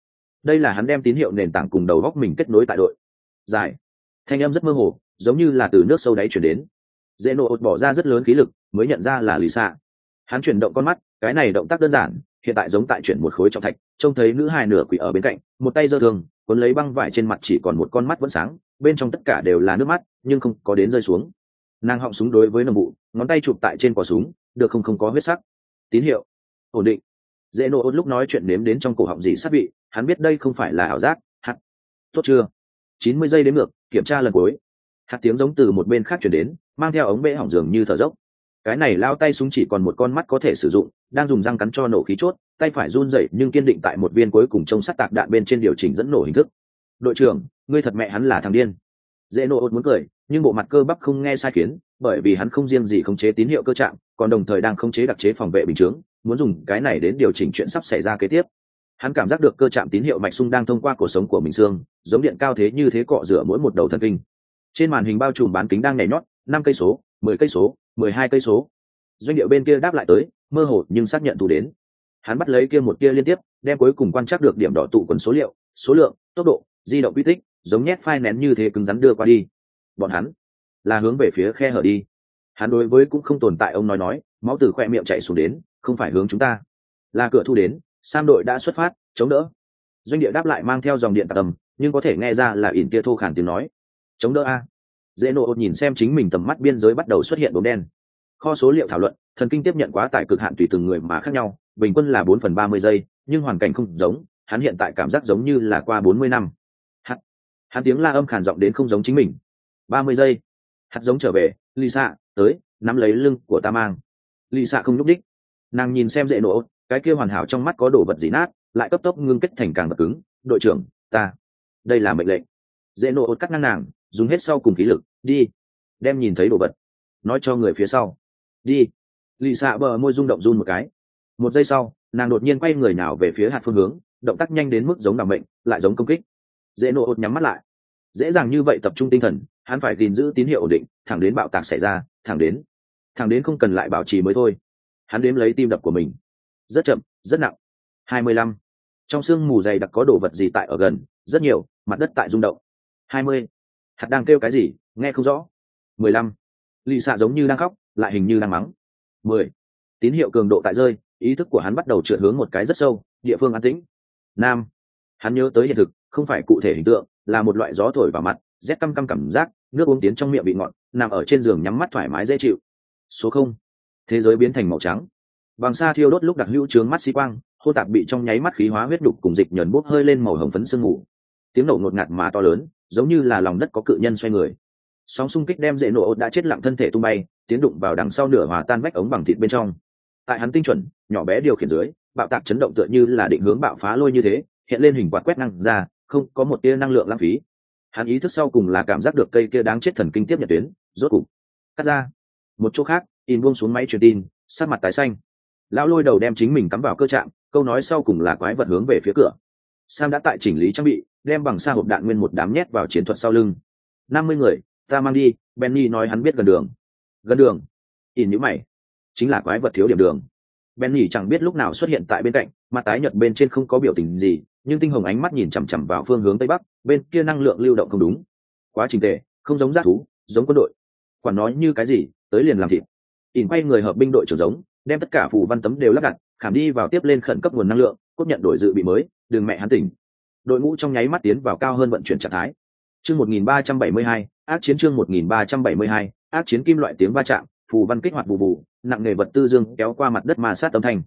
Đây là hắn đem tín hiệu nền tảng cùng đầu góc mình kết nối tại đội. Dài thanh âm rất mơ hồ, giống như là từ nước sâu đáy chuyển đến dễ nộ ột bỏ ra rất lớn khí lực, mới nhận ra là lì xạ hắn chuyển động con mắt, cái này động tác đơn giản, hiện tại giống tại chuyển một khối trọng thạch, trông thấy nữ hài nửa quỷ ở bên cạnh, một tay giơ thường cuốn lấy băng vải trên mặt chỉ còn một con mắt vẫn sáng, bên trong tất cả đều là nước mắt, nhưng không có đến rơi xuống. Nàng họng súng đối với nồng bụ ngón tay chụp tại trên quả súng, được không không có huyết sắc. Tín hiệu. Ổn định. Dễ nộ ốt lúc nói chuyện nếm đến trong cổ họng gì sát vị, hắn biết đây không phải là ảo giác hắt tốt chưa? Chín mươi giây đến ngược, kiểm tra lần cuối hạt tiếng giống từ một bên khác chuyển đến, mang theo ống bệ hỏng giường như thở dốc. Cái này lao tay súng chỉ còn một con mắt có thể sử dụng, đang dùng răng cắn cho nổ khí chốt, tay phải run rẩy nhưng kiên định tại một viên cuối cùng trông sắt tạc đạn bên trên điều chỉnh dẫn nổ hình thức. Đội trưởng, ngươi thật mẹ hắn là thằng điên. Dễ nổ ột muốn cười, nhưng bộ mặt cơ bắp không nghe sai khiến, bởi vì hắn không riêng gì khống chế tín hiệu cơ trạng, còn đồng thời đang khống chế đặc chế phòng vệ bình chướng, muốn dùng cái này đến điều chỉnh chuyện sắp xảy ra kế tiếp. Hắn cảm giác được cơ chạm tín hiệu mạch sung đang thông qua cuộc sống của mình xương, giống điện cao thế như thế cọ rửa mỗi một đầu thần kinh trên màn hình bao trùm bán kính đang nhảy nhót, năm cây số, mười cây số, mười hai cây số. Doanh điệu bên kia đáp lại tới, mơ hồ nhưng xác nhận thủ đến. Hắn bắt lấy kia một kia liên tiếp, đem cuối cùng quan trắc được điểm đỏ tụ quần số liệu, số lượng, tốc độ, di động quy tích, giống nhét phai nén như thế cứng rắn đưa qua đi. Bọn hắn là hướng về phía khe hở đi. Hắn đối với cũng không tồn tại, ông nói nói, máu từ khoe miệng chạy xuống đến, không phải hướng chúng ta. Là cửa thu đến, sam đội đã xuất phát, chống đỡ. Doanh địa đáp lại mang theo dòng điện tạc tầm nhưng có thể nghe ra là ỉn kia thô khản tiếng nói chống đỡ a. Dễ nộ nhìn xem chính mình tầm mắt biên giới bắt đầu xuất hiện đốm đen. Kho số liệu thảo luận thần kinh tiếp nhận quá tải cực hạn tùy từng người mà khác nhau bình quân là bốn phần ba mươi giây nhưng hoàn cảnh không giống hắn hiện tại cảm giác giống như là qua bốn mươi năm. Hắn, hắn tiếng la âm khản giọng đến không giống chính mình. Ba mươi giây. Hạt giống trở về lisa tới nắm lấy lưng của ta mang. Lisa không nhúc đích nàng nhìn xem dễ nổ cái kia hoàn hảo trong mắt có đồ vật gì nát lại cấp tốc ngưng kết thành càng vật cứng. Đội trưởng ta đây là mệnh lệnh. Dễ nổ cắt ngang nàng dùng hết sau cùng khí lực, đi. Đem nhìn thấy đồ vật. Nói cho người phía sau. Đi. Lì xạ bờ môi rung động run một cái. Một giây sau, nàng đột nhiên quay người nào về phía hạt phương hướng, động tác nhanh đến mức giống đảm mệnh, lại giống công kích. Dễ nổ nhắm mắt lại. Dễ dàng như vậy tập trung tinh thần, hắn phải gìn giữ tín hiệu ổn định, thẳng đến bạo tạc xảy ra, thẳng đến thẳng đến không cần lại bảo trì mới thôi. Hắn đếm lấy tim đập của mình. Rất chậm, rất nặng. Hai mươi lăm. Trong sương mù dày đặc có đồ vật gì tại ở gần? Rất nhiều, mặt đất tại rung động. Hai mươi hạt đang kêu cái gì nghe không rõ. Mười lăm. Lì xạ giống như đang khóc lại hình như đang mắng. Mười. Tín hiệu cường độ tại rơi ý thức của hắn bắt đầu trượt hướng một cái rất sâu địa phương an tĩnh. Nam. Hắn nhớ tới hiện thực không phải cụ thể hình tượng là một loại gió thổi vào mặt rét căm căm cảm giác nước uống tiến trong miệng bị ngọn, nằm ở trên giường nhắm mắt thoải mái dễ chịu. Số không. Thế giới biến thành màu trắng. Bằng xa thiêu đốt lúc đặc hữu trướng mắt xi quang hô tạp bị trong nháy mắt khí hóa huyết đục cùng dịch nhờn bốc hơi lên màu hồng phấn sương mù. Tiếng nổ ngột ngạt mà to lớn giống như là lòng đất có cự nhân xoay người. Sóng xung kích đem dễ nổ đã chết lặng thân thể tung bay, tiến đụng vào đằng sau nửa hòa tan vách ống bằng thịt bên trong. Tại hắn tinh chuẩn, nhỏ bé điều khiển dưới, bạo tạc chấn động tựa như là định hướng bạo phá lôi như thế, hiện lên hình quạt quét năng ra, không có một tia năng lượng lãng phí. Hắn ý thức sau cùng là cảm giác được cây kia đáng chết thần kinh tiếp nhận tuyến, rốt cục cắt ra. Một chỗ khác, in buông xuống máy truyền tin sát mặt tái xanh. Lão lôi đầu đem chính mình cắm vào cơ trạm, câu nói sau cùng là quái vật hướng về phía cửa sam đã tại chỉnh lý trang bị, đem bằng xa hộp đạn nguyên một đám nhét vào chiến thuật sau lưng. Năm mươi người, ta mang đi, benny nói hắn biết gần đường. Gần đường? In nhữ mày. Chính là quái vật thiếu điểm đường. Benny chẳng biết lúc nào xuất hiện tại bên cạnh, mặt tái nhợt bên trên không có biểu tình gì, nhưng tinh hồng ánh mắt nhìn chằm chằm vào phương hướng tây bắc, bên kia năng lượng lưu động không đúng. Quá trình tệ không giống g thú, giống quân đội. Quản nói như cái gì, tới liền làm thịt. Ỉn quay người hợp binh đội trưởng giống, đem tất cả phù văn tấm đều lắp đặt, khảm đi vào tiếp lên khẩn cấp nguồn năng lượng, cốt nhận đổi dự bị mới đừng mẹ hắn tỉnh. Đội ngũ trong nháy mắt tiến vào cao hơn vận chuyển trạng thái. Chương 1372, ác chiến chương 1372, ác chiến kim loại tiếng va chạm phù văn kích hoạt bù bù nặng nghề vật tư dương kéo qua mặt đất ma sát âm thanh.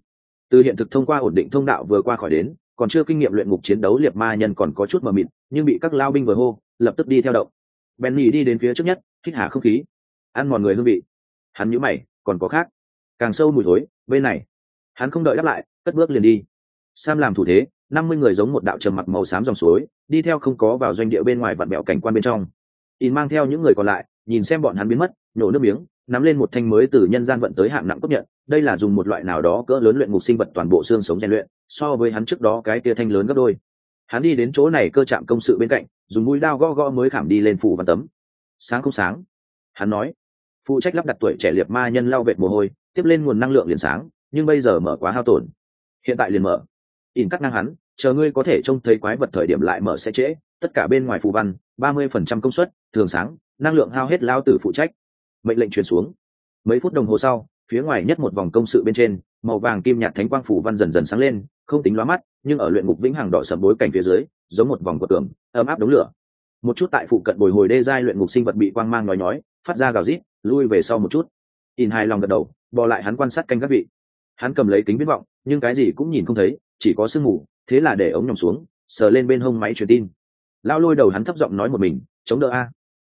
Từ hiện thực thông qua ổn định thông đạo vừa qua khỏi đến còn chưa kinh nghiệm luyện ngục chiến đấu liệt ma nhân còn có chút mờ mịt nhưng bị các lao binh vừa hô lập tức đi theo động. Benny đi đến phía trước nhất thích hạ không khí. Ăn mòn người hương vị. Hắn nhíu mày còn có khác. Càng sâu mùi thối bên này. Hắn không đợi đáp lại cất bước liền đi. Sam làm thủ thế năm mươi người giống một đạo trầm mặc màu xám dòng suối, đi theo không có vào doanh địa bên ngoài vặn bẹo cảnh quan bên trong. In mang theo những người còn lại, nhìn xem bọn hắn biến mất, nhổ nước miếng, nắm lên một thanh mới từ nhân gian vận tới hạng nặng cốt nhận đây là dùng một loại nào đó cỡ lớn luyện ngục sinh vật toàn bộ xương sống rèn luyện, so với hắn trước đó cái tia thanh lớn gấp đôi. Hắn đi đến chỗ này cơ chạm công sự bên cạnh, dùng mũi đao gõ gõ mới khảm đi lên phủ văn tấm. Sáng không sáng, hắn nói, phụ trách lắp đặt tuổi trẻ liệt ma nhân lau vệt mồ hôi, tiếp lên nguồn năng lượng liền sáng, nhưng bây giờ mở quá hao tổn. Hiện tại liền mở in cắt ngang hắn, chờ ngươi có thể trông thấy quái vật thời điểm lại mở sẽ trễ, tất cả bên ngoài phù văn, ba mươi phần trăm công suất, thường sáng, năng lượng hao hết lao tử phụ trách. Mệnh lệnh truyền xuống. Mấy phút đồng hồ sau, phía ngoài nhất một vòng công sự bên trên, màu vàng kim nhạt thánh quang phủ văn dần dần sáng lên, không tính loa mắt, nhưng ở luyện ngục vĩnh hằng đỏ sầm bối cảnh phía dưới, giống một vòng của tường, ấm áp đống lửa. Một chút tại phụ cận bồi hồi đê giai luyện ngục sinh vật bị quang mang nói nhói, phát ra gào rít, lui về sau một chút. In hai lòng gật đầu, bò lại hắn quan sát canh các vị. Hắn cầm lấy kính viễn vọng, nhưng cái gì cũng nhìn không thấy chỉ có sương mù, thế là để ống nhòm xuống, sờ lên bên hông máy truyền tin. Lao lôi đầu hắn thấp giọng nói một mình, chống đỡ a.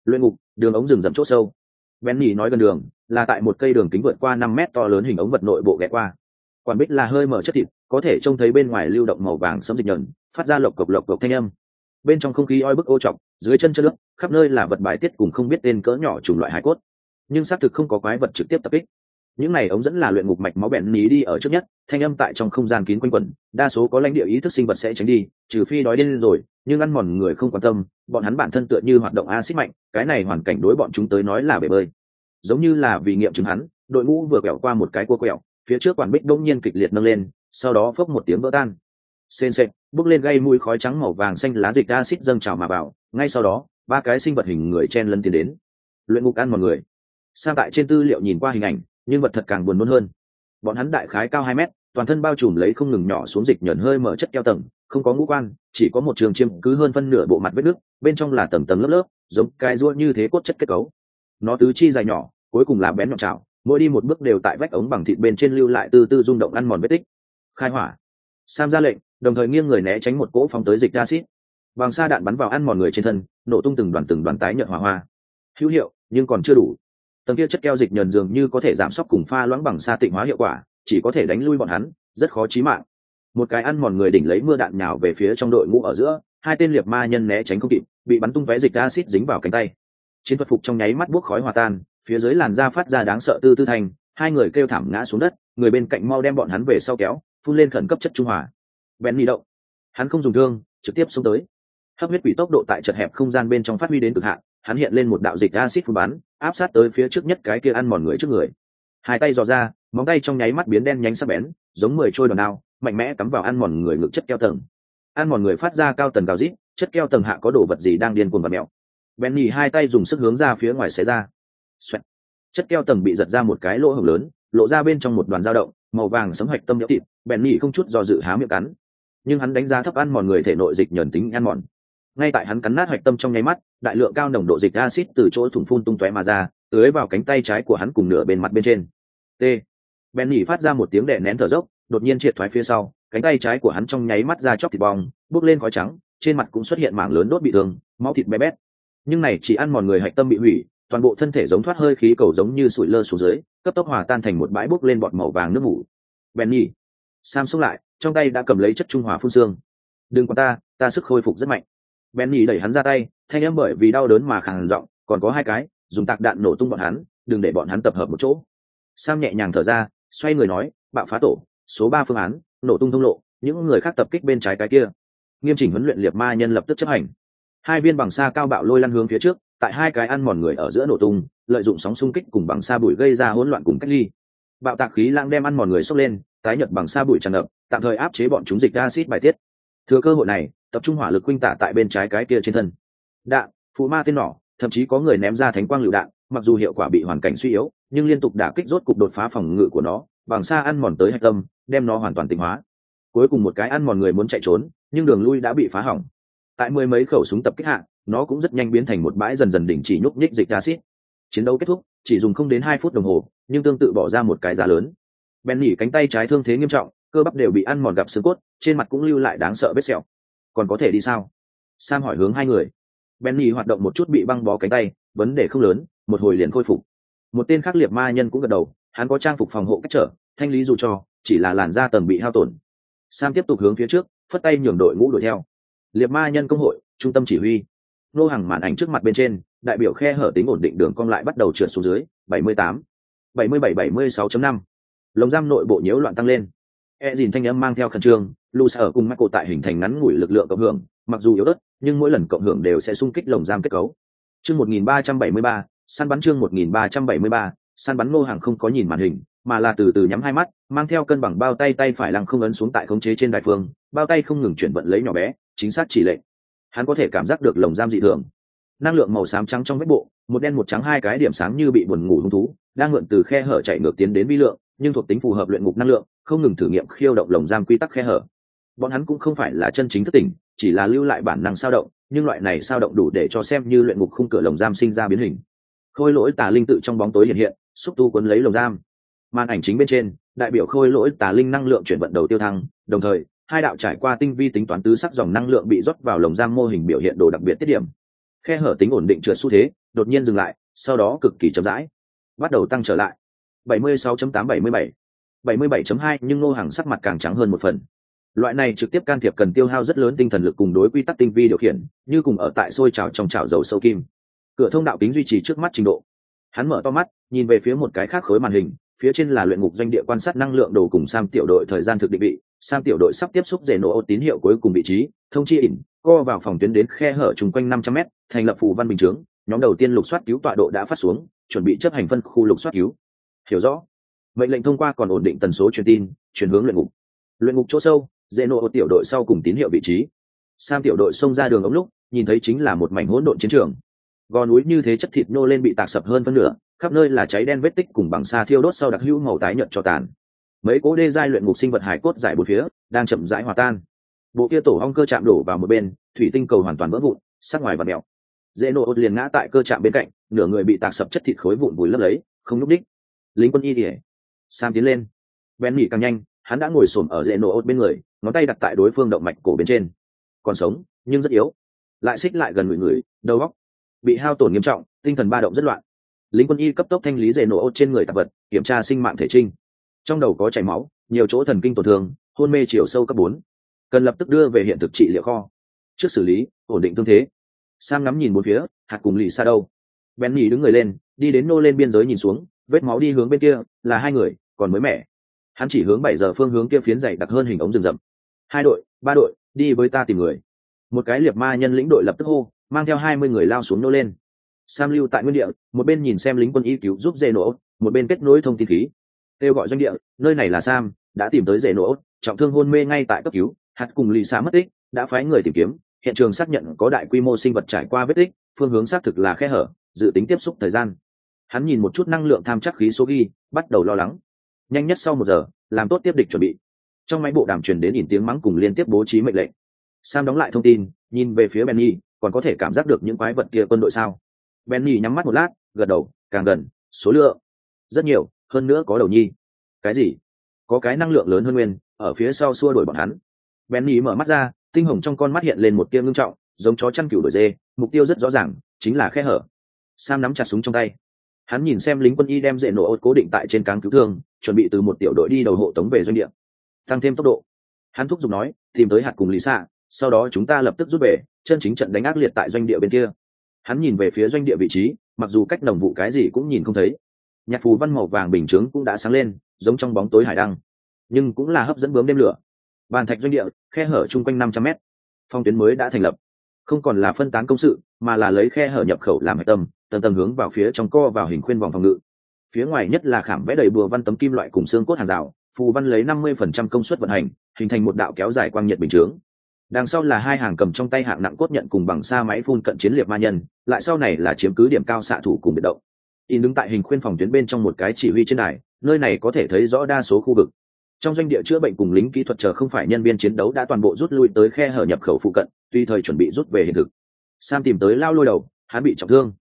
Luyện ngục, đường ống rừng rậm chỗ sâu. Benny nói gần đường, là tại một cây đường kính vượt qua năm mét to lớn hình ống vật nội bộ ghé qua. Quản bích là hơi mở chất thịt, có thể trông thấy bên ngoài lưu động màu vàng sấm dịch nhờn, phát ra lộc cộc lộc cộc thanh âm. Bên trong không khí oi bức ô trọc, dưới chân chất nước, khắp nơi là vật bài tiết cùng không biết tên cỡ nhỏ chủng loại hải cốt. Nhưng xác thực không có quái vật trực tiếp tập kích những này ống dẫn là luyện ngục mạch máu bẹn ní đi ở trước nhất, thanh âm tại trong không gian kín quanh quẩn, đa số có lãnh địa ý thức sinh vật sẽ tránh đi, trừ phi đói điên rồi, nhưng ăn mòn người không quan tâm, bọn hắn bản thân tựa như hoạt động acid mạnh, cái này hoàn cảnh đối bọn chúng tới nói là bể bơi. Giống như là vì nghiệm chứng hắn, đội ngũ vừa quẹo qua một cái cua quẹo, phía trước quản bích đông nhiên kịch liệt nâng lên, sau đó phốc một tiếng vỡ tan. Sên sệt bước lên gây mũi khói trắng màu vàng xanh lá dịch acid dâng trào mà vào, ngay sau đó, ba cái sinh vật hình người chen lân tiến đến. Luyện ngục ăn mọi người. Sang tại trên tư liệu nhìn qua hình ảnh nhưng vật thật càng buồn nôn hơn. Bọn hắn đại khái cao hai mét, toàn thân bao trùm lấy không ngừng nhỏ xuống dịch nhẫn hơi mở chất keo tầng, không có ngũ quan, chỉ có một trường chiêm cứ hơn phân nửa bộ mặt vết nước, bên trong là tầng tầng lớp lớp, giống cái rua như thế cốt chất kết cấu. Nó tứ chi dài nhỏ, cuối cùng là bén nhọn trào mỗi đi một bước đều tại vách ống bằng thịt bên trên lưu lại từ từ rung động ăn mòn vết tích. Khai hỏa. Sam ra lệnh, đồng thời nghiêng người né tránh một cỗ phóng tới dịch acid bằng xa đạn bắn vào ăn mòn người trên thân, nổ tung từng đoàn từng đoàn tái nhợt hỏa hoa. Hữu hiệu, nhưng còn chưa đủ tầng kia chất keo dịch nhờn dường như có thể giảm sốc cùng pha loãng bằng xa tịnh hóa hiệu quả, chỉ có thể đánh lui bọn hắn, rất khó chí mạng. Một cái ăn mòn người đỉnh lấy mưa đạn nhào về phía trong đội ngũ ở giữa, hai tên liệt ma nhân né tránh không kịp, bị bắn tung vé dịch acid dính vào cánh tay. Chiến thuật phục trong nháy mắt buốc khói hòa tan, phía dưới làn da phát ra đáng sợ tư tư thành hai người kêu thảm ngã xuống đất, người bên cạnh mau đem bọn hắn về sau kéo, phun lên khẩn cấp chất trung hòa. Bèn đi động. Hắn không dùng thương, trực tiếp xuống tới. Hấp huyết quỷ tốc độ tại chật hẹp không gian bên trong phát huy đến cực hạn hắn hiện lên một đạo dịch acid phun bắn, áp sát tới phía trước nhất cái kia ăn mòn người trước người. Hai tay dò ra, móng tay trong nháy mắt biến đen nhánh sắc bén, giống mười trôi đòn đao, mạnh mẽ cắm vào ăn mòn người ngực chất keo tầng. Ăn mòn người phát ra cao tầng gào rít, chất keo tầng hạ có đồ vật gì đang điên cuồng và mẹo benny hai tay dùng sức hướng ra phía ngoài xé ra. Xoẹt. chất keo tầng bị giật ra một cái lỗ hổng lớn, lộ ra bên trong một đoàn dao động, màu vàng sấm hoạch tâm nhỡ thịt, benny không chút do dự há miệng cắn. Nhưng hắn đánh giá thấp ăn mòn người thể nội dịch nhờn tính ăn mòn ngay tại hắn cắn nát hạch tâm trong nháy mắt, đại lượng cao nồng độ dịch acid từ chỗ thủng phun tung tóe mà ra, tưới vào cánh tay trái của hắn cùng nửa bên mặt bên trên. T. Benny phát ra một tiếng đè nén thở dốc, đột nhiên triệt thoái phía sau, cánh tay trái của hắn trong nháy mắt ra chóc thịt bong, bước lên khói trắng, trên mặt cũng xuất hiện mảng lớn đốt bị thương, máu thịt bé bét. Nhưng này chỉ ăn mòn người hạch tâm bị hủy, toàn bộ thân thể giống thoát hơi khí cầu giống như sủi lơ xuống dưới, cấp tốc hòa tan thành một bãi bốc lên bọt màu vàng nước mủ. Nhỉ sam xông lại, trong tay đã cầm lấy chất trung hòa phun xương. Đừng quan ta ta sức khôi phục rất mạnh benny đẩy hắn ra tay, thanh em bởi vì đau đớn mà khàn giọng, còn có hai cái, dùng tạc đạn nổ tung bọn hắn, đừng để bọn hắn tập hợp một chỗ. Sam nhẹ nhàng thở ra, xoay người nói, bạo phá tổ, số ba phương án, nổ tung thông lộ, những người khác tập kích bên trái cái kia. Nghiêm chỉnh huấn luyện liệt ma nhân lập tức chấp hành. Hai viên bằng xa cao bạo lôi lăn hướng phía trước, tại hai cái ăn mòn người ở giữa nổ tung, lợi dụng sóng xung kích cùng bằng xa bụi gây ra hỗn loạn cùng cách ly. Bạo tạc khí lãng đem ăn mòn người xốc lên, tái nhật bằng xa bụi tràn ngập, tạm thời áp chế bọn chúng dịch acid bài tiết. Thừa cơ hội này tập trung hỏa lực quinh tả tại bên trái cái kia trên thân. Đạn phụ ma tên nỏ, thậm chí có người ném ra thánh quang lựu đạn, mặc dù hiệu quả bị hoàn cảnh suy yếu, nhưng liên tục đả kích rốt cục đột phá phòng ngự của nó, bằng xa ăn mòn tới hạch tâm, đem nó hoàn toàn tịnh hóa. Cuối cùng một cái ăn mòn người muốn chạy trốn, nhưng đường lui đã bị phá hỏng. Tại mười mấy khẩu súng tập kích hạ, nó cũng rất nhanh biến thành một bãi dần dần đỉnh chỉ nhúc nhích dịch acid chiến đấu kết thúc, chỉ dùng không đến hai phút đồng hồ, nhưng tương tự bỏ ra một cái giá lớn. Bèn nỉ cánh tay trái thương thế nghiêm trọng, cơ bắp đều bị ăn mòn gặp xương cốt, trên mặt cũng lưu lại đáng sợ vết sẹo còn có thể đi sao? Sam hỏi hướng hai người. Benny hoạt động một chút bị băng bó cánh tay vấn đề không lớn một hồi liền khôi phục. Một tên khác liệt ma nhân cũng gật đầu hắn có trang phục phòng hộ cách trở thanh lý dù cho chỉ là làn da tầng bị hao tổn. Sam tiếp tục hướng phía trước phất tay nhường đội ngũ đuổi theo. Liệt ma nhân công hội trung tâm chỉ huy. Nô hàng màn ảnh trước mặt bên trên đại biểu khe hở tính ổn định đường cong lại bắt đầu trượt xuống dưới 78, 77 76.5. lồng giam nội bộ nhiễu loạn tăng lên e dìn thanh âm mang theo khẩn trương lu sở cùng mắt cổ tại hình thành ngắn ngủi lực lượng cộng hưởng mặc dù yếu ớt nhưng mỗi lần cộng hưởng đều sẽ xung kích lồng giam kết cấu. Chương 1373, săn bắn chương 1373, săn bắn nô hàng không có nhìn màn hình mà là từ từ nhắm hai mắt mang theo cân bằng bao tay tay phải lăng không ấn xuống tại khống chế trên đại phương bao tay không ngừng chuyển vận lấy nhỏ bé chính xác chỉ lệnh. Hắn có thể cảm giác được lồng giam dị thường. Năng lượng màu xám trắng trong vết bộ một đen một trắng hai cái điểm sáng như bị buồn ngủ hung thú đang mượn từ khe hở chạy ngược tiến đến vi lượng nhưng thuộc tính phù hợp luyện ngục năng lượng không ngừng thử nghiệm khiêu động lồng giam quy tắc khe hở. Bọn hắn cũng không phải là chân chính thất tình, chỉ là lưu lại bản năng sao động nhưng loại này sao động đủ để cho xem như luyện ngục khung cửa lồng giam sinh ra biến hình. Khôi lỗi tà linh tự trong bóng tối hiện hiện xúc tu quấn lấy lồng giam. Màn ảnh chính bên trên đại biểu khôi lỗi tà linh năng lượng chuyển vận đầu tiêu thăng đồng thời hai đạo trải qua tinh vi tính toán tứ sắc dòng năng lượng bị rót vào lồng giam mô hình biểu hiện đồ đặc biệt tiết điểm. Khe hở tính ổn định trượt xu thế đột nhiên dừng lại sau đó cực kỳ chậm rãi bắt đầu tăng trở lại. 76.877 77.2 nhưng ngô Hằng sắc mặt càng trắng hơn một phần. Loại này trực tiếp can thiệp cần tiêu hao rất lớn tinh thần lực cùng đối quy tắc tinh vi điều khiển như cùng ở tại sôi trào trong trào dầu sâu kim. Cửa thông đạo kính duy trì trước mắt trình độ. Hắn mở to mắt nhìn về phía một cái khác khối màn hình phía trên là luyện ngục doanh địa quan sát năng lượng đồ cùng sam tiểu đội thời gian thực định vị. Sam tiểu đội sắp tiếp xúc rễ nổ ô tín hiệu cuối cùng vị trí thông chi ỉn co vào phòng tuyến đến khe hở trùng quanh năm trăm m thành lập phù văn bình chứng, nhóm đầu tiên lục soát cứu tọa độ đã phát xuống chuẩn bị chấp hành phân khu lục soát cứu. Hiểu rõ mệnh lệnh thông qua còn ổn định tần số truyền tin, chuyển hướng luyện ngục. Luyện ngục chỗ sâu, dễ nổ tiểu đội sau cùng tín hiệu vị trí. Sam tiểu đội xông ra đường ống lúc, nhìn thấy chính là một mảnh hỗn độn chiến trường. Gò núi như thế chất thịt nô lên bị tạc sập hơn phân nửa, khắp nơi là cháy đen vết tích cùng bằng xa thiêu đốt sau đặc hữu màu tái nhợt cho tàn. Mấy cố đê giai luyện ngục sinh vật hải cốt giải bốn phía, đang chậm rãi hòa tan. Bộ kia tổ ong cơ chạm đổ vào một bên, thủy tinh cầu hoàn toàn vỡ vụn, sắc ngoài và mèo. Dễ nổ liền ngã tại cơ chạm bên cạnh, nửa người bị tạc sập chất thịt khối vụn vùi lấp lấy, không nhúc đích lính quân y ỉa sam tiến lên. Ben nghỉ càng nhanh, hắn đã ngồi xổm ở dễ nổ ốt bên người, ngón tay đặt tại đối phương động mạch cổ bên trên. Còn sống, nhưng rất yếu. Lại xích lại gần người người, đầu góc bị hao tổn nghiêm trọng, tinh thần ba động rất loạn. Lính quân y cấp tốc thanh lý dễ nổ ốt trên người tạp vật, kiểm tra sinh mạng thể trinh. Trong đầu có chảy máu, nhiều chỗ thần kinh tổn thương, hôn mê chiều sâu cấp bốn. Cần lập tức đưa về hiện thực trị liệu kho. Trước xử lý, ổn định thương thế. Sam ngắm nhìn một phía, hạt cùng lì xa đâu. Bèn nhì đứng người lên, đi đến nô lên biên giới nhìn xuống, vết máu đi hướng bên kia, là hai người còn mới mẻ. Hắn chỉ hướng bảy giờ phương hướng kia phiến dày đặc hơn hình ống rừng rậm. Hai đội, ba đội, đi với ta tìm người. Một cái liệt ma nhân lĩnh đội lập tức hô, mang theo hai mươi người lao xuống nô lên. Sam lưu tại nguyên địa, một bên nhìn xem lính quân y cứu giúp dê nổ một bên kết nối thông tin khí. Kêu gọi doanh địa, nơi này là sam, đã tìm tới dê nổ trọng thương hôn mê ngay tại cấp cứu, hạt cùng lì xa mất tích, đã phái người tìm kiếm, hiện trường xác nhận có đại quy mô sinh vật trải qua vết tích, phương hướng xác thực là khe hở, dự tính tiếp xúc thời gian. Hắn nhìn một chút năng lượng tham chắc khí số ghi, bắt đầu lo lắng nhanh nhất sau một giờ, làm tốt tiếp địch chuẩn bị. Trong máy bộ đàm truyền đến ỉn tiếng mắng cùng liên tiếp bố trí mệnh lệnh. Sam đóng lại thông tin, nhìn về phía benny, còn có thể cảm giác được những quái vật kia quân đội sao? Benny nhắm mắt một lát, gật đầu, càng gần, số lượng. Rất nhiều, hơn nữa có đầu nhi. Cái gì? Có cái năng lượng lớn hơn nguyên, ở phía sau xua đuổi bọn hắn. Benny mở mắt ra, tinh hồng trong con mắt hiện lên một tia ngưng trọng, giống chó chăn cừu đổi dê, mục tiêu rất rõ ràng, chính là khe hở. Sam nắm chặt súng trong tay hắn nhìn xem lính quân y đem dễ nổ ốt cố định tại trên cáng cứu thương, chuẩn bị từ một tiểu đội đi đầu hộ tống về doanh địa. Tăng thêm tốc độ. Hắn thúc giục nói, tìm tới hạt cùng lý xạ, sau đó chúng ta lập tức rút về, chân chính trận đánh ác liệt tại doanh địa bên kia. Hắn nhìn về phía doanh địa vị trí, mặc dù cách đồng vụ cái gì cũng nhìn không thấy. Nhạc phù văn màu vàng bình chướng cũng đã sáng lên, giống trong bóng tối hải đăng. Nhưng cũng là hấp dẫn bướm đêm lửa. Bàn thạch doanh địa, khe hở chung quanh năm trăm mét. Phong tuyến mới đã thành lập. Không còn là phân tán công sự, mà là lấy khe hở nhập khẩu làm hạch tâm tầm tầm hướng vào phía trong co vào hình khuyên vòng phòng ngự. Phía ngoài nhất là khảm vẽ đầy bùa văn tấm kim loại cùng xương cốt hàng rào, phù văn lấy năm mươi phần trăm công suất vận hành, hình thành một đạo kéo dài quang nhiệt bình chướng. Đằng sau là hai hàng cầm trong tay hạng nặng cốt nhận cùng bằng xa máy phun cận chiến liệt ma nhân, lại sau này là chiếm cứ điểm cao xạ thủ cùng biệt động. In đứng tại hình khuyên phòng tuyến bên trong một cái chỉ huy trên đài, nơi này có thể thấy rõ đa số khu vực. Trong doanh địa chữa bệnh cùng lính kỹ thuật chờ không phải nhân viên chiến đấu đã toàn bộ rút lui tới khe hở nhập khẩu phụ cận tùy thời chuẩn bị rút về hiện thực. Sam tìm tới lao lôi đầu, hắn bị trọng thương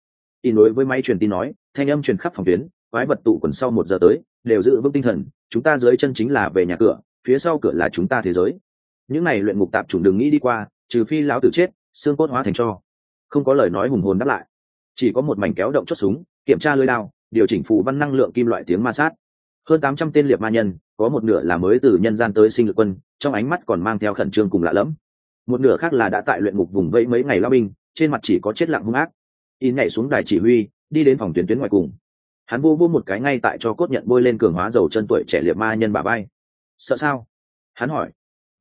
in đối với máy truyền tin nói, thanh âm truyền khắp phòng tuyến, quái vật tụ quần sau một giờ tới, đều giữ vững tinh thần, chúng ta dưới chân chính là về nhà cửa, phía sau cửa là chúng ta thế giới. Những này luyện ngục tạp chủng đừng nghĩ đi qua, trừ phi lão tử chết, xương cốt hóa thành cho. Không có lời nói hùng hồn đáp lại. Chỉ có một mảnh kéo động chốt súng, kiểm tra lưới đao, điều chỉnh phù văn năng lượng kim loại tiếng ma sát. Hơn tám trăm tên liệt ma nhân, có một nửa là mới từ nhân gian tới sinh lực quân, trong ánh mắt còn mang theo khẩn trương cùng lạ lẫm. Một nửa khác là đã tại luyện ngục vùng vẫy mấy ngày lao binh, trên mặt chỉ có chết lặng hung ác in nhảy xuống đài chỉ huy, đi đến phòng tuyến tuyến ngoài cùng. Hắn vô vô một cái ngay tại cho cốt nhận bôi lên cường hóa dầu chân tuổi trẻ liệt ma nhân bà bay sợ sao? Hắn hỏi.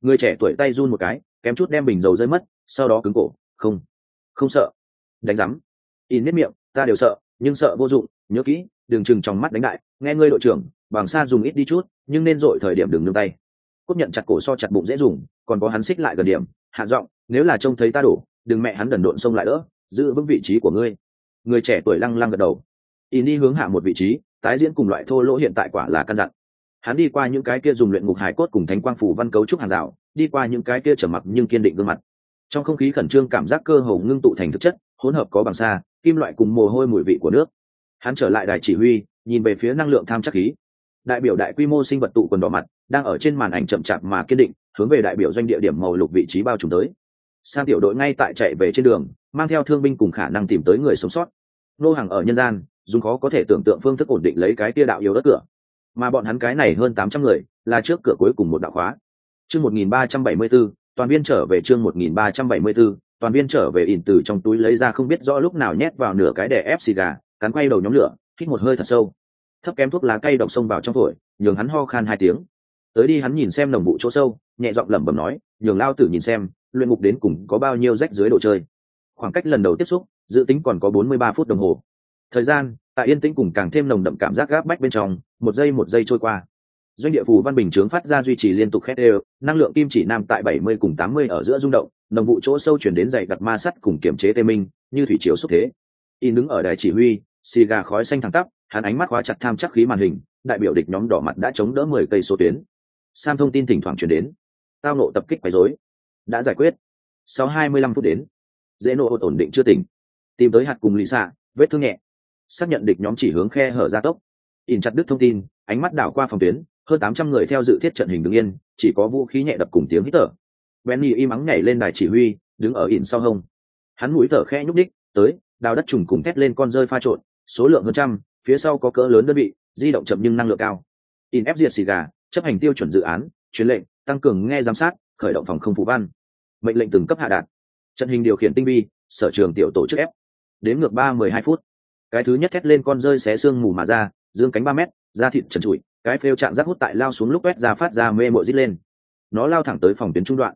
Người trẻ tuổi tay run một cái, kém chút đem bình dầu rơi mất, sau đó cứng cổ. Không không sợ. Đánh rắm in nếp miệng, ta đều sợ, nhưng sợ vô dụng, nhớ kỹ đường chừng trong mắt đánh đại, nghe ngươi đội trưởng, bằng xa dùng ít đi chút, nhưng nên dội thời điểm đừng nương tay. Cốt nhận chặt cổ so chặt bụng dễ dùng, còn có hắn xích lại gần điểm, hạ giọng, nếu là trông thấy ta đổ, đừng mẹ hắn đần độn xông lại đỡ giữ vững vị trí của ngươi. Người trẻ tuổi lăng lăng gật đầu. In đi hướng hạ một vị trí, tái diễn cùng loại thô lỗ hiện tại quả là căn dặn. Hắn đi qua những cái kia dùng luyện ngục hải cốt cùng thánh quang phủ văn cấu trúc hàng rào, đi qua những cái kia trở mặc nhưng kiên định gương mặt. Trong không khí khẩn trương cảm giác cơ hồ ngưng tụ thành thực chất, hỗn hợp có bằng xa kim loại cùng mồ hôi mùi vị của nước. Hắn trở lại đài chỉ huy, nhìn về phía năng lượng tham chắc khí. Đại biểu đại quy mô sinh vật tụ quần đỏ mặt, đang ở trên màn ảnh chậm chạp mà kiên định, hướng về đại biểu doanh địa điểm màu lục vị trí bao trùm tới. Sang tiểu đội ngay tại chạy về trên đường mang theo thương binh cùng khả năng tìm tới người sống sót. Nô hàng ở nhân gian, dùng khó có thể tưởng tượng phương thức ổn định lấy cái tia đạo yếu đất cửa. Mà bọn hắn cái này hơn tám trăm người, là trước cửa cuối cùng một đạo khóa. Chương một nghìn ba trăm bảy mươi b ố toàn viên trở về chương một nghìn ba trăm bảy mươi b ố toàn viên trở về ỉn từ trong túi lấy ra không biết rõ lúc nào nhét vào nửa cái đè ép xì gà, cắn quay đầu nhóm lửa, hít một hơi thật sâu. Thấp kém thuốc lá cây độc xông vào trong phổi nhường hắn ho khan hai tiếng. Tới đi hắn nhìn xem nồng vụ chỗ sâu, nhẹ giọng lẩm bẩm nói, nhường lao tử nhìn xem, luyện ngục đến cùng có bao nhiêu rách dưới đồ chơi khoảng cách lần đầu tiếp xúc, dự tính còn có bốn mươi ba phút đồng hồ. Thời gian, tại yên tĩnh cùng càng thêm nồng đậm cảm giác gáp bách bên trong, một giây một giây trôi qua. Doanh địa phù văn bình chướng phát ra duy trì liên tục khét đều, năng lượng kim chỉ nam tại bảy mươi cùng tám mươi ở giữa rung động nồng vụ chỗ sâu chuyển đến dày đặc ma sắt cùng kiểm chế tê minh, như thủy chiếu xúc thế. In đứng ở đài chỉ huy, xì gà khói xanh thẳng tắp, hắn ánh mắt khóa chặt tham chắc khí màn hình, đại biểu địch nhóm đỏ mặt đã chống đỡ mười cây số tuyến. Sam thông tin thỉnh thoảng chuyển đến. Tao nộ tập kích quấy rối. Đã giải quyết. Sau hai mươi lăm phút đến dễ nộ ổn định chưa tỉnh. Tìm tới hạt cùng lì xạ, vết thương nhẹ. Xác nhận địch nhóm chỉ hướng khe hở ra tốc. In chặt đứt thông tin, ánh mắt đảo qua phòng tuyến, hơn tám trăm người theo dự thiết trận hình đứng yên, chỉ có vũ khí nhẹ đập cùng tiếng hít thở. Benny im ắng nhảy lên đài chỉ huy, đứng ở in sau hông. Hắn mũi thở khe nhúc đích tới, đào đất trùng cùng thét lên con rơi pha trộn, số lượng hơn trăm, phía sau có cỡ lớn đơn vị, di động chậm nhưng năng lượng cao. In ép diệt xì gà, chấp hành tiêu chuẩn dự án, truyền lệnh, tăng cường nghe giám sát, khởi động phòng không phụ văn. Mệnh lệnh từng cấp hạ đạt trận hình điều khiển tinh vi, sở trường tiểu tổ chức ép đến ngược ba mười hai phút, cái thứ nhất thét lên con rơi xé xương mù mà ra, dương cánh ba mét, da thịt trần trụi, cái phêu chạm rác hút tại lao xuống lúc quét ra phát ra mê mội dít lên. Nó lao thẳng tới phòng tuyến trung đoạn.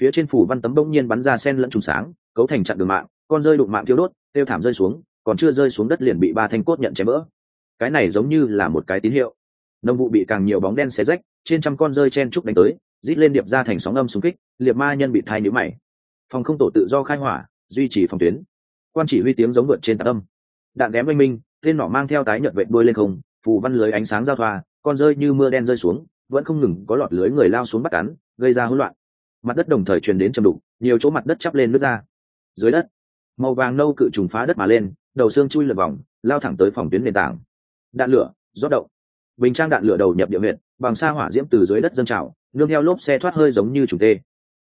Phía trên phủ văn tấm bỗng nhiên bắn ra sen lẫn trùng sáng, cấu thành chặn đường mạng, con rơi đụng mạng thiếu đốt, tiêu thảm rơi xuống, còn chưa rơi xuống đất liền bị ba thanh cốt nhận chém vỡ cái này giống như là một cái tín hiệu. Nông vụ bị càng nhiều bóng đen xé rách, trên trăm con rơi chen trúc đánh tới, rít lên điệp ra thành sóng âm xung kích liệt ma nhân bị thai nhữ mày phòng không tổ tự do khai hỏa, duy trì phòng tuyến. Quan chỉ huy tiếng giống vượt trên tạc âm. Đạn ném oanh minh, tên nỏ mang theo tái nhợt vệ đuôi lên không, phù văn lưới ánh sáng giao thoa, con rơi như mưa đen rơi xuống, vẫn không ngừng có lọt lưới người lao xuống bắt cắn, gây ra hỗn loạn. Mặt đất đồng thời truyền đến trầm đục, nhiều chỗ mặt đất chắp lên nước ra. Dưới đất, màu vàng nâu cự trùng phá đất mà lên, đầu xương chui lượt vòng, lao thẳng tới phòng tuyến nền tảng. Đạn lửa, rót động bình trang đạn lửa đầu nhập địa huyệt, bằng xa hỏa diễm từ dưới đất dâng trào, nương theo lốp xe thoát hơi giống như trùng tê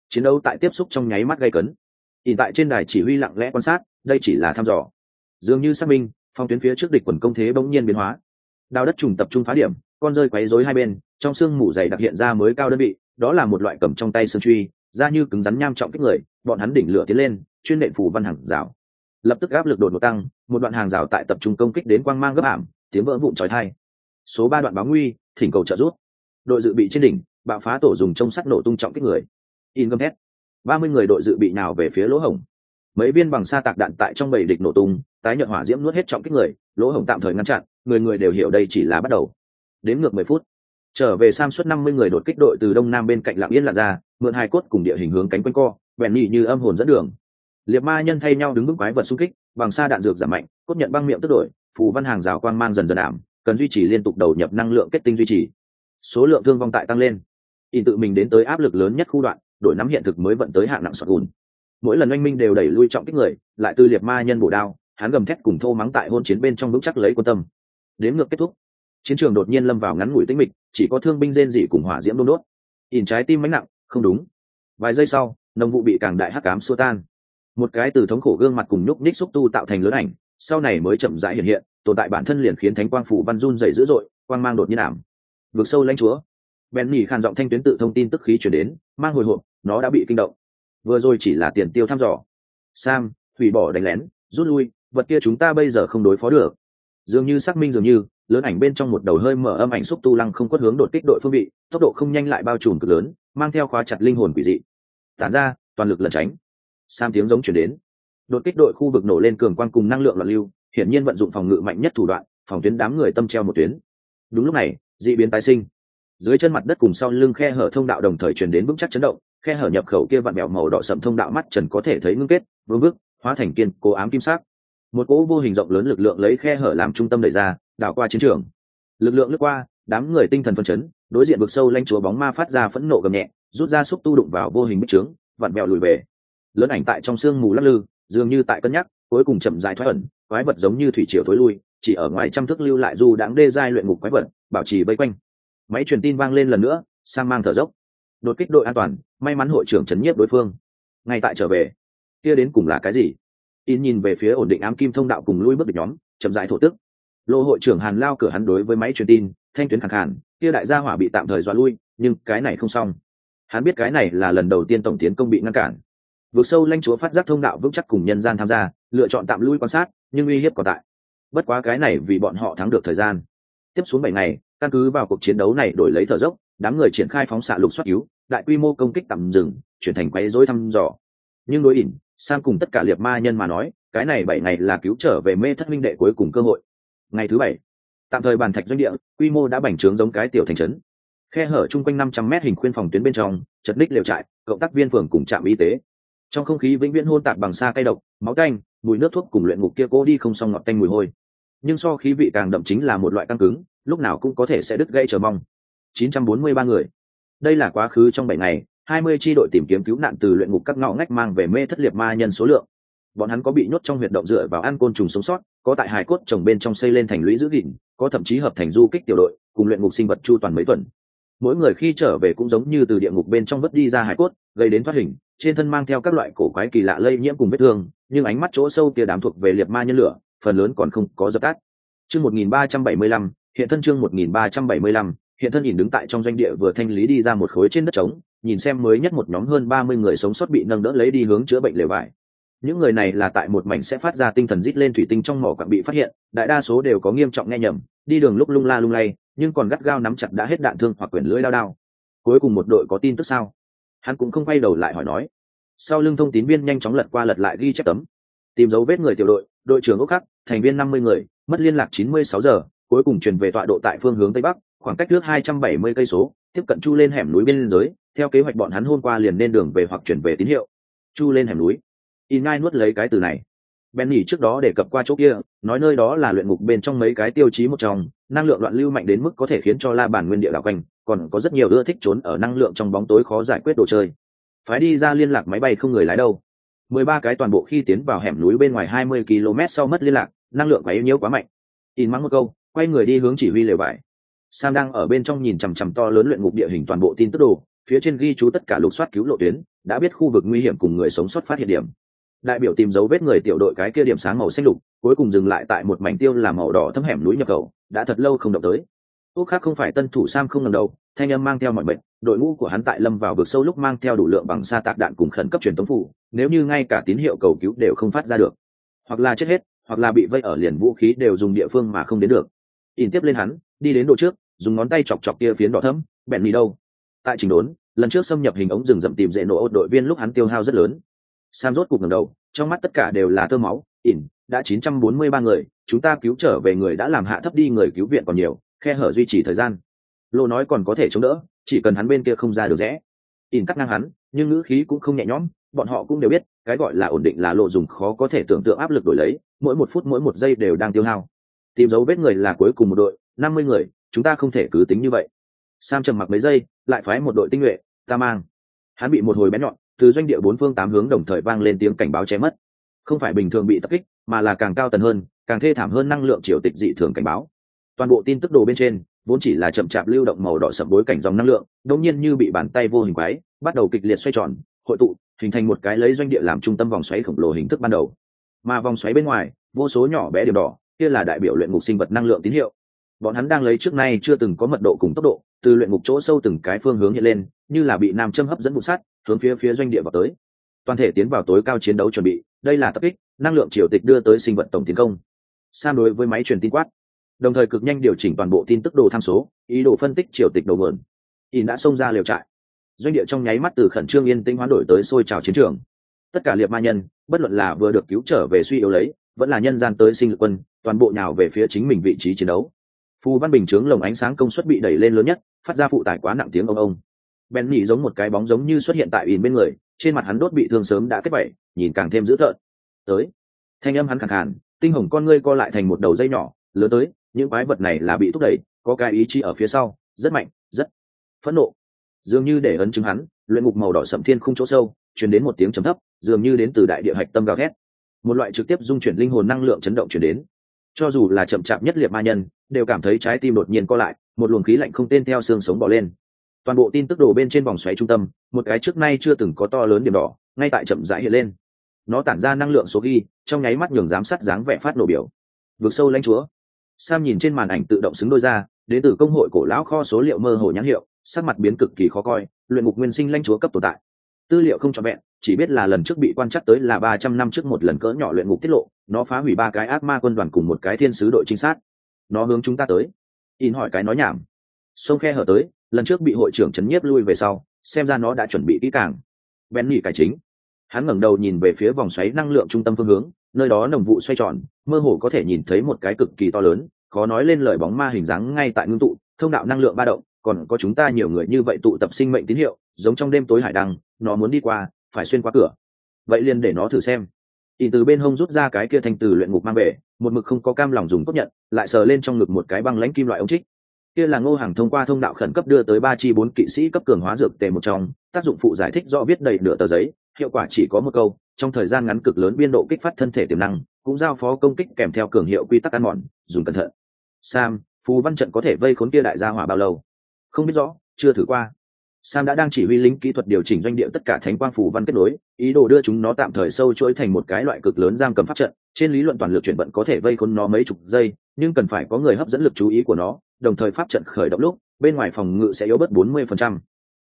chiến đấu tại tiếp xúc trong nháy mắt gây cấn. Hiện tại trên đài chỉ huy lặng lẽ quan sát, đây chỉ là thăm dò. Dường như xác minh, phong tuyến phía trước địch quần công thế bỗng nhiên biến hóa. Đào đất trùng tập trung phá điểm, con rơi quấy rối hai bên, trong xương mủ dày đặc hiện ra mới cao đơn vị, đó là một loại cầm trong tay sơn truy ra như cứng rắn nham trọng kích người, bọn hắn đỉnh lửa tiến lên, chuyên nện phủ văn hàng rào. Lập tức áp lực đột ngột tăng, một đoạn hàng rào tại tập trung công kích đến quang mang gấp ảm, tiếng vỡ vụn trói thai số ba đoạn báo nguy, thỉnh cầu trợ giúp. Đội dự bị trên đỉnh, bạo phá tổ dùng trông sắt nổ tung trọng kích người in gầm thét. Ba mươi người đội dự bị nào về phía lỗ hổng? Mấy viên bằng sa tạc đạn tại trong bầy địch nổ tung, tái nhợt hỏa diễm nuốt hết trọng kích người, lỗ hổng tạm thời ngăn chặn, người người đều hiểu đây chỉ là bắt đầu. Đến ngược mười phút, trở về sam suốt năm mươi người đột kích đội từ đông nam bên cạnh lạng yên lạ ra, mượn hai cốt cùng địa hình hướng cánh quanh co, bèn nhị như âm hồn dẫn đường. Liệt ma nhân thay nhau đứng bước quái vật xung kích, bằng xa đạn dược giảm mạnh, cốt nhận băng miệng tức đổi, phù văn hàng rào quang mang dần dần ảm, cần duy trì liên tục đầu nhập năng lượng kết tinh duy trì. Số lượng thương vong tại tăng lên. In tự mình đến tới áp lực lớn nhất khu đoạn đổi nắm hiện thực mới vận tới hạng nặng sọt gùn. Mỗi lần oanh minh đều đẩy lui trọng kích người, lại tư liệt ma nhân bổ đao, hắn gầm thét cùng thô mắng tại hôn chiến bên trong vững chắc lấy quan tâm. Đến ngược kết thúc, chiến trường đột nhiên lâm vào ngắn ngủi tĩnh mịch, chỉ có thương binh rên dị cùng hỏa diễm đôn đốt. Ỉn trái tim mánh nặng, không đúng. Vài giây sau, nông vụ bị càng đại hắc cám xua tan. Một cái từ thống khổ gương mặt cùng nhúc ních xúc tu tạo thành lớn ảnh, sau này mới chậm rãi hiện hiện, tồn tại bản thân liền khiến thánh quang phủ văn run dày dữ dội, quang mang đột nhiên ảm. Vượt sâu lãnh chúa bèn nhỉ khàn giọng thanh tuyến tự thông tin tức khí chuyển đến, mang hồi hộp, nó đã bị kinh động. Vừa rồi chỉ là tiền tiêu thăm dò. Sam, hủy bỏ đánh lén, rút lui, vật kia chúng ta bây giờ không đối phó được. Dường như xác minh dường như, lớn ảnh bên trong một đầu hơi mở âm ảnh xúc tu lăng không quất hướng đột kích đội phương vị, tốc độ không nhanh lại bao trùm cực lớn, mang theo khóa chặt linh hồn quỷ dị. Tản ra, toàn lực lẩn tránh. Sam tiếng giống chuyển đến. Đột kích đội khu vực nổ lên cường quan cùng năng lượng loạn lưu, hiển nhiên vận dụng phòng ngự mạnh nhất thủ đoạn, phòng tuyến đám người tâm treo một tuyến. Đúng lúc này, dị biến tái sinh dưới chân mặt đất cùng sau lưng khe hở thông đạo đồng thời truyền đến vững chắc chấn động, khe hở nhập khẩu kia vặn mẹo màu đỏ sậm thông đạo mắt trần có thể thấy ngưng kết, vương vức, hóa thành kiên cố ám kim sắc. Một cỗ vô hình rộng lớn lực lượng lấy khe hở làm trung tâm đẩy ra, đảo qua chiến trường. Lực lượng lướt qua, đám người tinh thần phân chấn, đối diện vực sâu lanh chúa bóng ma phát ra phẫn nộ gầm nhẹ, rút ra xúc tu đụng vào vô hình bích trướng, vặn mẹo lùi về. Lớn ảnh tại trong sương mù lắc lư, dường như tại cân nhắc, cuối cùng chậm dài thoát ẩn, quái vật giống như thủy triều thối lui, chỉ ở ngoài trăm thước lưu lại du đáng đê giai luyện ngục quái vật, bảo trì vây quanh máy truyền tin vang lên lần nữa sang mang thở dốc. Đột kích đội an toàn, may mắn hội trưởng chấn nhiếp đối phương. Ngay tại trở về, kia đến cùng là cái gì? In nhìn về phía ổn định ám kim thông đạo cùng lui bước được nhóm, chậm dại thổ tức. Lô hội trưởng hàn lao cửa hắn đối với máy truyền tin, thanh tuyến khẳng hẳn kia đại gia hỏa bị tạm thời dọa lui, nhưng cái này không xong. Hắn biết cái này là lần đầu tiên tổng tiến công bị ngăn cản. Vượt sâu lanh chúa phát giác thông đạo vững chắc cùng nhân gian tham gia, lựa chọn tạm lui quan sát, nhưng uy hiếp còn tại. Bất quá cái này vì bọn họ thắng được thời gian. Tiếp xuống bảy ngày căn cứ vào cuộc chiến đấu này đổi lấy thở dốc, đám người triển khai phóng xạ lục xuất cứu, đại quy mô công kích tầm rừng chuyển thành quấy rối thăm dò. Nhưng đối ỉn sang cùng tất cả liệt ma nhân mà nói, cái này bảy ngày là cứu trở về mê thất minh đệ cuối cùng cơ hội. Ngày thứ bảy, tạm thời bàn thạch doanh địa, quy mô đã bành trướng giống cái tiểu thành trấn. Khe hở chung quanh năm trăm mét hình khuyên phòng tuyến bên trong, chật ních liều trại, cộng tác viên phường cùng trạm y tế. Trong không khí vĩnh viễn hôn tạc bằng xa cây độc, máu canh mùi nước thuốc cùng luyện ngục kia cố đi không xong ngọt canh mùi hôi. Nhưng so khí vị càng đậm chính là một loại căng cứng lúc nào cũng có thể sẽ đứt gãy chờ mong. 943 người. Đây là quá khứ trong bảy ngày 20 chi đội tìm kiếm cứu nạn từ luyện ngục các ngõ ngách mang về mê thất liệt ma nhân số lượng. Bọn hắn có bị nhốt trong huyệt động dựa vào ăn côn trùng sống sót có tại hài cốt trồng bên trong xây lên thành lũy giữ gìn có thậm chí hợp thành du kích tiểu đội cùng luyện ngục sinh vật chu toàn mấy tuần. Mỗi người khi trở về cũng giống như từ địa ngục bên trong vất đi ra hài cốt gây đến thoát hình trên thân mang theo các loại cổ quái kỳ lạ lây nhiễm cùng vết thương nhưng ánh mắt chỗ sâu kia đám thuộc về liệt ma nhân lửa phần lớn còn không có dập tắt. Chương 1375, hiện thân chương 1375, hiện thân nhìn đứng tại trong doanh địa vừa thanh lý đi ra một khối trên đất trống nhìn xem mới nhất một nhóm hơn ba mươi người sống sót bị nâng đỡ lấy đi hướng chữa bệnh lều vải. Những người này là tại một mảnh sẽ phát ra tinh thần rít lên thủy tinh trong mỏ quặng bị phát hiện đại đa số đều có nghiêm trọng nghe nhầm đi đường lúc lung la lung lay nhưng còn gắt gao nắm chặt đã hết đạn thương hoặc quyển lưỡi đao đao. Cuối cùng một đội có tin tức sao? Hắn cũng không quay đầu lại hỏi nói. Sau lưng thông tín viên nhanh chóng lật qua lật lại ghi chép tấm. Tìm dấu vết người tiểu đội đội trưởng ốc khắc thành viên năm mươi người mất liên lạc chín mươi sáu giờ cuối cùng truyền về tọa độ tại phương hướng tây bắc khoảng cách trước hai trăm bảy mươi cây số tiếp cận chu lên hẻm núi bên giới theo kế hoạch bọn hắn hôm qua liền nên đường về hoặc chuyển về tín hiệu chu lên hẻm núi in ngai nuốt lấy cái từ này Benny trước đó đề cập qua chỗ kia, nói nơi đó là luyện ngục bên trong mấy cái tiêu chí một trong, năng lượng loạn lưu mạnh đến mức có thể khiến cho la bàn nguyên địa đảo quanh, còn có rất nhiều ưa thích trốn ở năng lượng trong bóng tối khó giải quyết đồ chơi. Phái đi ra liên lạc máy bay không người lái đâu. Mười ba cái toàn bộ khi tiến vào hẻm núi bên ngoài hai mươi km sau mất liên lạc, năng lượng quá yếu nhiễu quá mạnh. In mắng một câu, quay người đi hướng chỉ huy lều vải. Sam đang ở bên trong nhìn chằm chằm to lớn luyện ngục địa hình toàn bộ tin tức đồ, phía trên ghi chú tất cả lục soát cứu lộ tuyến, đã biết khu vực nguy hiểm cùng người sống sót phát hiện điểm. Đại biểu tìm dấu vết người tiểu đội cái kia điểm sáng màu xanh lục cuối cùng dừng lại tại một mảnh tiêu làm màu đỏ thâm hẻm núi nhập khẩu đã thật lâu không động tới. Úc khác không phải tân thủ sam không ngần đầu thanh âm mang theo mọi bệnh đội ngũ của hắn tại lâm vào vực sâu lúc mang theo đủ lượng bằng xa tạc đạn cùng khẩn cấp truyền tống phủ nếu như ngay cả tín hiệu cầu cứu đều không phát ra được. Hoặc là chết hết hoặc là bị vây ở liền vũ khí đều dùng địa phương mà không đến được in tiếp lên hắn, đi đến độ trước, dùng ngón tay chọc chọc kia phiến đỏ thấm bẹn đi đâu. Tại trình đốn, lần trước xâm nhập hình ống rừng rậm tìm dễ nổ ốt đội viên lúc hắn tiêu hao rất lớn. Sam rốt cục ngẩng đầu, trong mắt tất cả đều là tơ máu, ỉn, đã 943 người, chúng ta cứu trở về người đã làm hạ thấp đi người cứu viện còn nhiều, khe hở duy trì thời gian. Lô nói còn có thể chống đỡ, chỉ cần hắn bên kia không ra được rẽ. Ỉn cắt ngang hắn, nhưng ngữ khí cũng không nhẹ nhõm, bọn họ cũng đều biết, cái gọi là ổn định là lộ dùng khó có thể tưởng tượng áp lực đổi lấy, mỗi một phút mỗi một giây đều đang tiêu hao tìm dấu vết người là cuối cùng một đội, năm mươi người, chúng ta không thể cứ tính như vậy. Sam trầm mặc mấy giây, lại phái một đội tinh nhuệ, ta mang. Hắn bị một hồi bén nhọn, từ doanh địa bốn phương tám hướng đồng thời vang lên tiếng cảnh báo che mất. Không phải bình thường bị tập kích, mà là càng cao tần hơn, càng thê thảm hơn năng lượng triều tịch dị thường cảnh báo. Toàn bộ tin tức đồ bên trên, vốn chỉ là chậm chạp lưu động màu đỏ sậm bối cảnh dòng năng lượng, đột nhiên như bị bàn tay vô hình quái, bắt đầu kịch liệt xoay tròn, hội tụ, hình thành một cái lấy doanh địa làm trung tâm vòng xoáy khổng lồ hình thức ban đầu. Mà vòng xoáy bên ngoài, vô số nhỏ bé điểm đỏ kia là đại biểu luyện ngục sinh vật năng lượng tín hiệu. Bọn hắn đang lấy trước nay chưa từng có mật độ cùng tốc độ, từ luyện ngục chỗ sâu từng cái phương hướng hiện lên, như là bị nam châm hấp dẫn vụ sát hướng phía phía doanh địa vào tới. Toàn thể tiến vào tối cao chiến đấu chuẩn bị, đây là tập kích, năng lượng triều tịch đưa tới sinh vật tổng tiến công. Sam đối với máy truyền tin quát, đồng thời cực nhanh điều chỉnh toàn bộ tin tức đồ tham số, ý đồ phân tích triều tịch đầu mượn in đã xông ra liều trại. Doanh địa trong nháy mắt từ khẩn trương yên tĩnh hoán đổi tới sôi trào chiến trường. Tất cả liệt ma nhân, bất luận là vừa được cứu trở về suy yếu lấy vẫn là nhân gian tới sinh lực quân, toàn bộ nhào về phía chính mình vị trí chiến đấu. Phù văn bình chướng lồng ánh sáng công suất bị đẩy lên lớn nhất, phát ra phụ tải quá nặng tiếng ông ông. Bèn nhỉ giống một cái bóng giống như xuất hiện tại ỉn bên người, trên mặt hắn đốt bị thương sớm đã kết vẩy nhìn càng thêm dữ tợn. Tới. Thanh âm hắn khẳng hẳn tinh hồng con ngươi co lại thành một đầu dây nhỏ lớn tới, những quái vật này là bị thúc đẩy, có cái ý chí ở phía sau, rất mạnh, rất phẫn nộ. Dường như để ấn chứng hắn, luyện ngục màu đỏ sậm thiên không chỗ sâu chuyển đến một tiếng trầm thấp, dường như đến từ đại địa hạch tâm gào thét một loại trực tiếp dung chuyển linh hồn năng lượng chấn động chuyển đến. Cho dù là chậm chạp nhất liệt ma nhân, đều cảm thấy trái tim đột nhiên co lại, một luồng khí lạnh không tên theo xương sống bỏ lên. Toàn bộ tin tức đổ bên trên vòng xoáy trung tâm, một cái trước nay chưa từng có to lớn điểm đỏ, ngay tại chậm rãi hiện lên. Nó tản ra năng lượng số ghi, trong nháy mắt nhường giám sát dáng vẻ phát nổ biểu. Vượt sâu lãnh chúa. Sam nhìn trên màn ảnh tự động xứng đôi ra đến từ công hội cổ lão kho số liệu mơ hồ nhãn hiệu, sắc mặt biến cực kỳ khó coi, luyện ngục nguyên sinh lãnh chúa cấp tồn tại tư liệu không cho vẹn, chỉ biết là lần trước bị quan chắc tới là ba trăm năm trước một lần cỡ nhỏ luyện ngục tiết lộ, nó phá hủy ba cái ác ma quân đoàn cùng một cái thiên sứ đội trinh sát. Nó hướng chúng ta tới. In hỏi cái nói nhảm. Sông khe hở tới, lần trước bị hội trưởng trấn nhiếp lui về sau, xem ra nó đã chuẩn bị kỹ càng. Bén nghỉ cải chính. Hắn ngẩng đầu nhìn về phía vòng xoáy năng lượng trung tâm phương hướng, nơi đó nồng vụ xoay tròn, mơ hồ có thể nhìn thấy một cái cực kỳ to lớn, khó nói lên lời bóng ma hình dáng ngay tại ngưng tụ, thông đạo năng lượng ba động, còn có chúng ta nhiều người như vậy tụ tập sinh mệnh tín hiệu giống trong đêm tối hải đăng, nó muốn đi qua, phải xuyên qua cửa. Vậy liền để nó thử xem. Ỉ từ bên hông rút ra cái kia thành từ luyện ngục mang về, một mực không có cam lòng dùng tốt nhận, lại sờ lên trong ngực một cái băng lãnh kim loại ống trích. Kia là ngô hàng thông qua thông đạo khẩn cấp đưa tới ba chi bốn kỵ sĩ cấp cường hóa dược tề một trong, tác dụng phụ giải thích do viết đầy nửa tờ giấy, hiệu quả chỉ có một câu, trong thời gian ngắn cực lớn biên độ kích phát thân thể tiềm năng, cũng giao phó công kích kèm theo cường hiệu quy tắc ăn mòn, dùng cẩn thận. Sam, phù văn trận có thể vây khốn kia đại gia hỏa bao lâu? Không biết rõ, chưa thử qua sam đã đang chỉ huy lính kỹ thuật điều chỉnh doanh địa tất cả thánh quang phù văn kết nối, ý đồ đưa chúng nó tạm thời sâu chuỗi thành một cái loại cực lớn giam cầm pháp trận, trên lý luận toàn lực chuyển vận có thể vây khốn nó mấy chục giây, nhưng cần phải có người hấp dẫn lực chú ý của nó, đồng thời pháp trận khởi động lúc, bên ngoài phòng ngự sẽ yếu bớt bốn mươi phần trăm.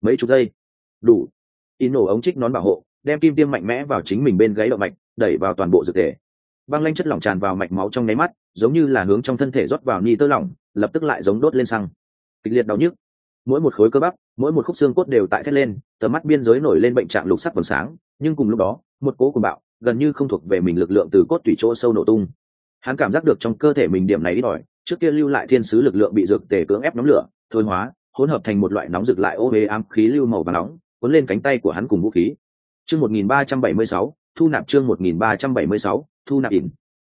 Mấy chục giây. Đủ. In nổ ống trích nón bảo hộ, đem kim tiêm mạnh mẽ vào chính mình bên gáy động mạch, đẩy vào toàn bộ dược thể. Băng lanh chất lỏng tràn vào mạch máu trong nháy mắt, giống như là hướng trong thân thể rót vào ni tơ lỏng, lập tức lại giống đốt lên xăng. Kịch liệt đau nhức. Mỗi một khối cơ bắp mỗi một khúc xương cốt đều tại thét lên, tầm mắt biên giới nổi lên bệnh trạng lục sắc vầng sáng, nhưng cùng lúc đó, một cố cùng bạo, gần như không thuộc về mình lực lượng từ cốt tủy chỗ sâu nổ tung. Hắn cảm giác được trong cơ thể mình điểm này ít ỏi, trước kia lưu lại thiên sứ lực lượng bị dược tề cưỡng ép nóng lửa, thôi hóa, hỗn hợp thành một loại nóng rực lại ô huế ám khí lưu màu và nóng, cuốn lên cánh tay của hắn cùng vũ khí. Chương một nghìn ba trăm bảy mươi sáu, thu nạp chương một nghìn ba trăm bảy mươi sáu, thu nạp ỉn.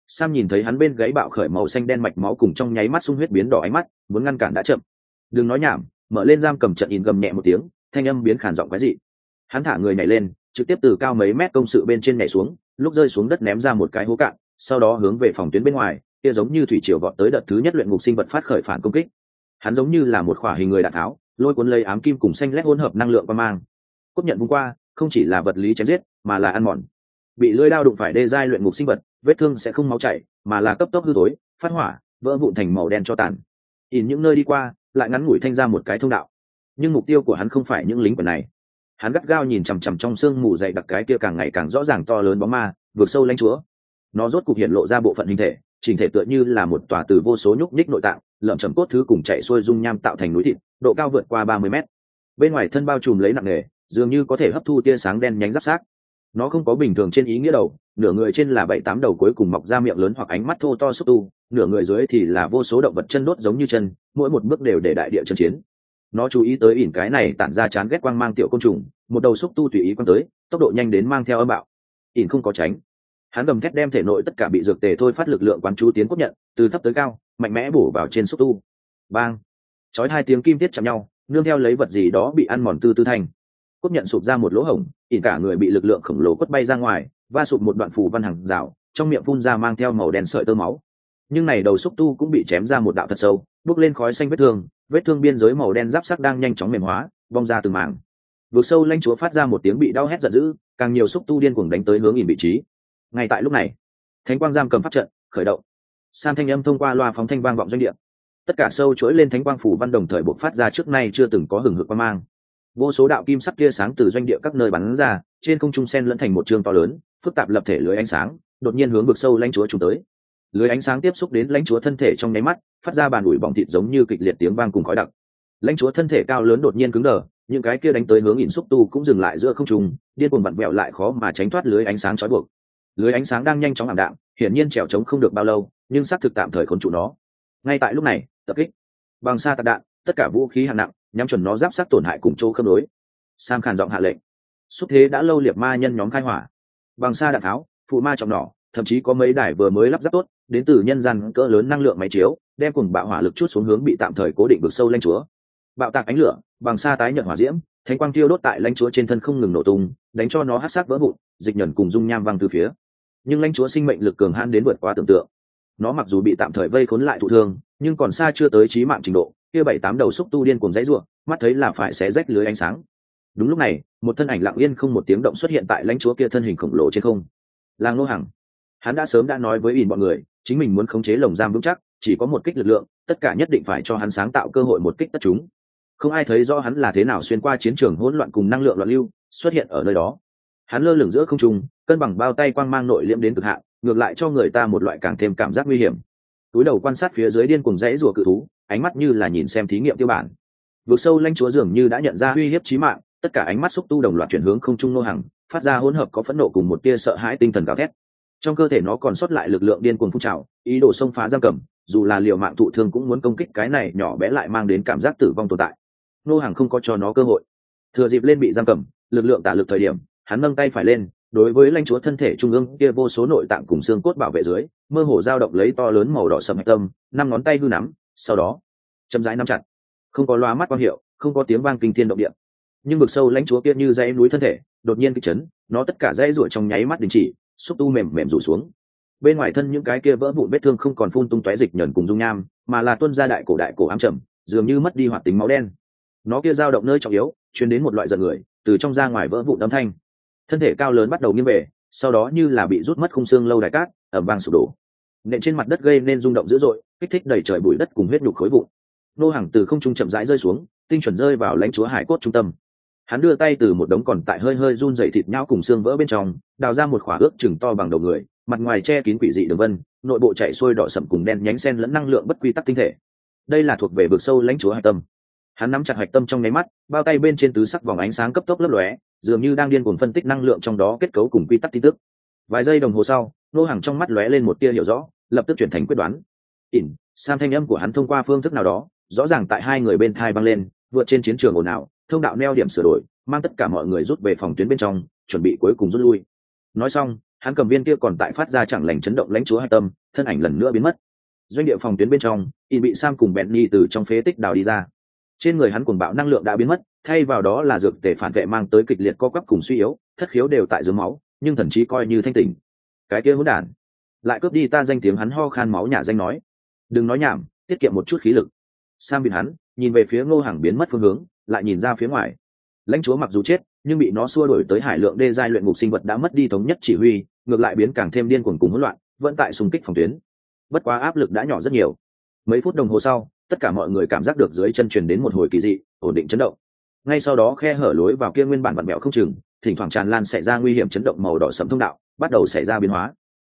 Sam nhìn thấy hắn bên gáy bạo khởi màu xanh đen mạch máu cùng trong nháy mắt sung huyết biến đỏ ánh mắt, muốn ngăn cản đã chậm. Đừng nói nhảm mở lên giam cầm trận in gầm nhẹ một tiếng, thanh âm biến khản giọng quái dị. Hắn thả người nhảy lên, trực tiếp từ cao mấy mét công sự bên trên nhảy xuống, lúc rơi xuống đất ném ra một cái hố cạn, sau đó hướng về phòng tuyến bên ngoài, kia giống như thủy triều vọt tới đợt thứ nhất luyện ngục sinh vật phát khởi phản công kích. Hắn giống như là một khỏa hình người đạn tháo, lôi cuốn lấy ám kim cùng xanh lét hỗn hợp năng lượng qua mang. Cốt nhận vung qua, không chỉ là vật lý chém giết, mà là ăn mòn. Bị lưỡi đao đụng phải đê giai luyện ngục sinh vật, vết thương sẽ không máu chảy, mà là cấp tốc hư tối phát hỏa, vỡ vụn thành màu đen cho tàn. In những nơi đi qua lại ngắn ngủi thanh ra một cái thông đạo. Nhưng mục tiêu của hắn không phải những lính quần này. Hắn gắt gao nhìn chằm chằm trong sương mù dậy đặc cái kia càng ngày càng rõ ràng to lớn bóng ma, vượt sâu lanh chúa. Nó rốt cục hiện lộ ra bộ phận hình thể, chỉnh thể tựa như là một tòa từ vô số nhúc nhích nội tạng lợm chầm cốt thứ cùng chạy xuôi dung nham tạo thành núi thịt, độ cao vượt qua ba mươi mét. Bên ngoài thân bao trùm lấy nặng nề, dường như có thể hấp thu tia sáng đen nhánh giáp sát. Nó không có bình thường trên ý nghĩa đầu, nửa người trên là bảy tám đầu cuối cùng mọc ra miệng lớn hoặc ánh mắt thô to xúc tu nửa người dưới thì là vô số động vật chân đốt giống như chân mỗi một bước đều để đại địa chân chiến. Nó chú ý tới ỉn cái này tản ra chán ghét quang mang tiểu côn trùng một đầu xúc tu tùy ý quăng tới tốc độ nhanh đến mang theo âm bạo. Ỉn không có tránh. Hắn gầm thét đem thể nội tất cả bị dược tề thôi phát lực lượng quán chú tiến cốt nhận từ thấp tới cao mạnh mẽ bổ vào trên xúc tu. Bang! Chói hai tiếng kim tiết chạm nhau nương theo lấy vật gì đó bị ăn mòn tư tư thành, cốt nhận sụp ra một lỗ hổng ỉn cả người bị lực lượng khổng lồ quất bay ra ngoài va sụp một đoạn phù văn hàng rào trong miệng phun ra mang theo màu đen sợi tơ máu nhưng này đầu xúc tu cũng bị chém ra một đạo thật sâu, bước lên khói xanh vết thương vết thương biên giới màu đen giáp sắc đang nhanh chóng mềm hóa, bong ra từng mảng. Vực sâu lanh chúa phát ra một tiếng bị đau hét giận dữ, càng nhiều xúc tu điên cuồng đánh tới hướng nhìn vị trí. Ngay tại lúc này, thánh quang giam cầm phát trận, khởi động. Sam thanh âm thông qua loa phóng thanh vang vọng doanh địa. Tất cả sâu chuỗi lên thánh quang phủ văn đồng thời buộc phát ra trước nay chưa từng có hừng hực quang mang. Vô số đạo kim sắc tia sáng từ doanh địa các nơi bắn ra, trên không trung sen lẫn thành một trường to lớn, phức tạp lập thể lưới ánh sáng, đột nhiên hướng vực sâu lanh chúa trùng tới lưới ánh sáng tiếp xúc đến lãnh chúa thân thể trong nháy mắt, phát ra bàn ủi bỏng thịt giống như kịch liệt tiếng vang cùng khói đặc. Lãnh chúa thân thể cao lớn đột nhiên cứng đờ, những cái kia đánh tới hướng ỉn xúc tu cũng dừng lại giữa không trung, điên cuồng vặn vẹo lại khó mà tránh thoát lưới ánh sáng trói buộc. Lưới ánh sáng đang nhanh chóng ảm đạm, hiển nhiên trèo trống không được bao lâu, nhưng xác thực tạm thời khốn trụ nó. Ngay tại lúc này, tập kích. Bằng xa tạc đạn, tất cả vũ khí hạng nặng, nhắm chuẩn nó giáp sát tổn hại cùng chỗ khớp đối sam khàn giọng hạ lệnh. Xúc thế đã lâu liệt ma nhân nhóm khai hỏa. Bằng xa đạn tháo, phụ ma trọng nỏ thậm chí có mấy đài vừa mới lắp ráp tốt, đến từ nhân gian cỡ lớn năng lượng máy chiếu, đem cùng bạo hỏa lực chút xuống hướng bị tạm thời cố định vực sâu lanh chúa. Bạo tạc ánh lửa, bằng xa tái nhận hỏa diễm, thánh quang tiêu đốt tại lãnh chúa trên thân không ngừng nổ tung, đánh cho nó hát sắc vỡ vụn, dịch nhẫn cùng dung nham văng từ phía. Nhưng lãnh chúa sinh mệnh lực cường hãn đến vượt quá tưởng tượng. Nó mặc dù bị tạm thời vây khốn lại thụ thương, nhưng còn xa chưa tới trí mạng trình độ, kia bảy tám đầu xúc tu điên cùng dãy ruộng mắt thấy là phải xé rách lưới ánh sáng. Đúng lúc này, một thân ảnh lặng yên không một tiếng động xuất hiện tại lãnh chúa kia thân hình khổng lồ trên không. Lang nô hằng hắn đã sớm đã nói với ỉn bọn người, chính mình muốn khống chế lồng giam vững chắc, chỉ có một kích lực lượng, tất cả nhất định phải cho hắn sáng tạo cơ hội một kích tất chúng. Không ai thấy rõ hắn là thế nào xuyên qua chiến trường hỗn loạn cùng năng lượng loạn lưu, xuất hiện ở nơi đó. Hắn lơ lửng giữa không trung, cân bằng bao tay quang mang nội liễm đến cực hạn, ngược lại cho người ta một loại càng thêm cảm giác nguy hiểm. Túi đầu quan sát phía dưới điên cùng rẽ rùa cự thú, ánh mắt như là nhìn xem thí nghiệm tiêu bản. Vượt sâu lanh chúa dường như đã nhận ra uy hiếp chí mạng, tất cả ánh mắt xúc tu đồng loạt chuyển hướng không trung nô hàng, phát ra hỗn hợp có phẫn nộ cùng một tia sợ hãi tinh thần gào thét trong cơ thể nó còn sót lại lực lượng điên cuồng phun trào, ý đồ xông phá giam cầm, dù là liều mạng thụ thương cũng muốn công kích cái này nhỏ bé lại mang đến cảm giác tử vong tồn tại. Nô hàng không có cho nó cơ hội. Thừa dịp lên bị giam cầm, lực lượng tả lực thời điểm, hắn nâng tay phải lên, đối với lãnh chúa thân thể trung ương kia vô số nội tạng cùng xương cốt bảo vệ dưới, mơ hồ dao động lấy to lớn màu đỏ sầm hạch tâm, năm ngón tay hư nắm, sau đó, chậm rãi nắm chặt. Không có loa mắt quang hiệu, không có tiếng vang kinh thiên động địa. Nhưng vực sâu lãnh chúa kia như dãy núi thân thể, đột nhiên kích chấn, nó tất cả dãy ruổi trong nháy mắt đình chỉ xúc tu mềm mềm rủ xuống. Bên ngoài thân những cái kia vỡ vụn vết thương không còn phun tung tóe dịch nhờn cùng dung nham, mà là tuân ra đại cổ đại cổ ám trầm, dường như mất đi hoạt tính máu đen. Nó kia dao động nơi trọng yếu chuyến đến một loại giận người, từ trong ra ngoài vỡ vụn âm thanh. Thân thể cao lớn bắt đầu nghiêng về, sau đó như là bị rút mất khung xương lâu đài cát ẩm vang sụp đổ. Nện trên mặt đất gây nên rung động dữ dội, kích thích đầy trời bụi đất cùng huyết nhục khối vụn. Nô hàng từ không trung chậm rãi rơi xuống, tinh chuẩn rơi vào lãnh chúa hải cốt trung tâm hắn đưa tay từ một đống còn tại hơi hơi run dày thịt nhau cùng xương vỡ bên trong, đào ra một khỏa ước chừng to bằng đầu người, mặt ngoài che kín quỷ dị đường vân, nội bộ chạy sôi đỏ sậm cùng đen nhánh sen lẫn năng lượng bất quy tắc tinh thể. Đây là thuộc về vực sâu lãnh chúa hạch tâm. Hắn nắm chặt hạch tâm trong nháy mắt, bao tay bên trên tứ sắc vòng ánh sáng cấp tốc lấp lóe, dường như đang điên cuồng phân tích năng lượng trong đó kết cấu cùng quy tắc tin tức. Vài giây đồng hồ sau, nô hàng trong mắt lóe lên một tia hiểu rõ, lập tức chuyển thành quyết đoán. Ỉn, sam thanh âm của hắn thông qua phương thức nào đó, rõ ràng tại hai người bên thai băng lên, vượt trên chiến trường ồn ào thông đạo neo điểm sửa đổi, mang tất cả mọi người rút về phòng tuyến bên trong, chuẩn bị cuối cùng rút lui. Nói xong, hắn cầm viên kia còn tại phát ra chẳng lành chấn động lãnh chúa hai tâm, thân ảnh lần nữa biến mất. Doanh địa phòng tuyến bên trong y bị sam cùng bẹn nhi từ trong phế tích đào đi ra. Trên người hắn cuồng bạo năng lượng đã biến mất, thay vào đó là dược tể phản vệ mang tới kịch liệt co quắp cùng suy yếu, thất khiếu đều tại dưới máu, nhưng thần chí coi như thanh tỉnh. Cái kia hỗn đản. Lại cướp đi ta danh tiếng hắn ho khan máu nhà danh nói. Đừng nói nhảm, tiết kiệm một chút khí lực. Sam bị hắn, nhìn về phía ngô hàng biến mất phương hướng lại nhìn ra phía ngoài. Lãnh chúa mặc dù chết nhưng bị nó xua đổi tới hải lượng đê giai luyện ngục sinh vật đã mất đi thống nhất chỉ huy ngược lại biến càng thêm điên cuồng cùng hỗn loạn vẫn tại xung kích phòng tuyến. Bất quá áp lực đã nhỏ rất nhiều. Mấy phút đồng hồ sau tất cả mọi người cảm giác được dưới chân truyền đến một hồi kỳ dị ổn định chấn động. Ngay sau đó khe hở lối vào kia nguyên bản vặn mẹo không chừng thỉnh thoảng tràn lan xảy ra nguy hiểm chấn động màu đỏ sẫm thông đạo bắt đầu xảy ra biến hóa.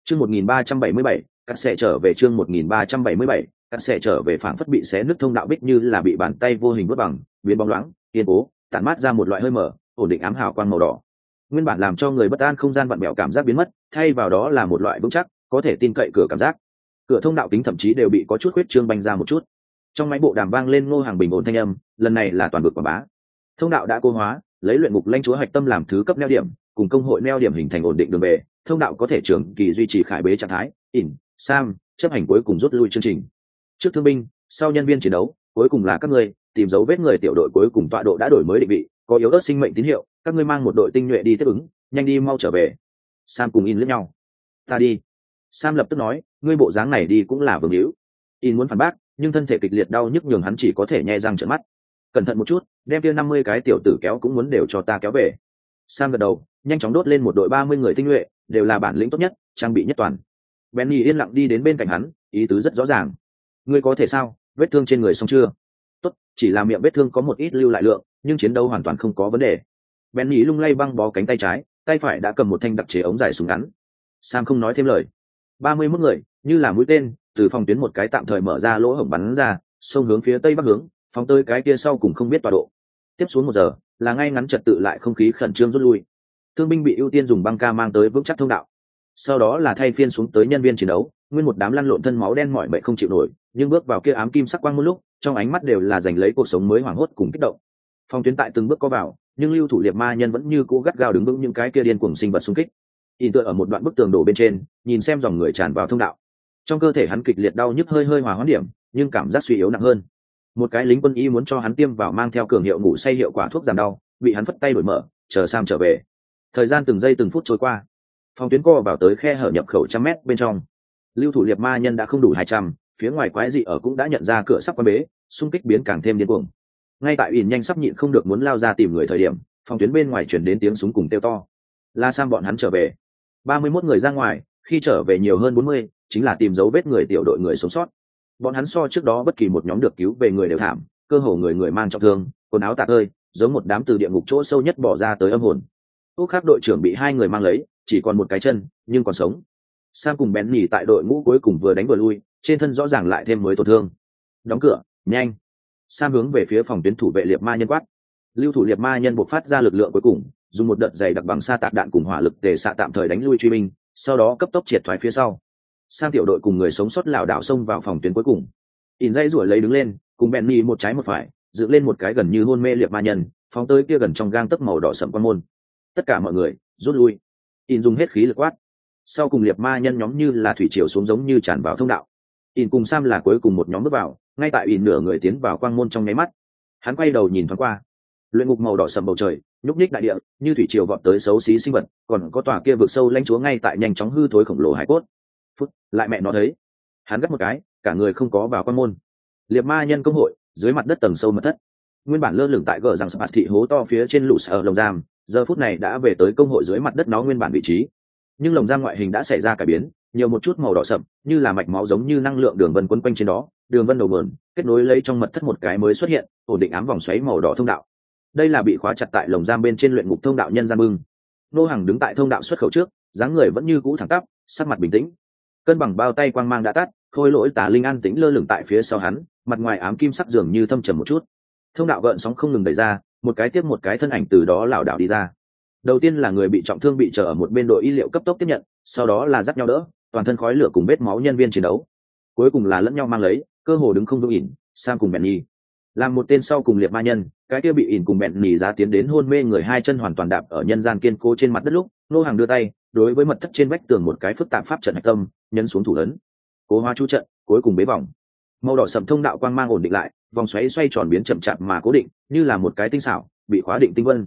Chương 1377, cắt sẽ trở về chương 1377, cạn sẽ trở về phảng phất bị xé nứt thông đạo bích như là bị bàn tay vô hình vớt bằng, biến bóng loáng yên cố, tản mát ra một loại hơi mở, ổn định ám hào quang màu đỏ. Nguyên bản làm cho người bất an không gian vặn mẹo cảm giác biến mất, thay vào đó là một loại vững chắc, có thể tin cậy cửa cảm giác. Cửa thông đạo kính thậm chí đều bị có chút huyết trương banh ra một chút. Trong máy bộ đàm vang lên ngô hàng bình ổn thanh âm, lần này là toàn vực quảng bá. Thông đạo đã cô hóa, lấy luyện ngục lanh chúa hạch tâm làm thứ cấp neo điểm, cùng công hội neo điểm hình thành ổn định đường về thông đạo có thể trường kỳ duy trì khải bế trạng thái, ỉn, sam, chấp hành cuối cùng rút lui chương trình trước thương binh, sau nhân viên chiến đấu, cuối cùng là các ngươi, tìm dấu vết người tiểu đội cuối cùng tọa độ đã đổi mới định vị, có yếu ớt sinh mệnh tín hiệu, các ngươi mang một đội tinh nhuệ đi tiếp ứng, nhanh đi mau trở về. Sam cùng in lẫn nhau. Ta đi. Sam lập tức nói, ngươi bộ dáng này đi cũng là vương hữu. In muốn phản bác, nhưng thân thể kịch liệt đau nhức nhường hắn chỉ có thể nhẹ răng trợn mắt. Cẩn thận một chút, đem kia năm mươi cái tiểu tử kéo cũng muốn đều cho ta kéo về. Sam gật đầu, nhanh chóng đốt lên một đội ba mươi người tinh nhuệ, đều là bản lĩnh tốt nhất, trang bị nhất toàn. Benny yên lặng đi đến bên cạnh hắn, ý tứ rất rõ ràng ngươi có thể sao? Vết thương trên người xong chưa? Tốt, chỉ là miệng vết thương có một ít lưu lại lượng, nhưng chiến đấu hoàn toàn không có vấn đề. Benny lung lay băng bó cánh tay trái, tay phải đã cầm một thanh đặc chế ống dài súng ngắn. Sam không nói thêm lời. Ba mươi mốt người, như là mũi tên, từ phòng tuyến một cái tạm thời mở ra lỗ hổng bắn ra, xông hướng phía tây bắc hướng, phóng tới cái kia sau cùng không biết tọa độ. Tiếp xuống một giờ, là ngay ngắn trật tự lại không khí khẩn trương rút lui. Thương binh bị ưu tiên dùng băng ca mang tới vững chắc thông đạo. Sau đó là thay phiên xuống tới nhân viên chiến đấu nguyên một đám lăn lộn thân máu đen mỏi mệt không chịu nổi, nhưng bước vào kia ám kim sắc quang một lúc, trong ánh mắt đều là giành lấy cuộc sống mới hoảng hốt cùng kích động. Phong tuyến tại từng bước có vào, nhưng lưu thủ liệt ma nhân vẫn như cố gắt gao đứng vững những cái kia điên cuồng sinh vật xung kích. In tựa ở một đoạn bức tường đổ bên trên, nhìn xem dòng người tràn vào thông đạo. Trong cơ thể hắn kịch liệt đau nhức hơi hơi hòa hoãn điểm, nhưng cảm giác suy yếu nặng hơn. Một cái lính quân y muốn cho hắn tiêm vào mang theo cường hiệu ngủ say hiệu quả thuốc giảm đau, bị hắn phất tay đổi mở, chờ sam trở về. Thời gian từng giây từng phút trôi qua. Phòng tuyến co vào tới khe hở nhập khẩu trăm mét bên trong lưu thủ liệt ma nhân đã không đủ hai trăm, phía ngoài quái dị ở cũng đã nhận ra cửa sắp qua bế, xung kích biến càng thêm điên cuồng. Ngay tại ỉn nhanh sắp nhịn không được muốn lao ra tìm người thời điểm, phòng tuyến bên ngoài chuyển đến tiếng súng cùng teo to. La sam bọn hắn trở về. Ba mươi mốt người ra ngoài, khi trở về nhiều hơn bốn mươi, chính là tìm dấu vết người tiểu đội người sống sót. Bọn hắn so trước đó bất kỳ một nhóm được cứu về người đều thảm, cơ hồ người người mang trọng thương, quần áo tạc ơi giống một đám từ địa ngục chỗ sâu nhất bỏ ra tới âm hồn. Úc khác đội trưởng bị hai người mang lấy, chỉ còn một cái chân, nhưng còn sống sam cùng bén nhì tại đội ngũ cuối cùng vừa đánh vừa lui, trên thân rõ ràng lại thêm mới tổn thương. Đóng cửa, nhanh. Sam hướng về phía phòng tuyến thủ vệ liệt ma nhân quát. Lưu thủ liệt ma nhân buộc phát ra lực lượng cuối cùng, dùng một đợt dày đặc bằng xa tạc đạn cùng hỏa lực để xạ tạm thời đánh lui truy binh, sau đó cấp tốc triệt thoái phía sau. Sang tiểu đội cùng người sống sót lảo đảo xông vào phòng tuyến cuối cùng. In dây ruổi lấy đứng lên, cùng bèn một trái một phải, dựng lên một cái gần như hôn mê liệt ma nhân, phóng tới kia gần trong gang tấc màu đỏ sậm quan môn. Tất cả mọi người, rút lui. In dùng hết khí lực quát sau cùng liệt ma nhân nhóm như là thủy triều xuống giống như tràn vào thông đạo. In cùng sam là cuối cùng một nhóm bước vào, ngay tại in nửa người tiến vào quang môn trong nháy mắt. Hắn quay đầu nhìn thoáng qua. Luyện ngục màu đỏ sầm bầu trời, nhúc ních đại địa, như thủy triều vọt tới xấu xí sinh vật, còn có tòa kia vực sâu lanh chúa ngay tại nhanh chóng hư thối khổng lồ hải cốt. Phút, lại mẹ nó thấy. Hắn gắt một cái, cả người không có vào quan môn. Liệt ma nhân công hội, dưới mặt đất tầng sâu mật thất. Nguyên bản lơ lửng tại gờ rằng spas thị hố to phía trên lũ sở lồng giam, giờ phút này đã về tới công hội dưới mặt đất nó nguyên bản vị trí nhưng lồng giam ngoại hình đã xảy ra cải biến, nhiều một chút màu đỏ sậm, như là mạch máu giống như năng lượng đường vân quấn quanh trên đó, đường vân đầu bờn kết nối lấy trong mật thất một cái mới xuất hiện, ổn định ám vòng xoáy màu đỏ thông đạo. Đây là bị khóa chặt tại lồng giam bên trên luyện ngục thông đạo nhân gian bưng. Nô hàng đứng tại thông đạo xuất khẩu trước, dáng người vẫn như cũ thẳng tắp, sắc mặt bình tĩnh. Cân bằng bao tay quang mang đã tắt, khôi lỗi tà linh an tĩnh lơ lửng tại phía sau hắn, mặt ngoài ám kim sắc dường như thâm trầm một chút. Thông đạo gợn sóng không ngừng đẩy ra, một cái tiếp một cái thân ảnh từ đó lảo đảo đi ra đầu tiên là người bị trọng thương bị trở ở một bên đội y liệu cấp tốc tiếp nhận, sau đó là dắt nhau đỡ, toàn thân khói lửa cùng vết máu nhân viên chiến đấu. Cuối cùng là lẫn nhau mang lấy, cơ hồ đứng không vững ỉn, sang cùng bẹn nhi làm một tên sau cùng liệt ma nhân, cái kia bị ỉn cùng bẹn nỉ giá tiến đến hôn mê người hai chân hoàn toàn đạp ở nhân gian kiên cố trên mặt đất lúc nô hàng đưa tay, đối với mật thất trên vách tường một cái phức tạp pháp trận hạch tâm, nhấn xuống thủ lớn. Cố hoa chu trận, cuối cùng bế vòng. Màu đỏ sầm thông đạo quang mang ổn định lại, vòng xoáy xoay tròn biến chậm chạp mà cố định, như là một cái tinh xảo, bị khóa định tinh vân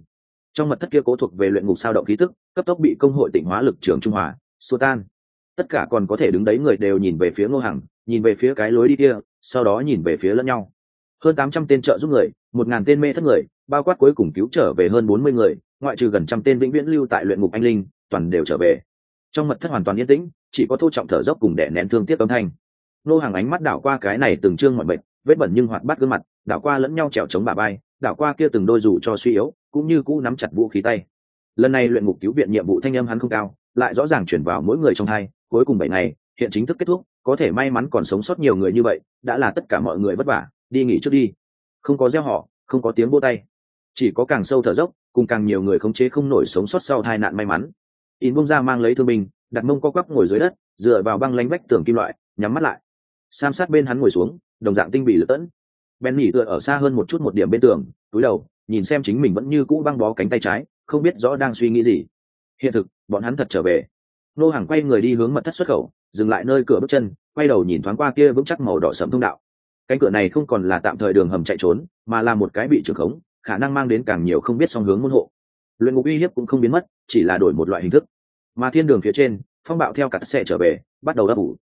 trong mật thất kia cố thuộc về luyện ngục sao động khí tức, cấp tốc bị công hội tỉnh hóa lực trường trung hòa, xua tan. Tất cả còn có thể đứng đấy người đều nhìn về phía ngô hằng, nhìn về phía cái lối đi kia, sau đó nhìn về phía lẫn nhau. Hơn tám trăm tên trợ giúp người, một ngàn tên mê thất người, bao quát cuối cùng cứu trở về hơn bốn mươi người, ngoại trừ gần trăm tên vĩnh viễn lưu tại luyện ngục anh linh, toàn đều trở về. Trong mật thất hoàn toàn yên tĩnh, chỉ có thô trọng thở dốc cùng đẻ nén thương tiếc âm thanh. Nô hàng ánh mắt đảo qua cái này từng trương mọi bệnh vết bẩn nhưng hoạt bát gương mặt đảo qua lẫn nhau trèo chống bà bay đảo qua kia từng đôi dù cho suy yếu, cũng như cũ nắm chặt vũ khí tay. Lần này luyện ngục cứu viện nhiệm vụ thanh âm hắn không cao, lại rõ ràng chuyển vào mỗi người trong hai, cuối cùng bảy ngày, hiện chính thức kết thúc, có thể may mắn còn sống sót nhiều người như vậy, đã là tất cả mọi người vất vả, đi nghỉ trước đi. Không có gieo họ, không có tiếng vô tay. Chỉ có càng sâu thở dốc, cùng càng nhiều người khống chế không nổi sống sót sau tai nạn may mắn. In bông ra mang lấy thương binh, đặt mông co quắp ngồi dưới đất, dựa vào băng lánh vách tường kim loại, nhắm mắt lại. Sam sát bên hắn ngồi xuống, đồng dạng tinh bị lựa tẫn ben nhỉ tựa ở xa hơn một chút một điểm bên tường, túi đầu, nhìn xem chính mình vẫn như cũ băng bó cánh tay trái, không biết rõ đang suy nghĩ gì. Hiện thực, bọn hắn thật trở về. Nô hàng quay người đi hướng mật thất xuất khẩu, dừng lại nơi cửa bước chân, quay đầu nhìn thoáng qua kia vững chắc màu đỏ sẫm thông đạo. Cánh cửa này không còn là tạm thời đường hầm chạy trốn, mà là một cái bị trưởng khống, khả năng mang đến càng nhiều không biết song hướng môn hộ. Luyện ngục uy hiếp cũng không biến mất, chỉ là đổi một loại hình thức. Mà thiên đường phía trên, phong bạo theo cả xe trở về, bắt đầu ấp ủ.